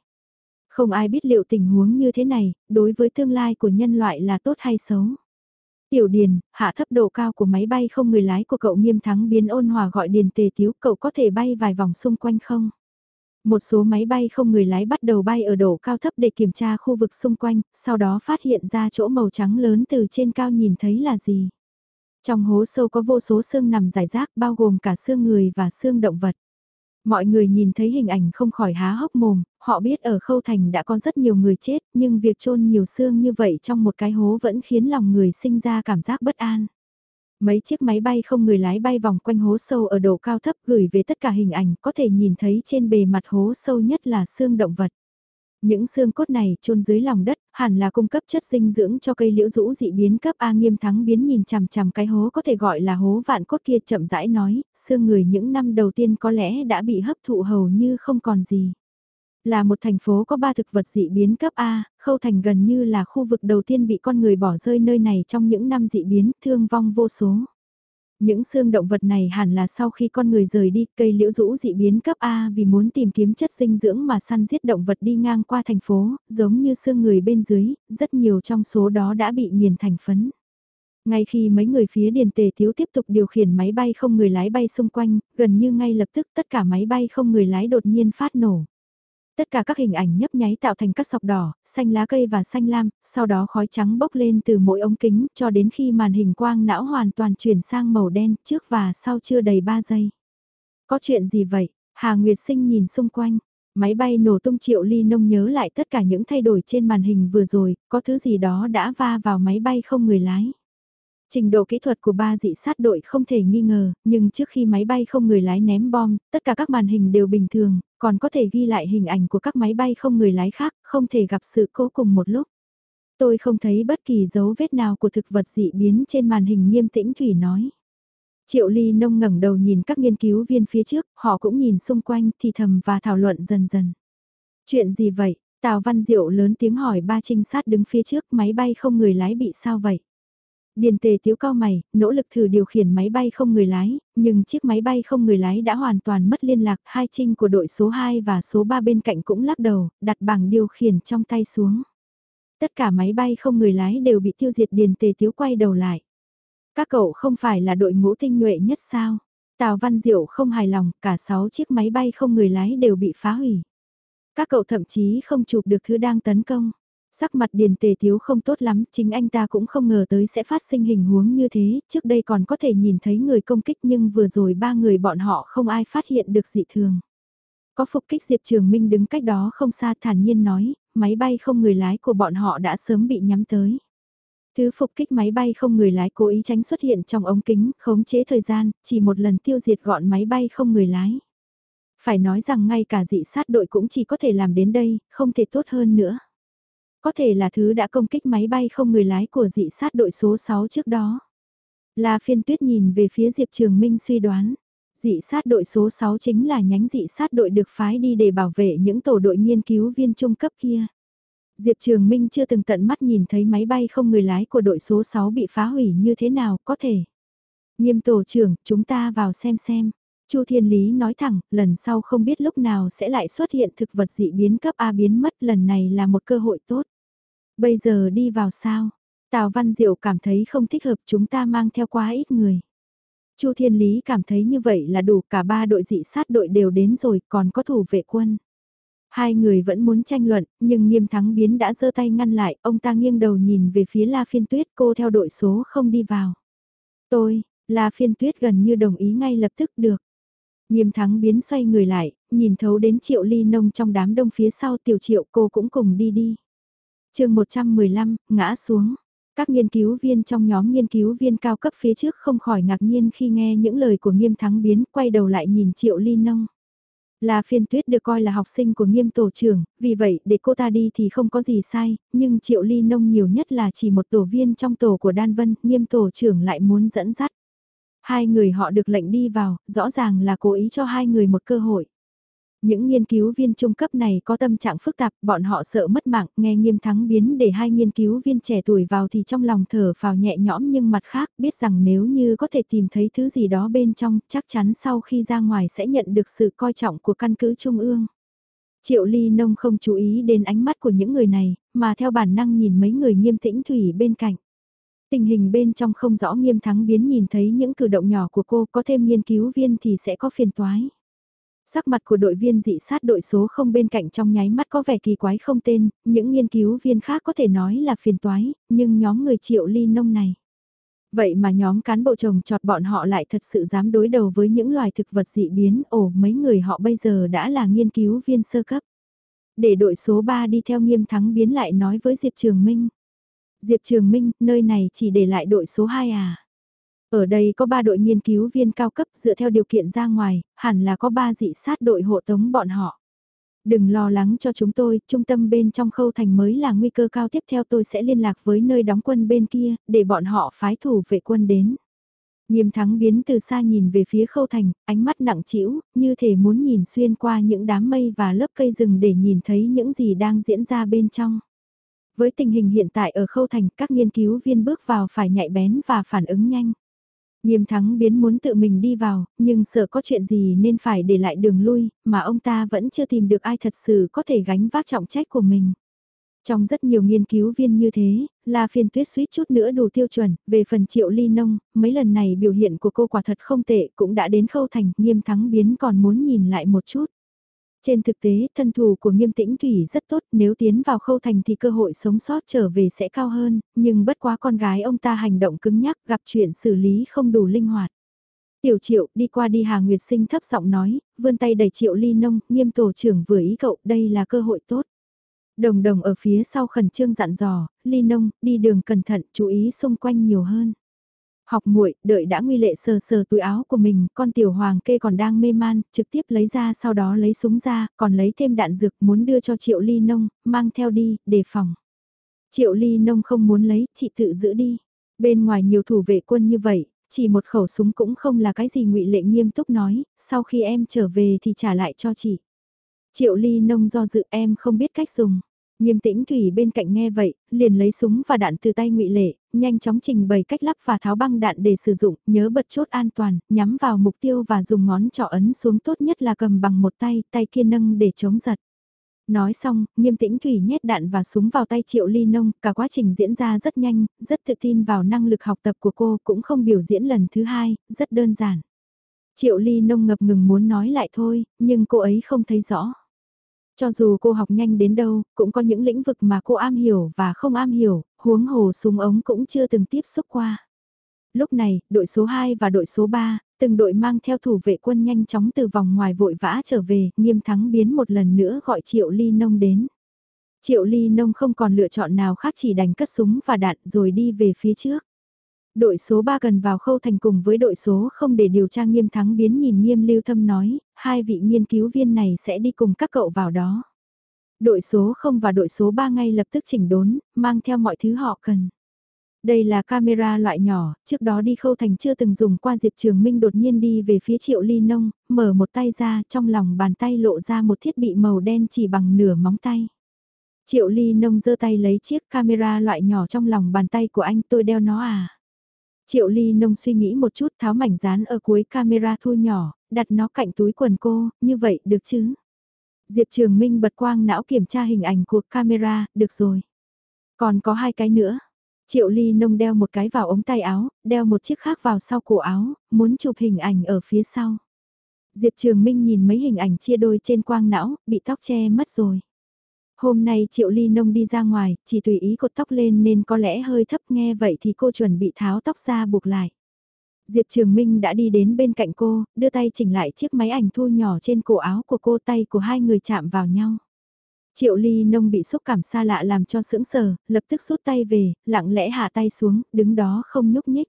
A: Không ai biết liệu tình huống như thế này, đối với tương lai của nhân loại là tốt hay xấu. Tiểu Điền, hạ thấp độ cao của máy bay không người lái của cậu nghiêm thắng biến ôn hòa gọi Điền tề tiếu cậu có thể bay vài vòng xung quanh không? Một số máy bay không người lái bắt đầu bay ở độ cao thấp để kiểm tra khu vực xung quanh, sau đó phát hiện ra chỗ màu trắng lớn từ trên cao nhìn thấy là gì. Trong hố sâu có vô số xương nằm rải rác bao gồm cả xương người và xương động vật. Mọi người nhìn thấy hình ảnh không khỏi há hốc mồm, họ biết ở khâu thành đã có rất nhiều người chết, nhưng việc chôn nhiều xương như vậy trong một cái hố vẫn khiến lòng người sinh ra cảm giác bất an. Mấy chiếc máy bay không người lái bay vòng quanh hố sâu ở độ cao thấp gửi về tất cả hình ảnh có thể nhìn thấy trên bề mặt hố sâu nhất là xương động vật. Những xương cốt này chôn dưới lòng đất, hẳn là cung cấp chất dinh dưỡng cho cây liễu rũ dị biến cấp A nghiêm thắng biến nhìn chằm chằm cái hố có thể gọi là hố vạn cốt kia chậm rãi nói, xương người những năm đầu tiên có lẽ đã bị hấp thụ hầu như không còn gì. Là một thành phố có ba thực vật dị biến cấp A, khâu thành gần như là khu vực đầu tiên bị con người bỏ rơi nơi này trong những năm dị biến, thương vong vô số. Những xương động vật này hẳn là sau khi con người rời đi cây liễu rũ dị biến cấp A vì muốn tìm kiếm chất dinh dưỡng mà săn giết động vật đi ngang qua thành phố, giống như xương người bên dưới, rất nhiều trong số đó đã bị nghiền thành phấn. Ngay khi mấy người phía điền tề thiếu tiếp tục điều khiển máy bay không người lái bay xung quanh, gần như ngay lập tức tất cả máy bay không người lái đột nhiên phát nổ. Tất cả các hình ảnh nhấp nháy tạo thành các sọc đỏ, xanh lá cây và xanh lam, sau đó khói trắng bốc lên từ mỗi ống kính cho đến khi màn hình quang não hoàn toàn chuyển sang màu đen trước và sau chưa đầy 3 giây. Có chuyện gì vậy? Hà Nguyệt Sinh nhìn xung quanh. Máy bay nổ tung triệu ly nông nhớ lại tất cả những thay đổi trên màn hình vừa rồi, có thứ gì đó đã va vào máy bay không người lái. Trình độ kỹ thuật của ba dị sát đội không thể nghi ngờ, nhưng trước khi máy bay không người lái ném bom, tất cả các màn hình đều bình thường, còn có thể ghi lại hình ảnh của các máy bay không người lái khác, không thể gặp sự cố cùng một lúc. Tôi không thấy bất kỳ dấu vết nào của thực vật dị biến trên màn hình nghiêm tĩnh Thủy nói. Triệu Ly nông ngẩng đầu nhìn các nghiên cứu viên phía trước, họ cũng nhìn xung quanh thì thầm và thảo luận dần dần. Chuyện gì vậy? Tào Văn Diệu lớn tiếng hỏi ba trinh sát đứng phía trước máy bay không người lái bị sao vậy? Điền tề tiếu cao mày, nỗ lực thử điều khiển máy bay không người lái, nhưng chiếc máy bay không người lái đã hoàn toàn mất liên lạc. Hai trinh của đội số 2 và số 3 bên cạnh cũng lắc đầu, đặt bảng điều khiển trong tay xuống. Tất cả máy bay không người lái đều bị tiêu diệt điền tề tiếu quay đầu lại. Các cậu không phải là đội ngũ tinh nhuệ nhất sao? Tào Văn Diệu không hài lòng, cả 6 chiếc máy bay không người lái đều bị phá hủy. Các cậu thậm chí không chụp được thứ đang tấn công. Sắc mặt điền tề thiếu không tốt lắm, chính anh ta cũng không ngờ tới sẽ phát sinh hình huống như thế, trước đây còn có thể nhìn thấy người công kích nhưng vừa rồi ba người bọn họ không ai phát hiện được dị thường. Có phục kích Diệp Trường Minh đứng cách đó không xa thản nhiên nói, máy bay không người lái của bọn họ đã sớm bị nhắm tới. Thứ phục kích máy bay không người lái cố ý tránh xuất hiện trong ống kính, khống chế thời gian, chỉ một lần tiêu diệt gọn máy bay không người lái. Phải nói rằng ngay cả dị sát đội cũng chỉ có thể làm đến đây, không thể tốt hơn nữa. Có thể là thứ đã công kích máy bay không người lái của dị sát đội số 6 trước đó. La phiên tuyết nhìn về phía Diệp Trường Minh suy đoán. Dị sát đội số 6 chính là nhánh dị sát đội được phái đi để bảo vệ những tổ đội nghiên cứu viên trung cấp kia. Diệp Trường Minh chưa từng tận mắt nhìn thấy máy bay không người lái của đội số 6 bị phá hủy như thế nào, có thể. Nghiêm tổ trưởng, chúng ta vào xem xem. Chu Thiên Lý nói thẳng, lần sau không biết lúc nào sẽ lại xuất hiện thực vật dị biến cấp A biến mất, lần này là một cơ hội tốt. Bây giờ đi vào sao? Tào Văn Diệu cảm thấy không thích hợp chúng ta mang theo quá ít người. Chu Thiên Lý cảm thấy như vậy là đủ cả ba đội dị sát đội đều đến rồi còn có thủ vệ quân. Hai người vẫn muốn tranh luận, nhưng nghiêm thắng biến đã giơ tay ngăn lại, ông ta nghiêng đầu nhìn về phía La Phiên Tuyết cô theo đội số không đi vào. Tôi, La Phiên Tuyết gần như đồng ý ngay lập tức được. Nghiêm thắng biến xoay người lại, nhìn thấu đến triệu ly nông trong đám đông phía sau tiểu triệu cô cũng cùng đi đi. chương 115, ngã xuống. Các nghiên cứu viên trong nhóm nghiên cứu viên cao cấp phía trước không khỏi ngạc nhiên khi nghe những lời của nghiêm thắng biến quay đầu lại nhìn triệu ly nông. Là phiên tuyết được coi là học sinh của nghiêm tổ trưởng, vì vậy để cô ta đi thì không có gì sai, nhưng triệu ly nông nhiều nhất là chỉ một tổ viên trong tổ của Đan Vân, nghiêm tổ trưởng lại muốn dẫn dắt. Hai người họ được lệnh đi vào, rõ ràng là cố ý cho hai người một cơ hội. Những nghiên cứu viên trung cấp này có tâm trạng phức tạp, bọn họ sợ mất mạng, nghe nghiêm thắng biến để hai nghiên cứu viên trẻ tuổi vào thì trong lòng thở phào nhẹ nhõm nhưng mặt khác biết rằng nếu như có thể tìm thấy thứ gì đó bên trong, chắc chắn sau khi ra ngoài sẽ nhận được sự coi trọng của căn cứ trung ương. Triệu Ly Nông không chú ý đến ánh mắt của những người này, mà theo bản năng nhìn mấy người nghiêm tĩnh thủy bên cạnh. Tình hình bên trong không rõ nghiêm thắng biến nhìn thấy những cử động nhỏ của cô có thêm nghiên cứu viên thì sẽ có phiền toái. Sắc mặt của đội viên dị sát đội số không bên cạnh trong nháy mắt có vẻ kỳ quái không tên, những nghiên cứu viên khác có thể nói là phiền toái, nhưng nhóm người triệu ly nông này. Vậy mà nhóm cán bộ trồng trọt bọn họ lại thật sự dám đối đầu với những loài thực vật dị biến, ồ mấy người họ bây giờ đã là nghiên cứu viên sơ cấp. Để đội số 3 đi theo nghiêm thắng biến lại nói với Diệp Trường Minh. Diệp Trường Minh, nơi này chỉ để lại đội số 2 à? Ở đây có 3 đội nghiên cứu viên cao cấp dựa theo điều kiện ra ngoài, hẳn là có 3 dị sát đội hộ tống bọn họ. Đừng lo lắng cho chúng tôi, trung tâm bên trong khâu thành mới là nguy cơ cao tiếp theo tôi sẽ liên lạc với nơi đóng quân bên kia, để bọn họ phái thủ vệ quân đến. Nghiêm thắng biến từ xa nhìn về phía khâu thành, ánh mắt nặng trĩu, như thể muốn nhìn xuyên qua những đám mây và lớp cây rừng để nhìn thấy những gì đang diễn ra bên trong. Với tình hình hiện tại ở khâu thành, các nghiên cứu viên bước vào phải nhạy bén và phản ứng nhanh. Nghiêm thắng biến muốn tự mình đi vào, nhưng sợ có chuyện gì nên phải để lại đường lui, mà ông ta vẫn chưa tìm được ai thật sự có thể gánh vác trọng trách của mình. Trong rất nhiều nghiên cứu viên như thế, La Phiên Tuyết suýt chút nữa đủ tiêu chuẩn, về phần triệu ly nông, mấy lần này biểu hiện của cô quả thật không tệ, cũng đã đến khâu thành, nghiêm thắng biến còn muốn nhìn lại một chút. Trên thực tế, thân thủ của nghiêm tĩnh thủy rất tốt, nếu tiến vào khâu thành thì cơ hội sống sót trở về sẽ cao hơn, nhưng bất quá con gái ông ta hành động cứng nhắc gặp chuyện xử lý không đủ linh hoạt. Tiểu triệu đi qua đi Hà Nguyệt Sinh thấp giọng nói, vươn tay đẩy triệu ly nông, nghiêm tổ trưởng vừa ý cậu, đây là cơ hội tốt. Đồng đồng ở phía sau khẩn trương dặn dò, ly nông, đi đường cẩn thận, chú ý xung quanh nhiều hơn. Học muội, đợi đã nguy lệ sờ sờ túi áo của mình, con tiểu hoàng kê còn đang mê man, trực tiếp lấy ra sau đó lấy súng ra, còn lấy thêm đạn dược muốn đưa cho triệu ly nông, mang theo đi, đề phòng. Triệu ly nông không muốn lấy, chị tự giữ đi. Bên ngoài nhiều thủ vệ quân như vậy, chỉ một khẩu súng cũng không là cái gì ngụy lệ nghiêm túc nói, sau khi em trở về thì trả lại cho chị. Triệu ly nông do dự em không biết cách dùng. Nghiêm tĩnh Thủy bên cạnh nghe vậy, liền lấy súng và đạn từ tay ngụy Lệ, nhanh chóng trình bày cách lắp và tháo băng đạn để sử dụng, nhớ bật chốt an toàn, nhắm vào mục tiêu và dùng ngón trỏ ấn xuống tốt nhất là cầm bằng một tay, tay kia nâng để chống giật. Nói xong, nghiêm tĩnh Thủy nhét đạn và súng vào tay Triệu Ly Nông, cả quá trình diễn ra rất nhanh, rất tự tin vào năng lực học tập của cô, cũng không biểu diễn lần thứ hai, rất đơn giản. Triệu Ly Nông ngập ngừng muốn nói lại thôi, nhưng cô ấy không thấy rõ. Cho dù cô học nhanh đến đâu, cũng có những lĩnh vực mà cô am hiểu và không am hiểu, huống hồ súng ống cũng chưa từng tiếp xúc qua. Lúc này, đội số 2 và đội số 3, từng đội mang theo thủ vệ quân nhanh chóng từ vòng ngoài vội vã trở về, nghiêm thắng biến một lần nữa gọi Triệu Ly Nông đến. Triệu ly nông không còn lựa chọn nào khác chỉ đành cất súng và đạn rồi đi về phía trước. Đội số 3 cần vào khâu thành cùng với đội số không để điều tra nghiêm thắng biến nhìn nghiêm lưu thâm nói, hai vị nghiên cứu viên này sẽ đi cùng các cậu vào đó. Đội số không và đội số 3 ngay lập tức chỉnh đốn, mang theo mọi thứ họ cần. Đây là camera loại nhỏ, trước đó đi khâu thành chưa từng dùng qua Diệp Trường Minh đột nhiên đi về phía triệu ly nông, mở một tay ra, trong lòng bàn tay lộ ra một thiết bị màu đen chỉ bằng nửa móng tay. Triệu ly nông giơ tay lấy chiếc camera loại nhỏ trong lòng bàn tay của anh tôi đeo nó à. Triệu ly nông suy nghĩ một chút tháo mảnh dán ở cuối camera thu nhỏ, đặt nó cạnh túi quần cô, như vậy được chứ? Diệp Trường Minh bật quang não kiểm tra hình ảnh của camera, được rồi. Còn có hai cái nữa. Triệu ly nông đeo một cái vào ống tay áo, đeo một chiếc khác vào sau cổ áo, muốn chụp hình ảnh ở phía sau. Diệp Trường Minh nhìn mấy hình ảnh chia đôi trên quang não, bị tóc che mất rồi. Hôm nay Triệu Ly Nông đi ra ngoài, chỉ tùy ý cột tóc lên nên có lẽ hơi thấp nghe vậy thì cô chuẩn bị tháo tóc ra buộc lại. Diệp Trường Minh đã đi đến bên cạnh cô, đưa tay chỉnh lại chiếc máy ảnh thu nhỏ trên cổ áo của cô tay của hai người chạm vào nhau. Triệu Ly Nông bị xúc cảm xa lạ làm cho sững sờ, lập tức rút tay về, lặng lẽ hạ tay xuống, đứng đó không nhúc nhích.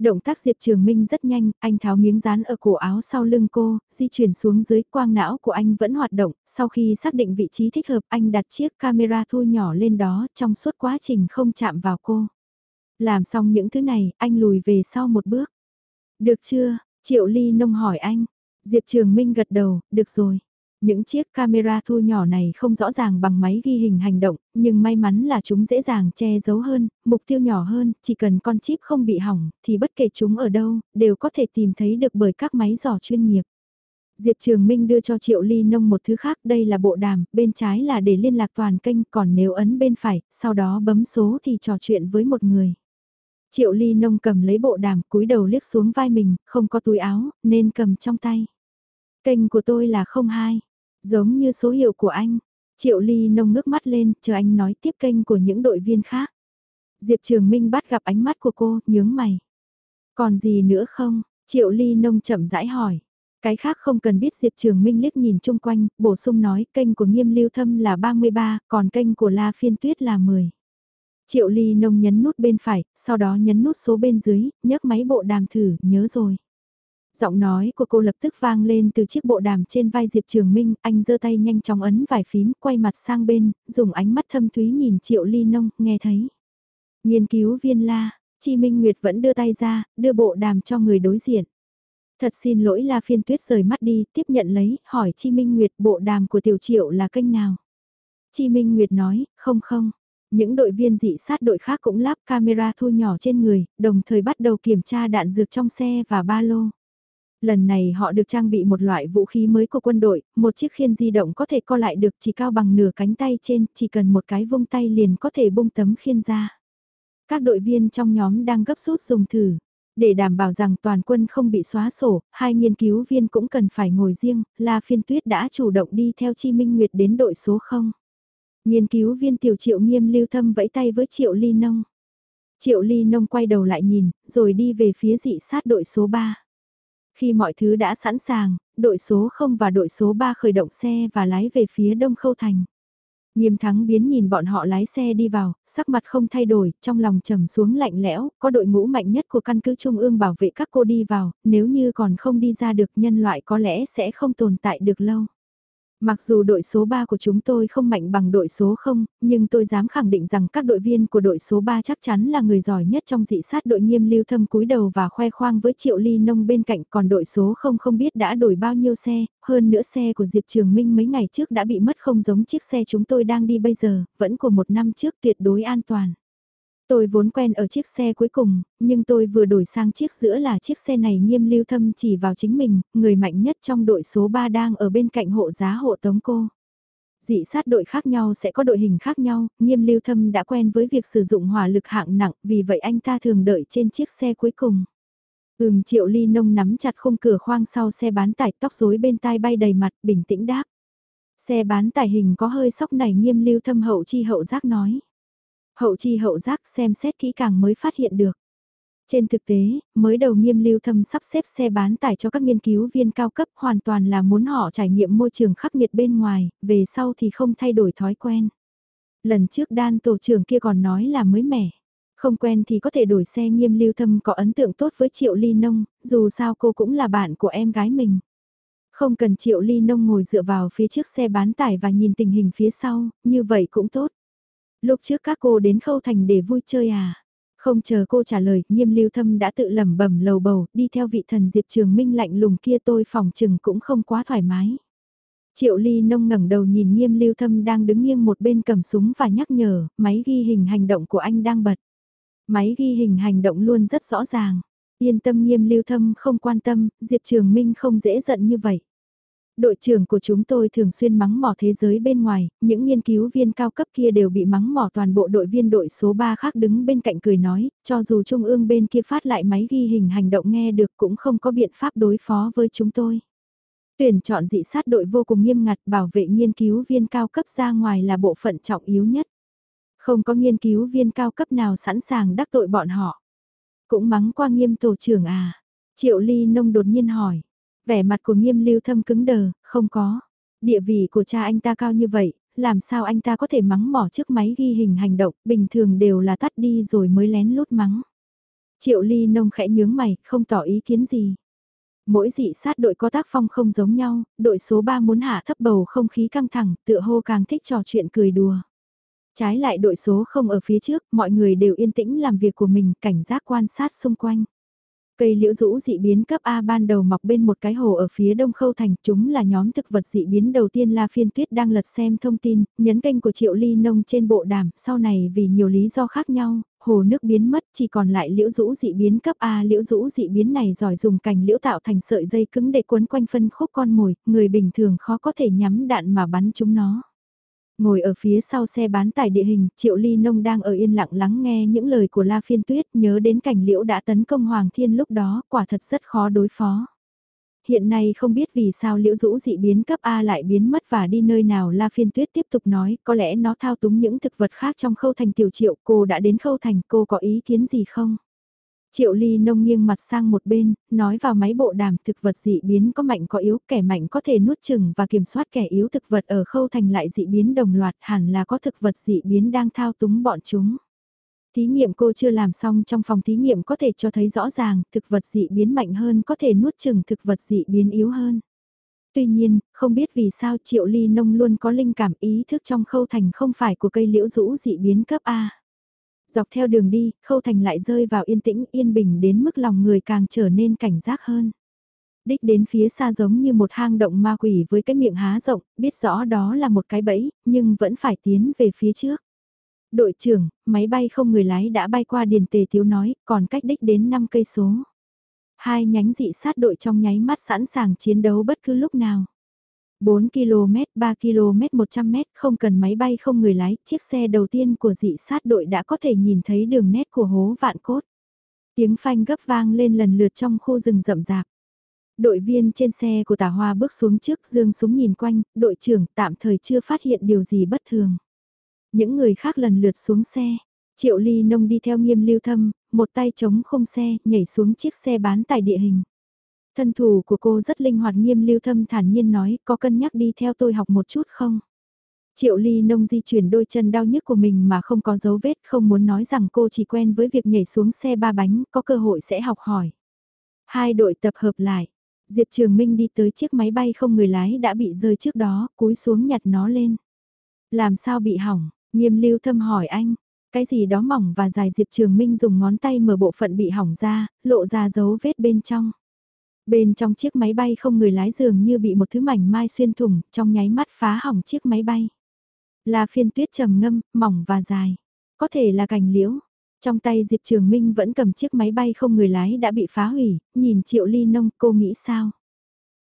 A: Động tác Diệp Trường Minh rất nhanh, anh tháo miếng dán ở cổ áo sau lưng cô, di chuyển xuống dưới quang não của anh vẫn hoạt động, sau khi xác định vị trí thích hợp anh đặt chiếc camera thu nhỏ lên đó trong suốt quá trình không chạm vào cô. Làm xong những thứ này, anh lùi về sau một bước. Được chưa? Triệu Ly Nông hỏi anh. Diệp Trường Minh gật đầu, được rồi. Những chiếc camera thu nhỏ này không rõ ràng bằng máy ghi hình hành động, nhưng may mắn là chúng dễ dàng che giấu hơn, mục tiêu nhỏ hơn, chỉ cần con chip không bị hỏng, thì bất kể chúng ở đâu, đều có thể tìm thấy được bởi các máy dò chuyên nghiệp. Diệp Trường Minh đưa cho Triệu Ly Nông một thứ khác, đây là bộ đàm, bên trái là để liên lạc toàn kênh, còn nếu ấn bên phải, sau đó bấm số thì trò chuyện với một người. Triệu Ly Nông cầm lấy bộ đàm, cúi đầu liếc xuống vai mình, không có túi áo, nên cầm trong tay. Kênh của tôi là 02. Giống như số hiệu của anh. Triệu Ly nông ngước mắt lên, chờ anh nói tiếp kênh của những đội viên khác. Diệp Trường Minh bắt gặp ánh mắt của cô, nhướng mày. Còn gì nữa không? Triệu Ly nông chậm rãi hỏi. Cái khác không cần biết Diệp Trường Minh liếc nhìn chung quanh, bổ sung nói kênh của Nghiêm Lưu Thâm là 33, còn kênh của La Phiên Tuyết là 10. Triệu Ly nông nhấn nút bên phải, sau đó nhấn nút số bên dưới, nhấc máy bộ đàm thử, nhớ rồi. Giọng nói của cô lập tức vang lên từ chiếc bộ đàm trên vai Diệp Trường Minh, anh giơ tay nhanh chóng ấn vài phím, quay mặt sang bên, dùng ánh mắt thâm thúy nhìn Triệu Ly Nông, nghe thấy. Nghiên cứu viên la, Chi Minh Nguyệt vẫn đưa tay ra, đưa bộ đàm cho người đối diện. Thật xin lỗi La Phiên Tuyết rời mắt đi, tiếp nhận lấy, hỏi Chi Minh Nguyệt bộ đàm của Tiểu Triệu là kênh nào. Chi Minh Nguyệt nói, không không. Những đội viên dị sát đội khác cũng lắp camera thu nhỏ trên người, đồng thời bắt đầu kiểm tra đạn dược trong xe và ba lô. Lần này họ được trang bị một loại vũ khí mới của quân đội, một chiếc khiên di động có thể co lại được chỉ cao bằng nửa cánh tay trên, chỉ cần một cái vung tay liền có thể bung tấm khiên ra. Các đội viên trong nhóm đang gấp rút dùng thử. Để đảm bảo rằng toàn quân không bị xóa sổ, hai nghiên cứu viên cũng cần phải ngồi riêng, La Phiên Tuyết đã chủ động đi theo Chi Minh Nguyệt đến đội số 0. Nghiên cứu viên tiểu triệu nghiêm lưu thâm vẫy tay với triệu ly nông. Triệu ly nông quay đầu lại nhìn, rồi đi về phía dị sát đội số 3. Khi mọi thứ đã sẵn sàng, đội số 0 và đội số 3 khởi động xe và lái về phía đông khâu thành. Nghiêm thắng biến nhìn bọn họ lái xe đi vào, sắc mặt không thay đổi, trong lòng trầm xuống lạnh lẽo, có đội ngũ mạnh nhất của căn cứ Trung ương bảo vệ các cô đi vào, nếu như còn không đi ra được nhân loại có lẽ sẽ không tồn tại được lâu. Mặc dù đội số 3 của chúng tôi không mạnh bằng đội số 0, nhưng tôi dám khẳng định rằng các đội viên của đội số 3 chắc chắn là người giỏi nhất trong dị sát đội nghiêm lưu thâm cúi đầu và khoe khoang với triệu ly nông bên cạnh còn đội số 0 không biết đã đổi bao nhiêu xe, hơn nữa xe của Diệp Trường Minh mấy ngày trước đã bị mất không giống chiếc xe chúng tôi đang đi bây giờ, vẫn của một năm trước tuyệt đối an toàn. Tôi vốn quen ở chiếc xe cuối cùng, nhưng tôi vừa đổi sang chiếc giữa là chiếc xe này nghiêm lưu thâm chỉ vào chính mình, người mạnh nhất trong đội số 3 đang ở bên cạnh hộ giá hộ tống cô. Dị sát đội khác nhau sẽ có đội hình khác nhau, nghiêm lưu thâm đã quen với việc sử dụng hỏa lực hạng nặng, vì vậy anh ta thường đợi trên chiếc xe cuối cùng. Ừm triệu ly nông nắm chặt khung cửa khoang sau xe bán tải tóc rối bên tai bay đầy mặt, bình tĩnh đáp. Xe bán tải hình có hơi sóc này nghiêm lưu thâm hậu chi hậu giác nói. Hậu chi hậu giác xem xét kỹ càng mới phát hiện được. Trên thực tế, mới đầu nghiêm lưu thâm sắp xếp xe bán tải cho các nghiên cứu viên cao cấp hoàn toàn là muốn họ trải nghiệm môi trường khắc nghiệt bên ngoài, về sau thì không thay đổi thói quen. Lần trước đan tổ trưởng kia còn nói là mới mẻ. Không quen thì có thể đổi xe nghiêm lưu thâm có ấn tượng tốt với Triệu Ly Nông, dù sao cô cũng là bạn của em gái mình. Không cần Triệu Ly Nông ngồi dựa vào phía trước xe bán tải và nhìn tình hình phía sau, như vậy cũng tốt. Lúc trước các cô đến khâu thành để vui chơi à? Không chờ cô trả lời, nghiêm lưu thâm đã tự lẩm bẩm lầu bầu, đi theo vị thần Diệp Trường Minh lạnh lùng kia tôi phòng chừng cũng không quá thoải mái. Triệu Ly nông ngẩng đầu nhìn nghiêm lưu thâm đang đứng nghiêng một bên cầm súng và nhắc nhở, máy ghi hình hành động của anh đang bật. Máy ghi hình hành động luôn rất rõ ràng. Yên tâm nghiêm lưu thâm không quan tâm, Diệp Trường Minh không dễ giận như vậy. Đội trưởng của chúng tôi thường xuyên mắng mỏ thế giới bên ngoài, những nghiên cứu viên cao cấp kia đều bị mắng mỏ toàn bộ đội viên đội số 3 khác đứng bên cạnh cười nói, cho dù trung ương bên kia phát lại máy ghi hình hành động nghe được cũng không có biện pháp đối phó với chúng tôi. Tuyển chọn dị sát đội vô cùng nghiêm ngặt bảo vệ nghiên cứu viên cao cấp ra ngoài là bộ phận trọng yếu nhất. Không có nghiên cứu viên cao cấp nào sẵn sàng đắc tội bọn họ. Cũng mắng qua nghiêm tổ trưởng à. Triệu Ly Nông đột nhiên hỏi. Vẻ mặt của nghiêm lưu thâm cứng đờ, không có. Địa vị của cha anh ta cao như vậy, làm sao anh ta có thể mắng mỏ trước máy ghi hình hành động, bình thường đều là tắt đi rồi mới lén lút mắng. Triệu Ly Nông khẽ nhướng mày, không tỏ ý kiến gì. Mỗi dị sát đội có tác phong không giống nhau, đội số 3 muốn hạ thấp bầu không khí căng thẳng, tựa hô càng thích trò chuyện cười đùa. Trái lại đội số không ở phía trước, mọi người đều yên tĩnh làm việc của mình, cảnh giác quan sát xung quanh. Cây liễu rũ dị biến cấp A ban đầu mọc bên một cái hồ ở phía đông khâu thành, chúng là nhóm thực vật dị biến đầu tiên La Phiên Tuyết đang lật xem thông tin, nhấn kênh của Triệu Ly Nông trên bộ đàm, sau này vì nhiều lý do khác nhau, hồ nước biến mất chỉ còn lại liễu rũ dị biến cấp A. Liễu rũ dị biến này giỏi dùng cành liễu tạo thành sợi dây cứng để cuốn quanh phân khúc con mồi, người bình thường khó có thể nhắm đạn mà bắn chúng nó. Ngồi ở phía sau xe bán tải địa hình, Triệu Ly Nông đang ở yên lặng lắng nghe những lời của La Phiên Tuyết, nhớ đến cảnh liễu đã tấn công Hoàng Thiên lúc đó, quả thật rất khó đối phó. Hiện nay không biết vì sao liễu rũ dị biến cấp A lại biến mất và đi nơi nào La Phiên Tuyết tiếp tục nói, có lẽ nó thao túng những thực vật khác trong khâu thành tiểu triệu, cô đã đến khâu thành, cô có ý kiến gì không? Triệu ly nông nghiêng mặt sang một bên, nói vào máy bộ đàm thực vật dị biến có mạnh có yếu, kẻ mạnh có thể nuốt chừng và kiểm soát kẻ yếu thực vật ở khâu thành lại dị biến đồng loạt hẳn là có thực vật dị biến đang thao túng bọn chúng. Thí nghiệm cô chưa làm xong trong phòng thí nghiệm có thể cho thấy rõ ràng thực vật dị biến mạnh hơn có thể nuốt chừng thực vật dị biến yếu hơn. Tuy nhiên, không biết vì sao triệu ly nông luôn có linh cảm ý thức trong khâu thành không phải của cây liễu rũ dị biến cấp A. Dọc theo đường đi, khâu thành lại rơi vào yên tĩnh yên bình đến mức lòng người càng trở nên cảnh giác hơn. Đích đến phía xa giống như một hang động ma quỷ với cái miệng há rộng, biết rõ đó là một cái bẫy, nhưng vẫn phải tiến về phía trước. Đội trưởng, máy bay không người lái đã bay qua điền tề thiếu nói, còn cách đích đến 5 cây số. Hai nhánh dị sát đội trong nháy mắt sẵn sàng chiến đấu bất cứ lúc nào. 4 km, 3 km, 100 m không cần máy bay không người lái, chiếc xe đầu tiên của dị sát đội đã có thể nhìn thấy đường nét của hố vạn cốt. Tiếng phanh gấp vang lên lần lượt trong khu rừng rậm rạp. Đội viên trên xe của tả hoa bước xuống trước dương súng nhìn quanh, đội trưởng tạm thời chưa phát hiện điều gì bất thường. Những người khác lần lượt xuống xe, triệu ly nông đi theo nghiêm lưu thâm, một tay chống không xe, nhảy xuống chiếc xe bán tải địa hình. Thân thủ của cô rất linh hoạt nghiêm lưu thâm thản nhiên nói có cân nhắc đi theo tôi học một chút không? Triệu ly nông di chuyển đôi chân đau nhức của mình mà không có dấu vết không muốn nói rằng cô chỉ quen với việc nhảy xuống xe ba bánh có cơ hội sẽ học hỏi. Hai đội tập hợp lại. Diệp Trường Minh đi tới chiếc máy bay không người lái đã bị rơi trước đó, cúi xuống nhặt nó lên. Làm sao bị hỏng? Nghiêm lưu thâm hỏi anh. Cái gì đó mỏng và dài Diệp Trường Minh dùng ngón tay mở bộ phận bị hỏng ra, lộ ra dấu vết bên trong. Bên trong chiếc máy bay không người lái dường như bị một thứ mảnh mai xuyên thủng, trong nháy mắt phá hỏng chiếc máy bay. Là phiên tuyết trầm ngâm, mỏng và dài. Có thể là cành liễu. Trong tay Diệp Trường Minh vẫn cầm chiếc máy bay không người lái đã bị phá hủy, nhìn Triệu Ly Nông cô nghĩ sao?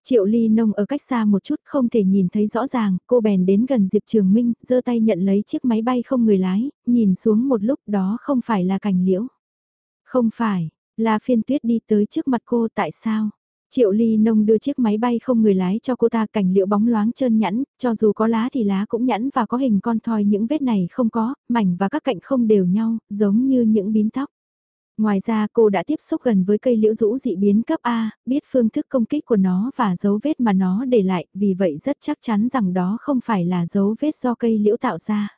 A: Triệu Ly Nông ở cách xa một chút không thể nhìn thấy rõ ràng, cô bèn đến gần Diệp Trường Minh, giơ tay nhận lấy chiếc máy bay không người lái, nhìn xuống một lúc đó không phải là cành liễu. Không phải, là phiên tuyết đi tới trước mặt cô tại sao? Triệu Ly Nông đưa chiếc máy bay không người lái cho cô ta cảnh liệu bóng loáng trơn nhẵn, cho dù có lá thì lá cũng nhẵn và có hình con thoi những vết này không có, mảnh và các cạnh không đều nhau, giống như những bím tóc. Ngoài ra cô đã tiếp xúc gần với cây liễu rũ dị biến cấp A, biết phương thức công kích của nó và dấu vết mà nó để lại, vì vậy rất chắc chắn rằng đó không phải là dấu vết do cây liễu tạo ra.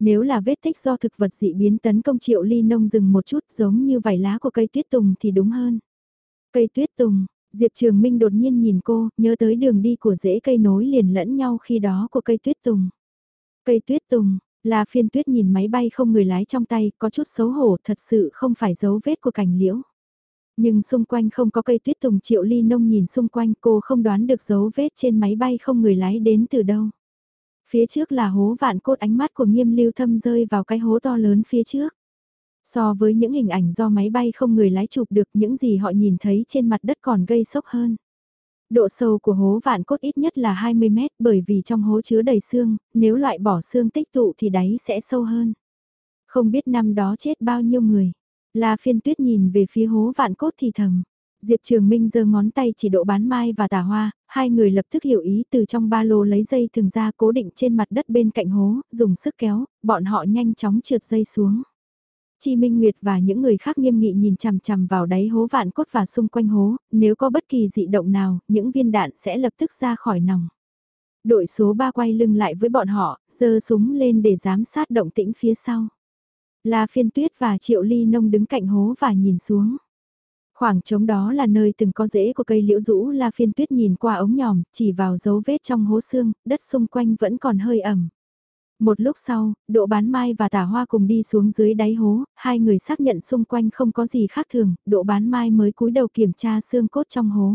A: Nếu là vết tích do thực vật dị biến tấn công triệu ly nông dừng một chút giống như vảy lá của cây tuyết tùng thì đúng hơn. Cây tuyết tùng, Diệp Trường Minh đột nhiên nhìn cô, nhớ tới đường đi của rễ cây nối liền lẫn nhau khi đó của cây tuyết tùng. Cây tuyết tùng, là phiên tuyết nhìn máy bay không người lái trong tay, có chút xấu hổ, thật sự không phải dấu vết của cảnh liễu. Nhưng xung quanh không có cây tuyết tùng triệu ly nông nhìn xung quanh cô không đoán được dấu vết trên máy bay không người lái đến từ đâu. Phía trước là hố vạn cốt ánh mắt của nghiêm lưu thâm rơi vào cái hố to lớn phía trước. So với những hình ảnh do máy bay không người lái chụp được những gì họ nhìn thấy trên mặt đất còn gây sốc hơn. Độ sâu của hố vạn cốt ít nhất là 20 mét bởi vì trong hố chứa đầy xương, nếu loại bỏ xương tích tụ thì đáy sẽ sâu hơn. Không biết năm đó chết bao nhiêu người. La phiên tuyết nhìn về phía hố vạn cốt thì thầm. Diệp Trường Minh giơ ngón tay chỉ độ bán mai và tà hoa, hai người lập tức hiểu ý từ trong ba lô lấy dây thường ra cố định trên mặt đất bên cạnh hố, dùng sức kéo, bọn họ nhanh chóng trượt dây xuống. Chi Minh Nguyệt và những người khác nghiêm nghị nhìn chằm chằm vào đáy hố vạn cốt và xung quanh hố, nếu có bất kỳ dị động nào, những viên đạn sẽ lập tức ra khỏi nòng. Đội số 3 quay lưng lại với bọn họ, giơ súng lên để giám sát động tĩnh phía sau. La Phiên Tuyết và Triệu Ly Nông đứng cạnh hố và nhìn xuống. Khoảng trống đó là nơi từng có rễ của cây liễu rũ La Phiên Tuyết nhìn qua ống nhòm, chỉ vào dấu vết trong hố xương, đất xung quanh vẫn còn hơi ẩm. Một lúc sau, Độ Bán Mai và Tả Hoa cùng đi xuống dưới đáy hố, hai người xác nhận xung quanh không có gì khác thường, Độ Bán Mai mới cúi đầu kiểm tra xương cốt trong hố.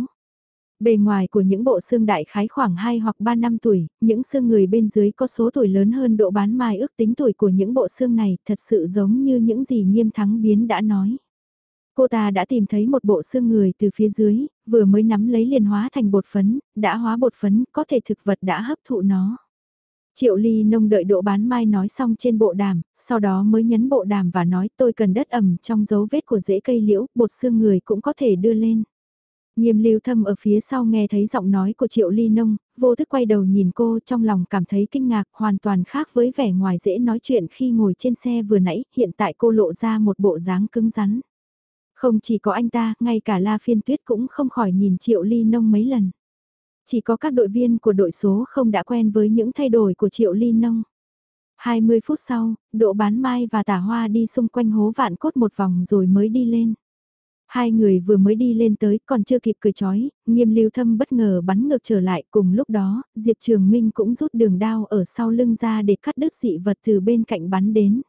A: Bề ngoài của những bộ xương đại khái khoảng 2 hoặc 3 năm tuổi, những xương người bên dưới có số tuổi lớn hơn độ bán mai ước tính tuổi của những bộ xương này thật sự giống như những gì nghiêm thắng biến đã nói. Cô ta đã tìm thấy một bộ xương người từ phía dưới, vừa mới nắm lấy liền hóa thành bột phấn, đã hóa bột phấn, có thể thực vật đã hấp thụ nó. Triệu ly nông đợi Đỗ bán mai nói xong trên bộ đàm, sau đó mới nhấn bộ đàm và nói tôi cần đất ẩm trong dấu vết của rễ cây liễu, bột xương người cũng có thể đưa lên. Nghiêm lưu thâm ở phía sau nghe thấy giọng nói của triệu ly nông, vô thức quay đầu nhìn cô trong lòng cảm thấy kinh ngạc hoàn toàn khác với vẻ ngoài dễ nói chuyện khi ngồi trên xe vừa nãy, hiện tại cô lộ ra một bộ dáng cứng rắn. Không chỉ có anh ta, ngay cả La Phiên Tuyết cũng không khỏi nhìn triệu ly nông mấy lần. Chỉ có các đội viên của đội số không đã quen với những thay đổi của triệu ly nông. 20 phút sau, độ bán mai và tả hoa đi xung quanh hố vạn cốt một vòng rồi mới đi lên. Hai người vừa mới đi lên tới còn chưa kịp cười chói, nghiêm lưu thâm bất ngờ bắn ngược trở lại cùng lúc đó, Diệp Trường Minh cũng rút đường đao ở sau lưng ra để cắt đứt dị vật từ bên cạnh bắn đến.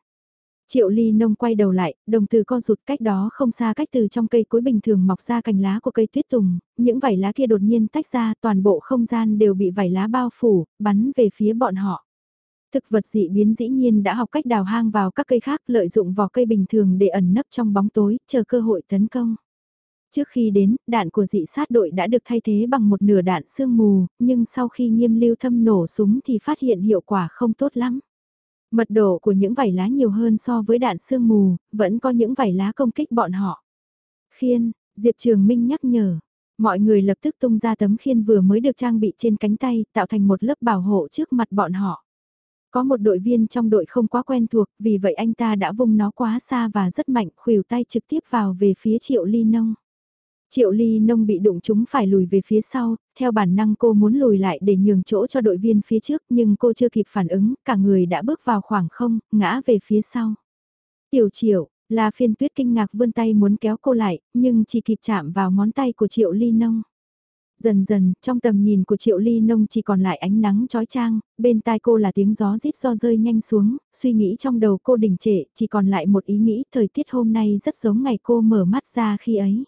A: Triệu ly nông quay đầu lại, đồng từ co rụt cách đó không xa cách từ trong cây cối bình thường mọc ra cành lá của cây tuyết tùng, những vảy lá kia đột nhiên tách ra toàn bộ không gian đều bị vảy lá bao phủ, bắn về phía bọn họ. Thực vật dị biến dĩ nhiên đã học cách đào hang vào các cây khác lợi dụng vỏ cây bình thường để ẩn nấp trong bóng tối, chờ cơ hội tấn công. Trước khi đến, đạn của dị sát đội đã được thay thế bằng một nửa đạn sương mù, nhưng sau khi nghiêm lưu thâm nổ súng thì phát hiện hiệu quả không tốt lắm. Mật độ của những vảy lá nhiều hơn so với đạn sương mù, vẫn có những vảy lá công kích bọn họ. Khiên, Diệp Trường Minh nhắc nhở, mọi người lập tức tung ra tấm khiên vừa mới được trang bị trên cánh tay, tạo thành một lớp bảo hộ trước mặt bọn họ. Có một đội viên trong đội không quá quen thuộc, vì vậy anh ta đã vung nó quá xa và rất mạnh, khuỷu tay trực tiếp vào về phía Triệu Ly Nông. Triệu Ly Nông bị đụng chúng phải lùi về phía sau, theo bản năng cô muốn lùi lại để nhường chỗ cho đội viên phía trước nhưng cô chưa kịp phản ứng, cả người đã bước vào khoảng không, ngã về phía sau. Tiểu Triệu, là phiên tuyết kinh ngạc vươn tay muốn kéo cô lại, nhưng chỉ kịp chạm vào ngón tay của Triệu Ly Nông. Dần dần, trong tầm nhìn của Triệu Ly Nông chỉ còn lại ánh nắng trói trang, bên tai cô là tiếng gió rít do rơi nhanh xuống, suy nghĩ trong đầu cô đình trệ, chỉ còn lại một ý nghĩ thời tiết hôm nay rất giống ngày cô mở mắt ra khi ấy.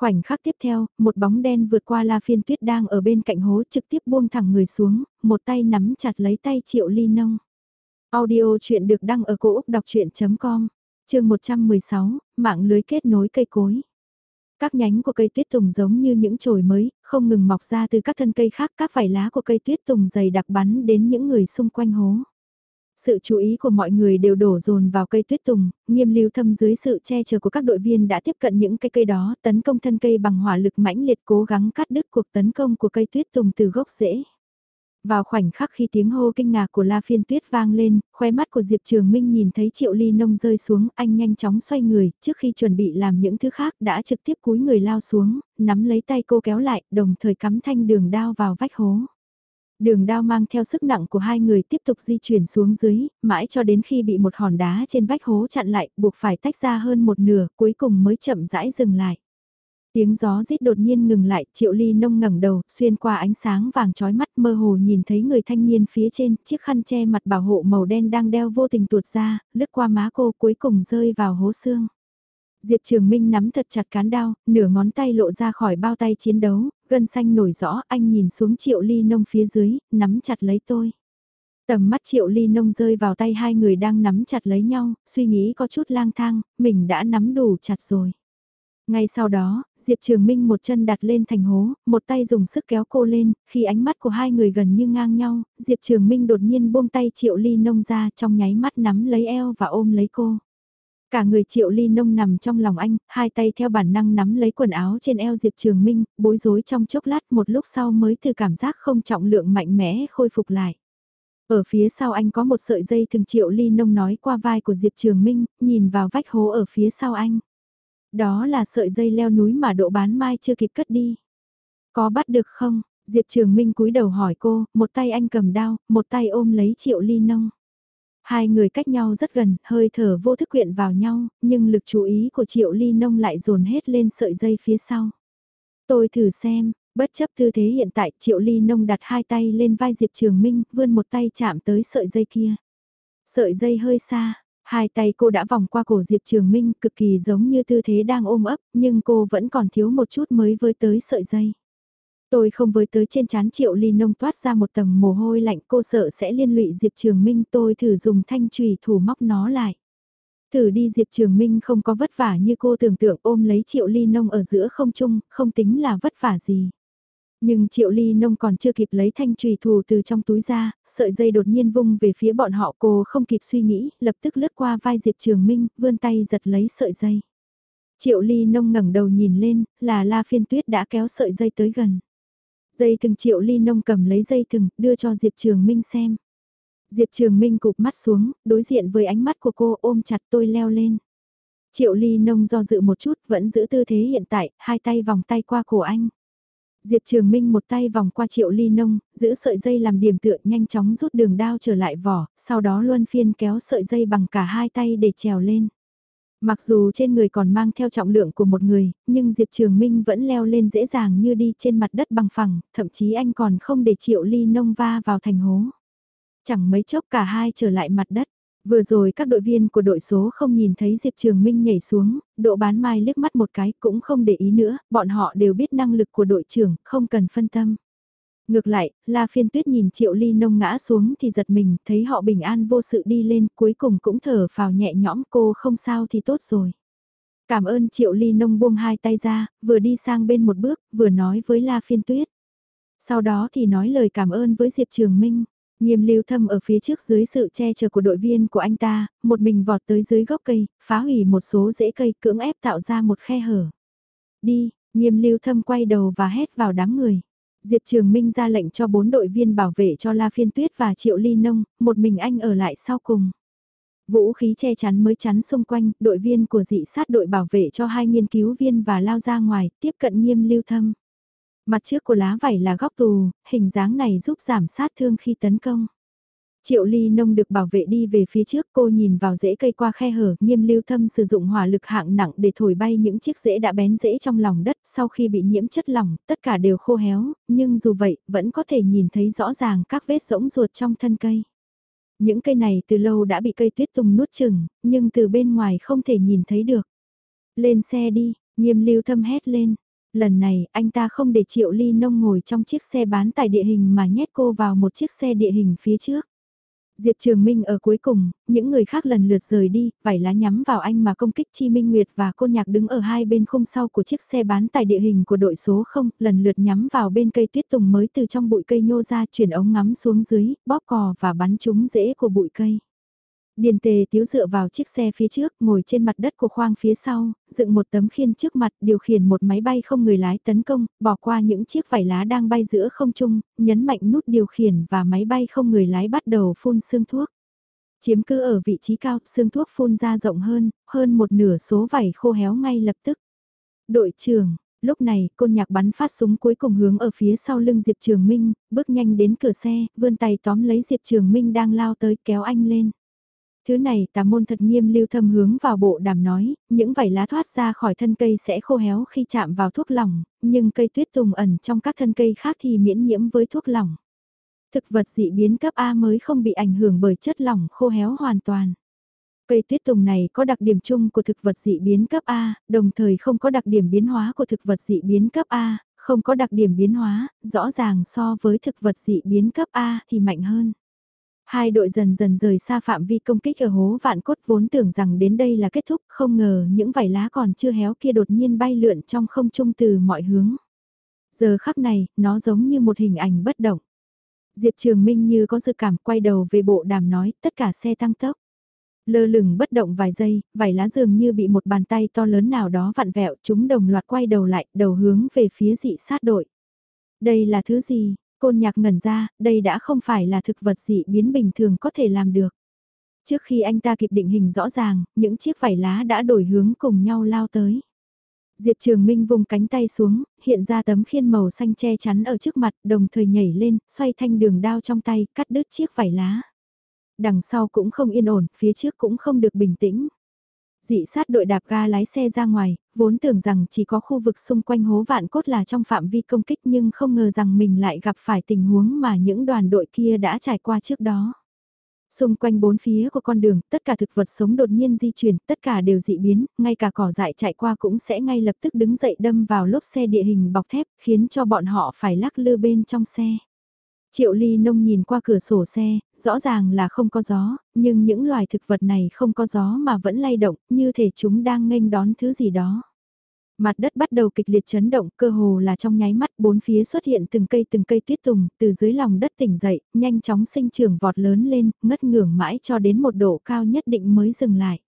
A: Khoảnh khắc tiếp theo, một bóng đen vượt qua La Phiên Tuyết đang ở bên cạnh hố trực tiếp buông thẳng người xuống, một tay nắm chặt lấy tay Triệu Ly Nông. Audio chuyện được đăng ở cổ Úc đọc chuyện.com, trường 116, mạng lưới kết nối cây cối. Các nhánh của cây tuyết tùng giống như những chồi mới, không ngừng mọc ra từ các thân cây khác, các vảy lá của cây tuyết tùng dày đặc bắn đến những người xung quanh hố. Sự chú ý của mọi người đều đổ dồn vào cây tuyết tùng, nghiêm lưu thâm dưới sự che chở của các đội viên đã tiếp cận những cây cây đó, tấn công thân cây bằng hỏa lực mãnh liệt cố gắng cắt đứt cuộc tấn công của cây tuyết tùng từ gốc rễ. Vào khoảnh khắc khi tiếng hô kinh ngạc của La Phiên Tuyết vang lên, khóe mắt của Diệp Trường Minh nhìn thấy Triệu Ly Nông rơi xuống, anh nhanh chóng xoay người, trước khi chuẩn bị làm những thứ khác đã trực tiếp cúi người lao xuống, nắm lấy tay cô kéo lại, đồng thời cắm thanh đường đao vào vách hố. Đường đao mang theo sức nặng của hai người tiếp tục di chuyển xuống dưới, mãi cho đến khi bị một hòn đá trên vách hố chặn lại, buộc phải tách ra hơn một nửa, cuối cùng mới chậm rãi dừng lại. Tiếng gió rít đột nhiên ngừng lại, triệu ly nông ngẩng đầu, xuyên qua ánh sáng vàng trói mắt mơ hồ nhìn thấy người thanh niên phía trên, chiếc khăn che mặt bảo hộ màu đen đang đeo vô tình tuột ra, lướt qua má cô cuối cùng rơi vào hố xương. Diệp Trường Minh nắm thật chặt cán đao, nửa ngón tay lộ ra khỏi bao tay chiến đấu, gân xanh nổi rõ, anh nhìn xuống triệu ly nông phía dưới, nắm chặt lấy tôi. Tầm mắt triệu ly nông rơi vào tay hai người đang nắm chặt lấy nhau, suy nghĩ có chút lang thang, mình đã nắm đủ chặt rồi. Ngay sau đó, Diệp Trường Minh một chân đặt lên thành hố, một tay dùng sức kéo cô lên, khi ánh mắt của hai người gần như ngang nhau, Diệp Trường Minh đột nhiên buông tay Triệu Ly Nông ra trong nháy mắt nắm lấy eo và ôm lấy cô. Cả người Triệu Ly Nông nằm trong lòng anh, hai tay theo bản năng nắm lấy quần áo trên eo Diệp Trường Minh, bối rối trong chốc lát một lúc sau mới từ cảm giác không trọng lượng mạnh mẽ khôi phục lại. Ở phía sau anh có một sợi dây thường Triệu Ly Nông nói qua vai của Diệp Trường Minh, nhìn vào vách hố ở phía sau anh. Đó là sợi dây leo núi mà độ bán mai chưa kịp cất đi. Có bắt được không? Diệp Trường Minh cúi đầu hỏi cô, một tay anh cầm đao, một tay ôm lấy Triệu Ly Nông. Hai người cách nhau rất gần, hơi thở vô thức quyện vào nhau, nhưng lực chú ý của Triệu Ly Nông lại dồn hết lên sợi dây phía sau. Tôi thử xem, bất chấp tư thế hiện tại Triệu Ly Nông đặt hai tay lên vai Diệp Trường Minh, vươn một tay chạm tới sợi dây kia. Sợi dây hơi xa, Hai tay cô đã vòng qua cổ Diệp Trường Minh cực kỳ giống như tư thế đang ôm ấp, nhưng cô vẫn còn thiếu một chút mới với tới sợi dây. Tôi không với tới trên chán triệu ly nông toát ra một tầng mồ hôi lạnh cô sợ sẽ liên lụy Diệp Trường Minh tôi thử dùng thanh trùy thủ móc nó lại. Thử đi Diệp Trường Minh không có vất vả như cô tưởng tượng ôm lấy triệu ly nông ở giữa không trung, không tính là vất vả gì. Nhưng triệu ly nông còn chưa kịp lấy thanh trùy thủ từ trong túi ra, sợi dây đột nhiên vung về phía bọn họ cô không kịp suy nghĩ, lập tức lướt qua vai Diệp Trường Minh, vươn tay giật lấy sợi dây. Triệu ly nông ngẩng đầu nhìn lên, là la phiên tuyết đã kéo sợi dây tới gần. Dây thừng triệu ly nông cầm lấy dây thừng, đưa cho Diệp Trường Minh xem. Diệp Trường Minh cụp mắt xuống, đối diện với ánh mắt của cô ôm chặt tôi leo lên. Triệu ly nông do dự một chút, vẫn giữ tư thế hiện tại, hai tay vòng tay qua cổ anh. Diệp Trường Minh một tay vòng qua triệu ly nông, giữ sợi dây làm điểm tựa nhanh chóng rút đường đao trở lại vỏ, sau đó luân phiên kéo sợi dây bằng cả hai tay để trèo lên. Mặc dù trên người còn mang theo trọng lượng của một người, nhưng Diệp Trường Minh vẫn leo lên dễ dàng như đi trên mặt đất bằng phẳng, thậm chí anh còn không để triệu ly nông va vào thành hố. Chẳng mấy chốc cả hai trở lại mặt đất. Vừa rồi các đội viên của đội số không nhìn thấy Diệp Trường Minh nhảy xuống, độ bán mai liếc mắt một cái cũng không để ý nữa, bọn họ đều biết năng lực của đội trưởng, không cần phân tâm. Ngược lại, La Phiên Tuyết nhìn Triệu Ly Nông ngã xuống thì giật mình, thấy họ bình an vô sự đi lên, cuối cùng cũng thở phào nhẹ nhõm cô không sao thì tốt rồi. Cảm ơn Triệu Ly Nông buông hai tay ra, vừa đi sang bên một bước, vừa nói với La Phiên Tuyết. Sau đó thì nói lời cảm ơn với Diệp Trường Minh. Nghiêm lưu thâm ở phía trước dưới sự che chở của đội viên của anh ta, một mình vọt tới dưới gốc cây, phá hủy một số rễ cây cưỡng ép tạo ra một khe hở. Đi, nghiêm lưu thâm quay đầu và hét vào đám người. Diệp Trường Minh ra lệnh cho bốn đội viên bảo vệ cho La Phiên Tuyết và Triệu Ly Nông, một mình anh ở lại sau cùng. Vũ khí che chắn mới chắn xung quanh, đội viên của dị sát đội bảo vệ cho hai nghiên cứu viên và lao ra ngoài, tiếp cận nghiêm lưu thâm. Mặt trước của lá vảy là góc tù, hình dáng này giúp giảm sát thương khi tấn công. Triệu ly nông được bảo vệ đi về phía trước cô nhìn vào rễ cây qua khe hở nghiêm lưu thâm sử dụng hỏa lực hạng nặng để thổi bay những chiếc rễ đã bén rễ trong lòng đất sau khi bị nhiễm chất lỏng tất cả đều khô héo nhưng dù vậy vẫn có thể nhìn thấy rõ ràng các vết rỗng ruột trong thân cây. Những cây này từ lâu đã bị cây tuyết tùng nuốt chừng nhưng từ bên ngoài không thể nhìn thấy được. Lên xe đi, nghiêm lưu thâm hét lên, Lần này, anh ta không để Triệu Ly Nông ngồi trong chiếc xe bán tải địa hình mà nhét cô vào một chiếc xe địa hình phía trước. Diệp Trường Minh ở cuối cùng, những người khác lần lượt rời đi, vải lá nhắm vào anh mà công kích Chi Minh Nguyệt và Côn Nhạc đứng ở hai bên khung sau của chiếc xe bán tải địa hình của đội số 0, lần lượt nhắm vào bên cây tuyết tùng mới từ trong bụi cây nhô ra chuyển ống ngắm xuống dưới, bóp cò và bắn trúng rễ của bụi cây. Điền tề tiếu dựa vào chiếc xe phía trước, ngồi trên mặt đất của khoang phía sau, dựng một tấm khiên trước mặt, điều khiển một máy bay không người lái tấn công, bỏ qua những chiếc vải lá đang bay giữa không trung, nhấn mạnh nút điều khiển và máy bay không người lái bắt đầu phun xương thuốc. Chiếm cứ ở vị trí cao, xương thuốc phun ra rộng hơn, hơn một nửa số vải khô héo ngay lập tức. Đội trưởng, lúc này, côn nhạc bắn phát súng cuối cùng hướng ở phía sau lưng Diệp Trường Minh, bước nhanh đến cửa xe, vươn tay tóm lấy Diệp Trường Minh đang lao tới kéo anh lên. Thứ này tà môn thật nghiêm lưu thâm hướng vào bộ đàm nói, những vảy lá thoát ra khỏi thân cây sẽ khô héo khi chạm vào thuốc lỏng, nhưng cây tuyết tùng ẩn trong các thân cây khác thì miễn nhiễm với thuốc lỏng. Thực vật dị biến cấp A mới không bị ảnh hưởng bởi chất lỏng khô héo hoàn toàn. Cây tuyết tùng này có đặc điểm chung của thực vật dị biến cấp A, đồng thời không có đặc điểm biến hóa của thực vật dị biến cấp A, không có đặc điểm biến hóa, rõ ràng so với thực vật dị biến cấp A thì mạnh hơn. Hai đội dần dần rời xa phạm vi công kích ở hố vạn cốt vốn tưởng rằng đến đây là kết thúc, không ngờ những vảy lá còn chưa héo kia đột nhiên bay lượn trong không trung từ mọi hướng. Giờ khắc này, nó giống như một hình ảnh bất động. Diệp Trường Minh như có dự cảm quay đầu về bộ đàm nói, tất cả xe tăng tốc. Lơ lửng bất động vài giây, vài lá dường như bị một bàn tay to lớn nào đó vặn vẹo, chúng đồng loạt quay đầu lại, đầu hướng về phía dị sát đội. Đây là thứ gì? Côn nhạc ngẩn ra, đây đã không phải là thực vật dị biến bình thường có thể làm được. Trước khi anh ta kịp định hình rõ ràng, những chiếc vải lá đã đổi hướng cùng nhau lao tới. Diệp Trường Minh vùng cánh tay xuống, hiện ra tấm khiên màu xanh che chắn ở trước mặt, đồng thời nhảy lên, xoay thanh đường đao trong tay, cắt đứt chiếc vải lá. Đằng sau cũng không yên ổn, phía trước cũng không được bình tĩnh. Dị sát đội đạp ga lái xe ra ngoài, vốn tưởng rằng chỉ có khu vực xung quanh hố vạn cốt là trong phạm vi công kích nhưng không ngờ rằng mình lại gặp phải tình huống mà những đoàn đội kia đã trải qua trước đó. Xung quanh bốn phía của con đường, tất cả thực vật sống đột nhiên di chuyển, tất cả đều dị biến, ngay cả cỏ dại chạy qua cũng sẽ ngay lập tức đứng dậy đâm vào lốp xe địa hình bọc thép, khiến cho bọn họ phải lắc lư bên trong xe. Triệu ly nông nhìn qua cửa sổ xe, rõ ràng là không có gió, nhưng những loài thực vật này không có gió mà vẫn lay động, như thể chúng đang nghênh đón thứ gì đó. Mặt đất bắt đầu kịch liệt chấn động, cơ hồ là trong nháy mắt bốn phía xuất hiện từng cây từng cây tuyết tùng, từ dưới lòng đất tỉnh dậy, nhanh chóng sinh trưởng vọt lớn lên, ngất ngưỡng mãi cho đến một độ cao nhất định mới dừng lại.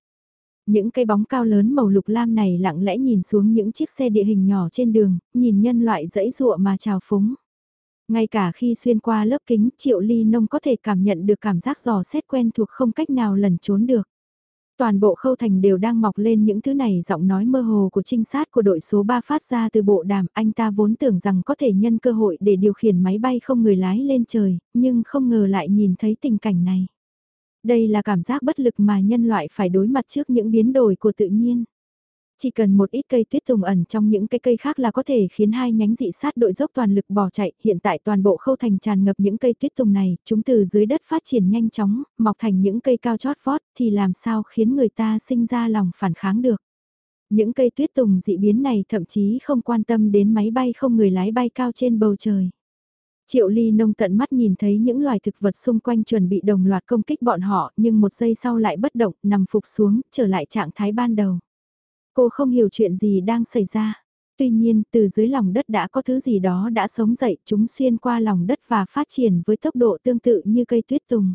A: Những cây bóng cao lớn màu lục lam này lặng lẽ nhìn xuống những chiếc xe địa hình nhỏ trên đường, nhìn nhân loại dẫy dụa mà trào phúng. Ngay cả khi xuyên qua lớp kính, Triệu Ly Nông có thể cảm nhận được cảm giác giò xét quen thuộc không cách nào lẩn trốn được. Toàn bộ khâu thành đều đang mọc lên những thứ này giọng nói mơ hồ của trinh sát của đội số 3 phát ra từ bộ đàm. Anh ta vốn tưởng rằng có thể nhân cơ hội để điều khiển máy bay không người lái lên trời, nhưng không ngờ lại nhìn thấy tình cảnh này. Đây là cảm giác bất lực mà nhân loại phải đối mặt trước những biến đổi của tự nhiên. Chỉ cần một ít cây tuyết tùng ẩn trong những cây cây khác là có thể khiến hai nhánh dị sát đội dốc toàn lực bỏ chạy. Hiện tại toàn bộ khâu thành tràn ngập những cây tuyết tùng này, chúng từ dưới đất phát triển nhanh chóng, mọc thành những cây cao chót vót thì làm sao khiến người ta sinh ra lòng phản kháng được. Những cây tuyết tùng dị biến này thậm chí không quan tâm đến máy bay không người lái bay cao trên bầu trời. Triệu ly nông tận mắt nhìn thấy những loài thực vật xung quanh chuẩn bị đồng loạt công kích bọn họ nhưng một giây sau lại bất động nằm phục xuống trở lại trạng thái ban đầu. Cô không hiểu chuyện gì đang xảy ra. Tuy nhiên, từ dưới lòng đất đã có thứ gì đó đã sống dậy, chúng xuyên qua lòng đất và phát triển với tốc độ tương tự như cây tuyết tùng.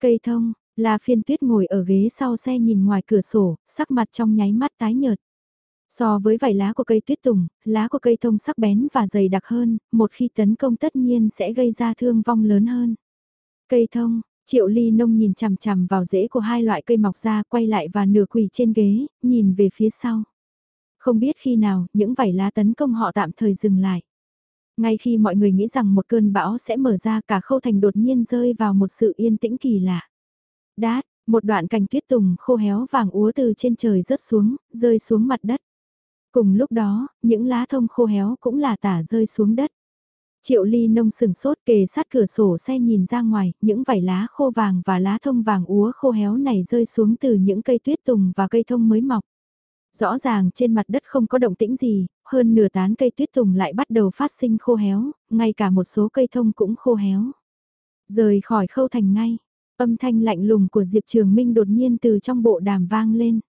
A: Cây thông, là phiên tuyết ngồi ở ghế sau xe nhìn ngoài cửa sổ, sắc mặt trong nháy mắt tái nhợt. So với vảy lá của cây tuyết tùng, lá của cây thông sắc bén và dày đặc hơn, một khi tấn công tất nhiên sẽ gây ra thương vong lớn hơn. Cây thông, Triệu ly nông nhìn chằm chằm vào rễ của hai loại cây mọc ra quay lại và nửa quỳ trên ghế, nhìn về phía sau. Không biết khi nào, những vảy lá tấn công họ tạm thời dừng lại. Ngay khi mọi người nghĩ rằng một cơn bão sẽ mở ra cả khâu thành đột nhiên rơi vào một sự yên tĩnh kỳ lạ. Đát, một đoạn cành tuyết tùng khô héo vàng úa từ trên trời rớt xuống, rơi xuống mặt đất. Cùng lúc đó, những lá thông khô héo cũng là tả rơi xuống đất. Triệu ly nông sừng sốt kề sát cửa sổ xe nhìn ra ngoài, những vảy lá khô vàng và lá thông vàng úa khô héo này rơi xuống từ những cây tuyết tùng và cây thông mới mọc. Rõ ràng trên mặt đất không có động tĩnh gì, hơn nửa tán cây tuyết tùng lại bắt đầu phát sinh khô héo, ngay cả một số cây thông cũng khô héo. Rời khỏi khâu thành ngay, âm thanh lạnh lùng của Diệp Trường Minh đột nhiên từ trong bộ đàm vang lên.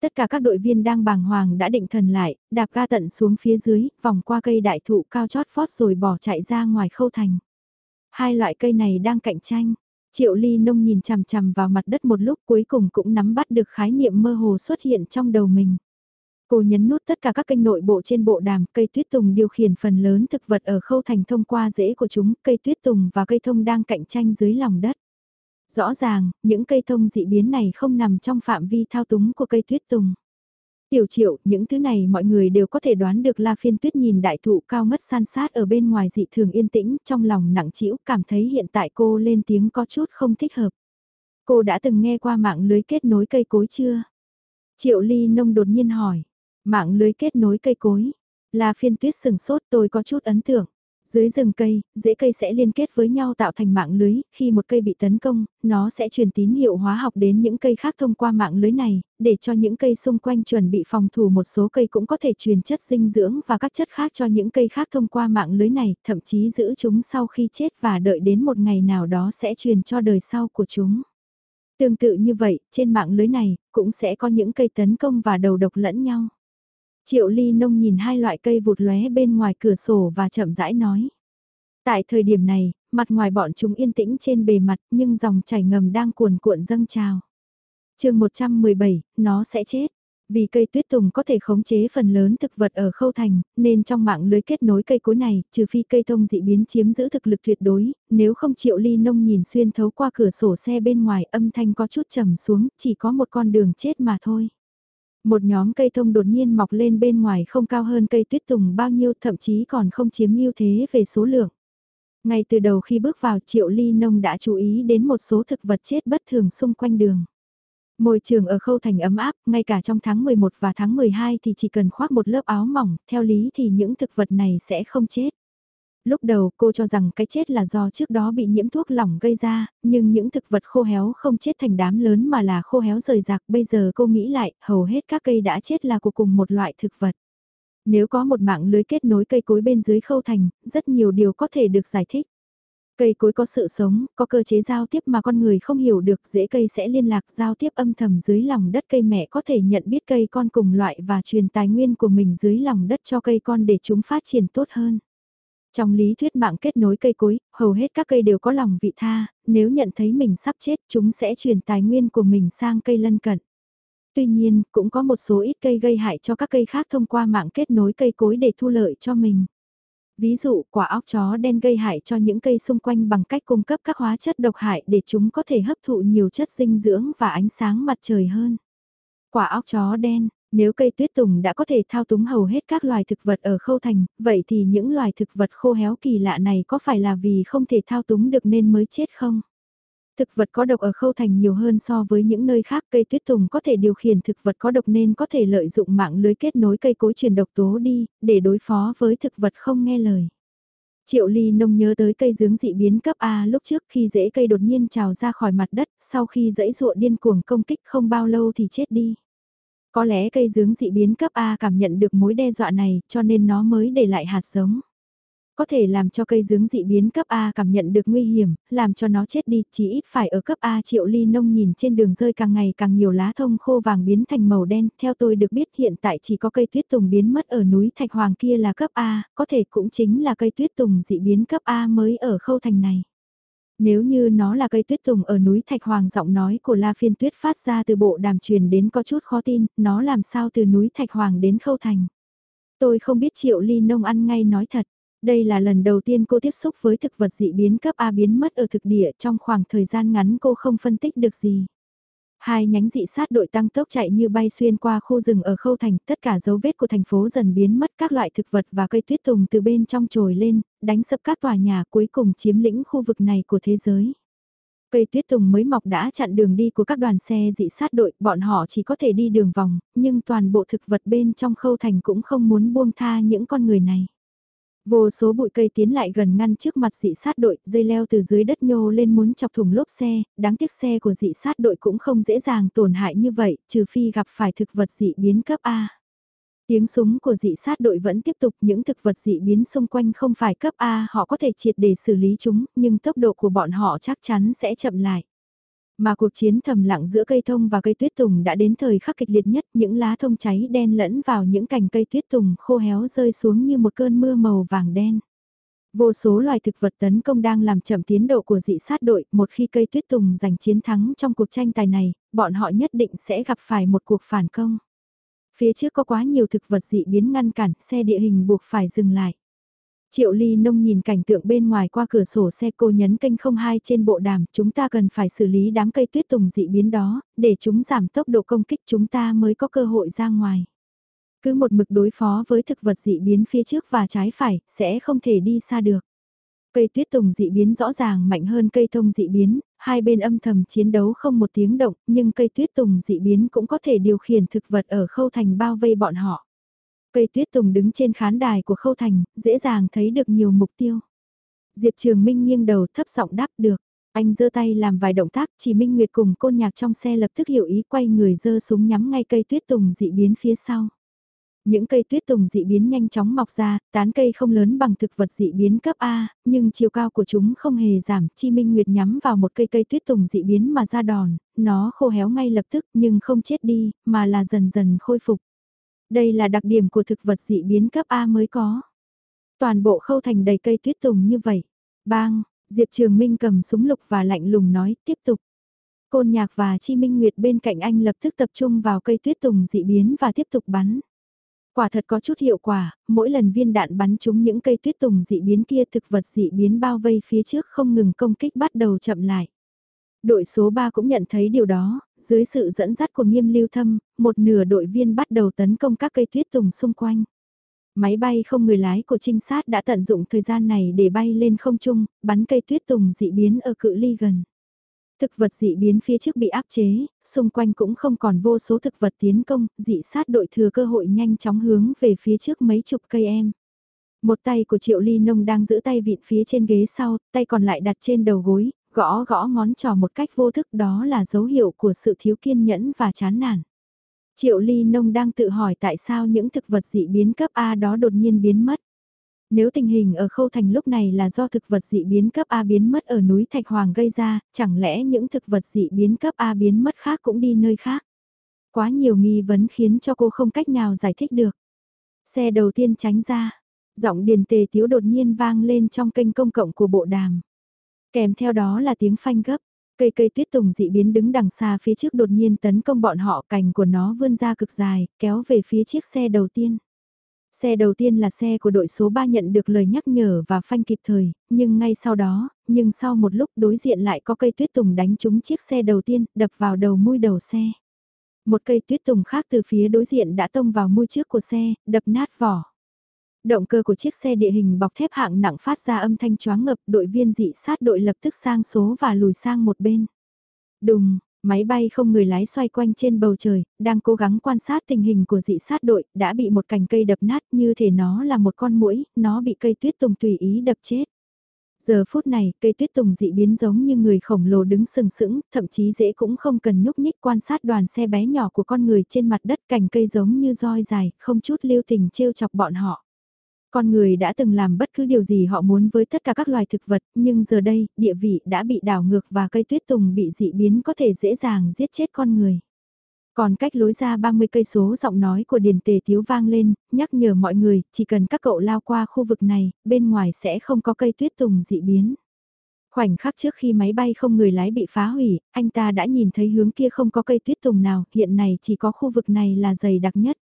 A: Tất cả các đội viên đang bàng hoàng đã định thần lại, đạp ga tận xuống phía dưới, vòng qua cây đại thụ cao chót vót rồi bỏ chạy ra ngoài khâu thành. Hai loại cây này đang cạnh tranh. Triệu ly nông nhìn chằm chằm vào mặt đất một lúc cuối cùng cũng nắm bắt được khái niệm mơ hồ xuất hiện trong đầu mình. Cô nhấn nút tất cả các kênh nội bộ trên bộ đàm, cây tuyết tùng điều khiển phần lớn thực vật ở khâu thành thông qua rễ của chúng, cây tuyết tùng và cây thông đang cạnh tranh dưới lòng đất. Rõ ràng, những cây thông dị biến này không nằm trong phạm vi thao túng của cây tuyết tùng. Tiểu triệu, những thứ này mọi người đều có thể đoán được La Phiên Tuyết nhìn đại thụ cao mất san sát ở bên ngoài dị thường yên tĩnh, trong lòng nặng trĩu cảm thấy hiện tại cô lên tiếng có chút không thích hợp. Cô đã từng nghe qua mạng lưới kết nối cây cối chưa? Triệu Ly Nông đột nhiên hỏi. Mạng lưới kết nối cây cối. La Phiên Tuyết sừng sốt tôi có chút ấn tượng. Dưới rừng cây, rễ cây sẽ liên kết với nhau tạo thành mạng lưới, khi một cây bị tấn công, nó sẽ truyền tín hiệu hóa học đến những cây khác thông qua mạng lưới này, để cho những cây xung quanh chuẩn bị phòng thủ một số cây cũng có thể truyền chất dinh dưỡng và các chất khác cho những cây khác thông qua mạng lưới này, thậm chí giữ chúng sau khi chết và đợi đến một ngày nào đó sẽ truyền cho đời sau của chúng. Tương tự như vậy, trên mạng lưới này, cũng sẽ có những cây tấn công và đầu độc lẫn nhau. Triệu ly nông nhìn hai loại cây vụt lóe bên ngoài cửa sổ và chậm rãi nói. Tại thời điểm này, mặt ngoài bọn chúng yên tĩnh trên bề mặt nhưng dòng chảy ngầm đang cuồn cuộn dâng trào. chương 117, nó sẽ chết. Vì cây tuyết tùng có thể khống chế phần lớn thực vật ở khâu thành, nên trong mạng lưới kết nối cây cối này, trừ phi cây thông dị biến chiếm giữ thực lực tuyệt đối, nếu không Triệu ly nông nhìn xuyên thấu qua cửa sổ xe bên ngoài âm thanh có chút trầm xuống, chỉ có một con đường chết mà thôi. Một nhóm cây thông đột nhiên mọc lên bên ngoài không cao hơn cây tuyết tùng bao nhiêu thậm chí còn không chiếm ưu thế về số lượng. Ngay từ đầu khi bước vào triệu ly nông đã chú ý đến một số thực vật chết bất thường xung quanh đường. Môi trường ở khâu thành ấm áp, ngay cả trong tháng 11 và tháng 12 thì chỉ cần khoác một lớp áo mỏng, theo lý thì những thực vật này sẽ không chết. Lúc đầu cô cho rằng cái chết là do trước đó bị nhiễm thuốc lỏng gây ra, nhưng những thực vật khô héo không chết thành đám lớn mà là khô héo rời rạc. Bây giờ cô nghĩ lại, hầu hết các cây đã chết là của cùng một loại thực vật. Nếu có một mạng lưới kết nối cây cối bên dưới khâu thành, rất nhiều điều có thể được giải thích. Cây cối có sự sống, có cơ chế giao tiếp mà con người không hiểu được, dễ cây sẽ liên lạc giao tiếp âm thầm dưới lòng đất cây mẹ có thể nhận biết cây con cùng loại và truyền tài nguyên của mình dưới lòng đất cho cây con để chúng phát triển tốt hơn. Trong lý thuyết mạng kết nối cây cối, hầu hết các cây đều có lòng vị tha, nếu nhận thấy mình sắp chết chúng sẽ truyền tài nguyên của mình sang cây lân cận. Tuy nhiên, cũng có một số ít cây gây hại cho các cây khác thông qua mạng kết nối cây cối để thu lợi cho mình. Ví dụ, quả óc chó đen gây hại cho những cây xung quanh bằng cách cung cấp các hóa chất độc hại để chúng có thể hấp thụ nhiều chất dinh dưỡng và ánh sáng mặt trời hơn. Quả óc chó đen, nếu cây tuyết tùng đã có thể thao túng hầu hết các loài thực vật ở khâu thành, vậy thì những loài thực vật khô héo kỳ lạ này có phải là vì không thể thao túng được nên mới chết không? Thực vật có độc ở khâu thành nhiều hơn so với những nơi khác cây tuyết tùng có thể điều khiển thực vật có độc nên có thể lợi dụng mạng lưới kết nối cây cối truyền độc tố đi, để đối phó với thực vật không nghe lời. Triệu ly nông nhớ tới cây dướng dị biến cấp A lúc trước khi rễ cây đột nhiên trào ra khỏi mặt đất, sau khi rễ ruộng điên cuồng công kích không bao lâu thì chết đi. Có lẽ cây dướng dị biến cấp A cảm nhận được mối đe dọa này cho nên nó mới để lại hạt giống. Có thể làm cho cây dướng dị biến cấp A cảm nhận được nguy hiểm, làm cho nó chết đi, chỉ ít phải ở cấp A triệu ly nông nhìn trên đường rơi càng ngày càng nhiều lá thông khô vàng biến thành màu đen, theo tôi được biết hiện tại chỉ có cây tuyết tùng biến mất ở núi Thạch Hoàng kia là cấp A, có thể cũng chính là cây tuyết tùng dị biến cấp A mới ở khâu thành này. Nếu như nó là cây tuyết tùng ở núi Thạch Hoàng giọng nói của La Phiên Tuyết phát ra từ bộ đàm truyền đến có chút khó tin, nó làm sao từ núi Thạch Hoàng đến Khâu Thành. Tôi không biết Triệu Ly Nông ăn ngay nói thật. Đây là lần đầu tiên cô tiếp xúc với thực vật dị biến cấp A biến mất ở thực địa trong khoảng thời gian ngắn cô không phân tích được gì. Hai nhánh dị sát đội tăng tốc chạy như bay xuyên qua khu rừng ở khâu thành, tất cả dấu vết của thành phố dần biến mất các loại thực vật và cây tuyết tùng từ bên trong trồi lên, đánh sập các tòa nhà cuối cùng chiếm lĩnh khu vực này của thế giới. Cây tuyết tùng mới mọc đã chặn đường đi của các đoàn xe dị sát đội, bọn họ chỉ có thể đi đường vòng, nhưng toàn bộ thực vật bên trong khâu thành cũng không muốn buông tha những con người này. Vô số bụi cây tiến lại gần ngăn trước mặt dị sát đội, dây leo từ dưới đất nhô lên muốn chọc thùng lốp xe, đáng tiếc xe của dị sát đội cũng không dễ dàng tổn hại như vậy, trừ phi gặp phải thực vật dị biến cấp A. Tiếng súng của dị sát đội vẫn tiếp tục những thực vật dị biến xung quanh không phải cấp A họ có thể triệt để xử lý chúng, nhưng tốc độ của bọn họ chắc chắn sẽ chậm lại. Mà cuộc chiến thầm lặng giữa cây thông và cây tuyết tùng đã đến thời khắc kịch liệt nhất, những lá thông cháy đen lẫn vào những cành cây tuyết tùng khô héo rơi xuống như một cơn mưa màu vàng đen. Vô số loài thực vật tấn công đang làm chậm tiến độ của dị sát đội, một khi cây tuyết tùng giành chiến thắng trong cuộc tranh tài này, bọn họ nhất định sẽ gặp phải một cuộc phản công. Phía trước có quá nhiều thực vật dị biến ngăn cản, xe địa hình buộc phải dừng lại. Triệu Ly Nông nhìn cảnh tượng bên ngoài qua cửa sổ xe cô nhấn kênh 02 trên bộ đàm, chúng ta cần phải xử lý đám cây tuyết tùng dị biến đó, để chúng giảm tốc độ công kích chúng ta mới có cơ hội ra ngoài. Cứ một mực đối phó với thực vật dị biến phía trước và trái phải, sẽ không thể đi xa được. Cây tuyết tùng dị biến rõ ràng mạnh hơn cây thông dị biến, hai bên âm thầm chiến đấu không một tiếng động, nhưng cây tuyết tùng dị biến cũng có thể điều khiển thực vật ở khâu thành bao vây bọn họ. Cây tuyết tùng đứng trên khán đài của khâu thành, dễ dàng thấy được nhiều mục tiêu. Diệp Trường Minh nghiêng đầu thấp giọng đáp được. Anh giơ tay làm vài động tác, chỉ Minh Nguyệt cùng côn nhạc trong xe lập tức hiểu ý quay người giơ súng nhắm ngay cây tuyết tùng dị biến phía sau. Những cây tuyết tùng dị biến nhanh chóng mọc ra, tán cây không lớn bằng thực vật dị biến cấp A, nhưng chiều cao của chúng không hề giảm, Chi Minh Nguyệt nhắm vào một cây cây tuyết tùng dị biến mà ra đòn, nó khô héo ngay lập tức nhưng không chết đi, mà là dần dần khôi phục. Đây là đặc điểm của thực vật dị biến cấp A mới có. Toàn bộ khâu thành đầy cây tuyết tùng như vậy. Bang, Diệp Trường Minh cầm súng lục và lạnh lùng nói tiếp tục. Côn nhạc và Chi Minh Nguyệt bên cạnh anh lập tức tập trung vào cây tuyết tùng dị biến và tiếp tục bắn. Quả thật có chút hiệu quả, mỗi lần viên đạn bắn trúng những cây tuyết tùng dị biến kia thực vật dị biến bao vây phía trước không ngừng công kích bắt đầu chậm lại. Đội số 3 cũng nhận thấy điều đó, dưới sự dẫn dắt của nghiêm lưu thâm, một nửa đội viên bắt đầu tấn công các cây tuyết tùng xung quanh. Máy bay không người lái của trinh sát đã tận dụng thời gian này để bay lên không trung, bắn cây tuyết tùng dị biến ở cự ly gần. Thực vật dị biến phía trước bị áp chế, xung quanh cũng không còn vô số thực vật tiến công, dị sát đội thừa cơ hội nhanh chóng hướng về phía trước mấy chục cây em. Một tay của Triệu Ly Nông đang giữ tay vịn phía trên ghế sau, tay còn lại đặt trên đầu gối, gõ gõ ngón trò một cách vô thức đó là dấu hiệu của sự thiếu kiên nhẫn và chán nản. Triệu Ly Nông đang tự hỏi tại sao những thực vật dị biến cấp A đó đột nhiên biến mất. Nếu tình hình ở khâu thành lúc này là do thực vật dị biến cấp A biến mất ở núi Thạch Hoàng gây ra, chẳng lẽ những thực vật dị biến cấp A biến mất khác cũng đi nơi khác? Quá nhiều nghi vấn khiến cho cô không cách nào giải thích được. Xe đầu tiên tránh ra, giọng điền tề tiếu đột nhiên vang lên trong kênh công cộng của bộ đàm. Kèm theo đó là tiếng phanh gấp, cây cây tuyết tùng dị biến đứng đằng xa phía trước đột nhiên tấn công bọn họ cành của nó vươn ra cực dài, kéo về phía chiếc xe đầu tiên. Xe đầu tiên là xe của đội số 3 nhận được lời nhắc nhở và phanh kịp thời, nhưng ngay sau đó, nhưng sau một lúc đối diện lại có cây tuyết tùng đánh trúng chiếc xe đầu tiên, đập vào đầu mui đầu xe. Một cây tuyết tùng khác từ phía đối diện đã tông vào mui trước của xe, đập nát vỏ. Động cơ của chiếc xe địa hình bọc thép hạng nặng phát ra âm thanh choáng ngập, đội viên dị sát đội lập tức sang số và lùi sang một bên. Đùng, Máy bay không người lái xoay quanh trên bầu trời, đang cố gắng quan sát tình hình của dị sát đội, đã bị một cành cây đập nát như thể nó là một con muỗi, nó bị cây tuyết tùng tùy ý đập chết. Giờ phút này, cây tuyết tùng dị biến giống như người khổng lồ đứng sừng sững, thậm chí dễ cũng không cần nhúc nhích quan sát đoàn xe bé nhỏ của con người trên mặt đất cành cây giống như roi dài, không chút lưu tình trêu chọc bọn họ. Con người đã từng làm bất cứ điều gì họ muốn với tất cả các loài thực vật, nhưng giờ đây, địa vị đã bị đảo ngược và cây tuyết tùng bị dị biến có thể dễ dàng giết chết con người. Còn cách lối ra 30 cây số giọng nói của Điền Tề Tiếu vang lên, nhắc nhở mọi người, chỉ cần các cậu lao qua khu vực này, bên ngoài sẽ không có cây tuyết tùng dị biến. Khoảnh khắc trước khi máy bay không người lái bị phá hủy, anh ta đã nhìn thấy hướng kia không có cây tuyết tùng nào, hiện nay chỉ có khu vực này là dày đặc nhất.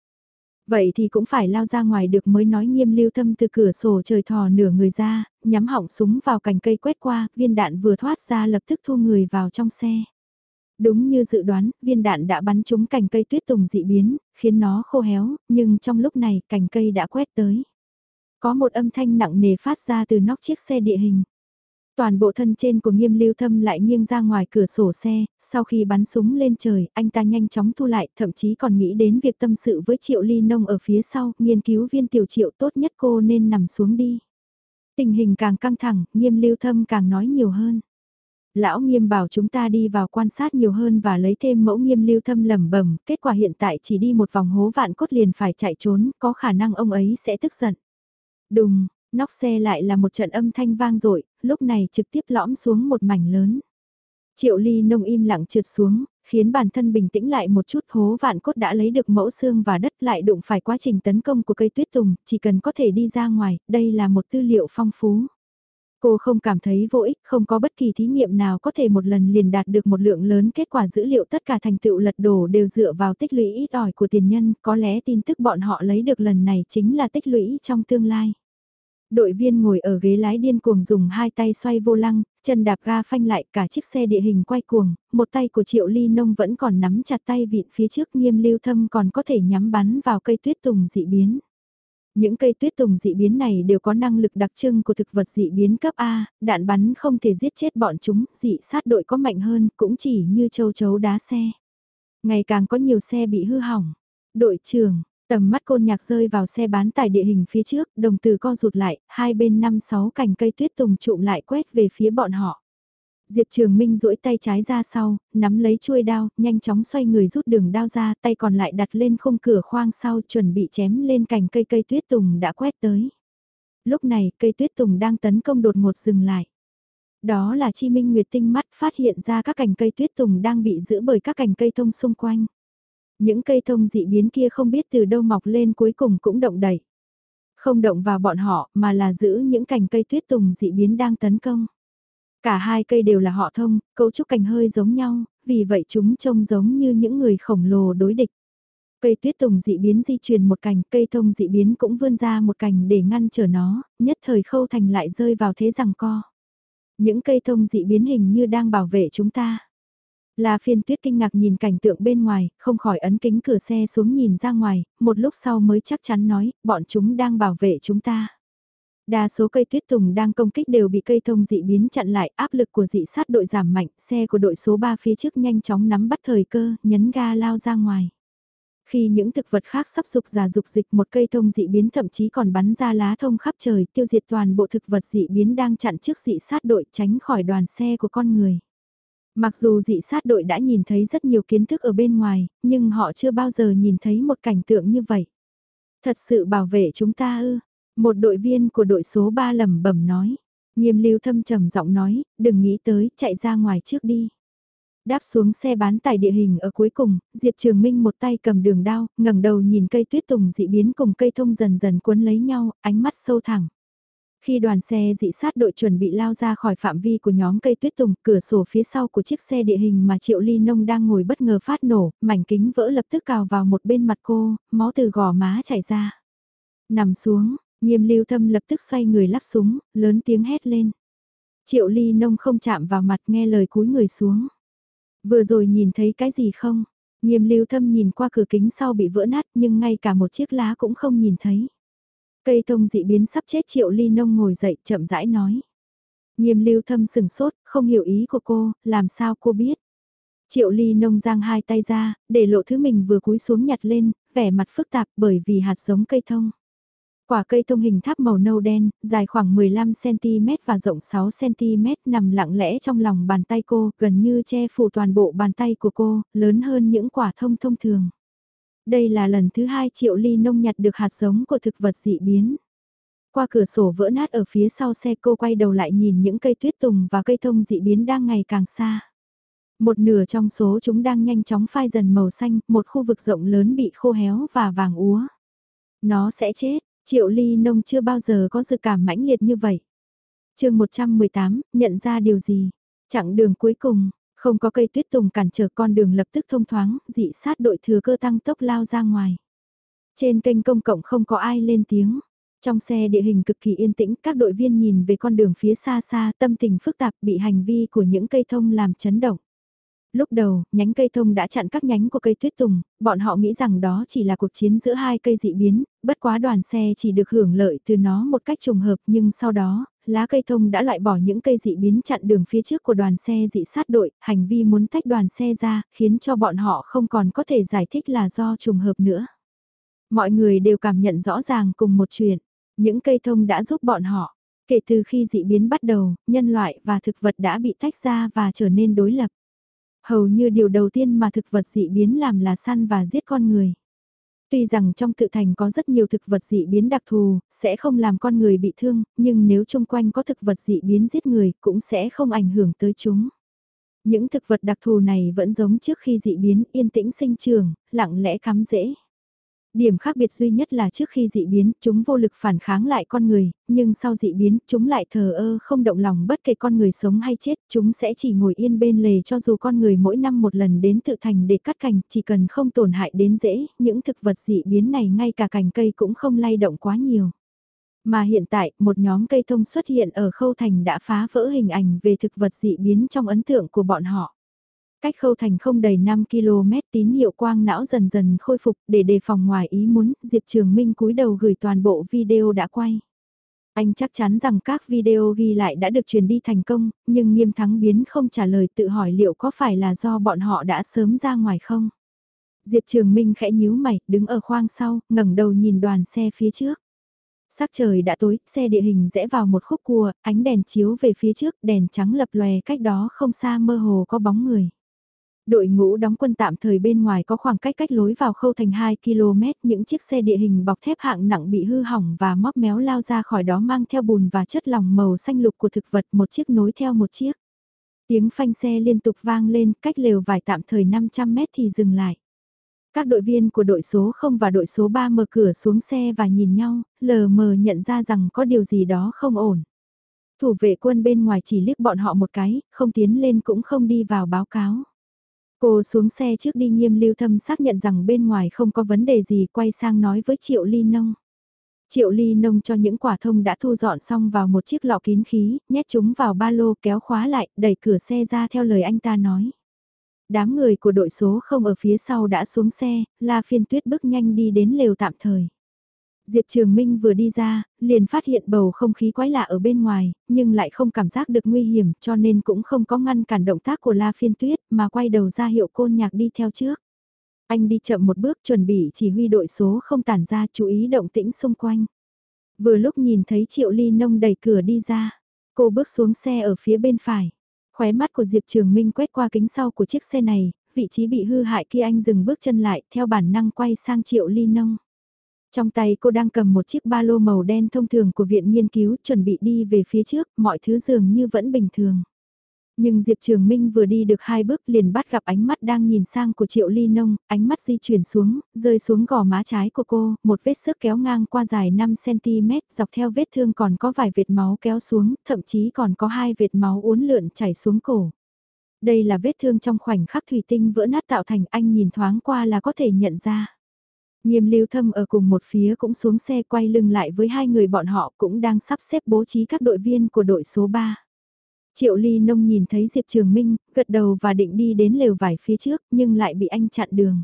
A: Vậy thì cũng phải lao ra ngoài được mới nói nghiêm lưu thâm từ cửa sổ trời thò nửa người ra, nhắm hỏng súng vào cành cây quét qua, viên đạn vừa thoát ra lập tức thu người vào trong xe. Đúng như dự đoán, viên đạn đã bắn trúng cành cây tuyết tùng dị biến, khiến nó khô héo, nhưng trong lúc này cành cây đã quét tới. Có một âm thanh nặng nề phát ra từ nóc chiếc xe địa hình. Toàn bộ thân trên của nghiêm lưu thâm lại nghiêng ra ngoài cửa sổ xe, sau khi bắn súng lên trời, anh ta nhanh chóng thu lại, thậm chí còn nghĩ đến việc tâm sự với triệu ly nông ở phía sau, nghiên cứu viên tiểu triệu tốt nhất cô nên nằm xuống đi. Tình hình càng căng thẳng, nghiêm lưu thâm càng nói nhiều hơn. Lão nghiêm bảo chúng ta đi vào quan sát nhiều hơn và lấy thêm mẫu nghiêm lưu thâm lẩm bẩm kết quả hiện tại chỉ đi một vòng hố vạn cốt liền phải chạy trốn, có khả năng ông ấy sẽ tức giận. Đùng, Nóc xe lại là một trận âm thanh vang dội lúc này trực tiếp lõm xuống một mảnh lớn. Triệu ly nông im lặng trượt xuống, khiến bản thân bình tĩnh lại một chút hố vạn cốt đã lấy được mẫu xương và đất lại đụng phải quá trình tấn công của cây tuyết tùng, chỉ cần có thể đi ra ngoài, đây là một tư liệu phong phú. Cô không cảm thấy vô ích, không có bất kỳ thí nghiệm nào có thể một lần liền đạt được một lượng lớn kết quả dữ liệu tất cả thành tựu lật đổ đều dựa vào tích lũy ít ỏi của tiền nhân, có lẽ tin tức bọn họ lấy được lần này chính là tích lũy trong tương lai. Đội viên ngồi ở ghế lái điên cuồng dùng hai tay xoay vô lăng, chân đạp ga phanh lại cả chiếc xe địa hình quay cuồng, một tay của Triệu Ly Nông vẫn còn nắm chặt tay vịn phía trước nghiêm lưu thâm còn có thể nhắm bắn vào cây tuyết tùng dị biến. Những cây tuyết tùng dị biến này đều có năng lực đặc trưng của thực vật dị biến cấp A, đạn bắn không thể giết chết bọn chúng, dị sát đội có mạnh hơn, cũng chỉ như châu chấu đá xe. Ngày càng có nhiều xe bị hư hỏng. Đội trưởng, tầm mắt côn nhạc rơi vào xe bán tải địa hình phía trước, đồng từ co rụt lại, hai bên năm sáu cành cây tuyết tùng trụm lại quét về phía bọn họ. Diệp Trường Minh duỗi tay trái ra sau, nắm lấy chuôi đao, nhanh chóng xoay người rút đường đao ra, tay còn lại đặt lên khung cửa khoang sau chuẩn bị chém lên cành cây cây tuyết tùng đã quét tới. Lúc này, cây tuyết tùng đang tấn công đột ngột dừng lại. Đó là Chi Minh Nguyệt tinh mắt phát hiện ra các cành cây tuyết tùng đang bị giữ bởi các cành cây thông xung quanh. Những cây thông dị biến kia không biết từ đâu mọc lên cuối cùng cũng động đẩy. Không động vào bọn họ mà là giữ những cành cây tuyết tùng dị biến đang tấn công. Cả hai cây đều là họ thông, cấu trúc cành hơi giống nhau, vì vậy chúng trông giống như những người khổng lồ đối địch. Cây tuyết tùng dị biến di chuyển một cành, cây thông dị biến cũng vươn ra một cành để ngăn trở nó, nhất thời khâu thành lại rơi vào thế rằng co. Những cây thông dị biến hình như đang bảo vệ chúng ta. Là phiên tuyết kinh ngạc nhìn cảnh tượng bên ngoài, không khỏi ấn kính cửa xe xuống nhìn ra ngoài, một lúc sau mới chắc chắn nói, bọn chúng đang bảo vệ chúng ta. Đa số cây tuyết tùng đang công kích đều bị cây thông dị biến chặn lại, áp lực của dị sát đội giảm mạnh, xe của đội số 3 phía trước nhanh chóng nắm bắt thời cơ, nhấn ga lao ra ngoài. Khi những thực vật khác sắp sụp già dục dịch một cây thông dị biến thậm chí còn bắn ra lá thông khắp trời tiêu diệt toàn bộ thực vật dị biến đang chặn trước dị sát đội tránh khỏi đoàn xe của con người. Mặc dù dị sát đội đã nhìn thấy rất nhiều kiến thức ở bên ngoài, nhưng họ chưa bao giờ nhìn thấy một cảnh tượng như vậy. Thật sự bảo vệ chúng ta ư, một đội viên của đội số 3 lẩm bẩm nói. Nghiêm lưu thâm trầm giọng nói, đừng nghĩ tới, chạy ra ngoài trước đi. Đáp xuống xe bán tải địa hình ở cuối cùng, Diệp Trường Minh một tay cầm đường đao, ngẩng đầu nhìn cây tuyết tùng dị biến cùng cây thông dần dần cuốn lấy nhau, ánh mắt sâu thẳng. Khi đoàn xe dị sát đội chuẩn bị lao ra khỏi phạm vi của nhóm cây tuyết tùng, cửa sổ phía sau của chiếc xe địa hình mà Triệu Ly Nông đang ngồi bất ngờ phát nổ, mảnh kính vỡ lập tức cào vào một bên mặt cô, máu từ gò má chảy ra. Nằm xuống, Nghiêm lưu thâm lập tức xoay người lắp súng, lớn tiếng hét lên. Triệu ly nông không chạm vào mặt nghe lời cúi người xuống. Vừa rồi nhìn thấy cái gì không? Nghiêm lưu thâm nhìn qua cửa kính sau bị vỡ nát nhưng ngay cả một chiếc lá cũng không nhìn thấy. Cây thông dị biến sắp chết triệu ly nông ngồi dậy chậm rãi nói. Nghiêm lưu thâm sừng sốt, không hiểu ý của cô, làm sao cô biết. Triệu ly nông giang hai tay ra, để lộ thứ mình vừa cúi xuống nhặt lên, vẻ mặt phức tạp bởi vì hạt giống cây thông. Quả cây thông hình tháp màu nâu đen, dài khoảng 15cm và rộng 6cm nằm lặng lẽ trong lòng bàn tay cô, gần như che phủ toàn bộ bàn tay của cô, lớn hơn những quả thông thông thường. Đây là lần thứ hai Triệu Ly nông nhặt được hạt giống của thực vật dị biến. Qua cửa sổ vỡ nát ở phía sau xe cô quay đầu lại nhìn những cây tuyết tùng và cây thông dị biến đang ngày càng xa. Một nửa trong số chúng đang nhanh chóng phai dần màu xanh, một khu vực rộng lớn bị khô héo và vàng úa. Nó sẽ chết, Triệu Ly Nông chưa bao giờ có dự cảm mãnh liệt như vậy. chương 118, nhận ra điều gì? Chặng đường cuối cùng, không có cây tuyết tùng cản trở con đường lập tức thông thoáng, dị sát đội thừa cơ tăng tốc lao ra ngoài. Trên kênh công cộng không có ai lên tiếng. Trong xe địa hình cực kỳ yên tĩnh, các đội viên nhìn về con đường phía xa xa, tâm tình phức tạp bị hành vi của những cây thông làm chấn động. Lúc đầu, nhánh cây thông đã chặn các nhánh của cây tuyết tùng, bọn họ nghĩ rằng đó chỉ là cuộc chiến giữa hai cây dị biến, bất quá đoàn xe chỉ được hưởng lợi từ nó một cách trùng hợp nhưng sau đó, lá cây thông đã loại bỏ những cây dị biến chặn đường phía trước của đoàn xe dị sát đội, hành vi muốn tách đoàn xe ra, khiến cho bọn họ không còn có thể giải thích là do trùng hợp nữa. Mọi người đều cảm nhận rõ ràng cùng một chuyện, những cây thông đã giúp bọn họ. Kể từ khi dị biến bắt đầu, nhân loại và thực vật đã bị tách ra và trở nên đối lập. Hầu như điều đầu tiên mà thực vật dị biến làm là săn và giết con người. Tuy rằng trong tự thành có rất nhiều thực vật dị biến đặc thù, sẽ không làm con người bị thương, nhưng nếu chung quanh có thực vật dị biến giết người cũng sẽ không ảnh hưởng tới chúng. Những thực vật đặc thù này vẫn giống trước khi dị biến yên tĩnh sinh trường, lặng lẽ cắm rễ. Điểm khác biệt duy nhất là trước khi dị biến, chúng vô lực phản kháng lại con người, nhưng sau dị biến, chúng lại thờ ơ không động lòng bất kể con người sống hay chết, chúng sẽ chỉ ngồi yên bên lề cho dù con người mỗi năm một lần đến tự thành để cắt cành, chỉ cần không tổn hại đến dễ, những thực vật dị biến này ngay cả cành cây cũng không lay động quá nhiều. Mà hiện tại, một nhóm cây thông xuất hiện ở khâu thành đã phá vỡ hình ảnh về thực vật dị biến trong ấn tượng của bọn họ. Cách khâu thành không đầy 5 km tín hiệu quang não dần dần khôi phục để đề phòng ngoài ý muốn, Diệp Trường Minh cúi đầu gửi toàn bộ video đã quay. Anh chắc chắn rằng các video ghi lại đã được truyền đi thành công, nhưng nghiêm thắng biến không trả lời tự hỏi liệu có phải là do bọn họ đã sớm ra ngoài không. Diệp Trường Minh khẽ nhíu mày, đứng ở khoang sau, ngẩng đầu nhìn đoàn xe phía trước. Sắc trời đã tối, xe địa hình rẽ vào một khúc cua, ánh đèn chiếu về phía trước, đèn trắng lập lòe cách đó không xa mơ hồ có bóng người. Đội ngũ đóng quân tạm thời bên ngoài có khoảng cách cách lối vào khâu thành 2 km, những chiếc xe địa hình bọc thép hạng nặng bị hư hỏng và móc méo lao ra khỏi đó mang theo bùn và chất lỏng màu xanh lục của thực vật một chiếc nối theo một chiếc. Tiếng phanh xe liên tục vang lên, cách lều vải tạm thời 500 mét thì dừng lại. Các đội viên của đội số 0 và đội số 3 mở cửa xuống xe và nhìn nhau, lờ mờ nhận ra rằng có điều gì đó không ổn. Thủ vệ quân bên ngoài chỉ liếc bọn họ một cái, không tiến lên cũng không đi vào báo cáo. Cô xuống xe trước đi nghiêm lưu thâm xác nhận rằng bên ngoài không có vấn đề gì quay sang nói với Triệu Ly Nông. Triệu Ly Nông cho những quả thông đã thu dọn xong vào một chiếc lọ kín khí, nhét chúng vào ba lô kéo khóa lại, đẩy cửa xe ra theo lời anh ta nói. Đám người của đội số không ở phía sau đã xuống xe, La Phiên Tuyết bước nhanh đi đến lều tạm thời. Diệp Trường Minh vừa đi ra, liền phát hiện bầu không khí quái lạ ở bên ngoài, nhưng lại không cảm giác được nguy hiểm cho nên cũng không có ngăn cản động tác của La Phiên Tuyết mà quay đầu ra hiệu côn nhạc đi theo trước. Anh đi chậm một bước chuẩn bị chỉ huy đội số không tản ra chú ý động tĩnh xung quanh. Vừa lúc nhìn thấy Triệu Ly Nông đẩy cửa đi ra, cô bước xuống xe ở phía bên phải. Khóe mắt của Diệp Trường Minh quét qua kính sau của chiếc xe này, vị trí bị hư hại kia anh dừng bước chân lại theo bản năng quay sang Triệu Ly Nông. Trong tay cô đang cầm một chiếc ba lô màu đen thông thường của viện nghiên cứu chuẩn bị đi về phía trước, mọi thứ dường như vẫn bình thường. Nhưng Diệp Trường Minh vừa đi được hai bước liền bắt gặp ánh mắt đang nhìn sang của Triệu Ly Nông, ánh mắt di chuyển xuống, rơi xuống gò má trái của cô, một vết sức kéo ngang qua dài 5cm, dọc theo vết thương còn có vài vệt máu kéo xuống, thậm chí còn có hai vệt máu uốn lượn chảy xuống cổ. Đây là vết thương trong khoảnh khắc thủy tinh vỡ nát tạo thành anh nhìn thoáng qua là có thể nhận ra. Nghiêm lưu thâm ở cùng một phía cũng xuống xe quay lưng lại với hai người bọn họ cũng đang sắp xếp bố trí các đội viên của đội số 3. Triệu Ly Nông nhìn thấy Diệp Trường Minh, gật đầu và định đi đến lều vải phía trước nhưng lại bị anh chặn đường.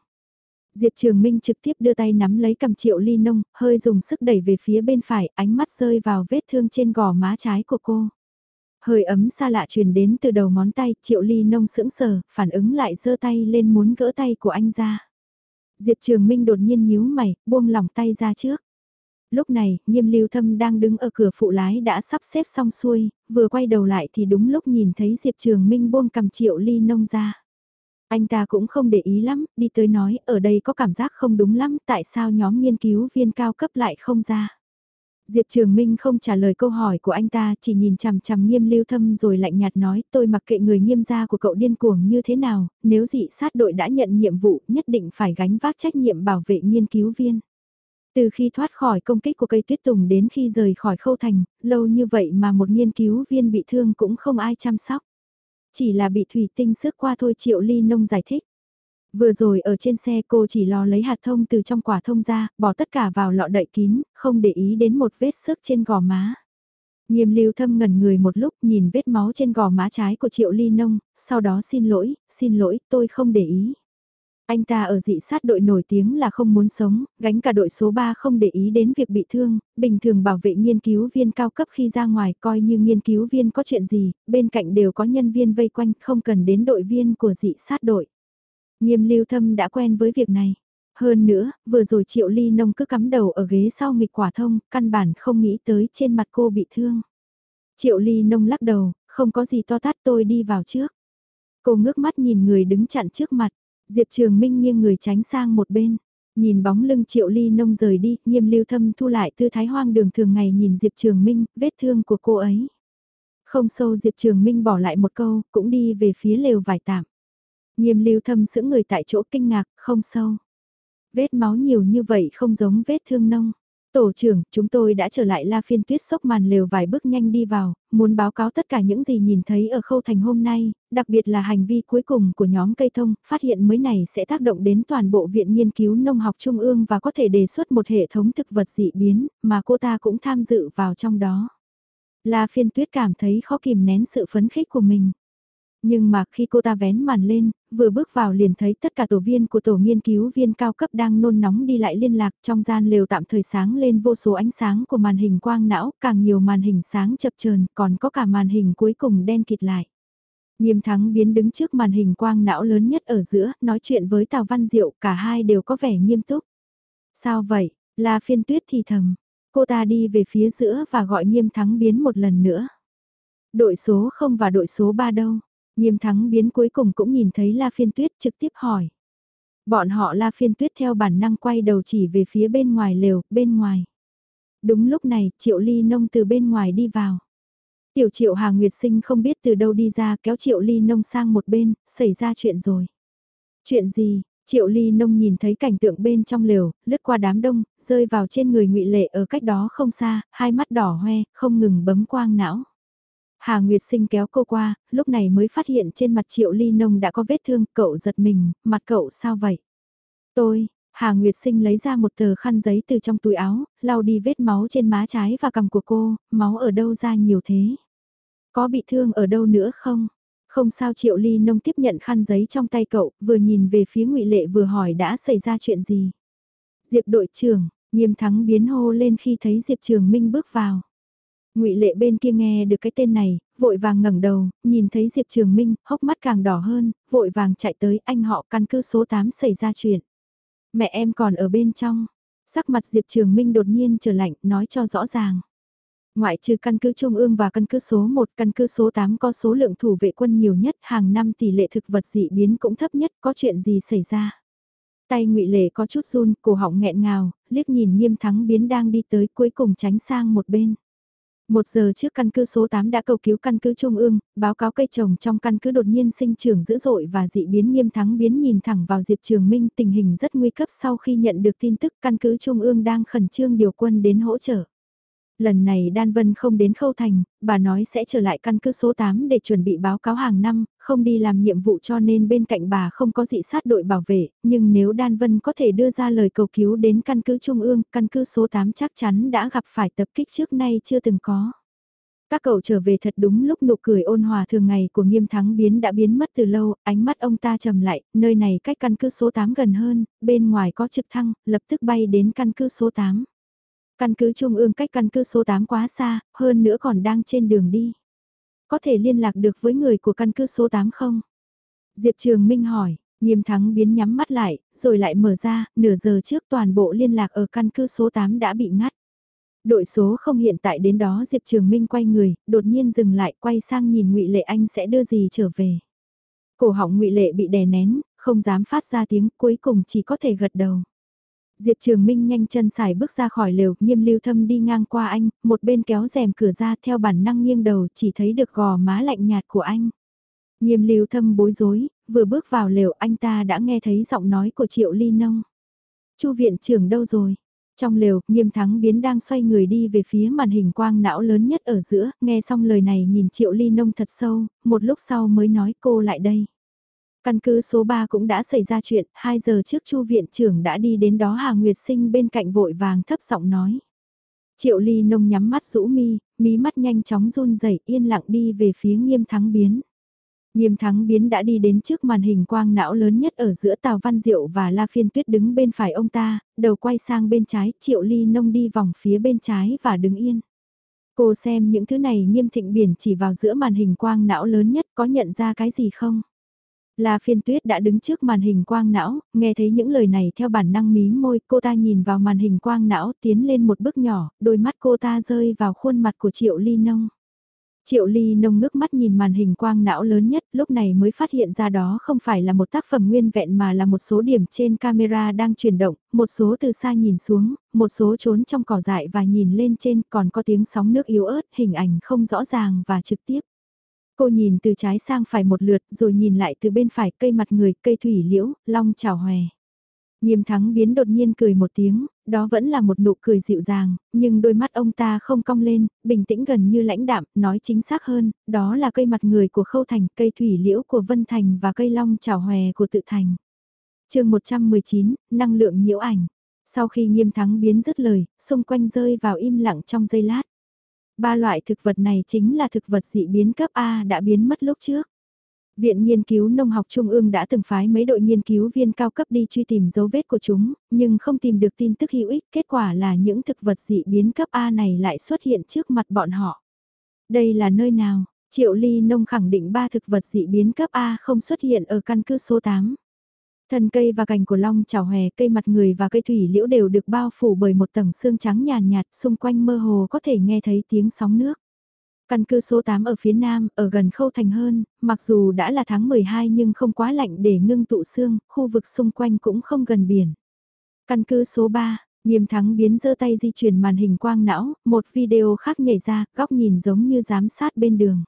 A: Diệp Trường Minh trực tiếp đưa tay nắm lấy cầm Triệu Ly Nông, hơi dùng sức đẩy về phía bên phải, ánh mắt rơi vào vết thương trên gò má trái của cô. Hơi ấm xa lạ truyền đến từ đầu ngón tay, Triệu Ly Nông sững sờ, phản ứng lại giơ tay lên muốn gỡ tay của anh ra. Diệp Trường Minh đột nhiên nhíu mày, buông lỏng tay ra trước. Lúc này, nghiêm lưu thâm đang đứng ở cửa phụ lái đã sắp xếp xong xuôi, vừa quay đầu lại thì đúng lúc nhìn thấy Diệp Trường Minh buông cầm triệu ly nông ra. Anh ta cũng không để ý lắm, đi tới nói, ở đây có cảm giác không đúng lắm, tại sao nhóm nghiên cứu viên cao cấp lại không ra. Diệp Trường Minh không trả lời câu hỏi của anh ta, chỉ nhìn chằm chằm nghiêm lưu thâm rồi lạnh nhạt nói, tôi mặc kệ người nghiêm gia của cậu điên cuồng như thế nào, nếu dị sát đội đã nhận nhiệm vụ nhất định phải gánh vác trách nhiệm bảo vệ nghiên cứu viên. Từ khi thoát khỏi công kích của cây tuyết tùng đến khi rời khỏi khâu thành, lâu như vậy mà một nghiên cứu viên bị thương cũng không ai chăm sóc. Chỉ là bị thủy tinh sức qua thôi triệu ly nông giải thích. Vừa rồi ở trên xe cô chỉ lo lấy hạt thông từ trong quả thông ra, bỏ tất cả vào lọ đậy kín, không để ý đến một vết sức trên gò má. Nghiêm lưu thâm ngẩn người một lúc nhìn vết máu trên gò má trái của triệu ly nông, sau đó xin lỗi, xin lỗi, tôi không để ý. Anh ta ở dị sát đội nổi tiếng là không muốn sống, gánh cả đội số 3 không để ý đến việc bị thương, bình thường bảo vệ nghiên cứu viên cao cấp khi ra ngoài coi như nghiên cứu viên có chuyện gì, bên cạnh đều có nhân viên vây quanh không cần đến đội viên của dị sát đội. Nghiêm lưu thâm đã quen với việc này. Hơn nữa, vừa rồi triệu ly nông cứ cắm đầu ở ghế sau nghịch quả thông, căn bản không nghĩ tới trên mặt cô bị thương. Triệu ly nông lắc đầu, không có gì to tát tôi đi vào trước. Cô ngước mắt nhìn người đứng chặn trước mặt, Diệp Trường Minh nghiêng người tránh sang một bên. Nhìn bóng lưng triệu ly nông rời đi, nghiêm lưu thâm thu lại tư thái hoang đường thường ngày nhìn Diệp Trường Minh, vết thương của cô ấy. Không sâu Diệp Trường Minh bỏ lại một câu, cũng đi về phía lều vải tạm. Nghiêm lưu thâm sững người tại chỗ kinh ngạc, không sâu. Vết máu nhiều như vậy không giống vết thương nông. Tổ trưởng, chúng tôi đã trở lại La Phiên Tuyết sốc màn lều vài bước nhanh đi vào, muốn báo cáo tất cả những gì nhìn thấy ở khâu thành hôm nay, đặc biệt là hành vi cuối cùng của nhóm cây thông, phát hiện mới này sẽ tác động đến toàn bộ Viện Nghiên cứu Nông học Trung ương và có thể đề xuất một hệ thống thực vật dị biến, mà cô ta cũng tham dự vào trong đó. La Phiên Tuyết cảm thấy khó kìm nén sự phấn khích của mình. Nhưng mà khi cô ta vén màn lên, vừa bước vào liền thấy tất cả tổ viên của tổ nghiên cứu viên cao cấp đang nôn nóng đi lại liên lạc trong gian lều tạm thời sáng lên vô số ánh sáng của màn hình quang não, càng nhiều màn hình sáng chập chờn còn có cả màn hình cuối cùng đen kịt lại. Nghiêm thắng biến đứng trước màn hình quang não lớn nhất ở giữa, nói chuyện với Tào Văn Diệu, cả hai đều có vẻ nghiêm túc. Sao vậy, là phiên tuyết thì thầm, cô ta đi về phía giữa và gọi nghiêm thắng biến một lần nữa. Đội số 0 và đội số 3 đâu? Nghiêm thắng biến cuối cùng cũng nhìn thấy La Phiên Tuyết trực tiếp hỏi. Bọn họ La Phiên Tuyết theo bản năng quay đầu chỉ về phía bên ngoài lều, bên ngoài. Đúng lúc này, Triệu Ly Nông từ bên ngoài đi vào. Tiểu Triệu Hà Nguyệt Sinh không biết từ đâu đi ra kéo Triệu Ly Nông sang một bên, xảy ra chuyện rồi. Chuyện gì? Triệu Ly Nông nhìn thấy cảnh tượng bên trong lều, lướt qua đám đông, rơi vào trên người ngụy Lệ ở cách đó không xa, hai mắt đỏ hoe, không ngừng bấm quang não. Hà Nguyệt Sinh kéo cô qua, lúc này mới phát hiện trên mặt Triệu Ly Nông đã có vết thương, cậu giật mình, mặt cậu sao vậy? Tôi, Hà Nguyệt Sinh lấy ra một tờ khăn giấy từ trong túi áo, lau đi vết máu trên má trái và cằm của cô, máu ở đâu ra nhiều thế? Có bị thương ở đâu nữa không? Không sao Triệu Ly Nông tiếp nhận khăn giấy trong tay cậu, vừa nhìn về phía ngụy Lệ vừa hỏi đã xảy ra chuyện gì? Diệp đội trưởng, nghiêm thắng biến hô lên khi thấy Diệp Trường Minh bước vào ngụy Lệ bên kia nghe được cái tên này, vội vàng ngẩng đầu, nhìn thấy Diệp Trường Minh, hốc mắt càng đỏ hơn, vội vàng chạy tới anh họ căn cứ số 8 xảy ra chuyện. Mẹ em còn ở bên trong. Sắc mặt Diệp Trường Minh đột nhiên trở lạnh, nói cho rõ ràng. Ngoại trừ căn cứ Trung ương và căn cứ số 1, căn cứ số 8 có số lượng thủ vệ quân nhiều nhất, hàng năm tỷ lệ thực vật dị biến cũng thấp nhất, có chuyện gì xảy ra. Tay ngụy Lệ có chút run, cổ họng nghẹn ngào, liếc nhìn nghiêm thắng biến đang đi tới cuối cùng tránh sang một bên. Một giờ trước căn cứ số 8 đã cầu cứu căn cứ Trung ương, báo cáo cây trồng trong căn cứ đột nhiên sinh trưởng dữ dội và dị biến nghiêm thắng biến nhìn thẳng vào Diệp Trường Minh tình hình rất nguy cấp sau khi nhận được tin tức căn cứ Trung ương đang khẩn trương điều quân đến hỗ trợ. Lần này Đan Vân không đến khâu thành, bà nói sẽ trở lại căn cứ số 8 để chuẩn bị báo cáo hàng năm, không đi làm nhiệm vụ cho nên bên cạnh bà không có dị sát đội bảo vệ, nhưng nếu Đan Vân có thể đưa ra lời cầu cứu đến căn cứ Trung ương, căn cứ số 8 chắc chắn đã gặp phải tập kích trước nay chưa từng có. Các cậu trở về thật đúng lúc nụ cười ôn hòa thường ngày của nghiêm thắng biến đã biến mất từ lâu, ánh mắt ông ta trầm lại, nơi này cách căn cứ số 8 gần hơn, bên ngoài có trực thăng, lập tức bay đến căn cứ số 8. Căn cứ Trung ương cách căn cứ số 8 quá xa, hơn nữa còn đang trên đường đi. Có thể liên lạc được với người của căn cứ số 8 không? Diệp Trường Minh hỏi, nghiêm thắng biến nhắm mắt lại, rồi lại mở ra, nửa giờ trước toàn bộ liên lạc ở căn cứ số 8 đã bị ngắt. Đội số không hiện tại đến đó Diệp Trường Minh quay người, đột nhiên dừng lại quay sang nhìn ngụy Lệ Anh sẽ đưa gì trở về. Cổ họng ngụy Lệ bị đè nén, không dám phát ra tiếng cuối cùng chỉ có thể gật đầu. Diệp Trường Minh nhanh chân xài bước ra khỏi lều, nghiêm lưu thâm đi ngang qua anh, một bên kéo rèm cửa ra theo bản năng nghiêng đầu chỉ thấy được gò má lạnh nhạt của anh. Nghiêm lưu thâm bối rối, vừa bước vào lều anh ta đã nghe thấy giọng nói của Triệu Ly Nông. Chu viện trưởng đâu rồi? Trong lều, nghiêm thắng biến đang xoay người đi về phía màn hình quang não lớn nhất ở giữa, nghe xong lời này nhìn Triệu Ly Nông thật sâu, một lúc sau mới nói cô lại đây. Căn cứ số 3 cũng đã xảy ra chuyện, 2 giờ trước Chu viện trưởng đã đi đến đó Hà Nguyệt Sinh bên cạnh vội vàng thấp giọng nói. Triệu Ly nông nhắm mắt rũ mi, mí mắt nhanh chóng run rẩy yên lặng đi về phía nghiêm thắng biến. Nghiêm thắng biến đã đi đến trước màn hình quang não lớn nhất ở giữa Tào Văn Diệu và La Phiên Tuyết đứng bên phải ông ta, đầu quay sang bên trái, Triệu Ly nông đi vòng phía bên trái và đứng yên. Cô xem những thứ này nghiêm thịnh biển chỉ vào giữa màn hình quang não lớn nhất có nhận ra cái gì không? La phiên tuyết đã đứng trước màn hình quang não, nghe thấy những lời này theo bản năng mí môi, cô ta nhìn vào màn hình quang não tiến lên một bước nhỏ, đôi mắt cô ta rơi vào khuôn mặt của Triệu Ly Nông. Triệu Ly Nông ngước mắt nhìn màn hình quang não lớn nhất, lúc này mới phát hiện ra đó không phải là một tác phẩm nguyên vẹn mà là một số điểm trên camera đang chuyển động, một số từ xa nhìn xuống, một số trốn trong cỏ dại và nhìn lên trên còn có tiếng sóng nước yếu ớt, hình ảnh không rõ ràng và trực tiếp. Cô nhìn từ trái sang phải một lượt rồi nhìn lại từ bên phải cây mặt người, cây thủy liễu, long chảo hòe. Nghiêm thắng biến đột nhiên cười một tiếng, đó vẫn là một nụ cười dịu dàng, nhưng đôi mắt ông ta không cong lên, bình tĩnh gần như lãnh đạm, nói chính xác hơn, đó là cây mặt người của Khâu Thành, cây thủy liễu của Vân Thành và cây long chảo hòe của Tự Thành. chương 119, năng lượng nhiễu ảnh. Sau khi nghiêm thắng biến dứt lời, xung quanh rơi vào im lặng trong giây lát. Ba loại thực vật này chính là thực vật dị biến cấp A đã biến mất lúc trước. Viện Nghiên cứu Nông học Trung ương đã từng phái mấy đội nghiên cứu viên cao cấp đi truy tìm dấu vết của chúng, nhưng không tìm được tin tức hữu ích, kết quả là những thực vật dị biến cấp A này lại xuất hiện trước mặt bọn họ. Đây là nơi nào? Triệu Ly Nông khẳng định ba thực vật dị biến cấp A không xuất hiện ở căn cứ số 8. Thân cây và cành của long chảo hòe, cây mặt người và cây thủy liễu đều được bao phủ bởi một tầng xương trắng nhàn nhạt, xung quanh mơ hồ có thể nghe thấy tiếng sóng nước. Căn cứ số 8 ở phía nam, ở gần khâu thành hơn, mặc dù đã là tháng 12 nhưng không quá lạnh để ngưng tụ xương, khu vực xung quanh cũng không gần biển. Căn cứ số 3, Nghiêm thắng biến giơ tay di chuyển màn hình quang não, một video khác nhảy ra, góc nhìn giống như giám sát bên đường.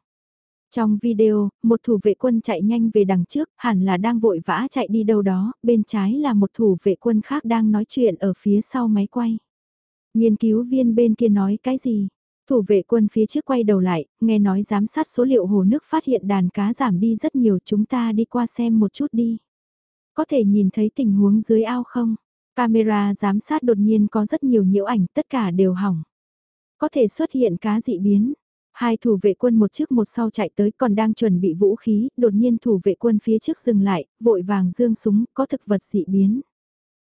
A: Trong video, một thủ vệ quân chạy nhanh về đằng trước, hẳn là đang vội vã chạy đi đâu đó, bên trái là một thủ vệ quân khác đang nói chuyện ở phía sau máy quay. Nghiên cứu viên bên kia nói cái gì? Thủ vệ quân phía trước quay đầu lại, nghe nói giám sát số liệu hồ nước phát hiện đàn cá giảm đi rất nhiều chúng ta đi qua xem một chút đi. Có thể nhìn thấy tình huống dưới ao không? Camera giám sát đột nhiên có rất nhiều nhiễu ảnh tất cả đều hỏng. Có thể xuất hiện cá dị biến. Hai thủ vệ quân một trước một sau chạy tới còn đang chuẩn bị vũ khí, đột nhiên thủ vệ quân phía trước dừng lại, vội vàng dương súng, có thực vật dị biến.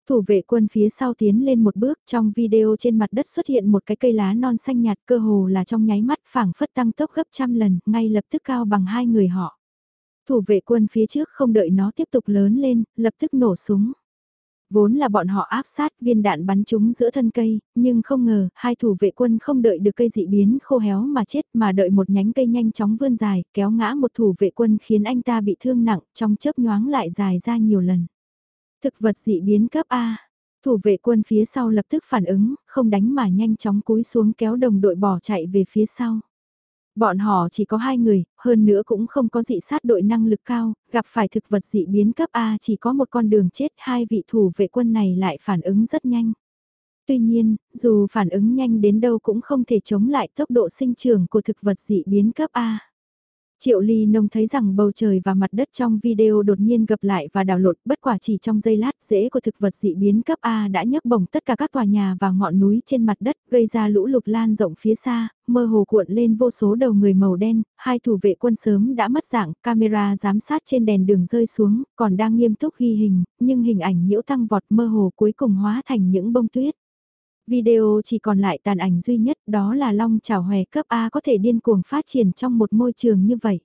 A: Thủ vệ quân phía sau tiến lên một bước trong video trên mặt đất xuất hiện một cái cây lá non xanh nhạt cơ hồ là trong nháy mắt phảng phất tăng tốc gấp trăm lần, ngay lập tức cao bằng hai người họ. Thủ vệ quân phía trước không đợi nó tiếp tục lớn lên, lập tức nổ súng. Vốn là bọn họ áp sát viên đạn bắn chúng giữa thân cây, nhưng không ngờ, hai thủ vệ quân không đợi được cây dị biến khô héo mà chết mà đợi một nhánh cây nhanh chóng vươn dài, kéo ngã một thủ vệ quân khiến anh ta bị thương nặng, trong chớp nhoáng lại dài ra nhiều lần. Thực vật dị biến cấp A. Thủ vệ quân phía sau lập tức phản ứng, không đánh mà nhanh chóng cúi xuống kéo đồng đội bỏ chạy về phía sau. Bọn họ chỉ có hai người, hơn nữa cũng không có dị sát đội năng lực cao, gặp phải thực vật dị biến cấp A chỉ có một con đường chết hai vị thủ vệ quân này lại phản ứng rất nhanh. Tuy nhiên, dù phản ứng nhanh đến đâu cũng không thể chống lại tốc độ sinh trưởng của thực vật dị biến cấp A. Triệu Ly Nông thấy rằng bầu trời và mặt đất trong video đột nhiên gặp lại và đảo lộn bất quả chỉ trong giây lát rễ của thực vật dị biến cấp A đã nhấc bổng tất cả các tòa nhà và ngọn núi trên mặt đất gây ra lũ lụt lan rộng phía xa, mơ hồ cuộn lên vô số đầu người màu đen, hai thủ vệ quân sớm đã mất dạng, camera giám sát trên đèn đường rơi xuống, còn đang nghiêm túc ghi hình, nhưng hình ảnh nhiễu tăng vọt mơ hồ cuối cùng hóa thành những bông tuyết. Video chỉ còn lại tàn ảnh duy nhất đó là long chảo hòe cấp A có thể điên cuồng phát triển trong một môi trường như vậy.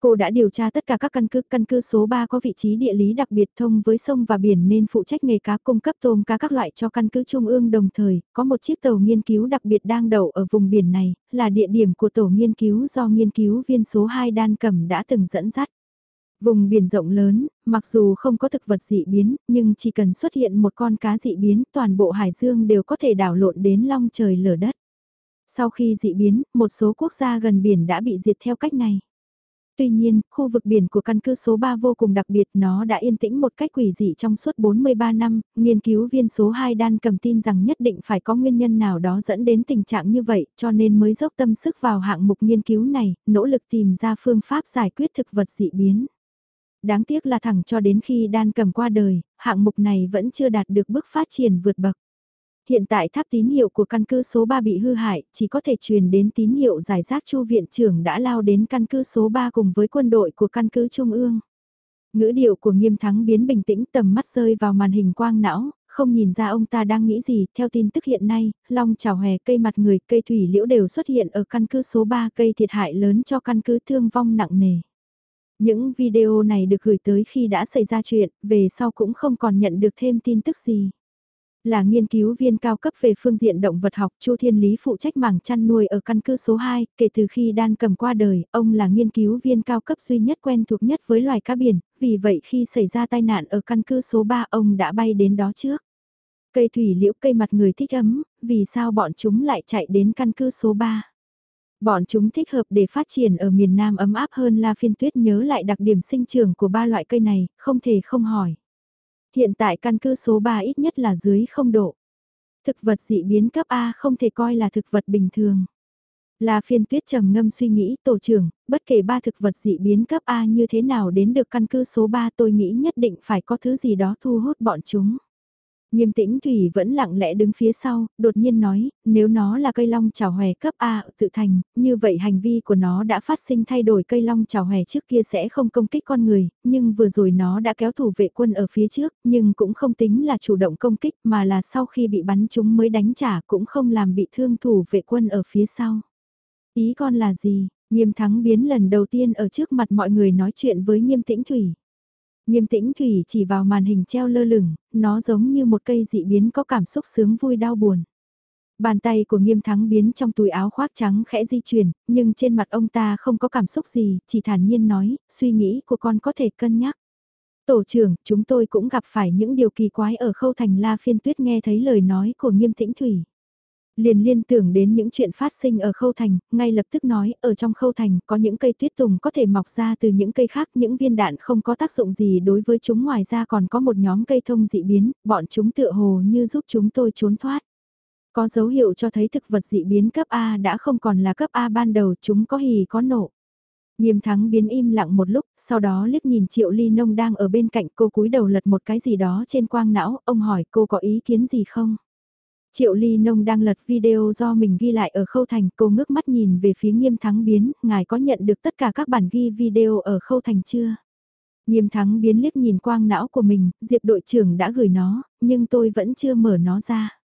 A: Cô đã điều tra tất cả các căn cứ, căn cứ số 3 có vị trí địa lý đặc biệt thông với sông và biển nên phụ trách nghề cá cung cấp tôm cá các loại cho căn cứ trung ương đồng thời, có một chiếc tàu nghiên cứu đặc biệt đang đậu ở vùng biển này, là địa điểm của tổ nghiên cứu do nghiên cứu viên số 2 đan cầm đã từng dẫn dắt. Vùng biển rộng lớn, mặc dù không có thực vật dị biến, nhưng chỉ cần xuất hiện một con cá dị biến, toàn bộ hải dương đều có thể đảo lộn đến long trời lở đất. Sau khi dị biến, một số quốc gia gần biển đã bị diệt theo cách này. Tuy nhiên, khu vực biển của căn cứ số 3 vô cùng đặc biệt, nó đã yên tĩnh một cách quỷ dị trong suốt 43 năm, nghiên cứu viên số 2 đan cầm tin rằng nhất định phải có nguyên nhân nào đó dẫn đến tình trạng như vậy, cho nên mới dốc tâm sức vào hạng mục nghiên cứu này, nỗ lực tìm ra phương pháp giải quyết thực vật dị biến. Đáng tiếc là thẳng cho đến khi đan cầm qua đời, hạng mục này vẫn chưa đạt được bước phát triển vượt bậc. Hiện tại tháp tín hiệu của căn cứ số 3 bị hư hại, chỉ có thể truyền đến tín hiệu giải rác chu viện trưởng đã lao đến căn cứ số 3 cùng với quân đội của căn cứ Trung ương. Ngữ điệu của nghiêm thắng biến bình tĩnh tầm mắt rơi vào màn hình quang não, không nhìn ra ông ta đang nghĩ gì. Theo tin tức hiện nay, long trào hòe cây mặt người, cây thủy liễu đều xuất hiện ở căn cứ số 3 cây thiệt hại lớn cho căn cứ thương vong nặng nề. Những video này được gửi tới khi đã xảy ra chuyện, về sau cũng không còn nhận được thêm tin tức gì. Là nghiên cứu viên cao cấp về phương diện động vật học, Chu Thiên Lý phụ trách mảng chăn nuôi ở căn cứ số 2, kể từ khi đan cầm qua đời, ông là nghiên cứu viên cao cấp duy nhất quen thuộc nhất với loài cá biển, vì vậy khi xảy ra tai nạn ở căn cứ số 3 ông đã bay đến đó trước. Cây thủy liễu cây mặt người thích ấm, vì sao bọn chúng lại chạy đến căn cứ số 3? Bọn chúng thích hợp để phát triển ở miền Nam ấm áp hơn La Phiên Tuyết nhớ lại đặc điểm sinh trưởng của ba loại cây này, không thể không hỏi. Hiện tại căn cứ số 3 ít nhất là dưới không độ. Thực vật dị biến cấp A không thể coi là thực vật bình thường. Là phiên tuyết trầm ngâm suy nghĩ tổ trưởng, bất kể ba thực vật dị biến cấp A như thế nào đến được căn cứ số 3 tôi nghĩ nhất định phải có thứ gì đó thu hút bọn chúng. Nghiêm tĩnh Thủy vẫn lặng lẽ đứng phía sau, đột nhiên nói, nếu nó là cây long trào hòe cấp A tự thành, như vậy hành vi của nó đã phát sinh thay đổi cây long trào hòe trước kia sẽ không công kích con người, nhưng vừa rồi nó đã kéo thủ vệ quân ở phía trước, nhưng cũng không tính là chủ động công kích mà là sau khi bị bắn chúng mới đánh trả cũng không làm bị thương thủ vệ quân ở phía sau. Ý con là gì? Nghiêm thắng biến lần đầu tiên ở trước mặt mọi người nói chuyện với nghiêm tĩnh Thủy. Nghiêm tĩnh Thủy chỉ vào màn hình treo lơ lửng, nó giống như một cây dị biến có cảm xúc sướng vui đau buồn. Bàn tay của nghiêm thắng biến trong túi áo khoác trắng khẽ di chuyển, nhưng trên mặt ông ta không có cảm xúc gì, chỉ thản nhiên nói, suy nghĩ của con có thể cân nhắc. Tổ trưởng, chúng tôi cũng gặp phải những điều kỳ quái ở khâu thành la phiên tuyết nghe thấy lời nói của nghiêm tĩnh thủy liền liên tưởng đến những chuyện phát sinh ở khâu thành, ngay lập tức nói, ở trong khâu thành có những cây tuyết tùng có thể mọc ra từ những cây khác, những viên đạn không có tác dụng gì đối với chúng ngoài ra còn có một nhóm cây thông dị biến, bọn chúng tựa hồ như giúp chúng tôi trốn thoát. Có dấu hiệu cho thấy thực vật dị biến cấp A đã không còn là cấp A ban đầu chúng có hì có nổ. Nghiêm thắng biến im lặng một lúc, sau đó liếc nhìn triệu ly nông đang ở bên cạnh cô cúi đầu lật một cái gì đó trên quang não, ông hỏi cô có ý kiến gì không? Triệu Ly Nông đang lật video do mình ghi lại ở khâu thành, cô ngước mắt nhìn về phía nghiêm thắng biến, ngài có nhận được tất cả các bản ghi video ở khâu thành chưa? Nghiêm thắng biến liếc nhìn quang não của mình, Diệp đội trưởng đã gửi nó, nhưng tôi vẫn chưa mở nó ra.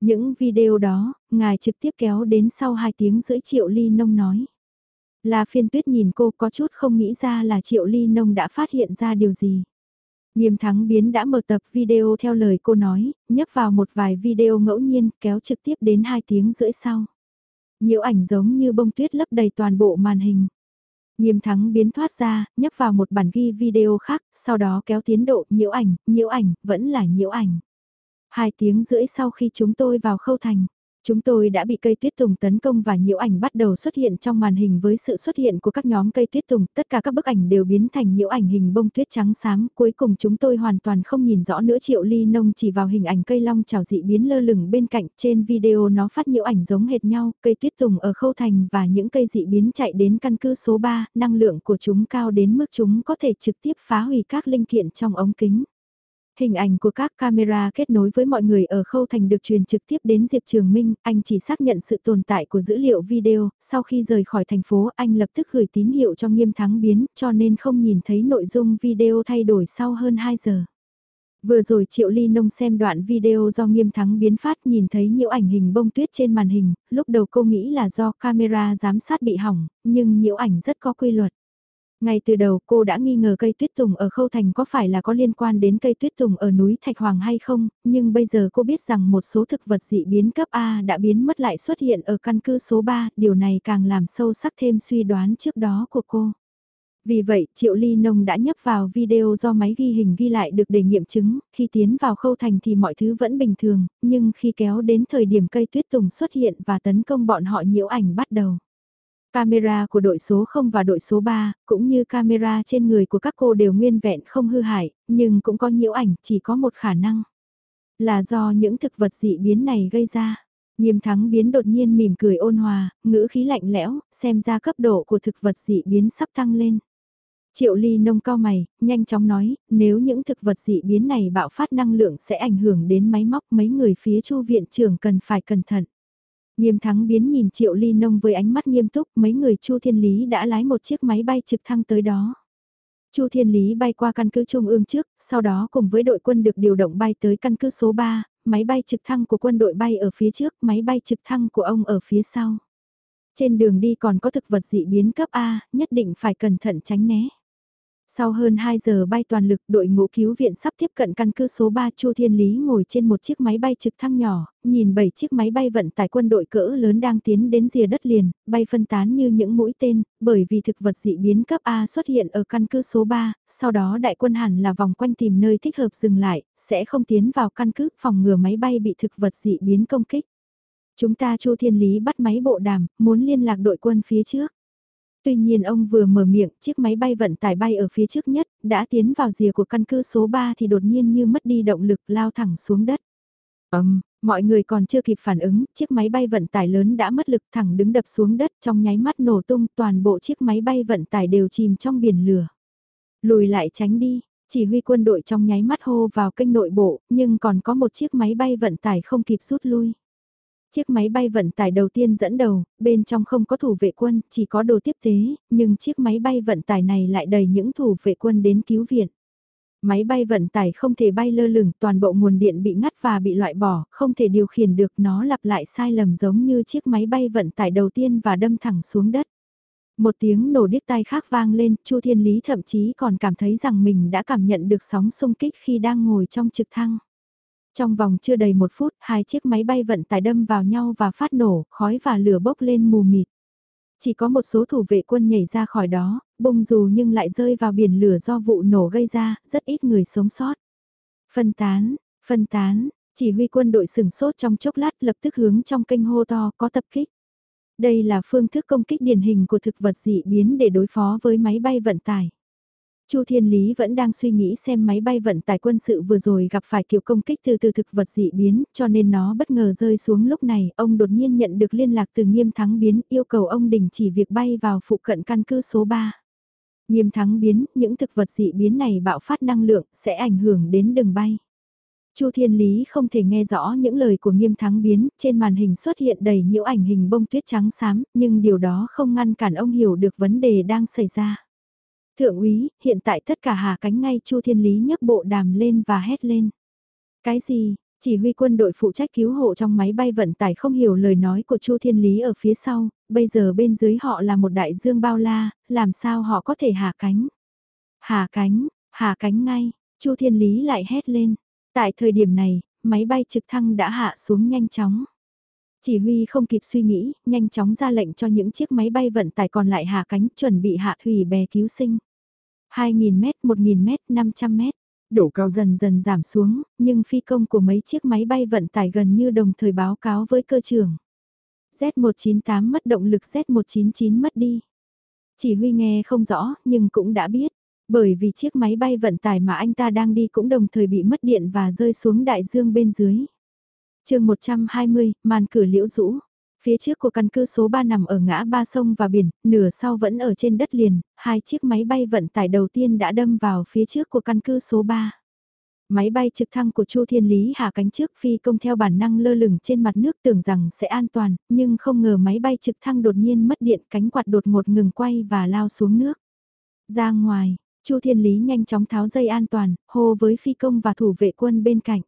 A: Những video đó, ngài trực tiếp kéo đến sau 2 tiếng rưỡi Triệu Ly Nông nói. Là phiên tuyết nhìn cô có chút không nghĩ ra là Triệu Ly Nông đã phát hiện ra điều gì. Nghiêm thắng biến đã mở tập video theo lời cô nói, nhấp vào một vài video ngẫu nhiên kéo trực tiếp đến 2 tiếng rưỡi sau. Nhiều ảnh giống như bông tuyết lấp đầy toàn bộ màn hình. Nghiêm thắng biến thoát ra, nhấp vào một bản ghi video khác, sau đó kéo tiến độ nhiễu ảnh, nhiễu ảnh, vẫn là nhiễu ảnh. Hai tiếng rưỡi sau khi chúng tôi vào khâu thành, Chúng tôi đã bị cây tuyết tùng tấn công và nhiễu ảnh bắt đầu xuất hiện trong màn hình với sự xuất hiện của các nhóm cây tuyết tùng, tất cả các bức ảnh đều biến thành nhiễu ảnh hình bông tuyết trắng xám, cuối cùng chúng tôi hoàn toàn không nhìn rõ nữa. Triệu ly nông chỉ vào hình ảnh cây long trào dị biến lơ lửng bên cạnh, trên video nó phát nhiễu ảnh giống hệt nhau, cây tuyết tùng ở khâu thành và những cây dị biến chạy đến căn cứ số 3, năng lượng của chúng cao đến mức chúng có thể trực tiếp phá hủy các linh kiện trong ống kính. Hình ảnh của các camera kết nối với mọi người ở khâu thành được truyền trực tiếp đến Diệp Trường Minh, anh chỉ xác nhận sự tồn tại của dữ liệu video, sau khi rời khỏi thành phố anh lập tức gửi tín hiệu cho nghiêm thắng biến cho nên không nhìn thấy nội dung video thay đổi sau hơn 2 giờ. Vừa rồi Triệu Ly Nông xem đoạn video do nghiêm thắng biến phát nhìn thấy nhiễu ảnh hình bông tuyết trên màn hình, lúc đầu cô nghĩ là do camera giám sát bị hỏng, nhưng nhiễu ảnh rất có quy luật. Ngay từ đầu cô đã nghi ngờ cây tuyết tùng ở Khâu Thành có phải là có liên quan đến cây tuyết tùng ở núi Thạch Hoàng hay không, nhưng bây giờ cô biết rằng một số thực vật dị biến cấp A đã biến mất lại xuất hiện ở căn cứ số 3, điều này càng làm sâu sắc thêm suy đoán trước đó của cô. Vì vậy, Triệu Ly Nông đã nhấp vào video do máy ghi hình ghi lại được để nghiệm chứng, khi tiến vào khâu thành thì mọi thứ vẫn bình thường, nhưng khi kéo đến thời điểm cây tuyết tùng xuất hiện và tấn công bọn họ nhiễu ảnh bắt đầu. Camera của đội số 0 và đội số 3, cũng như camera trên người của các cô đều nguyên vẹn không hư hại, nhưng cũng có nhiễu ảnh, chỉ có một khả năng. Là do những thực vật dị biến này gây ra. Nghiêm thắng biến đột nhiên mỉm cười ôn hòa, ngữ khí lạnh lẽo, xem ra cấp độ của thực vật dị biến sắp tăng lên. Triệu ly nông cao mày, nhanh chóng nói, nếu những thực vật dị biến này bạo phát năng lượng sẽ ảnh hưởng đến máy móc mấy người phía chu viện trưởng cần phải cẩn thận. Nghiêm thắng biến nhìn Triệu Ly Nông với ánh mắt nghiêm túc, mấy người Chu Thiên Lý đã lái một chiếc máy bay trực thăng tới đó. Chu Thiên Lý bay qua căn cứ Trung ương trước, sau đó cùng với đội quân được điều động bay tới căn cứ số 3, máy bay trực thăng của quân đội bay ở phía trước, máy bay trực thăng của ông ở phía sau. Trên đường đi còn có thực vật dị biến cấp A, nhất định phải cẩn thận tránh né. Sau hơn 2 giờ bay toàn lực, đội ngũ cứu viện sắp tiếp cận căn cứ số 3 Chu Thiên Lý ngồi trên một chiếc máy bay trực thăng nhỏ, nhìn 7 chiếc máy bay vận tải quân đội cỡ lớn đang tiến đến rìa đất liền, bay phân tán như những mũi tên, bởi vì thực vật dị biến cấp A xuất hiện ở căn cứ số 3, sau đó đại quân hẳn là vòng quanh tìm nơi thích hợp dừng lại, sẽ không tiến vào căn cứ phòng ngừa máy bay bị thực vật dị biến công kích. Chúng ta Chu Thiên Lý bắt máy bộ đàm, muốn liên lạc đội quân phía trước. Tuy nhiên ông vừa mở miệng, chiếc máy bay vận tải bay ở phía trước nhất, đã tiến vào rìa của căn cứ số 3 thì đột nhiên như mất đi động lực lao thẳng xuống đất. Ấm, Mọi người còn chưa kịp phản ứng, chiếc máy bay vận tải lớn đã mất lực thẳng đứng đập xuống đất trong nháy mắt nổ tung toàn bộ chiếc máy bay vận tải đều chìm trong biển lửa. Lùi lại tránh đi, chỉ huy quân đội trong nháy mắt hô vào kênh nội bộ, nhưng còn có một chiếc máy bay vận tải không kịp rút lui. Chiếc máy bay vận tải đầu tiên dẫn đầu, bên trong không có thủ vệ quân, chỉ có đồ tiếp tế, nhưng chiếc máy bay vận tải này lại đầy những thủ vệ quân đến cứu viện. Máy bay vận tải không thể bay lơ lửng, toàn bộ nguồn điện bị ngắt và bị loại bỏ, không thể điều khiển được nó lặp lại sai lầm giống như chiếc máy bay vận tải đầu tiên và đâm thẳng xuống đất. Một tiếng nổ điếc tai khác vang lên, Chu Thiên Lý thậm chí còn cảm thấy rằng mình đã cảm nhận được sóng xung kích khi đang ngồi trong trực thăng. Trong vòng chưa đầy một phút, hai chiếc máy bay vận tải đâm vào nhau và phát nổ, khói và lửa bốc lên mù mịt. Chỉ có một số thủ vệ quân nhảy ra khỏi đó, bung dù nhưng lại rơi vào biển lửa do vụ nổ gây ra, rất ít người sống sót. Phân tán, phân tán, chỉ huy quân đội sừng sốt trong chốc lát lập tức hướng trong kênh hô to có tập kích. Đây là phương thức công kích điển hình của thực vật dị biến để đối phó với máy bay vận tải. Chu Thiên Lý vẫn đang suy nghĩ xem máy bay vận tải quân sự vừa rồi gặp phải kiểu công kích từ từ thực vật dị biến, cho nên nó bất ngờ rơi xuống lúc này, ông đột nhiên nhận được liên lạc từ nghiêm thắng biến, yêu cầu ông đình chỉ việc bay vào phụ cận căn cứ số 3. Nghiêm thắng biến, những thực vật dị biến này bạo phát năng lượng, sẽ ảnh hưởng đến đường bay. Chu Thiên Lý không thể nghe rõ những lời của nghiêm thắng biến, trên màn hình xuất hiện đầy nhiễu ảnh hình bông tuyết trắng xám, nhưng điều đó không ngăn cản ông hiểu được vấn đề đang xảy ra. Thượng úy, hiện tại tất cả hạ cánh ngay Chu Thiên Lý nhấc bộ đàm lên và hét lên. Cái gì? Chỉ huy quân đội phụ trách cứu hộ trong máy bay vận tải không hiểu lời nói của Chu Thiên Lý ở phía sau, bây giờ bên dưới họ là một đại dương bao la, làm sao họ có thể hạ cánh? Hạ cánh, hạ cánh ngay, Chu Thiên Lý lại hét lên. Tại thời điểm này, máy bay trực thăng đã hạ xuống nhanh chóng. Chỉ huy không kịp suy nghĩ, nhanh chóng ra lệnh cho những chiếc máy bay vận tải còn lại hạ cánh chuẩn bị hạ thủy bè cứu sinh. 2.000m, 1.000m, 500m. Độ cao dần dần giảm xuống, nhưng phi công của mấy chiếc máy bay vận tải gần như đồng thời báo cáo với cơ trưởng. Z198 mất động lực Z199 mất đi. Chỉ huy nghe không rõ, nhưng cũng đã biết. Bởi vì chiếc máy bay vận tải mà anh ta đang đi cũng đồng thời bị mất điện và rơi xuống đại dương bên dưới. chương 120, màn cửa liễu rũ. Phía trước của căn cứ số 3 nằm ở ngã ba sông và biển, nửa sau vẫn ở trên đất liền, hai chiếc máy bay vận tải đầu tiên đã đâm vào phía trước của căn cứ số 3. Máy bay trực thăng của Chu Thiên Lý hạ cánh trước phi công theo bản năng lơ lửng trên mặt nước tưởng rằng sẽ an toàn, nhưng không ngờ máy bay trực thăng đột nhiên mất điện cánh quạt đột ngột ngừng quay và lao xuống nước. Ra ngoài, Chu Thiên Lý nhanh chóng tháo dây an toàn, hô với phi công và thủ vệ quân bên cạnh.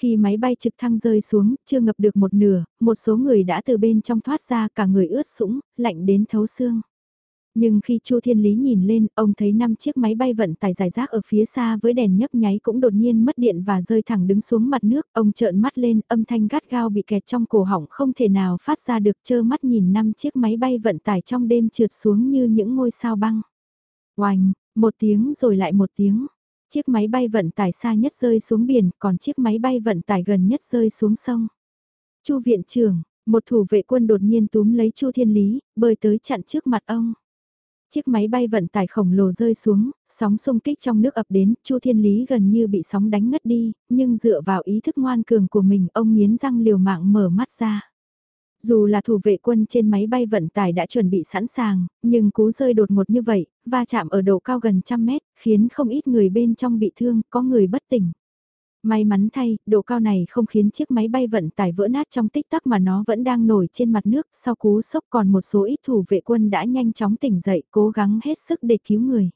A: Khi máy bay trực thăng rơi xuống, chưa ngập được một nửa, một số người đã từ bên trong thoát ra cả người ướt sũng, lạnh đến thấu xương. Nhưng khi Chu Thiên Lý nhìn lên, ông thấy năm chiếc máy bay vận tải dài rác ở phía xa với đèn nhấp nháy cũng đột nhiên mất điện và rơi thẳng đứng xuống mặt nước. Ông trợn mắt lên, âm thanh gắt gao bị kẹt trong cổ họng không thể nào phát ra được trơ mắt nhìn năm chiếc máy bay vận tải trong đêm trượt xuống như những ngôi sao băng. Oanh, một tiếng rồi lại một tiếng. Chiếc máy bay vận tải xa nhất rơi xuống biển, còn chiếc máy bay vận tải gần nhất rơi xuống sông. Chu viện trưởng, một thủ vệ quân đột nhiên túm lấy Chu Thiên Lý, bơi tới chặn trước mặt ông. Chiếc máy bay vận tải khổng lồ rơi xuống, sóng xung kích trong nước ập đến, Chu Thiên Lý gần như bị sóng đánh ngất đi, nhưng dựa vào ý thức ngoan cường của mình, ông nghiến răng liều mạng mở mắt ra. Dù là thủ vệ quân trên máy bay vận tải đã chuẩn bị sẵn sàng, nhưng cú rơi đột ngột như vậy, va chạm ở độ cao gần trăm mét, khiến không ít người bên trong bị thương, có người bất tỉnh. May mắn thay, độ cao này không khiến chiếc máy bay vận tải vỡ nát trong tích tắc mà nó vẫn đang nổi trên mặt nước, sau cú sốc còn một số ít thủ vệ quân đã nhanh chóng tỉnh dậy, cố gắng hết sức để cứu người.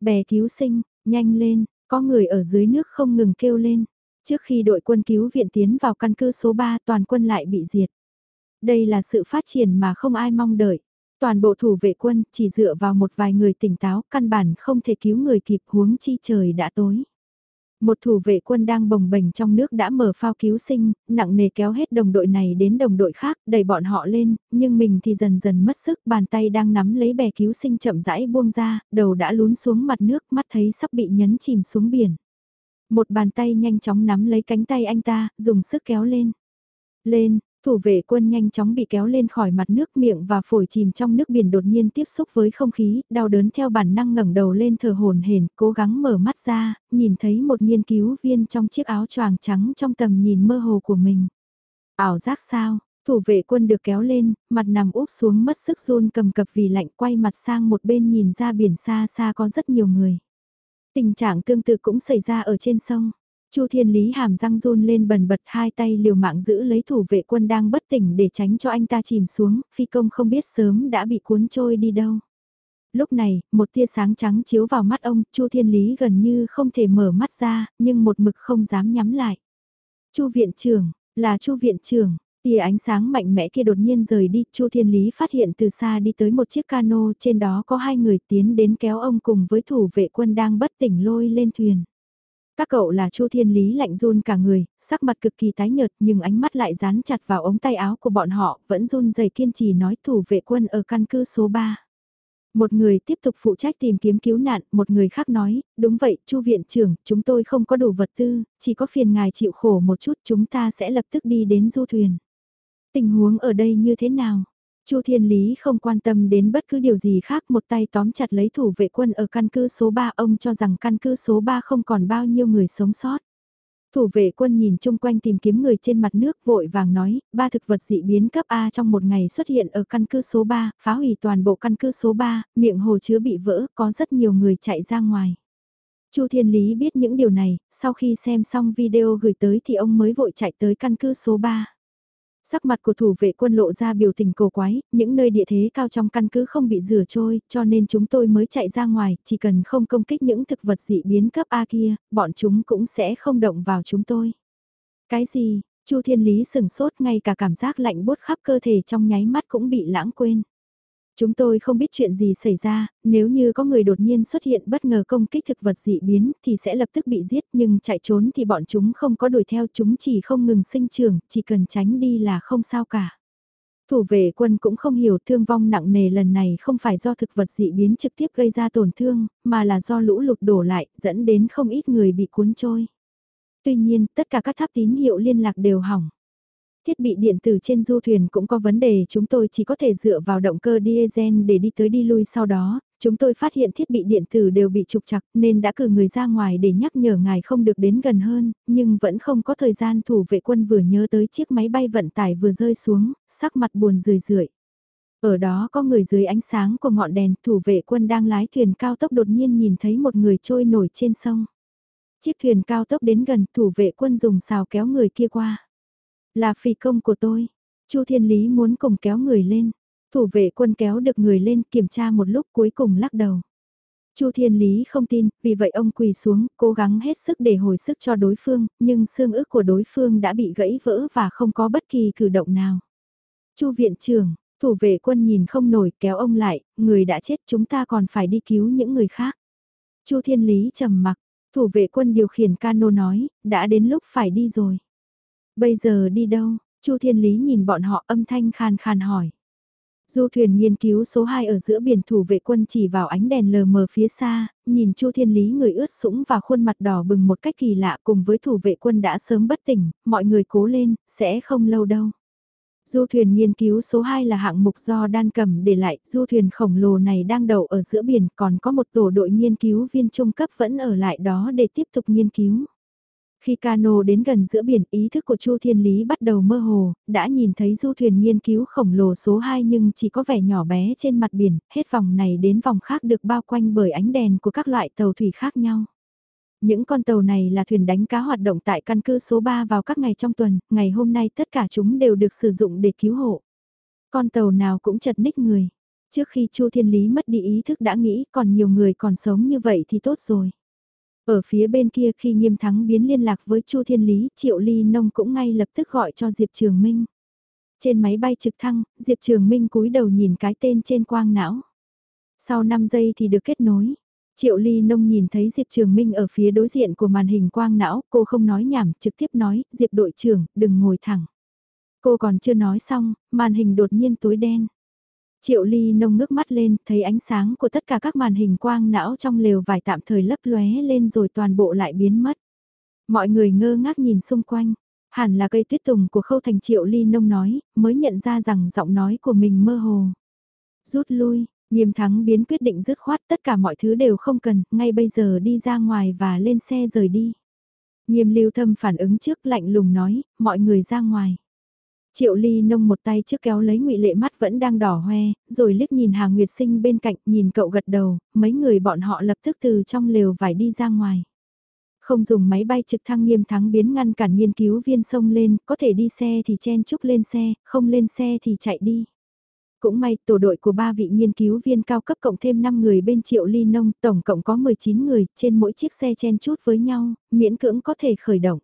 A: Bè cứu sinh, nhanh lên, có người ở dưới nước không ngừng kêu lên. Trước khi đội quân cứu viện tiến vào căn cứ số 3 toàn quân lại bị diệt. Đây là sự phát triển mà không ai mong đợi. Toàn bộ thủ vệ quân chỉ dựa vào một vài người tỉnh táo căn bản không thể cứu người kịp huống chi trời đã tối. Một thủ vệ quân đang bồng bềnh trong nước đã mở phao cứu sinh, nặng nề kéo hết đồng đội này đến đồng đội khác, đẩy bọn họ lên, nhưng mình thì dần dần mất sức, bàn tay đang nắm lấy bè cứu sinh chậm rãi buông ra, đầu đã lún xuống mặt nước, mắt thấy sắp bị nhấn chìm xuống biển. Một bàn tay nhanh chóng nắm lấy cánh tay anh ta, dùng sức kéo lên. Lên, Thủ vệ quân nhanh chóng bị kéo lên khỏi mặt nước miệng và phổi chìm trong nước biển đột nhiên tiếp xúc với không khí, đau đớn theo bản năng ngẩng đầu lên thở hồn hển, cố gắng mở mắt ra, nhìn thấy một nghiên cứu viên trong chiếc áo choàng trắng trong tầm nhìn mơ hồ của mình. Ảo giác sao? Thủ vệ quân được kéo lên, mặt nằm úp xuống mất sức run cầm cập vì lạnh quay mặt sang một bên nhìn ra biển xa xa có rất nhiều người. Tình trạng tương tự cũng xảy ra ở trên sông. Chu Thiên Lý hàm răng run lên bần bật hai tay liều mạng giữ lấy thủ vệ quân đang bất tỉnh để tránh cho anh ta chìm xuống, phi công không biết sớm đã bị cuốn trôi đi đâu. Lúc này, một tia sáng trắng chiếu vào mắt ông, Chu Thiên Lý gần như không thể mở mắt ra, nhưng một mực không dám nhắm lại. Chu viện trưởng, là Chu viện trưởng, tia ánh sáng mạnh mẽ kia đột nhiên rời đi, Chu Thiên Lý phát hiện từ xa đi tới một chiếc cano, trên đó có hai người tiến đến kéo ông cùng với thủ vệ quân đang bất tỉnh lôi lên thuyền. Các cậu là Chu Thiên Lý lạnh run cả người, sắc mặt cực kỳ tái nhợt nhưng ánh mắt lại dán chặt vào ống tay áo của bọn họ, vẫn run rẩy kiên trì nói thủ vệ quân ở căn cứ số 3. Một người tiếp tục phụ trách tìm kiếm cứu nạn, một người khác nói, đúng vậy, Chu viện trưởng, chúng tôi không có đủ vật tư, chỉ có phiền ngài chịu khổ một chút, chúng ta sẽ lập tức đi đến du thuyền. Tình huống ở đây như thế nào? Chu Thiên Lý không quan tâm đến bất cứ điều gì khác một tay tóm chặt lấy thủ vệ quân ở căn cứ số 3 ông cho rằng căn cứ số 3 không còn bao nhiêu người sống sót. Thủ vệ quân nhìn chung quanh tìm kiếm người trên mặt nước vội vàng nói, ba thực vật dị biến cấp A trong một ngày xuất hiện ở căn cứ số 3, phá hủy toàn bộ căn cứ số 3, miệng hồ chứa bị vỡ, có rất nhiều người chạy ra ngoài. Chu Thiên Lý biết những điều này, sau khi xem xong video gửi tới thì ông mới vội chạy tới căn cứ số 3. Sắc mặt của thủ vệ quân lộ ra biểu tình cổ quái, những nơi địa thế cao trong căn cứ không bị rửa trôi, cho nên chúng tôi mới chạy ra ngoài, chỉ cần không công kích những thực vật dị biến cấp A kia, bọn chúng cũng sẽ không động vào chúng tôi. Cái gì? Chu Thiên Lý sừng sốt ngay cả cảm giác lạnh bốt khắp cơ thể trong nháy mắt cũng bị lãng quên. Chúng tôi không biết chuyện gì xảy ra, nếu như có người đột nhiên xuất hiện bất ngờ công kích thực vật dị biến thì sẽ lập tức bị giết nhưng chạy trốn thì bọn chúng không có đuổi theo chúng chỉ không ngừng sinh trưởng, chỉ cần tránh đi là không sao cả. Thủ vệ quân cũng không hiểu thương vong nặng nề lần này không phải do thực vật dị biến trực tiếp gây ra tổn thương, mà là do lũ lụt đổ lại, dẫn đến không ít người bị cuốn trôi. Tuy nhiên, tất cả các tháp tín hiệu liên lạc đều hỏng. Thiết bị điện tử trên du thuyền cũng có vấn đề chúng tôi chỉ có thể dựa vào động cơ diesel để đi tới đi lui sau đó, chúng tôi phát hiện thiết bị điện tử đều bị trục chặt nên đã cử người ra ngoài để nhắc nhở ngài không được đến gần hơn, nhưng vẫn không có thời gian thủ vệ quân vừa nhớ tới chiếc máy bay vận tải vừa rơi xuống, sắc mặt buồn rười rượi. Ở đó có người dưới ánh sáng của ngọn đèn, thủ vệ quân đang lái thuyền cao tốc đột nhiên nhìn thấy một người trôi nổi trên sông. Chiếc thuyền cao tốc đến gần, thủ vệ quân dùng xào kéo người kia qua. Là phi công của tôi. Chu Thiên Lý muốn cùng kéo người lên. Thủ vệ quân kéo được người lên kiểm tra một lúc cuối cùng lắc đầu. Chu Thiên Lý không tin, vì vậy ông quỳ xuống, cố gắng hết sức để hồi sức cho đối phương, nhưng xương ức của đối phương đã bị gãy vỡ và không có bất kỳ cử động nào. Chu viện trưởng, thủ vệ quân nhìn không nổi kéo ông lại, người đã chết chúng ta còn phải đi cứu những người khác. Chu Thiên Lý trầm mặc, thủ vệ quân điều khiển cano nói, đã đến lúc phải đi rồi. Bây giờ đi đâu? Chu Thiên Lý nhìn bọn họ âm thanh khan khan hỏi. Du thuyền nghiên cứu số 2 ở giữa biển thủ vệ quân chỉ vào ánh đèn lờ mờ phía xa, nhìn Chu Thiên Lý người ướt sũng và khuôn mặt đỏ bừng một cách kỳ lạ cùng với thủ vệ quân đã sớm bất tỉnh, mọi người cố lên, sẽ không lâu đâu. Du thuyền nghiên cứu số 2 là hạng mục do đan cầm để lại, du thuyền khổng lồ này đang đậu ở giữa biển còn có một tổ đội nghiên cứu viên trung cấp vẫn ở lại đó để tiếp tục nghiên cứu. Khi cano đến gần giữa biển, ý thức của Chu Thiên Lý bắt đầu mơ hồ, đã nhìn thấy du thuyền nghiên cứu khổng lồ số 2 nhưng chỉ có vẻ nhỏ bé trên mặt biển, hết vòng này đến vòng khác được bao quanh bởi ánh đèn của các loại tàu thủy khác nhau. Những con tàu này là thuyền đánh cá hoạt động tại căn cứ số 3 vào các ngày trong tuần, ngày hôm nay tất cả chúng đều được sử dụng để cứu hộ. Con tàu nào cũng chật ních người. Trước khi Chu Thiên Lý mất đi ý thức đã nghĩ còn nhiều người còn sống như vậy thì tốt rồi. Ở phía bên kia khi nghiêm thắng biến liên lạc với Chu Thiên Lý, Triệu Ly Nông cũng ngay lập tức gọi cho Diệp Trường Minh. Trên máy bay trực thăng, Diệp Trường Minh cúi đầu nhìn cái tên trên quang não. Sau 5 giây thì được kết nối. Triệu Ly Nông nhìn thấy Diệp Trường Minh ở phía đối diện của màn hình quang não, cô không nói nhảm, trực tiếp nói, Diệp đội trưởng, đừng ngồi thẳng. Cô còn chưa nói xong, màn hình đột nhiên tối đen. Triệu ly nông ngước mắt lên, thấy ánh sáng của tất cả các màn hình quang não trong lều vải tạm thời lấp lóe lên rồi toàn bộ lại biến mất. Mọi người ngơ ngác nhìn xung quanh. Hẳn là cây tuyết tùng của khâu thành triệu ly nông nói, mới nhận ra rằng giọng nói của mình mơ hồ. Rút lui, nghiêm thắng biến quyết định dứt khoát tất cả mọi thứ đều không cần, ngay bây giờ đi ra ngoài và lên xe rời đi. Nghiêm lưu thâm phản ứng trước lạnh lùng nói, mọi người ra ngoài. Triệu ly nông một tay trước kéo lấy ngụy lệ mắt vẫn đang đỏ hoe, rồi liếc nhìn Hà Nguyệt Sinh bên cạnh nhìn cậu gật đầu, mấy người bọn họ lập tức từ trong lều vải đi ra ngoài. Không dùng máy bay trực thăng nghiêm thắng biến ngăn cản nghiên cứu viên sông lên, có thể đi xe thì chen chúc lên xe, không lên xe thì chạy đi. Cũng may tổ đội của ba vị nghiên cứu viên cao cấp cộng thêm 5 người bên triệu ly nông, tổng cộng có 19 người, trên mỗi chiếc xe chen chút với nhau, miễn cưỡng có thể khởi động.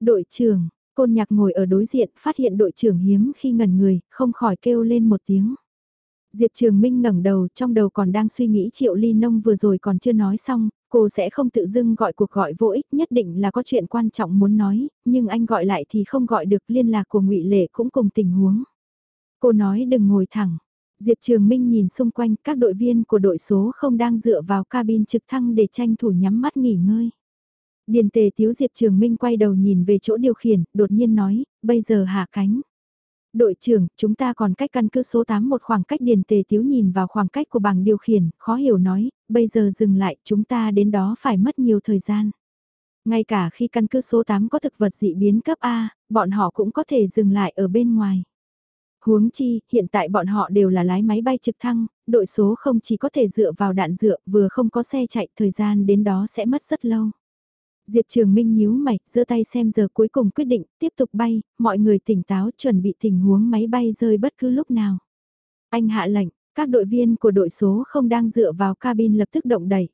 A: Đội trưởng, côn nhạc ngồi ở đối diện, phát hiện đội trưởng hiếm khi ngẩn người, không khỏi kêu lên một tiếng. Diệp Trường Minh ngẩng đầu, trong đầu còn đang suy nghĩ Triệu Ly Nông vừa rồi còn chưa nói xong, cô sẽ không tự dưng gọi cuộc gọi vô ích, nhất định là có chuyện quan trọng muốn nói, nhưng anh gọi lại thì không gọi được liên lạc của Ngụy Lệ cũng cùng tình huống. Cô nói đừng ngồi thẳng. Diệp Trường Minh nhìn xung quanh các đội viên của đội số không đang dựa vào cabin trực thăng để tranh thủ nhắm mắt nghỉ ngơi. Điền tề tiếu Diệp Trường Minh quay đầu nhìn về chỗ điều khiển, đột nhiên nói, bây giờ hạ cánh. Đội trưởng, chúng ta còn cách căn cứ số 8 một khoảng cách điền tề tiếu nhìn vào khoảng cách của bảng điều khiển, khó hiểu nói, bây giờ dừng lại, chúng ta đến đó phải mất nhiều thời gian. Ngay cả khi căn cứ số 8 có thực vật dị biến cấp A, bọn họ cũng có thể dừng lại ở bên ngoài. Huống chi, hiện tại bọn họ đều là lái máy bay trực thăng, đội số không chỉ có thể dựa vào đạn dựa, vừa không có xe chạy, thời gian đến đó sẽ mất rất lâu. Diệp Trường Minh nhíu mày, giơ tay xem giờ cuối cùng quyết định, tiếp tục bay, mọi người tỉnh táo chuẩn bị tình huống máy bay rơi bất cứ lúc nào. Anh hạ lệnh, các đội viên của đội số không đang dựa vào cabin lập tức động đẩy.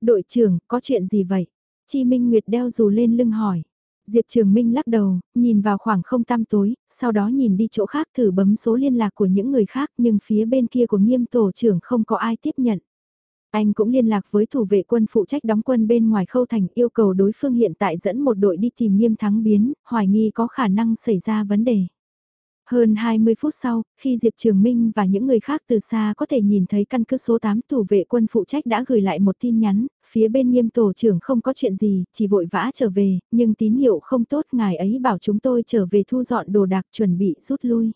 A: Đội trưởng, có chuyện gì vậy? Chi Minh Nguyệt đeo dù lên lưng hỏi. Diệp Trường Minh lắc đầu, nhìn vào khoảng không tăm tối, sau đó nhìn đi chỗ khác thử bấm số liên lạc của những người khác nhưng phía bên kia của nghiêm tổ trưởng không có ai tiếp nhận. Anh cũng liên lạc với thủ vệ quân phụ trách đóng quân bên ngoài khâu thành yêu cầu đối phương hiện tại dẫn một đội đi tìm nghiêm thắng biến, hoài nghi có khả năng xảy ra vấn đề. Hơn 20 phút sau, khi Diệp Trường Minh và những người khác từ xa có thể nhìn thấy căn cứ số 8 thủ vệ quân phụ trách đã gửi lại một tin nhắn, phía bên nghiêm tổ trưởng không có chuyện gì, chỉ vội vã trở về, nhưng tín hiệu không tốt ngài ấy bảo chúng tôi trở về thu dọn đồ đạc chuẩn bị rút lui.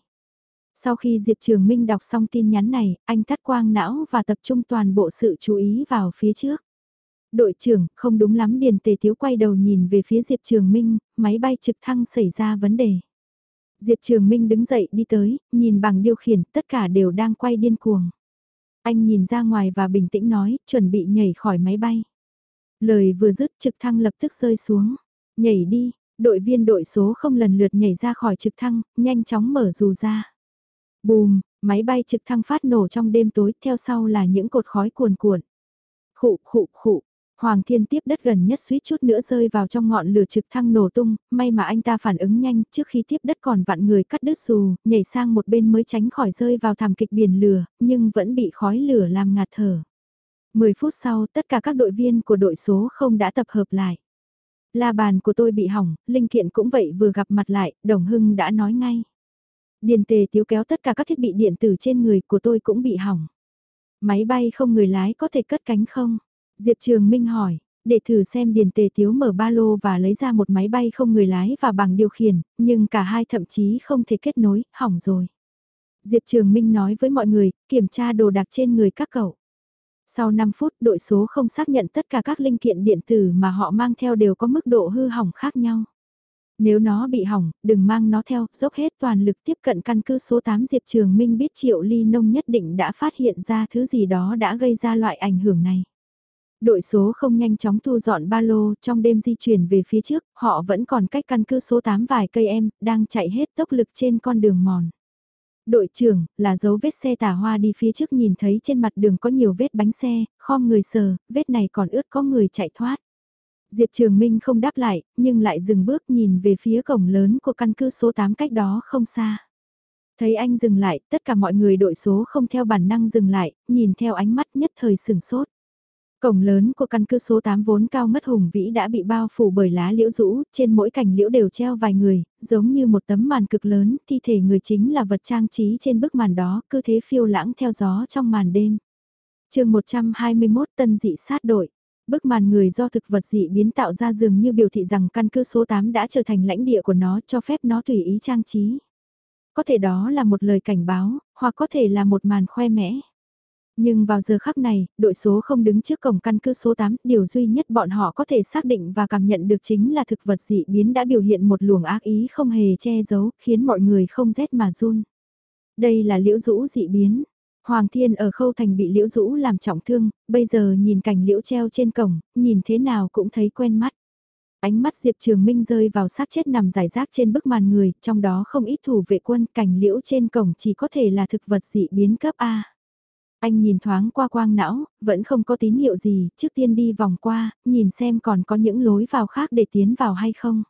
A: Sau khi Diệp Trường Minh đọc xong tin nhắn này, anh tắt quang não và tập trung toàn bộ sự chú ý vào phía trước. Đội trưởng, không đúng lắm Điền Tề thiếu quay đầu nhìn về phía Diệp Trường Minh, máy bay trực thăng xảy ra vấn đề. Diệp Trường Minh đứng dậy đi tới, nhìn bằng điều khiển, tất cả đều đang quay điên cuồng. Anh nhìn ra ngoài và bình tĩnh nói, chuẩn bị nhảy khỏi máy bay. Lời vừa dứt trực thăng lập tức rơi xuống. Nhảy đi, đội viên đội số không lần lượt nhảy ra khỏi trực thăng, nhanh chóng mở dù ra. Bùm, máy bay trực thăng phát nổ trong đêm tối, theo sau là những cột khói cuồn cuộn. Khụ khụ khụ, Hoàng Thiên tiếp đất gần nhất suýt chút nữa rơi vào trong ngọn lửa trực thăng nổ tung, may mà anh ta phản ứng nhanh trước khi tiếp đất còn vặn người cắt đứt dù, nhảy sang một bên mới tránh khỏi rơi vào thảm kịch biển lửa, nhưng vẫn bị khói lửa làm ngạt thở. 10 phút sau tất cả các đội viên của đội số không đã tập hợp lại. La bàn của tôi bị hỏng, linh kiện cũng vậy vừa gặp mặt lại, Đồng Hưng đã nói ngay. Điền tề tiếu kéo tất cả các thiết bị điện tử trên người của tôi cũng bị hỏng. Máy bay không người lái có thể cất cánh không? Diệp Trường Minh hỏi, để thử xem Điền Tề Tiếu mở ba lô và lấy ra một máy bay không người lái và bằng điều khiển, nhưng cả hai thậm chí không thể kết nối, hỏng rồi. Diệp Trường Minh nói với mọi người, kiểm tra đồ đạc trên người các cậu. Sau 5 phút, đội số không xác nhận tất cả các linh kiện điện tử mà họ mang theo đều có mức độ hư hỏng khác nhau. Nếu nó bị hỏng, đừng mang nó theo, dốc hết toàn lực tiếp cận căn cứ số 8 Diệp Trường Minh biết Triệu Ly Nông nhất định đã phát hiện ra thứ gì đó đã gây ra loại ảnh hưởng này. Đội số không nhanh chóng thu dọn ba lô, trong đêm di chuyển về phía trước, họ vẫn còn cách căn cứ số 8 vài cây em, đang chạy hết tốc lực trên con đường mòn. Đội trưởng, là dấu vết xe tả hoa đi phía trước nhìn thấy trên mặt đường có nhiều vết bánh xe, khom người sờ, vết này còn ướt có người chạy thoát. Diệp Trường Minh không đáp lại, nhưng lại dừng bước nhìn về phía cổng lớn của căn cứ số 8 cách đó không xa. Thấy anh dừng lại, tất cả mọi người đội số không theo bản năng dừng lại, nhìn theo ánh mắt nhất thời sừng sốt. Cổng lớn của căn cứ số 8 vốn cao mất hùng vĩ đã bị bao phủ bởi lá liễu rũ, trên mỗi cành liễu đều treo vài người, giống như một tấm màn cực lớn, thi thể người chính là vật trang trí trên bức màn đó, cứ thế phiêu lãng theo gió trong màn đêm. chương 121 tân dị sát đội. Bức màn người do thực vật dị biến tạo ra dường như biểu thị rằng căn cứ số 8 đã trở thành lãnh địa của nó cho phép nó tùy ý trang trí. Có thể đó là một lời cảnh báo, hoặc có thể là một màn khoe mẽ. Nhưng vào giờ khắc này, đội số không đứng trước cổng căn cứ số 8, điều duy nhất bọn họ có thể xác định và cảm nhận được chính là thực vật dị biến đã biểu hiện một luồng ác ý không hề che giấu, khiến mọi người không rét mà run. Đây là liễu rũ dị biến. Hoàng Thiên ở khâu thành bị liễu rũ làm trọng thương, bây giờ nhìn cảnh liễu treo trên cổng, nhìn thế nào cũng thấy quen mắt. Ánh mắt Diệp Trường Minh rơi vào xác chết nằm giải rác trên bức màn người, trong đó không ít thủ vệ quân, cảnh liễu trên cổng chỉ có thể là thực vật dị biến cấp A. Anh nhìn thoáng qua quang não, vẫn không có tín hiệu gì, trước tiên đi vòng qua, nhìn xem còn có những lối vào khác để tiến vào hay không.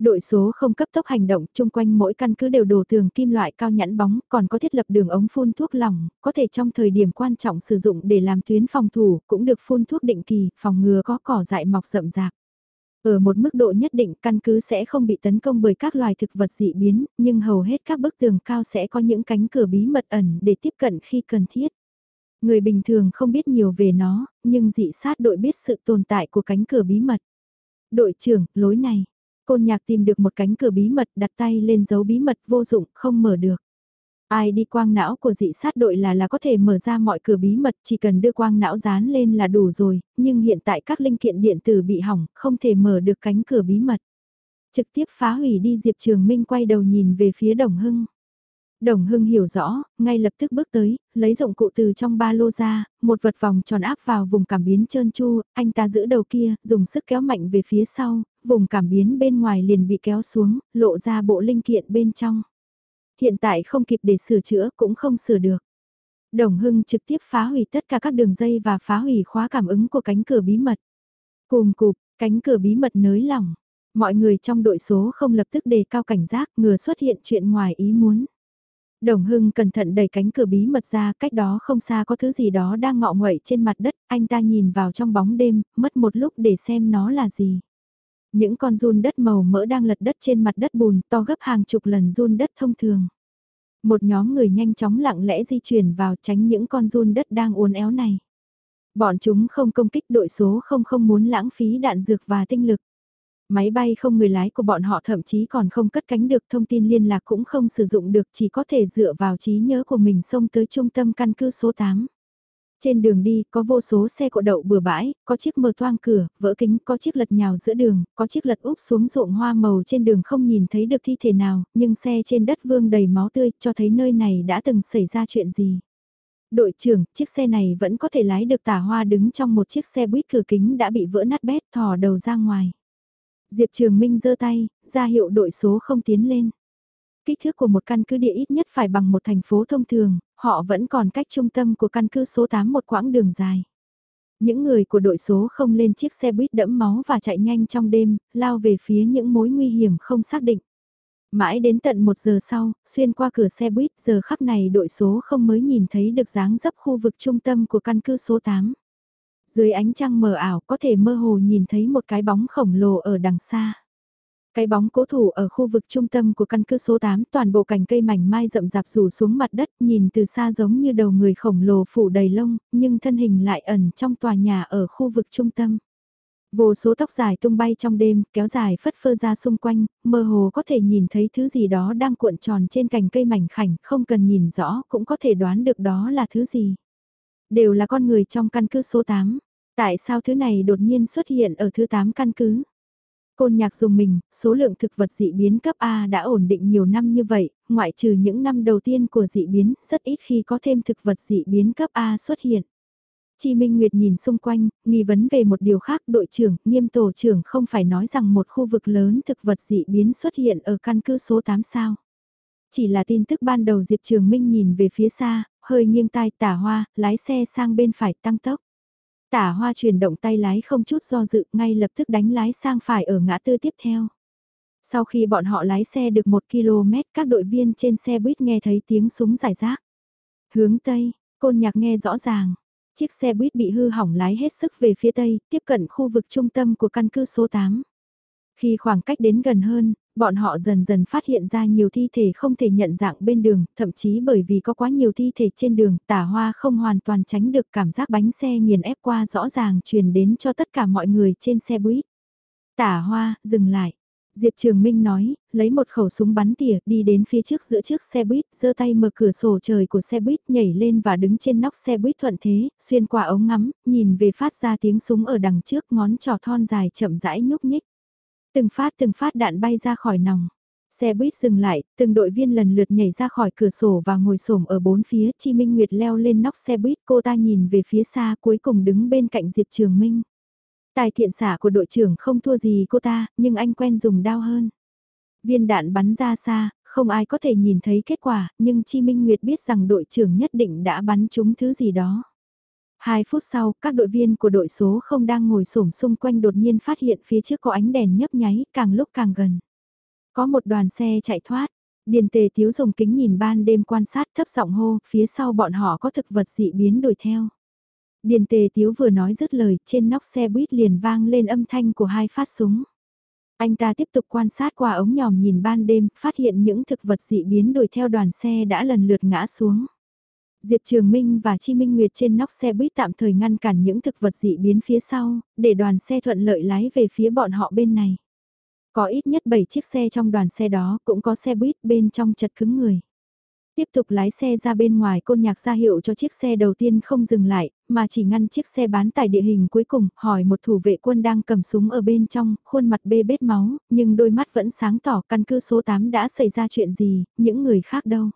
A: Đội số không cấp tốc hành động, chung quanh mỗi căn cứ đều đổ tường kim loại cao nhẵn bóng, còn có thiết lập đường ống phun thuốc lỏng, có thể trong thời điểm quan trọng sử dụng để làm tuyến phòng thủ, cũng được phun thuốc định kỳ, phòng ngừa có cỏ dại mọc rậm rạp. Ở một mức độ nhất định căn cứ sẽ không bị tấn công bởi các loài thực vật dị biến, nhưng hầu hết các bức tường cao sẽ có những cánh cửa bí mật ẩn để tiếp cận khi cần thiết. Người bình thường không biết nhiều về nó, nhưng dị sát đội biết sự tồn tại của cánh cửa bí mật. Đội trưởng, lối này. Côn nhạc tìm được một cánh cửa bí mật đặt tay lên dấu bí mật vô dụng, không mở được. Ai đi quang não của dị sát đội là là có thể mở ra mọi cửa bí mật, chỉ cần đưa quang não dán lên là đủ rồi, nhưng hiện tại các linh kiện điện tử bị hỏng, không thể mở được cánh cửa bí mật. Trực tiếp phá hủy đi Diệp Trường Minh quay đầu nhìn về phía Đồng Hưng. Đồng Hưng hiểu rõ, ngay lập tức bước tới, lấy dụng cụ từ trong ba lô ra, một vật vòng tròn áp vào vùng cảm biến trơn chu, anh ta giữ đầu kia, dùng sức kéo mạnh về phía sau, vùng cảm biến bên ngoài liền bị kéo xuống, lộ ra bộ linh kiện bên trong. Hiện tại không kịp để sửa chữa cũng không sửa được. Đồng Hưng trực tiếp phá hủy tất cả các đường dây và phá hủy khóa cảm ứng của cánh cửa bí mật. Cùng cục, cánh cửa bí mật nới lỏng. Mọi người trong đội số không lập tức đề cao cảnh giác ngừa xuất hiện chuyện ngoài ý muốn. Đồng Hưng cẩn thận đẩy cánh cửa bí mật ra, cách đó không xa có thứ gì đó đang ngọ nguậy trên mặt đất, anh ta nhìn vào trong bóng đêm, mất một lúc để xem nó là gì. Những con run đất màu mỡ đang lật đất trên mặt đất bùn, to gấp hàng chục lần run đất thông thường. Một nhóm người nhanh chóng lặng lẽ di chuyển vào tránh những con run đất đang uốn éo này. Bọn chúng không công kích đội số không không muốn lãng phí đạn dược và tinh lực. Máy bay không người lái của bọn họ thậm chí còn không cất cánh được thông tin liên lạc cũng không sử dụng được chỉ có thể dựa vào trí nhớ của mình xông tới trung tâm căn cứ số 8. Trên đường đi, có vô số xe cộ đậu bừa bãi, có chiếc mở toang cửa, vỡ kính, có chiếc lật nhào giữa đường, có chiếc lật úp xuống ruộng hoa màu trên đường không nhìn thấy được thi thể nào, nhưng xe trên đất vương đầy máu tươi, cho thấy nơi này đã từng xảy ra chuyện gì. Đội trưởng, chiếc xe này vẫn có thể lái được tả hoa đứng trong một chiếc xe buýt cửa kính đã bị vỡ nát bét thò đầu ra ngoài. Diệp Trường Minh giơ tay, ra hiệu đội số không tiến lên. Kích thước của một căn cứ địa ít nhất phải bằng một thành phố thông thường, họ vẫn còn cách trung tâm của căn cứ số 8 một quãng đường dài. Những người của đội số không lên chiếc xe buýt đẫm máu và chạy nhanh trong đêm, lao về phía những mối nguy hiểm không xác định. Mãi đến tận một giờ sau, xuyên qua cửa xe buýt giờ khắc này đội số không mới nhìn thấy được dáng dấp khu vực trung tâm của căn cứ số 8. Dưới ánh trăng mờ ảo có thể mơ hồ nhìn thấy một cái bóng khổng lồ ở đằng xa. Cái bóng cố thủ ở khu vực trung tâm của căn cứ số 8 toàn bộ cành cây mảnh mai rậm rạp rủ xuống mặt đất nhìn từ xa giống như đầu người khổng lồ phủ đầy lông, nhưng thân hình lại ẩn trong tòa nhà ở khu vực trung tâm. Vô số tóc dài tung bay trong đêm, kéo dài phất phơ ra xung quanh, mơ hồ có thể nhìn thấy thứ gì đó đang cuộn tròn trên cành cây mảnh khảnh, không cần nhìn rõ cũng có thể đoán được đó là thứ gì. Đều là con người trong căn cứ số 8. Tại sao thứ này đột nhiên xuất hiện ở thứ 8 căn cứ? Côn nhạc dùng mình, số lượng thực vật dị biến cấp A đã ổn định nhiều năm như vậy, ngoại trừ những năm đầu tiên của dị biến, rất ít khi có thêm thực vật dị biến cấp A xuất hiện. Chi Minh Nguyệt nhìn xung quanh, nghi vấn về một điều khác đội trưởng, nghiêm tổ trưởng không phải nói rằng một khu vực lớn thực vật dị biến xuất hiện ở căn cứ số 8 sao. Chỉ là tin tức ban đầu Diệp Trường Minh nhìn về phía xa, hơi nghiêng tai tả hoa, lái xe sang bên phải tăng tốc. Tả hoa chuyển động tay lái không chút do dự, ngay lập tức đánh lái sang phải ở ngã tư tiếp theo. Sau khi bọn họ lái xe được một km, các đội viên trên xe buýt nghe thấy tiếng súng giải rác. Hướng Tây, côn nhạc nghe rõ ràng. Chiếc xe buýt bị hư hỏng lái hết sức về phía Tây, tiếp cận khu vực trung tâm của căn cứ số 8. Khi khoảng cách đến gần hơn, Bọn họ dần dần phát hiện ra nhiều thi thể không thể nhận dạng bên đường, thậm chí bởi vì có quá nhiều thi thể trên đường, tả hoa không hoàn toàn tránh được cảm giác bánh xe nghiền ép qua rõ ràng truyền đến cho tất cả mọi người trên xe buýt. Tả hoa, dừng lại. Diệp Trường Minh nói, lấy một khẩu súng bắn tỉa, đi đến phía trước giữa chiếc xe buýt, giơ tay mở cửa sổ trời của xe buýt, nhảy lên và đứng trên nóc xe buýt thuận thế, xuyên qua ống ngắm, nhìn về phát ra tiếng súng ở đằng trước, ngón trò thon dài chậm rãi nhúc nhích. Từng phát từng phát đạn bay ra khỏi nòng. Xe buýt dừng lại, từng đội viên lần lượt nhảy ra khỏi cửa sổ và ngồi xổm ở bốn phía, Chi Minh Nguyệt leo lên nóc xe buýt, cô ta nhìn về phía xa cuối cùng đứng bên cạnh Diệp Trường Minh. Tài thiện xả của đội trưởng không thua gì cô ta, nhưng anh quen dùng đao hơn. Viên đạn bắn ra xa, không ai có thể nhìn thấy kết quả, nhưng Chi Minh Nguyệt biết rằng đội trưởng nhất định đã bắn trúng thứ gì đó. Hai phút sau, các đội viên của đội số không đang ngồi xổm xung quanh đột nhiên phát hiện phía trước có ánh đèn nhấp nháy, càng lúc càng gần. Có một đoàn xe chạy thoát, Điền tề thiếu dùng kính nhìn ban đêm quan sát thấp giọng hô, phía sau bọn họ có thực vật dị biến đuổi theo. Điền tề tiếu vừa nói dứt lời, trên nóc xe buýt liền vang lên âm thanh của hai phát súng. Anh ta tiếp tục quan sát qua ống nhòm nhìn ban đêm, phát hiện những thực vật dị biến đuổi theo đoàn xe đã lần lượt ngã xuống. Diệp Trường Minh và Chi Minh Nguyệt trên nóc xe buýt tạm thời ngăn cản những thực vật dị biến phía sau, để đoàn xe thuận lợi lái về phía bọn họ bên này. Có ít nhất 7 chiếc xe trong đoàn xe đó, cũng có xe buýt bên trong chật cứng người. Tiếp tục lái xe ra bên ngoài côn nhạc ra hiệu cho chiếc xe đầu tiên không dừng lại, mà chỉ ngăn chiếc xe bán tải địa hình cuối cùng, hỏi một thủ vệ quân đang cầm súng ở bên trong, khuôn mặt bê bết máu, nhưng đôi mắt vẫn sáng tỏ căn cứ số 8 đã xảy ra chuyện gì, những người khác đâu.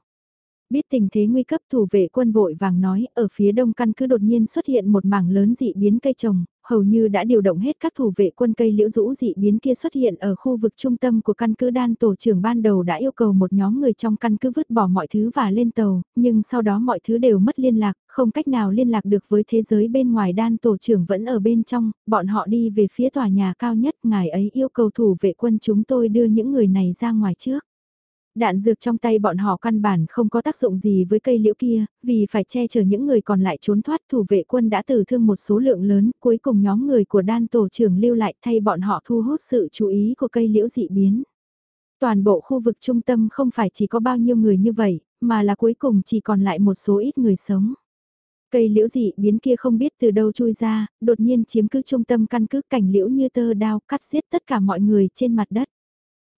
A: Biết tình thế nguy cấp thủ vệ quân vội vàng nói, ở phía đông căn cứ đột nhiên xuất hiện một mảng lớn dị biến cây trồng, hầu như đã điều động hết các thủ vệ quân cây liễu rũ dị biến kia xuất hiện ở khu vực trung tâm của căn cứ đan tổ trưởng ban đầu đã yêu cầu một nhóm người trong căn cứ vứt bỏ mọi thứ và lên tàu, nhưng sau đó mọi thứ đều mất liên lạc, không cách nào liên lạc được với thế giới bên ngoài đan tổ trưởng vẫn ở bên trong, bọn họ đi về phía tòa nhà cao nhất, ngài ấy yêu cầu thủ vệ quân chúng tôi đưa những người này ra ngoài trước. Đạn dược trong tay bọn họ căn bản không có tác dụng gì với cây liễu kia, vì phải che chở những người còn lại trốn thoát thủ vệ quân đã tử thương một số lượng lớn, cuối cùng nhóm người của đan tổ trưởng lưu lại thay bọn họ thu hút sự chú ý của cây liễu dị biến. Toàn bộ khu vực trung tâm không phải chỉ có bao nhiêu người như vậy, mà là cuối cùng chỉ còn lại một số ít người sống. Cây liễu dị biến kia không biết từ đâu chui ra, đột nhiên chiếm cứ trung tâm căn cứ cảnh liễu như tơ đao cắt giết tất cả mọi người trên mặt đất.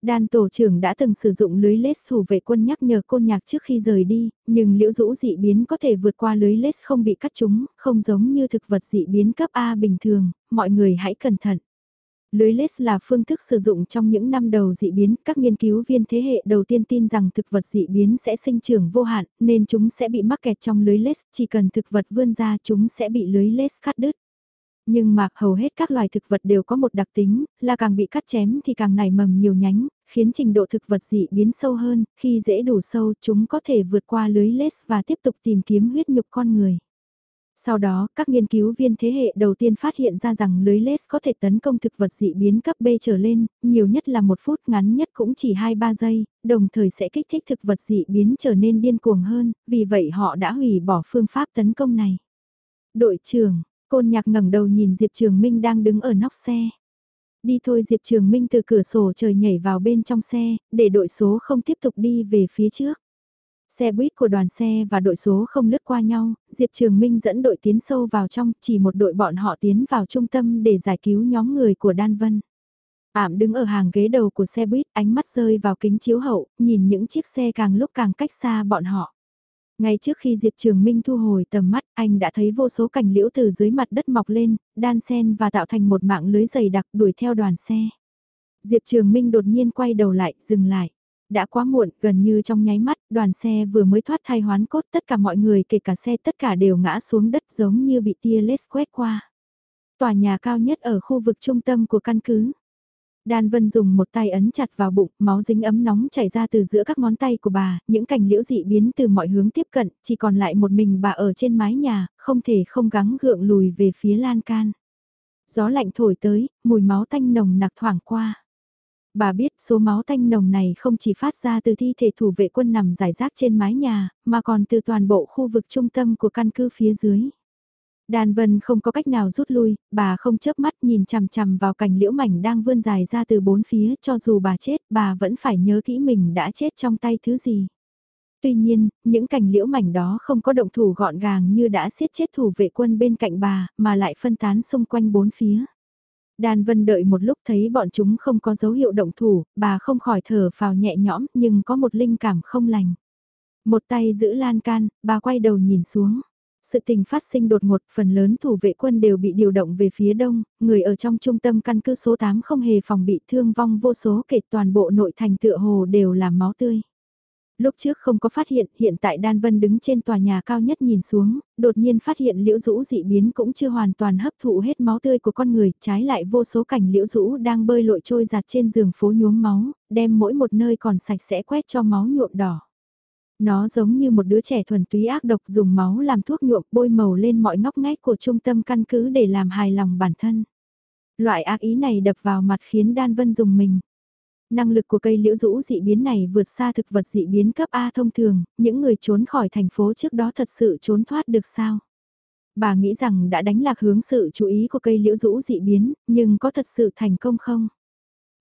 A: Đan tổ trưởng đã từng sử dụng lưới lết thủ vệ quân nhắc nhở côn nhạc trước khi rời đi, nhưng liễu rũ dị biến có thể vượt qua lưới lết không bị cắt trúng, không giống như thực vật dị biến cấp A bình thường, mọi người hãy cẩn thận. Lưới lết là phương thức sử dụng trong những năm đầu dị biến, các nghiên cứu viên thế hệ đầu tiên tin rằng thực vật dị biến sẽ sinh trưởng vô hạn, nên chúng sẽ bị mắc kẹt trong lưới lết, chỉ cần thực vật vươn ra chúng sẽ bị lưới lết cắt đứt. Nhưng mà hầu hết các loài thực vật đều có một đặc tính, là càng bị cắt chém thì càng nảy mầm nhiều nhánh, khiến trình độ thực vật dị biến sâu hơn, khi dễ đủ sâu chúng có thể vượt qua lưới lết và tiếp tục tìm kiếm huyết nhục con người. Sau đó, các nghiên cứu viên thế hệ đầu tiên phát hiện ra rằng lưới lết có thể tấn công thực vật dị biến cấp B trở lên, nhiều nhất là một phút ngắn nhất cũng chỉ 2-3 giây, đồng thời sẽ kích thích thực vật dị biến trở nên điên cuồng hơn, vì vậy họ đã hủy bỏ phương pháp tấn công này. Đội trưởng, Côn nhạc ngẩng đầu nhìn Diệp Trường Minh đang đứng ở nóc xe. Đi thôi Diệp Trường Minh từ cửa sổ trời nhảy vào bên trong xe, để đội số không tiếp tục đi về phía trước. Xe buýt của đoàn xe và đội số không lướt qua nhau, Diệp Trường Minh dẫn đội tiến sâu vào trong, chỉ một đội bọn họ tiến vào trung tâm để giải cứu nhóm người của Đan Vân. Ảm đứng ở hàng ghế đầu của xe buýt, ánh mắt rơi vào kính chiếu hậu, nhìn những chiếc xe càng lúc càng cách xa bọn họ. Ngay trước khi Diệp Trường Minh thu hồi tầm mắt, anh đã thấy vô số cành liễu từ dưới mặt đất mọc lên, đan sen và tạo thành một mạng lưới dày đặc đuổi theo đoàn xe. Diệp Trường Minh đột nhiên quay đầu lại, dừng lại. Đã quá muộn, gần như trong nháy mắt, đoàn xe vừa mới thoát thai hoán cốt, tất cả mọi người kể cả xe tất cả đều ngã xuống đất giống như bị tia lết quét qua. Tòa nhà cao nhất ở khu vực trung tâm của căn cứ. Đan Vân dùng một tay ấn chặt vào bụng, máu dính ấm nóng chảy ra từ giữa các ngón tay của bà, những cảnh liễu dị biến từ mọi hướng tiếp cận, chỉ còn lại một mình bà ở trên mái nhà, không thể không gắng gượng lùi về phía lan can. Gió lạnh thổi tới, mùi máu tanh nồng nặc thoảng qua. Bà biết số máu tanh nồng này không chỉ phát ra từ thi thể thủ vệ quân nằm giải rác trên mái nhà, mà còn từ toàn bộ khu vực trung tâm của căn cứ phía dưới. Đan Vân không có cách nào rút lui, bà không chớp mắt nhìn chằm chằm vào cành liễu mảnh đang vươn dài ra từ bốn phía cho dù bà chết bà vẫn phải nhớ kỹ mình đã chết trong tay thứ gì. Tuy nhiên, những cành liễu mảnh đó không có động thủ gọn gàng như đã siết chết thủ vệ quân bên cạnh bà, mà lại phân tán xung quanh bốn phía. Đan Vân đợi một lúc thấy bọn chúng không có dấu hiệu động thủ, bà không khỏi thở phào nhẹ nhõm nhưng có một linh cảm không lành. Một tay giữ lan can, bà quay đầu nhìn xuống. Sự tình phát sinh đột ngột, phần lớn thủ vệ quân đều bị điều động về phía đông, người ở trong trung tâm căn cứ số 8 không hề phòng bị thương vong vô số kể toàn bộ nội thành tựa hồ đều là máu tươi. Lúc trước không có phát hiện, hiện tại Đan Vân đứng trên tòa nhà cao nhất nhìn xuống, đột nhiên phát hiện liễu rũ dị biến cũng chưa hoàn toàn hấp thụ hết máu tươi của con người, trái lại vô số cảnh liễu rũ đang bơi lội trôi giặt trên giường phố nhuốm máu, đem mỗi một nơi còn sạch sẽ quét cho máu nhuộm đỏ. Nó giống như một đứa trẻ thuần túy ác độc dùng máu làm thuốc nhuộm bôi màu lên mọi ngóc ngách của trung tâm căn cứ để làm hài lòng bản thân. Loại ác ý này đập vào mặt khiến Đan Vân dùng mình. Năng lực của cây liễu rũ dị biến này vượt xa thực vật dị biến cấp A thông thường, những người trốn khỏi thành phố trước đó thật sự trốn thoát được sao? Bà nghĩ rằng đã đánh lạc hướng sự chú ý của cây liễu rũ dị biến, nhưng có thật sự thành công không?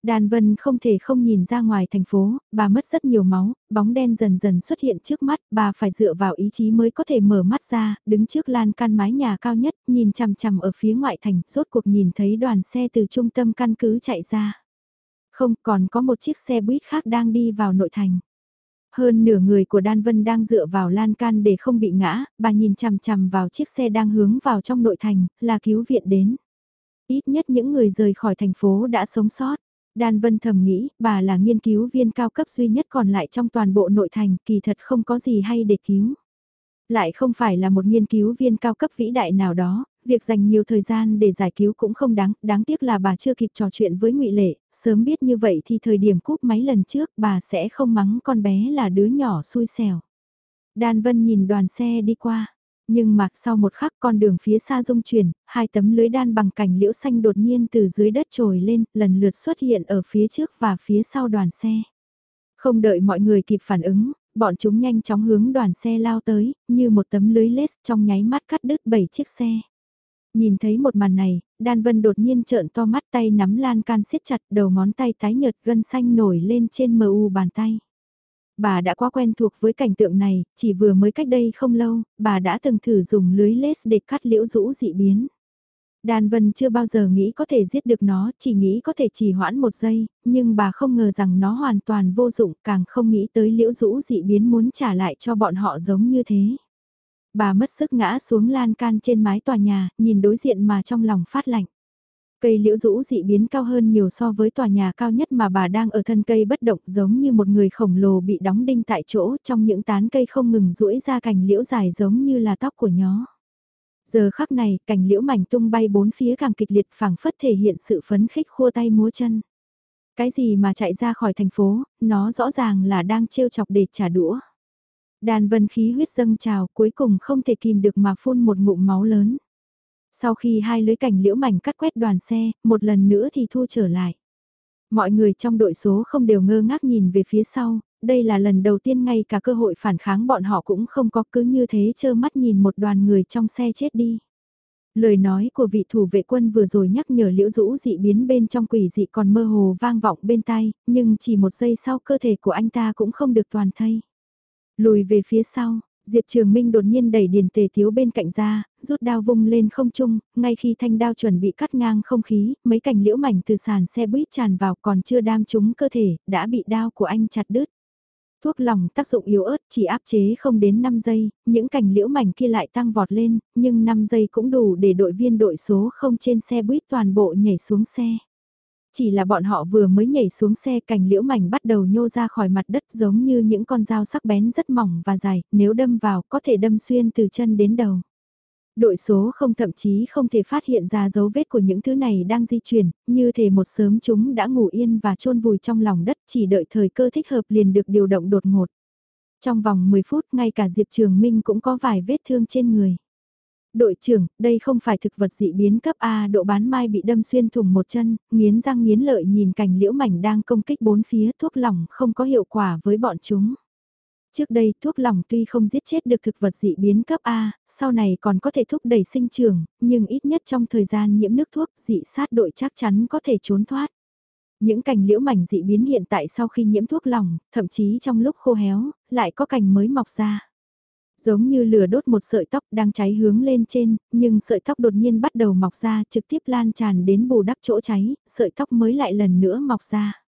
A: Đan Vân không thể không nhìn ra ngoài thành phố, bà mất rất nhiều máu, bóng đen dần dần xuất hiện trước mắt, bà phải dựa vào ý chí mới có thể mở mắt ra, đứng trước lan can mái nhà cao nhất, nhìn chằm chằm ở phía ngoại thành, rốt cuộc nhìn thấy đoàn xe từ trung tâm căn cứ chạy ra. Không, còn có một chiếc xe buýt khác đang đi vào nội thành. Hơn nửa người của Đan Vân đang dựa vào lan can để không bị ngã, bà nhìn chằm chằm vào chiếc xe đang hướng vào trong nội thành, là cứu viện đến. Ít nhất những người rời khỏi thành phố đã sống sót. Đan Vân thầm nghĩ, bà là nghiên cứu viên cao cấp duy nhất còn lại trong toàn bộ nội thành, kỳ thật không có gì hay để cứu. Lại không phải là một nghiên cứu viên cao cấp vĩ đại nào đó, việc dành nhiều thời gian để giải cứu cũng không đáng, đáng tiếc là bà chưa kịp trò chuyện với ngụy Lệ, sớm biết như vậy thì thời điểm cúp máy lần trước bà sẽ không mắng con bé là đứa nhỏ xui xẻo. Đan Vân nhìn đoàn xe đi qua, nhưng mà sau một khắc con đường phía xa rung chuyển, hai tấm lưới đan bằng cành liễu xanh đột nhiên từ dưới đất trồi lên, lần lượt xuất hiện ở phía trước và phía sau đoàn xe. Không đợi mọi người kịp phản ứng, bọn chúng nhanh chóng hướng đoàn xe lao tới, như một tấm lưới lết trong nháy mắt cắt đứt 7 chiếc xe. Nhìn thấy một màn này, Đan Vân đột nhiên trợn to mắt tay nắm lan can siết chặt đầu ngón tay tái nhợt gân xanh nổi lên trên mờ u bàn tay. Bà đã quá quen thuộc với cảnh tượng này, chỉ vừa mới cách đây không lâu, bà đã từng thử dùng lưới lết để cắt liễu rũ dị biến. Đan Vân chưa bao giờ nghĩ có thể giết được nó, chỉ nghĩ có thể chỉ hoãn một giây, nhưng bà không ngờ rằng nó hoàn toàn vô dụng, càng không nghĩ tới liễu rũ dị biến muốn trả lại cho bọn họ giống như thế. Bà mất sức ngã xuống lan can trên mái tòa nhà, nhìn đối diện mà trong lòng phát lạnh. Cây liễu rũ dị biến cao hơn nhiều so với tòa nhà cao nhất mà bà đang ở thân cây bất động giống như một người khổng lồ bị đóng đinh tại chỗ trong những tán cây không ngừng rũi ra cành liễu dài giống như là tóc của nhó. Giờ khắc này, cành liễu mảnh tung bay bốn phía càng kịch liệt phảng phất thể hiện sự phấn khích khua tay múa chân. Cái gì mà chạy ra khỏi thành phố, nó rõ ràng là đang trêu chọc để trả đũa. Đàn vân khí huyết dâng trào cuối cùng không thể kìm được mà phun một ngụm máu lớn. Sau khi hai lưới cảnh liễu mảnh cắt quét đoàn xe, một lần nữa thì thu trở lại. Mọi người trong đội số không đều ngơ ngác nhìn về phía sau, đây là lần đầu tiên ngay cả cơ hội phản kháng bọn họ cũng không có cứ như thế chơ mắt nhìn một đoàn người trong xe chết đi. Lời nói của vị thủ vệ quân vừa rồi nhắc nhở liễu rũ dị biến bên trong quỷ dị còn mơ hồ vang vọng bên tai, nhưng chỉ một giây sau cơ thể của anh ta cũng không được toàn thây. Lùi về phía sau, Diệp Trường Minh đột nhiên đẩy Điền Tề Thiếu bên cạnh ra, rút đao vung lên không trung, ngay khi thanh đao chuẩn bị cắt ngang không khí, mấy cành liễu mảnh từ sàn xe buýt tràn vào còn chưa đam trúng cơ thể, đã bị đao của anh chặt đứt. Thuốc lòng tác dụng yếu ớt chỉ áp chế không đến 5 giây, những cành liễu mảnh kia lại tăng vọt lên, nhưng 5 giây cũng đủ để đội viên đội số không trên xe buýt toàn bộ nhảy xuống xe. Chỉ là bọn họ vừa mới nhảy xuống xe cành liễu mảnh bắt đầu nhô ra khỏi mặt đất giống như những con dao sắc bén rất mỏng và dài, nếu đâm vào có thể đâm xuyên từ chân đến đầu. Đội số không thậm chí không thể phát hiện ra dấu vết của những thứ này đang di chuyển, như thể một sớm chúng đã ngủ yên và chôn vùi trong lòng đất chỉ đợi thời cơ thích hợp liền được điều động đột ngột. Trong vòng 10 phút ngay cả Diệp Trường Minh cũng có vài vết thương trên người đội trưởng, đây không phải thực vật dị biến cấp A độ bán mai bị đâm xuyên thủng một chân, nghiến răng nghiến lợi nhìn cảnh liễu mảnh đang công kích bốn phía thuốc lỏng không có hiệu quả với bọn chúng. Trước đây thuốc lỏng tuy không giết chết được thực vật dị biến cấp A, sau này còn có thể thúc đẩy sinh trưởng, nhưng ít nhất trong thời gian nhiễm nước thuốc dị sát đội chắc chắn có thể trốn thoát. Những cành liễu mảnh dị biến hiện tại sau khi nhiễm thuốc lỏng, thậm chí trong lúc khô héo, lại có cành mới mọc ra. Giống như lửa đốt một sợi tóc đang cháy hướng lên trên, nhưng sợi tóc đột nhiên bắt đầu mọc ra trực tiếp lan tràn đến bù đắp chỗ cháy, sợi tóc mới lại lần nữa mọc ra.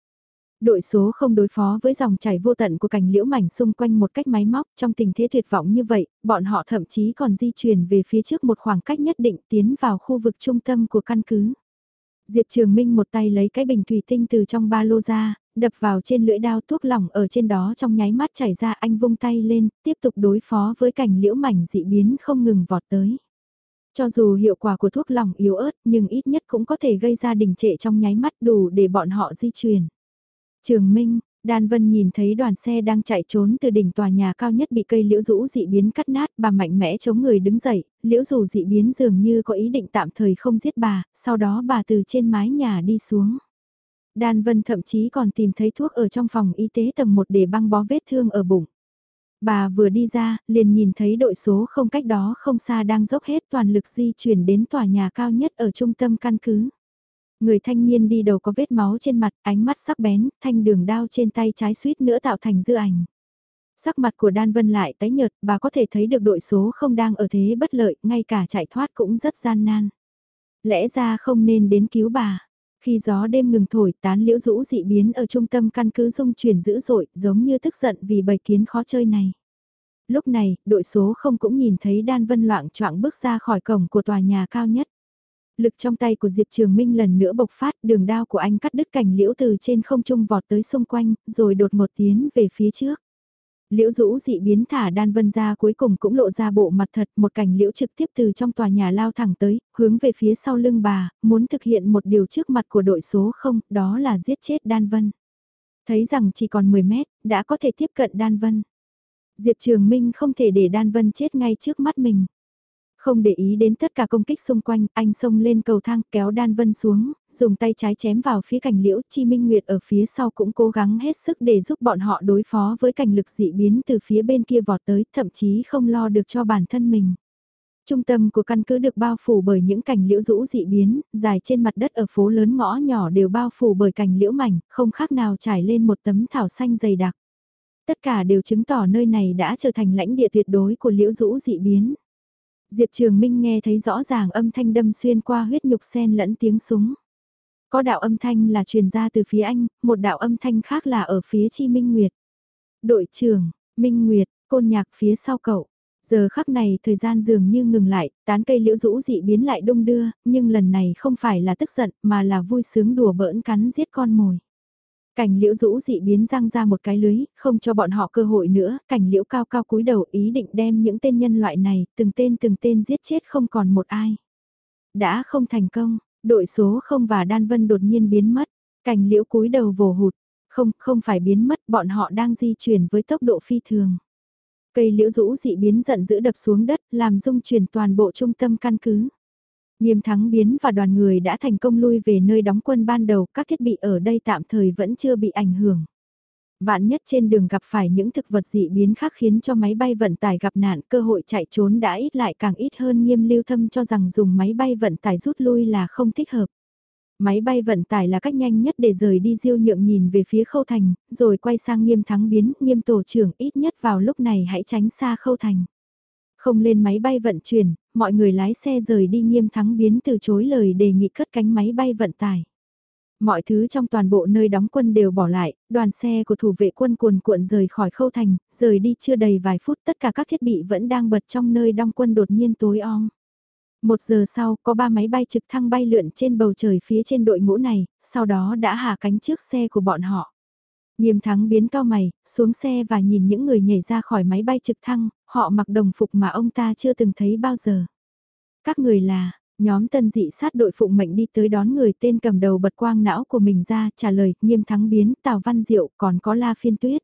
A: Đội số không đối phó với dòng chảy vô tận của cành liễu mảnh xung quanh một cách máy móc trong tình thế tuyệt vọng như vậy, bọn họ thậm chí còn di chuyển về phía trước một khoảng cách nhất định tiến vào khu vực trung tâm của căn cứ. Diệp Trường Minh một tay lấy cái bình thủy tinh từ trong ba lô ra, đập vào trên lưỡi đao thuốc lỏng ở trên đó trong nháy mắt chảy ra anh vung tay lên, tiếp tục đối phó với cảnh liễu mảnh dị biến không ngừng vọt tới. Cho dù hiệu quả của thuốc lỏng yếu ớt nhưng ít nhất cũng có thể gây ra đình trệ trong nháy mắt đủ để bọn họ di chuyển. Trường Minh, Đan Vân nhìn thấy đoàn xe đang chạy trốn từ đỉnh tòa nhà cao nhất bị cây liễu rũ dị biến cắt nát, bà mạnh mẽ chống người đứng dậy, liễu rủ dị biến dường như có ý định tạm thời không giết bà, sau đó bà từ trên mái nhà đi xuống. Đan Vân thậm chí còn tìm thấy thuốc ở trong phòng y tế tầng 1 để băng bó vết thương ở bụng. Bà vừa đi ra, liền nhìn thấy đội số không cách đó không xa đang dốc hết toàn lực di chuyển đến tòa nhà cao nhất ở trung tâm căn cứ. Người thanh niên đi đầu có vết máu trên mặt, ánh mắt sắc bén, thanh đường đao trên tay trái suýt nữa tạo thành dư ảnh. Sắc mặt của Đan Vân lại tái nhợt, bà có thể thấy được đội số không đang ở thế bất lợi, ngay cả chạy thoát cũng rất gian nan. Lẽ ra không nên đến cứu bà. Khi gió đêm ngừng thổi tán liễu rũ dị biến ở trung tâm căn cứ dung chuyển dữ dội, giống như tức giận vì bầy kiến khó chơi này. Lúc này, đội số không cũng nhìn thấy Đan Vân loạn choạng bước ra khỏi cổng của tòa nhà cao nhất. Lực trong tay của Diệp Trường Minh lần nữa bộc phát đường đao của anh cắt đứt cảnh liễu từ trên không trung vọt tới xung quanh, rồi đột một tiến về phía trước. Liễu rũ dị biến thả đan vân ra cuối cùng cũng lộ ra bộ mặt thật, một cảnh liễu trực tiếp từ trong tòa nhà lao thẳng tới, hướng về phía sau lưng bà, muốn thực hiện một điều trước mặt của đội số không, đó là giết chết đan vân. Thấy rằng chỉ còn 10 mét, đã có thể tiếp cận đan vân. Diệp Trường Minh không thể để đan vân chết ngay trước mắt mình. Không để ý đến tất cả công kích xung quanh, anh xông lên cầu thang kéo Đan Vân xuống, dùng tay trái chém vào phía cành liễu Chi Minh Nguyệt ở phía sau cũng cố gắng hết sức để giúp bọn họ đối phó với cảnh lực dị biến từ phía bên kia vọt tới, thậm chí không lo được cho bản thân mình. Trung tâm của căn cứ được bao phủ bởi những cành liễu rũ dị biến, dài trên mặt đất ở phố lớn ngõ nhỏ đều bao phủ bởi cành liễu mảnh, không khác nào trải lên một tấm thảo xanh dày đặc. Tất cả đều chứng tỏ nơi này đã trở thành lãnh địa tuyệt đối của liễu rũ dị biến. Diệp Trường Minh nghe thấy rõ ràng âm thanh đâm xuyên qua huyết nhục sen lẫn tiếng súng. Có đạo âm thanh là truyền ra từ phía anh, một đạo âm thanh khác là ở phía Chi Minh Nguyệt. Đội trưởng, Minh Nguyệt, côn nhạc phía sau cậu. Giờ khắc này thời gian dường như ngừng lại, tán cây liễu rũ dị biến lại đông đưa, nhưng lần này không phải là tức giận mà là vui sướng đùa bỡn cắn giết con mồi. Cảnh liễu rũ dị biến răng ra một cái lưới, không cho bọn họ cơ hội nữa, cảnh liễu cao cao cúi đầu ý định đem những tên nhân loại này, từng tên từng tên giết chết không còn một ai. Đã không thành công, đội số không và đan vân đột nhiên biến mất, cảnh liễu cúi đầu vồ hụt, không, không phải biến mất, bọn họ đang di chuyển với tốc độ phi thường. Cây liễu rũ dị biến giận dữ đập xuống đất, làm dung chuyển toàn bộ trung tâm căn cứ. Nghiêm thắng biến và đoàn người đã thành công lui về nơi đóng quân ban đầu, các thiết bị ở đây tạm thời vẫn chưa bị ảnh hưởng. Vạn nhất trên đường gặp phải những thực vật dị biến khác khiến cho máy bay vận tải gặp nạn cơ hội chạy trốn đã ít lại càng ít hơn nghiêm lưu thâm cho rằng dùng máy bay vận tải rút lui là không thích hợp. Máy bay vận tải là cách nhanh nhất để rời đi diêu nhượng nhìn về phía khâu thành, rồi quay sang nghiêm thắng biến, nghiêm tổ trưởng ít nhất vào lúc này hãy tránh xa khâu thành. Không lên máy bay vận chuyển, mọi người lái xe rời đi nghiêm thắng biến từ chối lời đề nghị cất cánh máy bay vận tải. Mọi thứ trong toàn bộ nơi đóng quân đều bỏ lại, đoàn xe của thủ vệ quân cuồn cuộn rời khỏi khâu thành, rời đi chưa đầy vài phút tất cả các thiết bị vẫn đang bật trong nơi đóng quân đột nhiên tối om. Một giờ sau, có ba máy bay trực thăng bay lượn trên bầu trời phía trên đội ngũ này, sau đó đã hạ cánh trước xe của bọn họ. Nghiêm thắng biến cao mày, xuống xe và nhìn những người nhảy ra khỏi máy bay trực thăng, họ mặc đồng phục mà ông ta chưa từng thấy bao giờ. Các người là, nhóm tân dị sát đội phụng mệnh đi tới đón người tên cầm đầu bật quang não của mình ra trả lời nghiêm thắng biến Tào Văn Diệu còn có La Phiên Tuyết.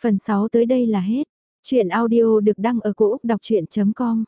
A: Phần 6 tới đây là hết. Chuyện audio được đăng ở cổ Úc đọc chuyện.com